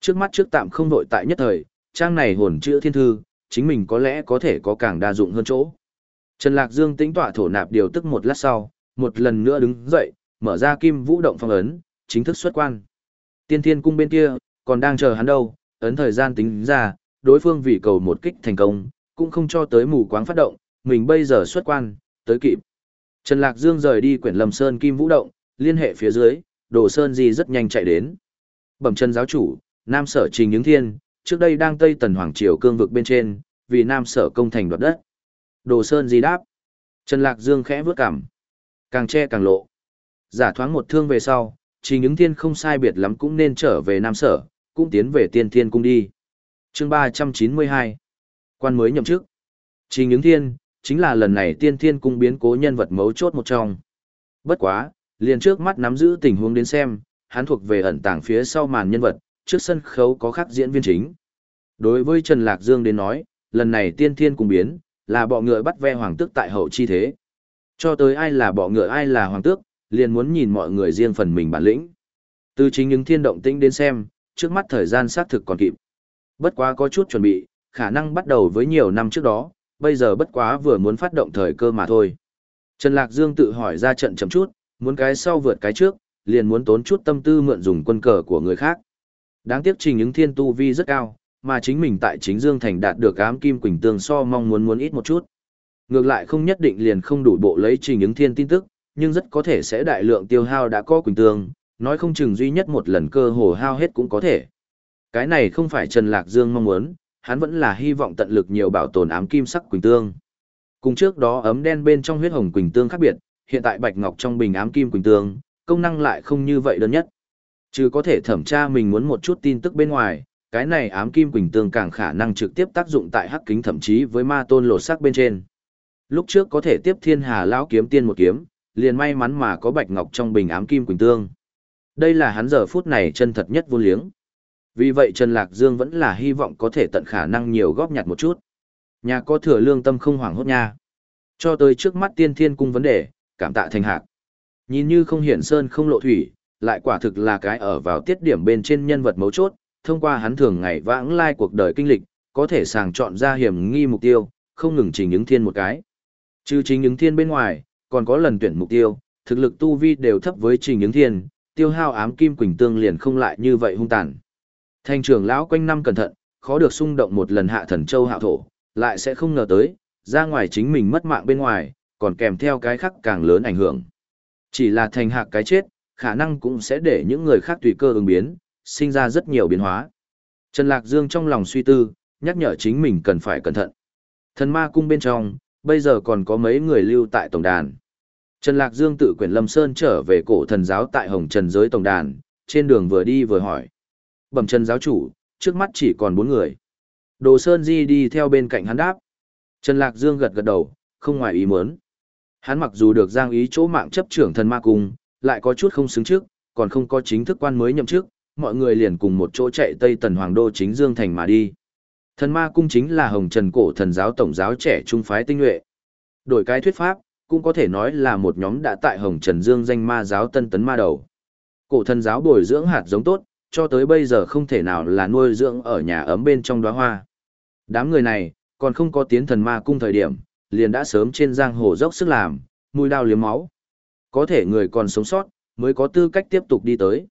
Trước mắt trước tạm không đội tại nhất thời, trang này hồn chữa thiên thư, chính mình có lẽ có thể có càng đa dụng hơn chỗ. Trần Lạc Dương tĩnh tỏa thổ nạp điều tức một lát sau, một lần nữa đứng dậy, mở ra kim vũ động phong ấn, chính thức xuất quan. Tiên thiên cung bên kia, còn đang chờ hắn đâu, ấn thời gian tính ra, đối phương vì cầu một kích thành công, cũng không cho tới mù quáng phát động, mình bây giờ xuất quan, tới kịp. Trần Lạc Dương rời đi quyển Lâm Sơn Kim Vũ Động, liên hệ phía dưới, Đồ Sơn Di rất nhanh chạy đến. Bẩm chân giáo chủ, Nam Sở Trình Những Thiên, trước đây đang Tây Tần Hoàng Triều cương vực bên trên, vì Nam Sở công thành đoạt đất. Đồ Sơn Di đáp. Trần Lạc Dương khẽ vướt cằm, càng che càng lộ. Giả thoáng một thương về sau, Trình Những Thiên không sai biệt lắm cũng nên trở về Nam Sở, cũng tiến về Tiên Thiên cung đi. Chương 392. Quan mới nhậm chức. Trình Những Thiên, chính là lần này tiên thiên cung biến cố nhân vật mấu chốt một trong. Bất quá, liền trước mắt nắm giữ tình huống đến xem, hắn thuộc về ẩn tàng phía sau màn nhân vật, trước sân khấu có khác diễn viên chính. Đối với Trần Lạc Dương đến nói, lần này tiên thiên cung biến, là bọ ngựa bắt ve hoàng tước tại hậu chi thế. Cho tới ai là bọ ngựa ai là hoàng tước, liền muốn nhìn mọi người riêng phần mình bản lĩnh. Từ chính những thiên động tĩnh đến xem, trước mắt thời gian xác thực còn kịp. Bất quá có chút chuẩn bị, khả năng bắt đầu với nhiều năm trước đó, bây giờ bất quá vừa muốn phát động thời cơ mà thôi. Trần Lạc Dương tự hỏi ra trận chậm chút, muốn cái sau vượt cái trước, liền muốn tốn chút tâm tư mượn dùng quân cờ của người khác. Đáng tiếc trình những thiên tu vi rất cao, mà chính mình tại chính Dương Thành đạt được ám kim quỳnh tương so mong muốn muốn ít một chút. Ngược lại không nhất định liền không đủ bộ lấy trình những thiên tin tức, nhưng rất có thể sẽ đại lượng tiêu hao đã có quỳnh tương, nói không chừng duy nhất một lần cơ hồ hao hết cũng có thể. Cái này không phải Trần Lạc Dương mong muốn, hắn vẫn là hy vọng tận lực nhiều bảo tồn ám kim sắc quỳnh tương. Cùng trước đó ấm đen bên trong huyết hồng quỳnh tương khác biệt, hiện tại bạch ngọc trong bình ám kim quỳnh tương, công năng lại không như vậy đơn nhất. Chứ có thể thẩm tra mình muốn một chút tin tức bên ngoài, cái này ám kim quỳnh tương càng khả năng trực tiếp tác dụng tại hắc kính thậm chí với ma tôn lột sắc bên trên. Lúc trước có thể tiếp thiên hà lão kiếm tiên một kiếm, liền may mắn mà có bạch ngọc trong bình ám kim quỳnh tương. Đây là hắn giờ phút này chân thật nhất vô liếng. Vì vậy Trần Lạc Dương vẫn là hy vọng có thể tận khả năng nhiều góp nhặt một chút. Nhà có thừa lương tâm không hoảng hốt nha. Cho tới trước mắt tiên thiên cung vấn đề, cảm tạ thành hạc. Nhìn như không hiển sơn không lộ thủy, lại quả thực là cái ở vào tiết điểm bên trên nhân vật mấu chốt, thông qua hắn thường ngày vãng lai cuộc đời kinh lịch, có thể sàng chọn ra hiểm nghi mục tiêu, không ngừng trình ứng thiên một cái. Trừ trình ứng thiên bên ngoài, còn có lần tuyển mục tiêu, thực lực tu vi đều thấp với trình ứng thiên, tiêu hao ám kim quỳnh tương liền không lại như vậy hung tàn. Thanh trưởng lão quanh năm cẩn thận, khó được xung động một lần hạ thần châu hạ thổ, lại sẽ không ngờ tới, ra ngoài chính mình mất mạng bên ngoài, còn kèm theo cái khác càng lớn ảnh hưởng. Chỉ là thành hạc cái chết, khả năng cũng sẽ để những người khác tùy cơ ứng biến, sinh ra rất nhiều biến hóa. Trần Lạc Dương trong lòng suy tư, nhắc nhở chính mình cần phải cẩn thận. Thần ma cung bên trong, bây giờ còn có mấy người lưu tại tổng đàn. Trần Lạc Dương tự quyển Lâm Sơn trở về cổ thần giáo tại Hồng Trần giới tổng đàn, trên đường vừa đi vừa hỏi. Bẩm Trần giáo chủ, trước mắt chỉ còn bốn người. Đồ Sơn Di đi theo bên cạnh hắn đáp. Trần Lạc Dương gật gật đầu, không ngoài ý muốn. Hắn mặc dù được giang ý chỗ mạng chấp trưởng thần ma cung, lại có chút không xứng trước, còn không có chính thức quan mới nhậm chức, mọi người liền cùng một chỗ chạy Tây Tần Hoàng Đô chính Dương Thành mà đi. Thần ma cung chính là hồng trần cổ thần giáo tổng giáo trẻ trung phái tinh nhuệ. Đổi cái thuyết pháp, cũng có thể nói là một nhóm đã tại hồng trần dương danh ma giáo tân tấn ma đầu. Cổ thần giáo bồi dưỡng hạt giống tốt, cho tới bây giờ không thể nào là nuôi dưỡng ở nhà ấm bên trong đóa hoa. Đám người này, còn không có tiến thần ma cung thời điểm, liền đã sớm trên giang hồ dốc sức làm, mùi đao liếm máu. Có thể người còn sống sót, mới có tư cách tiếp tục đi tới.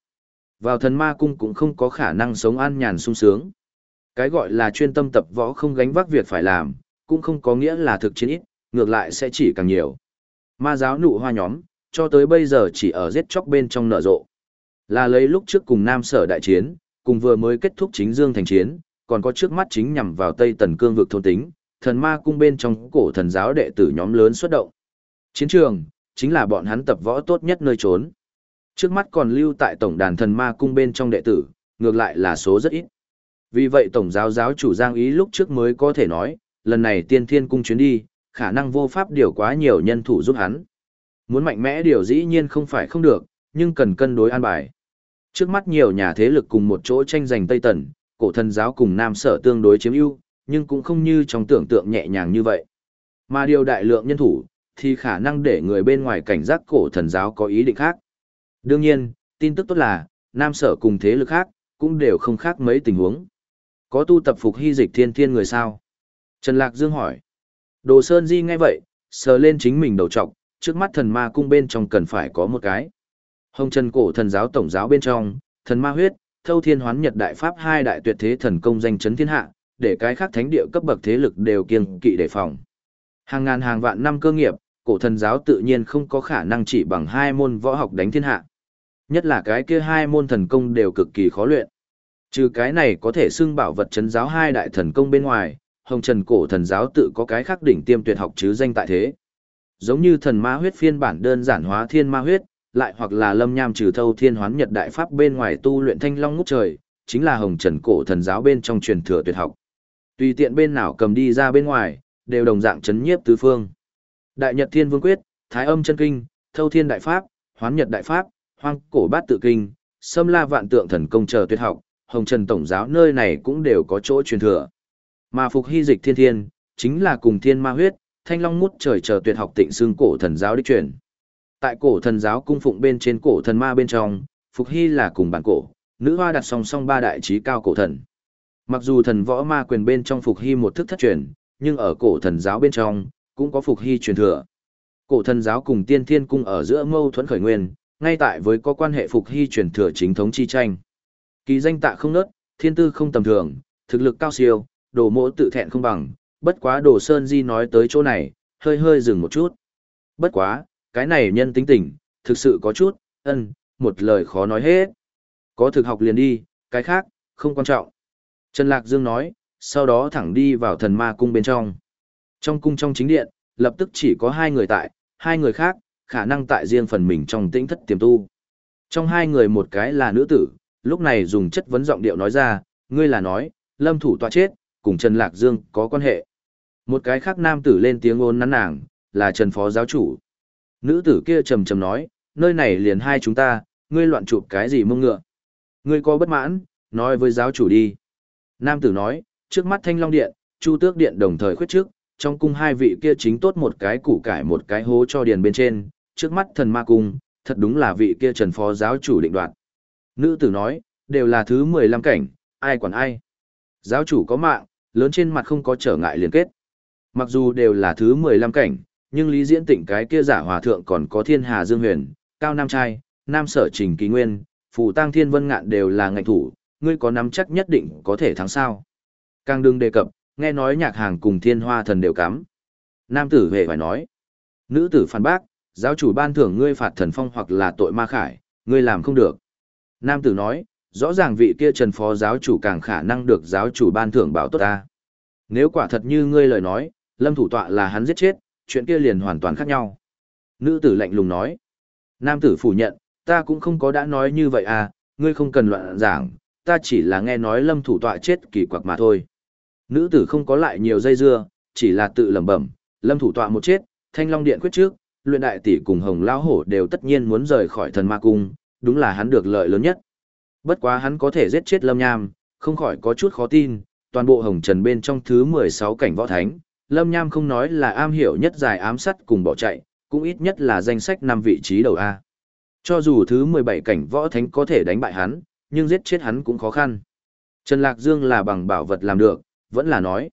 Vào thần ma cung cũng không có khả năng sống an nhàn sung sướng. Cái gọi là chuyên tâm tập võ không gánh vác việc phải làm, cũng không có nghĩa là thực chiến ít, ngược lại sẽ chỉ càng nhiều. Ma giáo nụ hoa nhóm, cho tới bây giờ chỉ ở giết chóc bên trong nở rộ. Là lấy lúc trước cùng Nam Sở đại chiến, cùng vừa mới kết thúc chính dương thành chiến, còn có trước mắt chính nhằm vào Tây Tần cương vực thôn tính, thần ma cung bên trong cổ thần giáo đệ tử nhóm lớn xuất động. Chiến trường, chính là bọn hắn tập võ tốt nhất nơi trốn. Trước mắt còn lưu tại tổng đàn thần ma cung bên trong đệ tử, ngược lại là số rất ít. Vì vậy tổng giáo giáo chủ Giang Ý lúc trước mới có thể nói, lần này tiên thiên cung chuyến đi, khả năng vô pháp điều quá nhiều nhân thủ giúp hắn. Muốn mạnh mẽ điều dĩ nhiên không phải không được, nhưng cần cân đối an bài. Trước mắt nhiều nhà thế lực cùng một chỗ tranh giành Tây Tần, cổ thần giáo cùng Nam Sở tương đối chiếm ưu, nhưng cũng không như trong tưởng tượng nhẹ nhàng như vậy. Mà điều đại lượng nhân thủ, thì khả năng để người bên ngoài cảnh giác cổ thần giáo có ý định khác. Đương nhiên, tin tức tốt là, Nam Sở cùng thế lực khác, cũng đều không khác mấy tình huống. Có tu tập phục hy dịch thiên thiên người sao? Trần Lạc Dương hỏi. Đồ Sơn Di ngay vậy, sờ lên chính mình đầu trọc, trước mắt thần ma cung bên trong cần phải có một cái. Hồng Trần cổ thần giáo tổng giáo bên trong, thần ma huyết, thâu thiên hoán nhật đại pháp hai đại tuyệt thế thần công danh chấn thiên hạ, để cái khác thánh địa cấp bậc thế lực đều kiêng kỵ đề phòng. Hàng ngàn hàng vạn năm cơ nghiệp, cổ thần giáo tự nhiên không có khả năng chỉ bằng hai môn võ học đánh thiên hạ. Nhất là cái kia hai môn thần công đều cực kỳ khó luyện. Trừ cái này có thể xưng bảo vật chấn giáo hai đại thần công bên ngoài, Hồng Trần cổ thần giáo tự có cái khắc đỉnh tiêm tuyệt học chứ danh tại thế. Giống như thần ma huyết phiên bản đơn giản hóa thiên ma huyết, lại hoặc là lâm nham trừ thâu thiên hoán nhật đại pháp bên ngoài tu luyện thanh long ngút trời, chính là Hồng Trần cổ thần giáo bên trong truyền thừa tuyệt học. Tùy tiện bên nào cầm đi ra bên ngoài, đều đồng dạng chấn nhiếp tứ phương. Đại Nhật Thiên Vương Quyết, Thái Âm Chân Kinh, Thâu Thiên Đại Pháp, Hoán Nhật Đại Pháp, Hoang Cổ Bát Tự Kinh, Sâm La Vạn Tượng Thần Công chờ tuyệt học, Hồng Trần Tổng giáo nơi này cũng đều có chỗ truyền thừa. Mà Phục Hy Dịch Thiên Thiên, chính là cùng Thiên Ma Huyết, Thanh Long Mút trời chờ tuyệt học tịnh xương cổ thần giáo đi truyền. Tại cổ thần giáo cung phụng bên trên cổ thần ma bên trong, Phục Hy là cùng bản cổ, nữ hoa đặt song song ba đại trí cao cổ thần. Mặc dù thần võ ma quyền bên trong Phục Hy một thức thất truyền, nhưng ở cổ thần giáo bên trong, cũng có Phục Hy truyền thừa. Cổ thần giáo cùng tiên thiên cung ở giữa mâu thuẫn khởi nguyên, ngay tại với có quan hệ Phục Hy truyền thừa chính thống chi tranh. Kỳ danh tạ không nớt, thiên tư không tầm thường, thực lực cao siêu, đồ mỗ tự thẹn không bằng, bất quá đồ sơn di nói tới chỗ này, hơi hơi dừng một chút. Bất quá, cái này nhân tính tình, thực sự có chút, ân, một lời khó nói hết. Có thực học liền đi, cái khác, không quan trọng. Trần Lạc Dương nói, sau đó thẳng đi vào thần ma cung bên trong. Trong cung trong chính điện, lập tức chỉ có hai người tại, hai người khác, khả năng tại riêng phần mình trong tĩnh thất tiềm tu. Trong hai người một cái là nữ tử, lúc này dùng chất vấn giọng điệu nói ra, ngươi là nói, lâm thủ tọa chết, cùng Trần Lạc Dương có quan hệ. Một cái khác nam tử lên tiếng ôn nắn nàng, là Trần Phó Giáo chủ. Nữ tử kia trầm trầm nói, nơi này liền hai chúng ta, ngươi loạn chụp cái gì mông ngựa. Ngươi có bất mãn, nói với giáo chủ đi. Nam tử nói, trước mắt thanh long điện, chu tước điện đồng thời khuyết trước, trong cung hai vị kia chính tốt một cái củ cải một cái hố cho điền bên trên, trước mắt thần ma cung, thật đúng là vị kia trần phó giáo chủ định đoạt. Nữ tử nói, đều là thứ 15 cảnh, ai quản ai. Giáo chủ có mạng, lớn trên mặt không có trở ngại liên kết. Mặc dù đều là thứ 15 cảnh, nhưng Lý Diễn Tịnh cái kia giả hòa thượng còn có thiên hà dương huyền, cao nam trai, nam sở trình kỳ nguyên, phù tăng thiên vân ngạn đều là ngạch thủ, ngươi có nắm chắc nhất định có thể thắng sao. Càng đừng đề cập, nghe nói nhạc hàng cùng thiên hoa thần đều cắm. Nam tử về phải nói. Nữ tử phản bác, giáo chủ ban thưởng ngươi phạt thần phong hoặc là tội ma khải, ngươi làm không được. Nam tử nói, rõ ràng vị kia trần phó giáo chủ càng khả năng được giáo chủ ban thưởng bảo tốt ta. Nếu quả thật như ngươi lời nói, lâm thủ tọa là hắn giết chết, chuyện kia liền hoàn toàn khác nhau. Nữ tử lạnh lùng nói. Nam tử phủ nhận, ta cũng không có đã nói như vậy à, ngươi không cần loạn giảng, ta chỉ là nghe nói lâm thủ tọa chết kỳ quặc mà thôi. Nữ tử không có lại nhiều dây dưa, chỉ là tự lẩm bẩm, lâm thủ tọa một chết, thanh long điện quyết trước, luyện đại tỷ cùng hồng lão hổ đều tất nhiên muốn rời khỏi thần ma cung, đúng là hắn được lợi lớn nhất. Bất quá hắn có thể giết chết lâm nham, không khỏi có chút khó tin, toàn bộ hồng trần bên trong thứ 16 cảnh võ thánh, lâm nham không nói là am hiểu nhất dài ám sát cùng bỏ chạy, cũng ít nhất là danh sách năm vị trí đầu A. Cho dù thứ 17 cảnh võ thánh có thể đánh bại hắn, nhưng giết chết hắn cũng khó khăn. Trần Lạc Dương là bằng bảo vật làm được, vẫn là nói.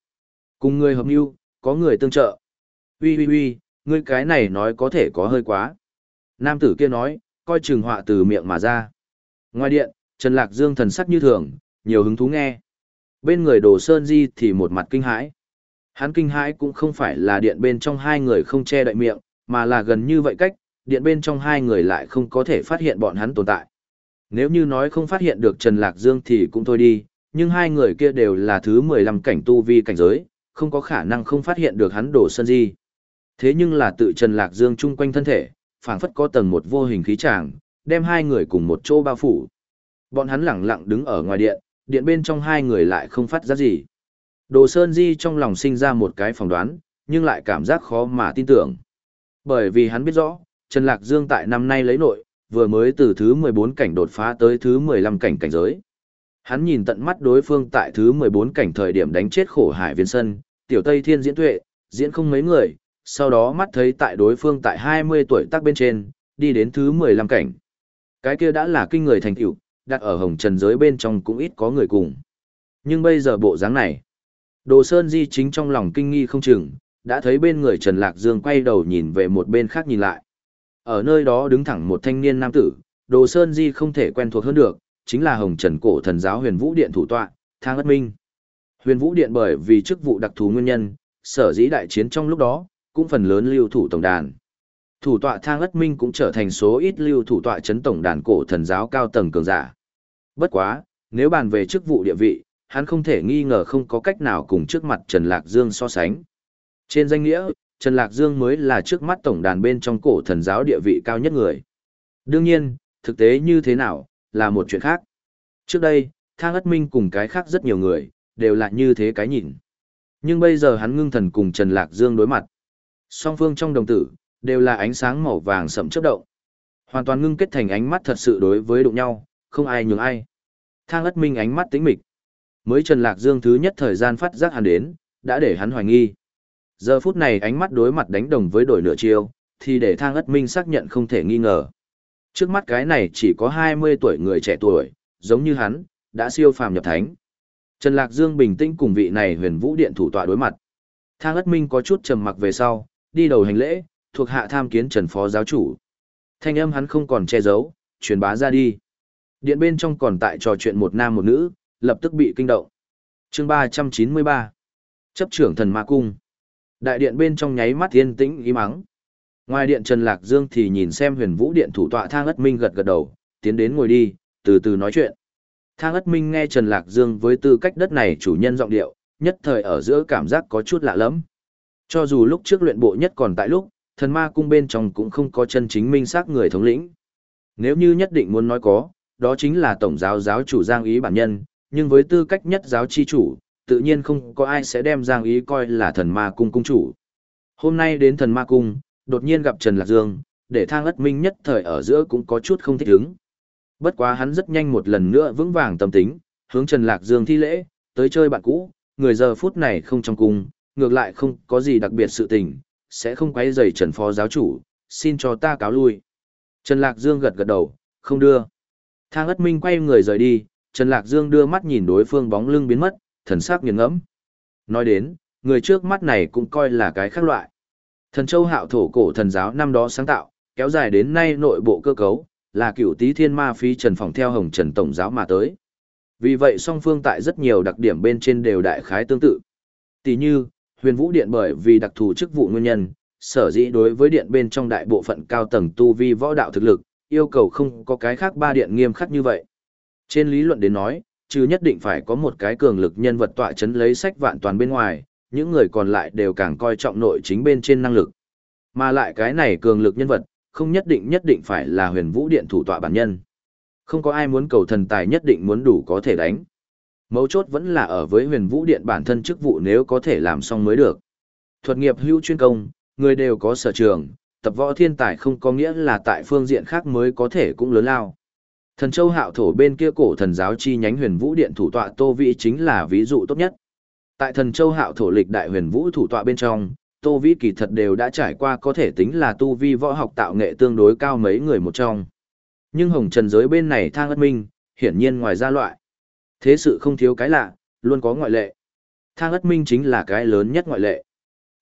Cùng người hợp mưu, có người tương trợ. Ui ui ui, ngươi cái này nói có thể có hơi quá. Nam tử kia nói, coi chừng họa từ miệng mà ra. Ngoài điện, Trần Lạc Dương thần sắc như thường, nhiều hứng thú nghe. Bên người Đồ Sơn Di thì một mặt kinh hãi. Hắn kinh hãi cũng không phải là điện bên trong hai người không che đậy miệng, mà là gần như vậy cách, điện bên trong hai người lại không có thể phát hiện bọn hắn tồn tại. Nếu như nói không phát hiện được Trần Lạc Dương thì cũng thôi đi, nhưng hai người kia đều là thứ 15 cảnh tu vi cảnh giới, không có khả năng không phát hiện được hắn đổ sân di. Thế nhưng là tự Trần Lạc Dương chung quanh thân thể, phảng phất có tầng một vô hình khí tràng, đem hai người cùng một chỗ bao phủ. Bọn hắn lặng lặng đứng ở ngoài điện, điện bên trong hai người lại không phát ra gì. Đồ Sơn Di trong lòng sinh ra một cái phỏng đoán, nhưng lại cảm giác khó mà tin tưởng. Bởi vì hắn biết rõ, Trần Lạc Dương tại năm nay lấy nội, vừa mới từ thứ 14 cảnh đột phá tới thứ 15 cảnh cảnh giới. Hắn nhìn tận mắt đối phương tại thứ 14 cảnh thời điểm đánh chết khổ hải viên sân, tiểu Tây Thiên diễn tuệ, diễn không mấy người, sau đó mắt thấy tại đối phương tại 20 tuổi tác bên trên, đi đến thứ 15 cảnh. Cái kia đã là kinh người thành tựu, đặt ở hồng trần giới bên trong cũng ít có người cùng. Nhưng bây giờ bộ dáng này, Đồ Sơn Di chính trong lòng kinh nghi không chừng, đã thấy bên người Trần Lạc Dương quay đầu nhìn về một bên khác nhìn lại. Ở nơi đó đứng thẳng một thanh niên nam tử, Đồ Sơn Di không thể quen thuộc hơn được, chính là Hồng Trần Cổ Thần Giáo Huyền Vũ Điện thủ tọa, Thang Ất Minh. Huyền Vũ Điện bởi vì chức vụ đặc thù nguyên nhân, sở dĩ đại chiến trong lúc đó, cũng phần lớn lưu thủ tổng đàn. Thủ tọa Thang Ất Minh cũng trở thành số ít lưu thủ tọa chấn tổng đàn cổ thần giáo cao tầng cường giả. Bất quá, nếu bàn về chức vụ địa vị, hắn không thể nghi ngờ không có cách nào cùng trước mặt Trần Lạc Dương so sánh. Trên danh nghĩa, Trần Lạc Dương mới là trước mắt tổng đàn bên trong cổ thần giáo địa vị cao nhất người. Đương nhiên, thực tế như thế nào, là một chuyện khác. Trước đây, Thang Ất Minh cùng cái khác rất nhiều người, đều là như thế cái nhìn. Nhưng bây giờ hắn ngưng thần cùng Trần Lạc Dương đối mặt. Song phương trong đồng tử, đều là ánh sáng màu vàng sậm chớp động. Hoàn toàn ngưng kết thành ánh mắt thật sự đối với đụng nhau, không ai nhường ai. Thang Ất Minh ánh mắt tĩnh mịch. Mới Trần Lạc Dương thứ nhất thời gian phát giác hắn đến, đã để hắn hoài nghi. Giờ phút này ánh mắt đối mặt đánh đồng với đổi nửa chiêu, thì để thang ất minh xác nhận không thể nghi ngờ. Trước mắt cái này chỉ có 20 tuổi người trẻ tuổi, giống như hắn, đã siêu phàm nhập thánh. Trần Lạc Dương bình tĩnh cùng vị này huyền vũ điện thủ tọa đối mặt. Thang ất minh có chút trầm mặc về sau, đi đầu hành lễ, thuộc hạ tham kiến Trần Phó Giáo chủ. Thanh âm hắn không còn che giấu, truyền bá ra đi. Điện bên trong còn tại trò chuyện một nam một nữ, lập tức bị kinh động. chương 393 Chấp trưởng thần ma cung Đại điện bên trong nháy mắt yên tĩnh ý mắng. Ngoài điện Trần Lạc Dương thì nhìn xem huyền vũ điện thủ tọa thang ất minh gật gật đầu, tiến đến ngồi đi, từ từ nói chuyện. Thang ất minh nghe Trần Lạc Dương với tư cách đất này chủ nhân giọng điệu, nhất thời ở giữa cảm giác có chút lạ lắm. Cho dù lúc trước luyện bộ nhất còn tại lúc, thần ma cung bên trong cũng không có chân chính minh xác người thống lĩnh. Nếu như nhất định muốn nói có, đó chính là tổng giáo giáo chủ Giang Ý bản nhân, nhưng với tư cách nhất giáo chi chủ, tự nhiên không có ai sẽ đem Giang Ý coi là thần ma cung cung chủ. Hôm nay đến thần ma cung, đột nhiên gặp Trần Lạc Dương, để thang ất minh nhất thời ở giữa cũng có chút không thích ứng. Bất quá hắn rất nhanh một lần nữa vững vàng tâm tính, hướng Trần Lạc Dương thi lễ, tới chơi bạn cũ, người giờ phút này không trong cung, ngược lại không có gì đặc biệt sự tình, sẽ không quấy rầy Trần Phó giáo chủ, xin cho ta cáo lui. Trần Lạc Dương gật gật đầu, không đưa. Thang ất minh quay người rời đi, Trần Lạc Dương đưa mắt nhìn đối phương bóng lưng biến mất, thần sắc nghiền ngẫm. Nói đến, người trước mắt này cũng coi là cái khác loại. Thần châu hạo thổ cổ thần giáo năm đó sáng tạo, kéo dài đến nay nội bộ cơ cấu, là cựu tí thiên ma phí trần phòng theo hồng trần tổng giáo mà tới. Vì vậy song phương tại rất nhiều đặc điểm bên trên đều đại khái tương tự. Tỷ như, huyền vũ điện bởi vì đặc thù chức vụ nguyên nhân, sở dĩ đối với điện bên trong đại bộ phận cao tầng tu vi võ đạo thực lực, yêu cầu không có cái khác ba điện nghiêm khắc như vậy. Trên lý luận đến nói, chứ nhất định phải có một cái cường lực nhân vật tọa chấn lấy sách vạn toàn bên ngoài, những người còn lại đều càng coi trọng nội chính bên trên năng lực. Mà lại cái này cường lực nhân vật, không nhất định nhất định phải là huyền vũ điện thủ tọa bản nhân. Không có ai muốn cầu thần tài nhất định muốn đủ có thể đánh. Mấu chốt vẫn là ở với huyền vũ điện bản thân chức vụ nếu có thể làm xong mới được. Thuật nghiệp hữu chuyên công, người đều có sở trường, tập võ thiên tài không có nghĩa là tại phương diện khác mới có thể cũng lớn lao. Thần châu hạo thổ bên kia cổ thần giáo chi nhánh huyền vũ điện thủ tọa Tô Vĩ chính là ví dụ tốt nhất. Tại thần châu hạo thổ lịch đại huyền vũ thủ tọa bên trong, Tô Vĩ kỳ thật đều đã trải qua có thể tính là tu vi võ học tạo nghệ tương đối cao mấy người một trong. Nhưng hồng trần giới bên này thang ất minh, hiển nhiên ngoài ra loại. Thế sự không thiếu cái lạ, luôn có ngoại lệ. Thang ất minh chính là cái lớn nhất ngoại lệ.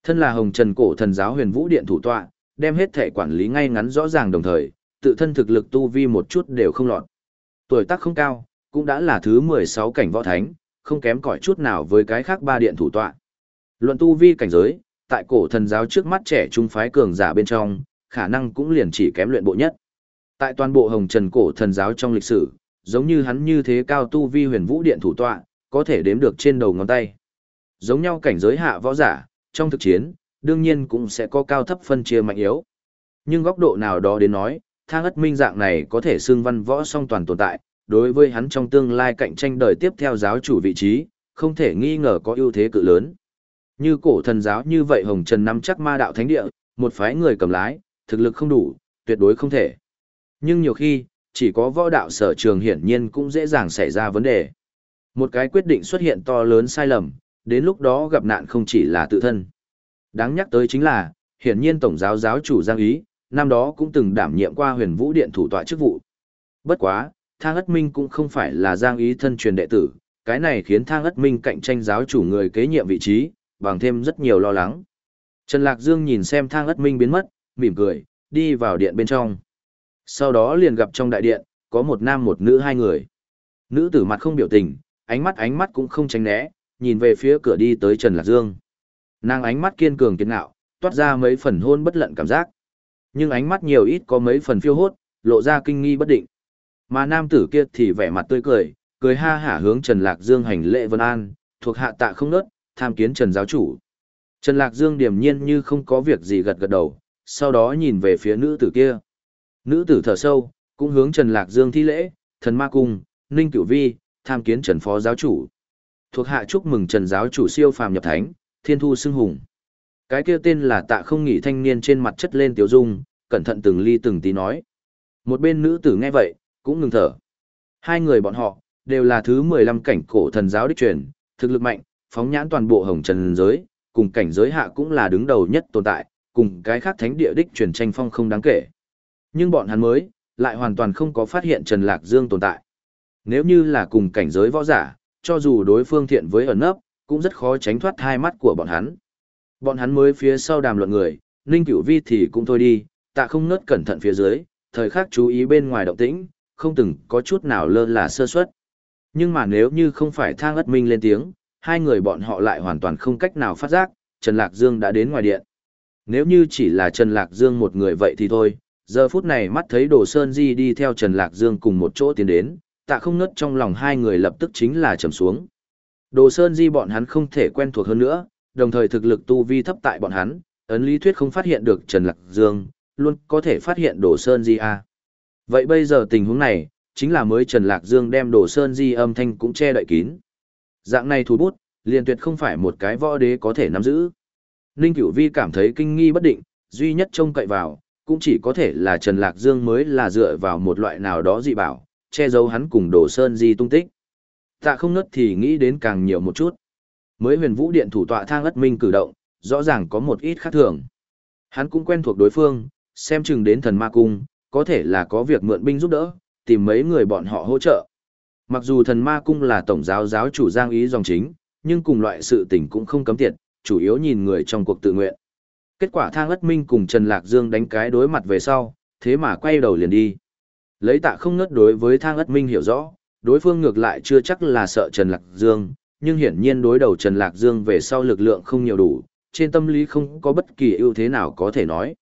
Thân là hồng trần cổ thần giáo huyền vũ điện thủ tọa, đem hết thể quản lý ngay ngắn rõ ràng đồng thời, tự thân thực lực tu vi một chút đều không lọt. Tuổi tác không cao, cũng đã là thứ 16 cảnh võ thánh, không kém cỏi chút nào với cái khác ba điện thủ tọa. Luận tu vi cảnh giới, tại cổ thần giáo trước mắt trẻ trung phái cường giả bên trong, khả năng cũng liền chỉ kém luyện bộ nhất. Tại toàn bộ hồng trần cổ thần giáo trong lịch sử, giống như hắn như thế cao tu vi huyền vũ điện thủ tọa, có thể đếm được trên đầu ngón tay. Giống nhau cảnh giới hạ võ giả, trong thực chiến, đương nhiên cũng sẽ có cao thấp phân chia mạnh yếu. Nhưng góc độ nào đó đến nói, thang ất minh dạng này có thể xưng văn võ song toàn tồn tại, đối với hắn trong tương lai cạnh tranh đời tiếp theo giáo chủ vị trí, không thể nghi ngờ có ưu thế cự lớn. Như cổ thần giáo như vậy hồng trần nắm chắc ma đạo thánh địa, một phái người cầm lái, thực lực không đủ, tuyệt đối không thể. Nhưng nhiều khi, chỉ có võ đạo sở trường hiển nhiên cũng dễ dàng xảy ra vấn đề. Một cái quyết định xuất hiện to lớn sai lầm, đến lúc đó gặp nạn không chỉ là tự thân. Đáng nhắc tới chính là, hiển nhiên tổng giáo giáo chủ Giang Ý, năm đó cũng từng đảm nhiệm qua huyền vũ điện thủ tọa chức vụ. Bất quá, Thang Ất Minh cũng không phải là Giang Ý thân truyền đệ tử, cái này khiến Thang Ất Minh cạnh tranh giáo chủ người kế nhiệm vị trí, bằng thêm rất nhiều lo lắng. Trần Lạc Dương nhìn xem Thang Ất Minh biến mất, mỉm cười, đi vào điện bên trong. Sau đó liền gặp trong đại điện, có một nam một nữ hai người. Nữ tử mặt không biểu tình, ánh mắt ánh mắt cũng không tránh né, nhìn về phía cửa đi tới Trần Lạc Dương. Nàng ánh mắt kiên cường kiên ngạo, toát ra mấy phần hôn bất lận cảm giác. Nhưng ánh mắt nhiều ít có mấy phần phiêu hốt, lộ ra kinh nghi bất định. Mà nam tử kia thì vẻ mặt tươi cười, cười ha hả hướng Trần Lạc Dương hành lễ vân an, thuộc hạ tạ không nớt, tham kiến Trần giáo chủ. Trần Lạc Dương điềm nhiên như không có việc gì gật gật đầu, sau đó nhìn về phía nữ tử kia. Nữ tử thở sâu, cũng hướng Trần Lạc Dương thi lễ, thần ma cung, ninh cửu vi, tham kiến Trần phó giáo chủ. Thuộc hạ chúc mừng Trần giáo chủ siêu phàm nhập thánh, thiên thu xưng hùng. Cái kia tên là tạ không nghỉ thanh niên trên mặt chất lên tiểu dung, cẩn thận từng ly từng tí nói. Một bên nữ tử nghe vậy, cũng ngừng thở. Hai người bọn họ, đều là thứ 15 cảnh cổ thần giáo đích truyền, thực lực mạnh, phóng nhãn toàn bộ hồng trần giới, cùng cảnh giới hạ cũng là đứng đầu nhất tồn tại, cùng cái khác thánh địa đích truyền tranh phong không đáng kể. Nhưng bọn hắn mới, lại hoàn toàn không có phát hiện Trần Lạc Dương tồn tại. Nếu như là cùng cảnh giới võ giả, cho dù đối phương thiện với ẩn nấp, cũng rất khó tránh thoát hai mắt của bọn hắn. Bọn hắn mới phía sau đàm luận người, Ninh Cửu Vi thì cũng thôi đi, tạ không nớt cẩn thận phía dưới, thời khắc chú ý bên ngoài động tĩnh, không từng có chút nào lơ là sơ suất. Nhưng mà nếu như không phải thang ất minh lên tiếng, hai người bọn họ lại hoàn toàn không cách nào phát giác, Trần Lạc Dương đã đến ngoài điện. Nếu như chỉ là Trần Lạc Dương một người vậy thì thôi, giờ phút này mắt thấy Đồ Sơn Di đi theo Trần Lạc Dương cùng một chỗ tiến đến, tạ không nớt trong lòng hai người lập tức chính là trầm xuống. Đồ Sơn Di bọn hắn không thể quen thuộc hơn nữa, đồng thời thực lực tu vi thấp tại bọn hắn, ấn lý thuyết không phát hiện được Trần Lạc Dương, luôn có thể phát hiện Đồ Sơn Di A. Vậy bây giờ tình huống này, chính là mới Trần Lạc Dương đem Đồ Sơn Di âm thanh cũng che đậy kín. Dạng này thủ bút, liền tuyệt không phải một cái võ đế có thể nắm giữ. Ninh Cửu Vi cảm thấy kinh nghi bất định, duy nhất trông cậy vào, cũng chỉ có thể là Trần Lạc Dương mới là dựa vào một loại nào đó dị bảo, che giấu hắn cùng Đồ Sơn Di tung tích. Tạ không ngất thì nghĩ đến càng nhiều một chút. Mới huyền vũ điện thủ tọa thang ất minh cử động, rõ ràng có một ít khác thường. Hắn cũng quen thuộc đối phương, xem chừng đến thần ma cung, có thể là có việc mượn binh giúp đỡ, tìm mấy người bọn họ hỗ trợ. Mặc dù thần ma cung là tổng giáo giáo chủ giang ý dòng chính, nhưng cùng loại sự tình cũng không cấm tiệt, chủ yếu nhìn người trong cuộc tự nguyện. Kết quả thang ất minh cùng Trần Lạc Dương đánh cái đối mặt về sau, thế mà quay đầu liền đi. Lấy tạ không ngất đối với thang ất minh hiểu rõ, đối phương ngược lại chưa chắc là sợ Trần Lạc Dương, nhưng hiển nhiên đối đầu Trần Lạc Dương về sau lực lượng không nhiều đủ, trên tâm lý không có bất kỳ ưu thế nào có thể nói.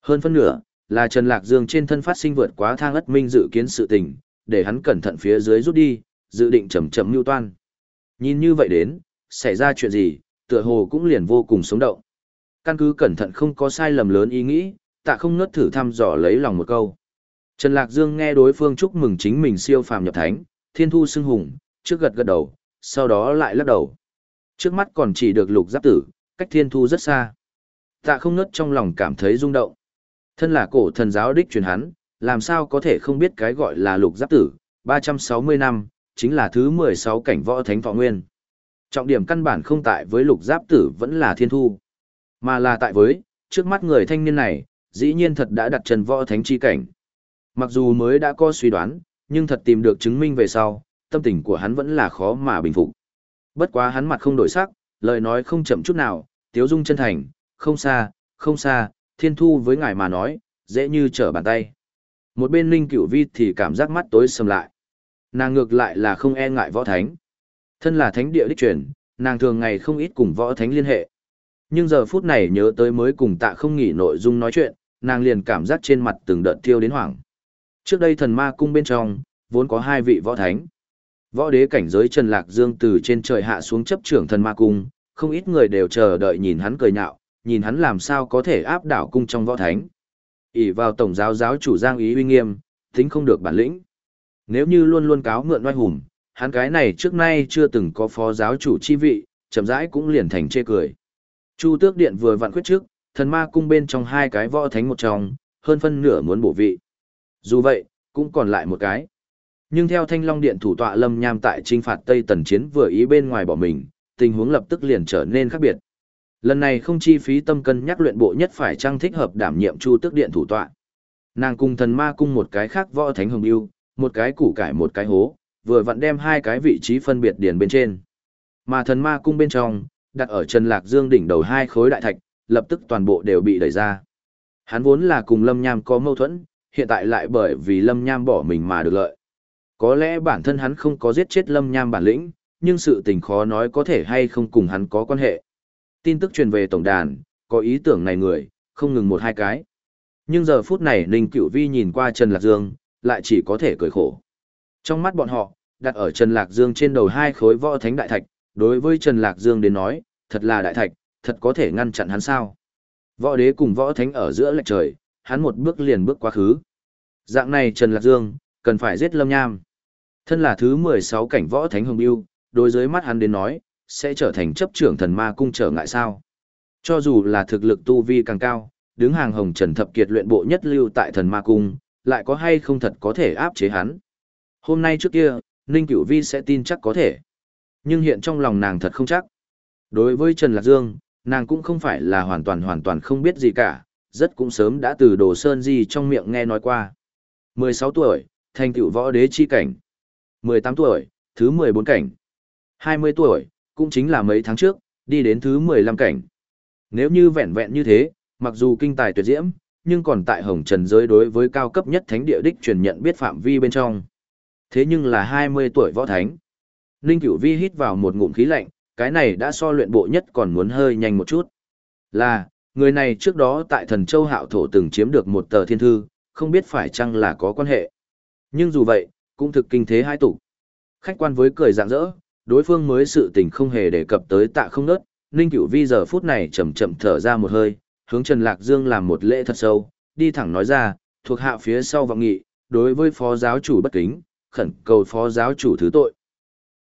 Hơn phân nửa, là Trần Lạc Dương trên thân phát sinh vượt quá thang ất minh dự kiến sự tình, để hắn cẩn thận phía dưới rút đi, dự định chậm chậm mưu toan. Nhìn như vậy đến, xảy ra chuyện gì, tựa hồ cũng liền vô cùng sống động. Căn cứ cẩn thận không có sai lầm lớn ý nghĩ, tạ không ngớt thử thăm dò lấy lòng một câu. Trần Lạc Dương nghe đối phương chúc mừng chính mình siêu phàm nhập thánh, thiên thu xưng hùng, trước gật gật đầu, sau đó lại lắc đầu. Trước mắt còn chỉ được lục giáp tử, cách thiên thu rất xa. Tạ không ngất trong lòng cảm thấy rung động. Thân là cổ thần giáo đích truyền hắn, làm sao có thể không biết cái gọi là lục giáp tử, 360 năm, chính là thứ 16 cảnh võ thánh thọ nguyên. Trọng điểm căn bản không tại với lục giáp tử vẫn là thiên thu, mà là tại với, trước mắt người thanh niên này, dĩ nhiên thật đã đặt chân võ thánh chi cảnh. Mặc dù mới đã có suy đoán, nhưng thật tìm được chứng minh về sau, tâm tình của hắn vẫn là khó mà bình phục. Bất quá hắn mặt không đổi sắc, lời nói không chậm chút nào, tiếu dung chân thành, không xa, không xa, thiên thu với ngài mà nói, dễ như trở bàn tay. Một bên linh cửu vi thì cảm giác mắt tối sầm lại. Nàng ngược lại là không e ngại võ thánh. Thân là thánh địa đích truyền, nàng thường ngày không ít cùng võ thánh liên hệ. Nhưng giờ phút này nhớ tới mới cùng tạ không nghỉ nội dung nói chuyện, nàng liền cảm giác trên mặt từng đợt thiêu đến hoảng. Trước đây thần ma cung bên trong, vốn có hai vị võ thánh. Võ đế cảnh giới Trần Lạc Dương từ trên trời hạ xuống chấp trưởng thần ma cung, không ít người đều chờ đợi nhìn hắn cười nhạo, nhìn hắn làm sao có thể áp đảo cung trong võ thánh. ỷ vào tổng giáo giáo chủ Giang Ý uy nghiêm, tính không được bản lĩnh. Nếu như luôn luôn cáo mượn oai hùng, hắn cái này trước nay chưa từng có phó giáo chủ chi vị, chậm rãi cũng liền thành chê cười. Chu Tước Điện vừa vặn quyết trước, thần ma cung bên trong hai cái võ thánh một trong, hơn phân nửa muốn bổ vị. Dù vậy, cũng còn lại một cái. Nhưng theo Thanh Long Điện thủ tọa Lâm Nham tại trinh phạt Tây Tần Chiến vừa ý bên ngoài bỏ mình, tình huống lập tức liền trở nên khác biệt. Lần này không chi phí tâm cân nhắc luyện bộ nhất phải trang thích hợp đảm nhiệm Chu Tước Điện thủ tọa. Nàng cùng thần ma cung một cái khác võ thánh hồng yêu, một cái củ cải một cái hố, vừa vặn đem hai cái vị trí phân biệt điền bên trên. Mà thần ma cung bên trong, đặt ở Trần Lạc Dương đỉnh đầu hai khối đại thạch, lập tức toàn bộ đều bị đẩy ra. Hắn vốn là cùng Lâm Nham có mâu thuẫn, hiện tại lại bởi vì Lâm Nham bỏ mình mà được lợi. Có lẽ bản thân hắn không có giết chết Lâm Nham bản lĩnh, nhưng sự tình khó nói có thể hay không cùng hắn có quan hệ. Tin tức truyền về tổng đàn, có ý tưởng này người, không ngừng một hai cái. Nhưng giờ phút này Ninh Cửu Vi nhìn qua Trần Lạc Dương, lại chỉ có thể cười khổ. Trong mắt bọn họ, đặt ở Trần Lạc Dương trên đầu hai khối võ thánh đại thạch, đối với Trần Lạc Dương đến nói, thật là đại thạch, thật có thể ngăn chặn hắn sao. Võ đế cùng võ thánh ở giữa lệch trời, hắn một bước liền bước quá khứ. Dạng này Trần Lạc Dương, cần phải giết Lâm Nham. Thân là thứ 16 cảnh võ thánh hồng yêu, đối với mắt hắn đến nói, sẽ trở thành chấp trưởng thần ma cung trở ngại sao. Cho dù là thực lực tu vi càng cao, đứng hàng hồng trần thập kiệt luyện bộ nhất lưu tại thần ma cung, lại có hay không thật có thể áp chế hắn. Hôm nay trước kia, Ninh Cửu Vi sẽ tin chắc có thể. Nhưng hiện trong lòng nàng thật không chắc. Đối với Trần Lạc Dương, nàng cũng không phải là hoàn toàn hoàn toàn không biết gì cả, rất cũng sớm đã từ Đồ Sơn Di trong miệng nghe nói qua. 16 tuổi, thành tựu võ đế chi cảnh. 18 tuổi, thứ 14 cảnh. 20 tuổi, cũng chính là mấy tháng trước, đi đến thứ 15 cảnh. Nếu như vẹn vẹn như thế, mặc dù kinh tài tuyệt diễm, nhưng còn tại hồng trần giới đối với cao cấp nhất thánh địa đích truyền nhận biết phạm vi bên trong. Thế nhưng là 20 tuổi võ thánh. Ninh Cửu Vi hít vào một ngụm khí lạnh, cái này đã so luyện bộ nhất còn muốn hơi nhanh một chút. Là, người này trước đó tại thần châu hạo thổ từng chiếm được một tờ thiên thư, không biết phải chăng là có quan hệ. Nhưng dù vậy, cũng thực kinh thế hai tủ Khách quan với cười rạng rỡ, đối phương mới sự tình không hề đề cập tới tạ không nớt, Ninh Cửu Vi giờ phút này chậm chậm thở ra một hơi, hướng Trần Lạc Dương làm một lễ thật sâu, đi thẳng nói ra, thuộc hạ phía sau vọng nghị, đối với phó giáo chủ bất kính, khẩn cầu phó giáo chủ thứ tội.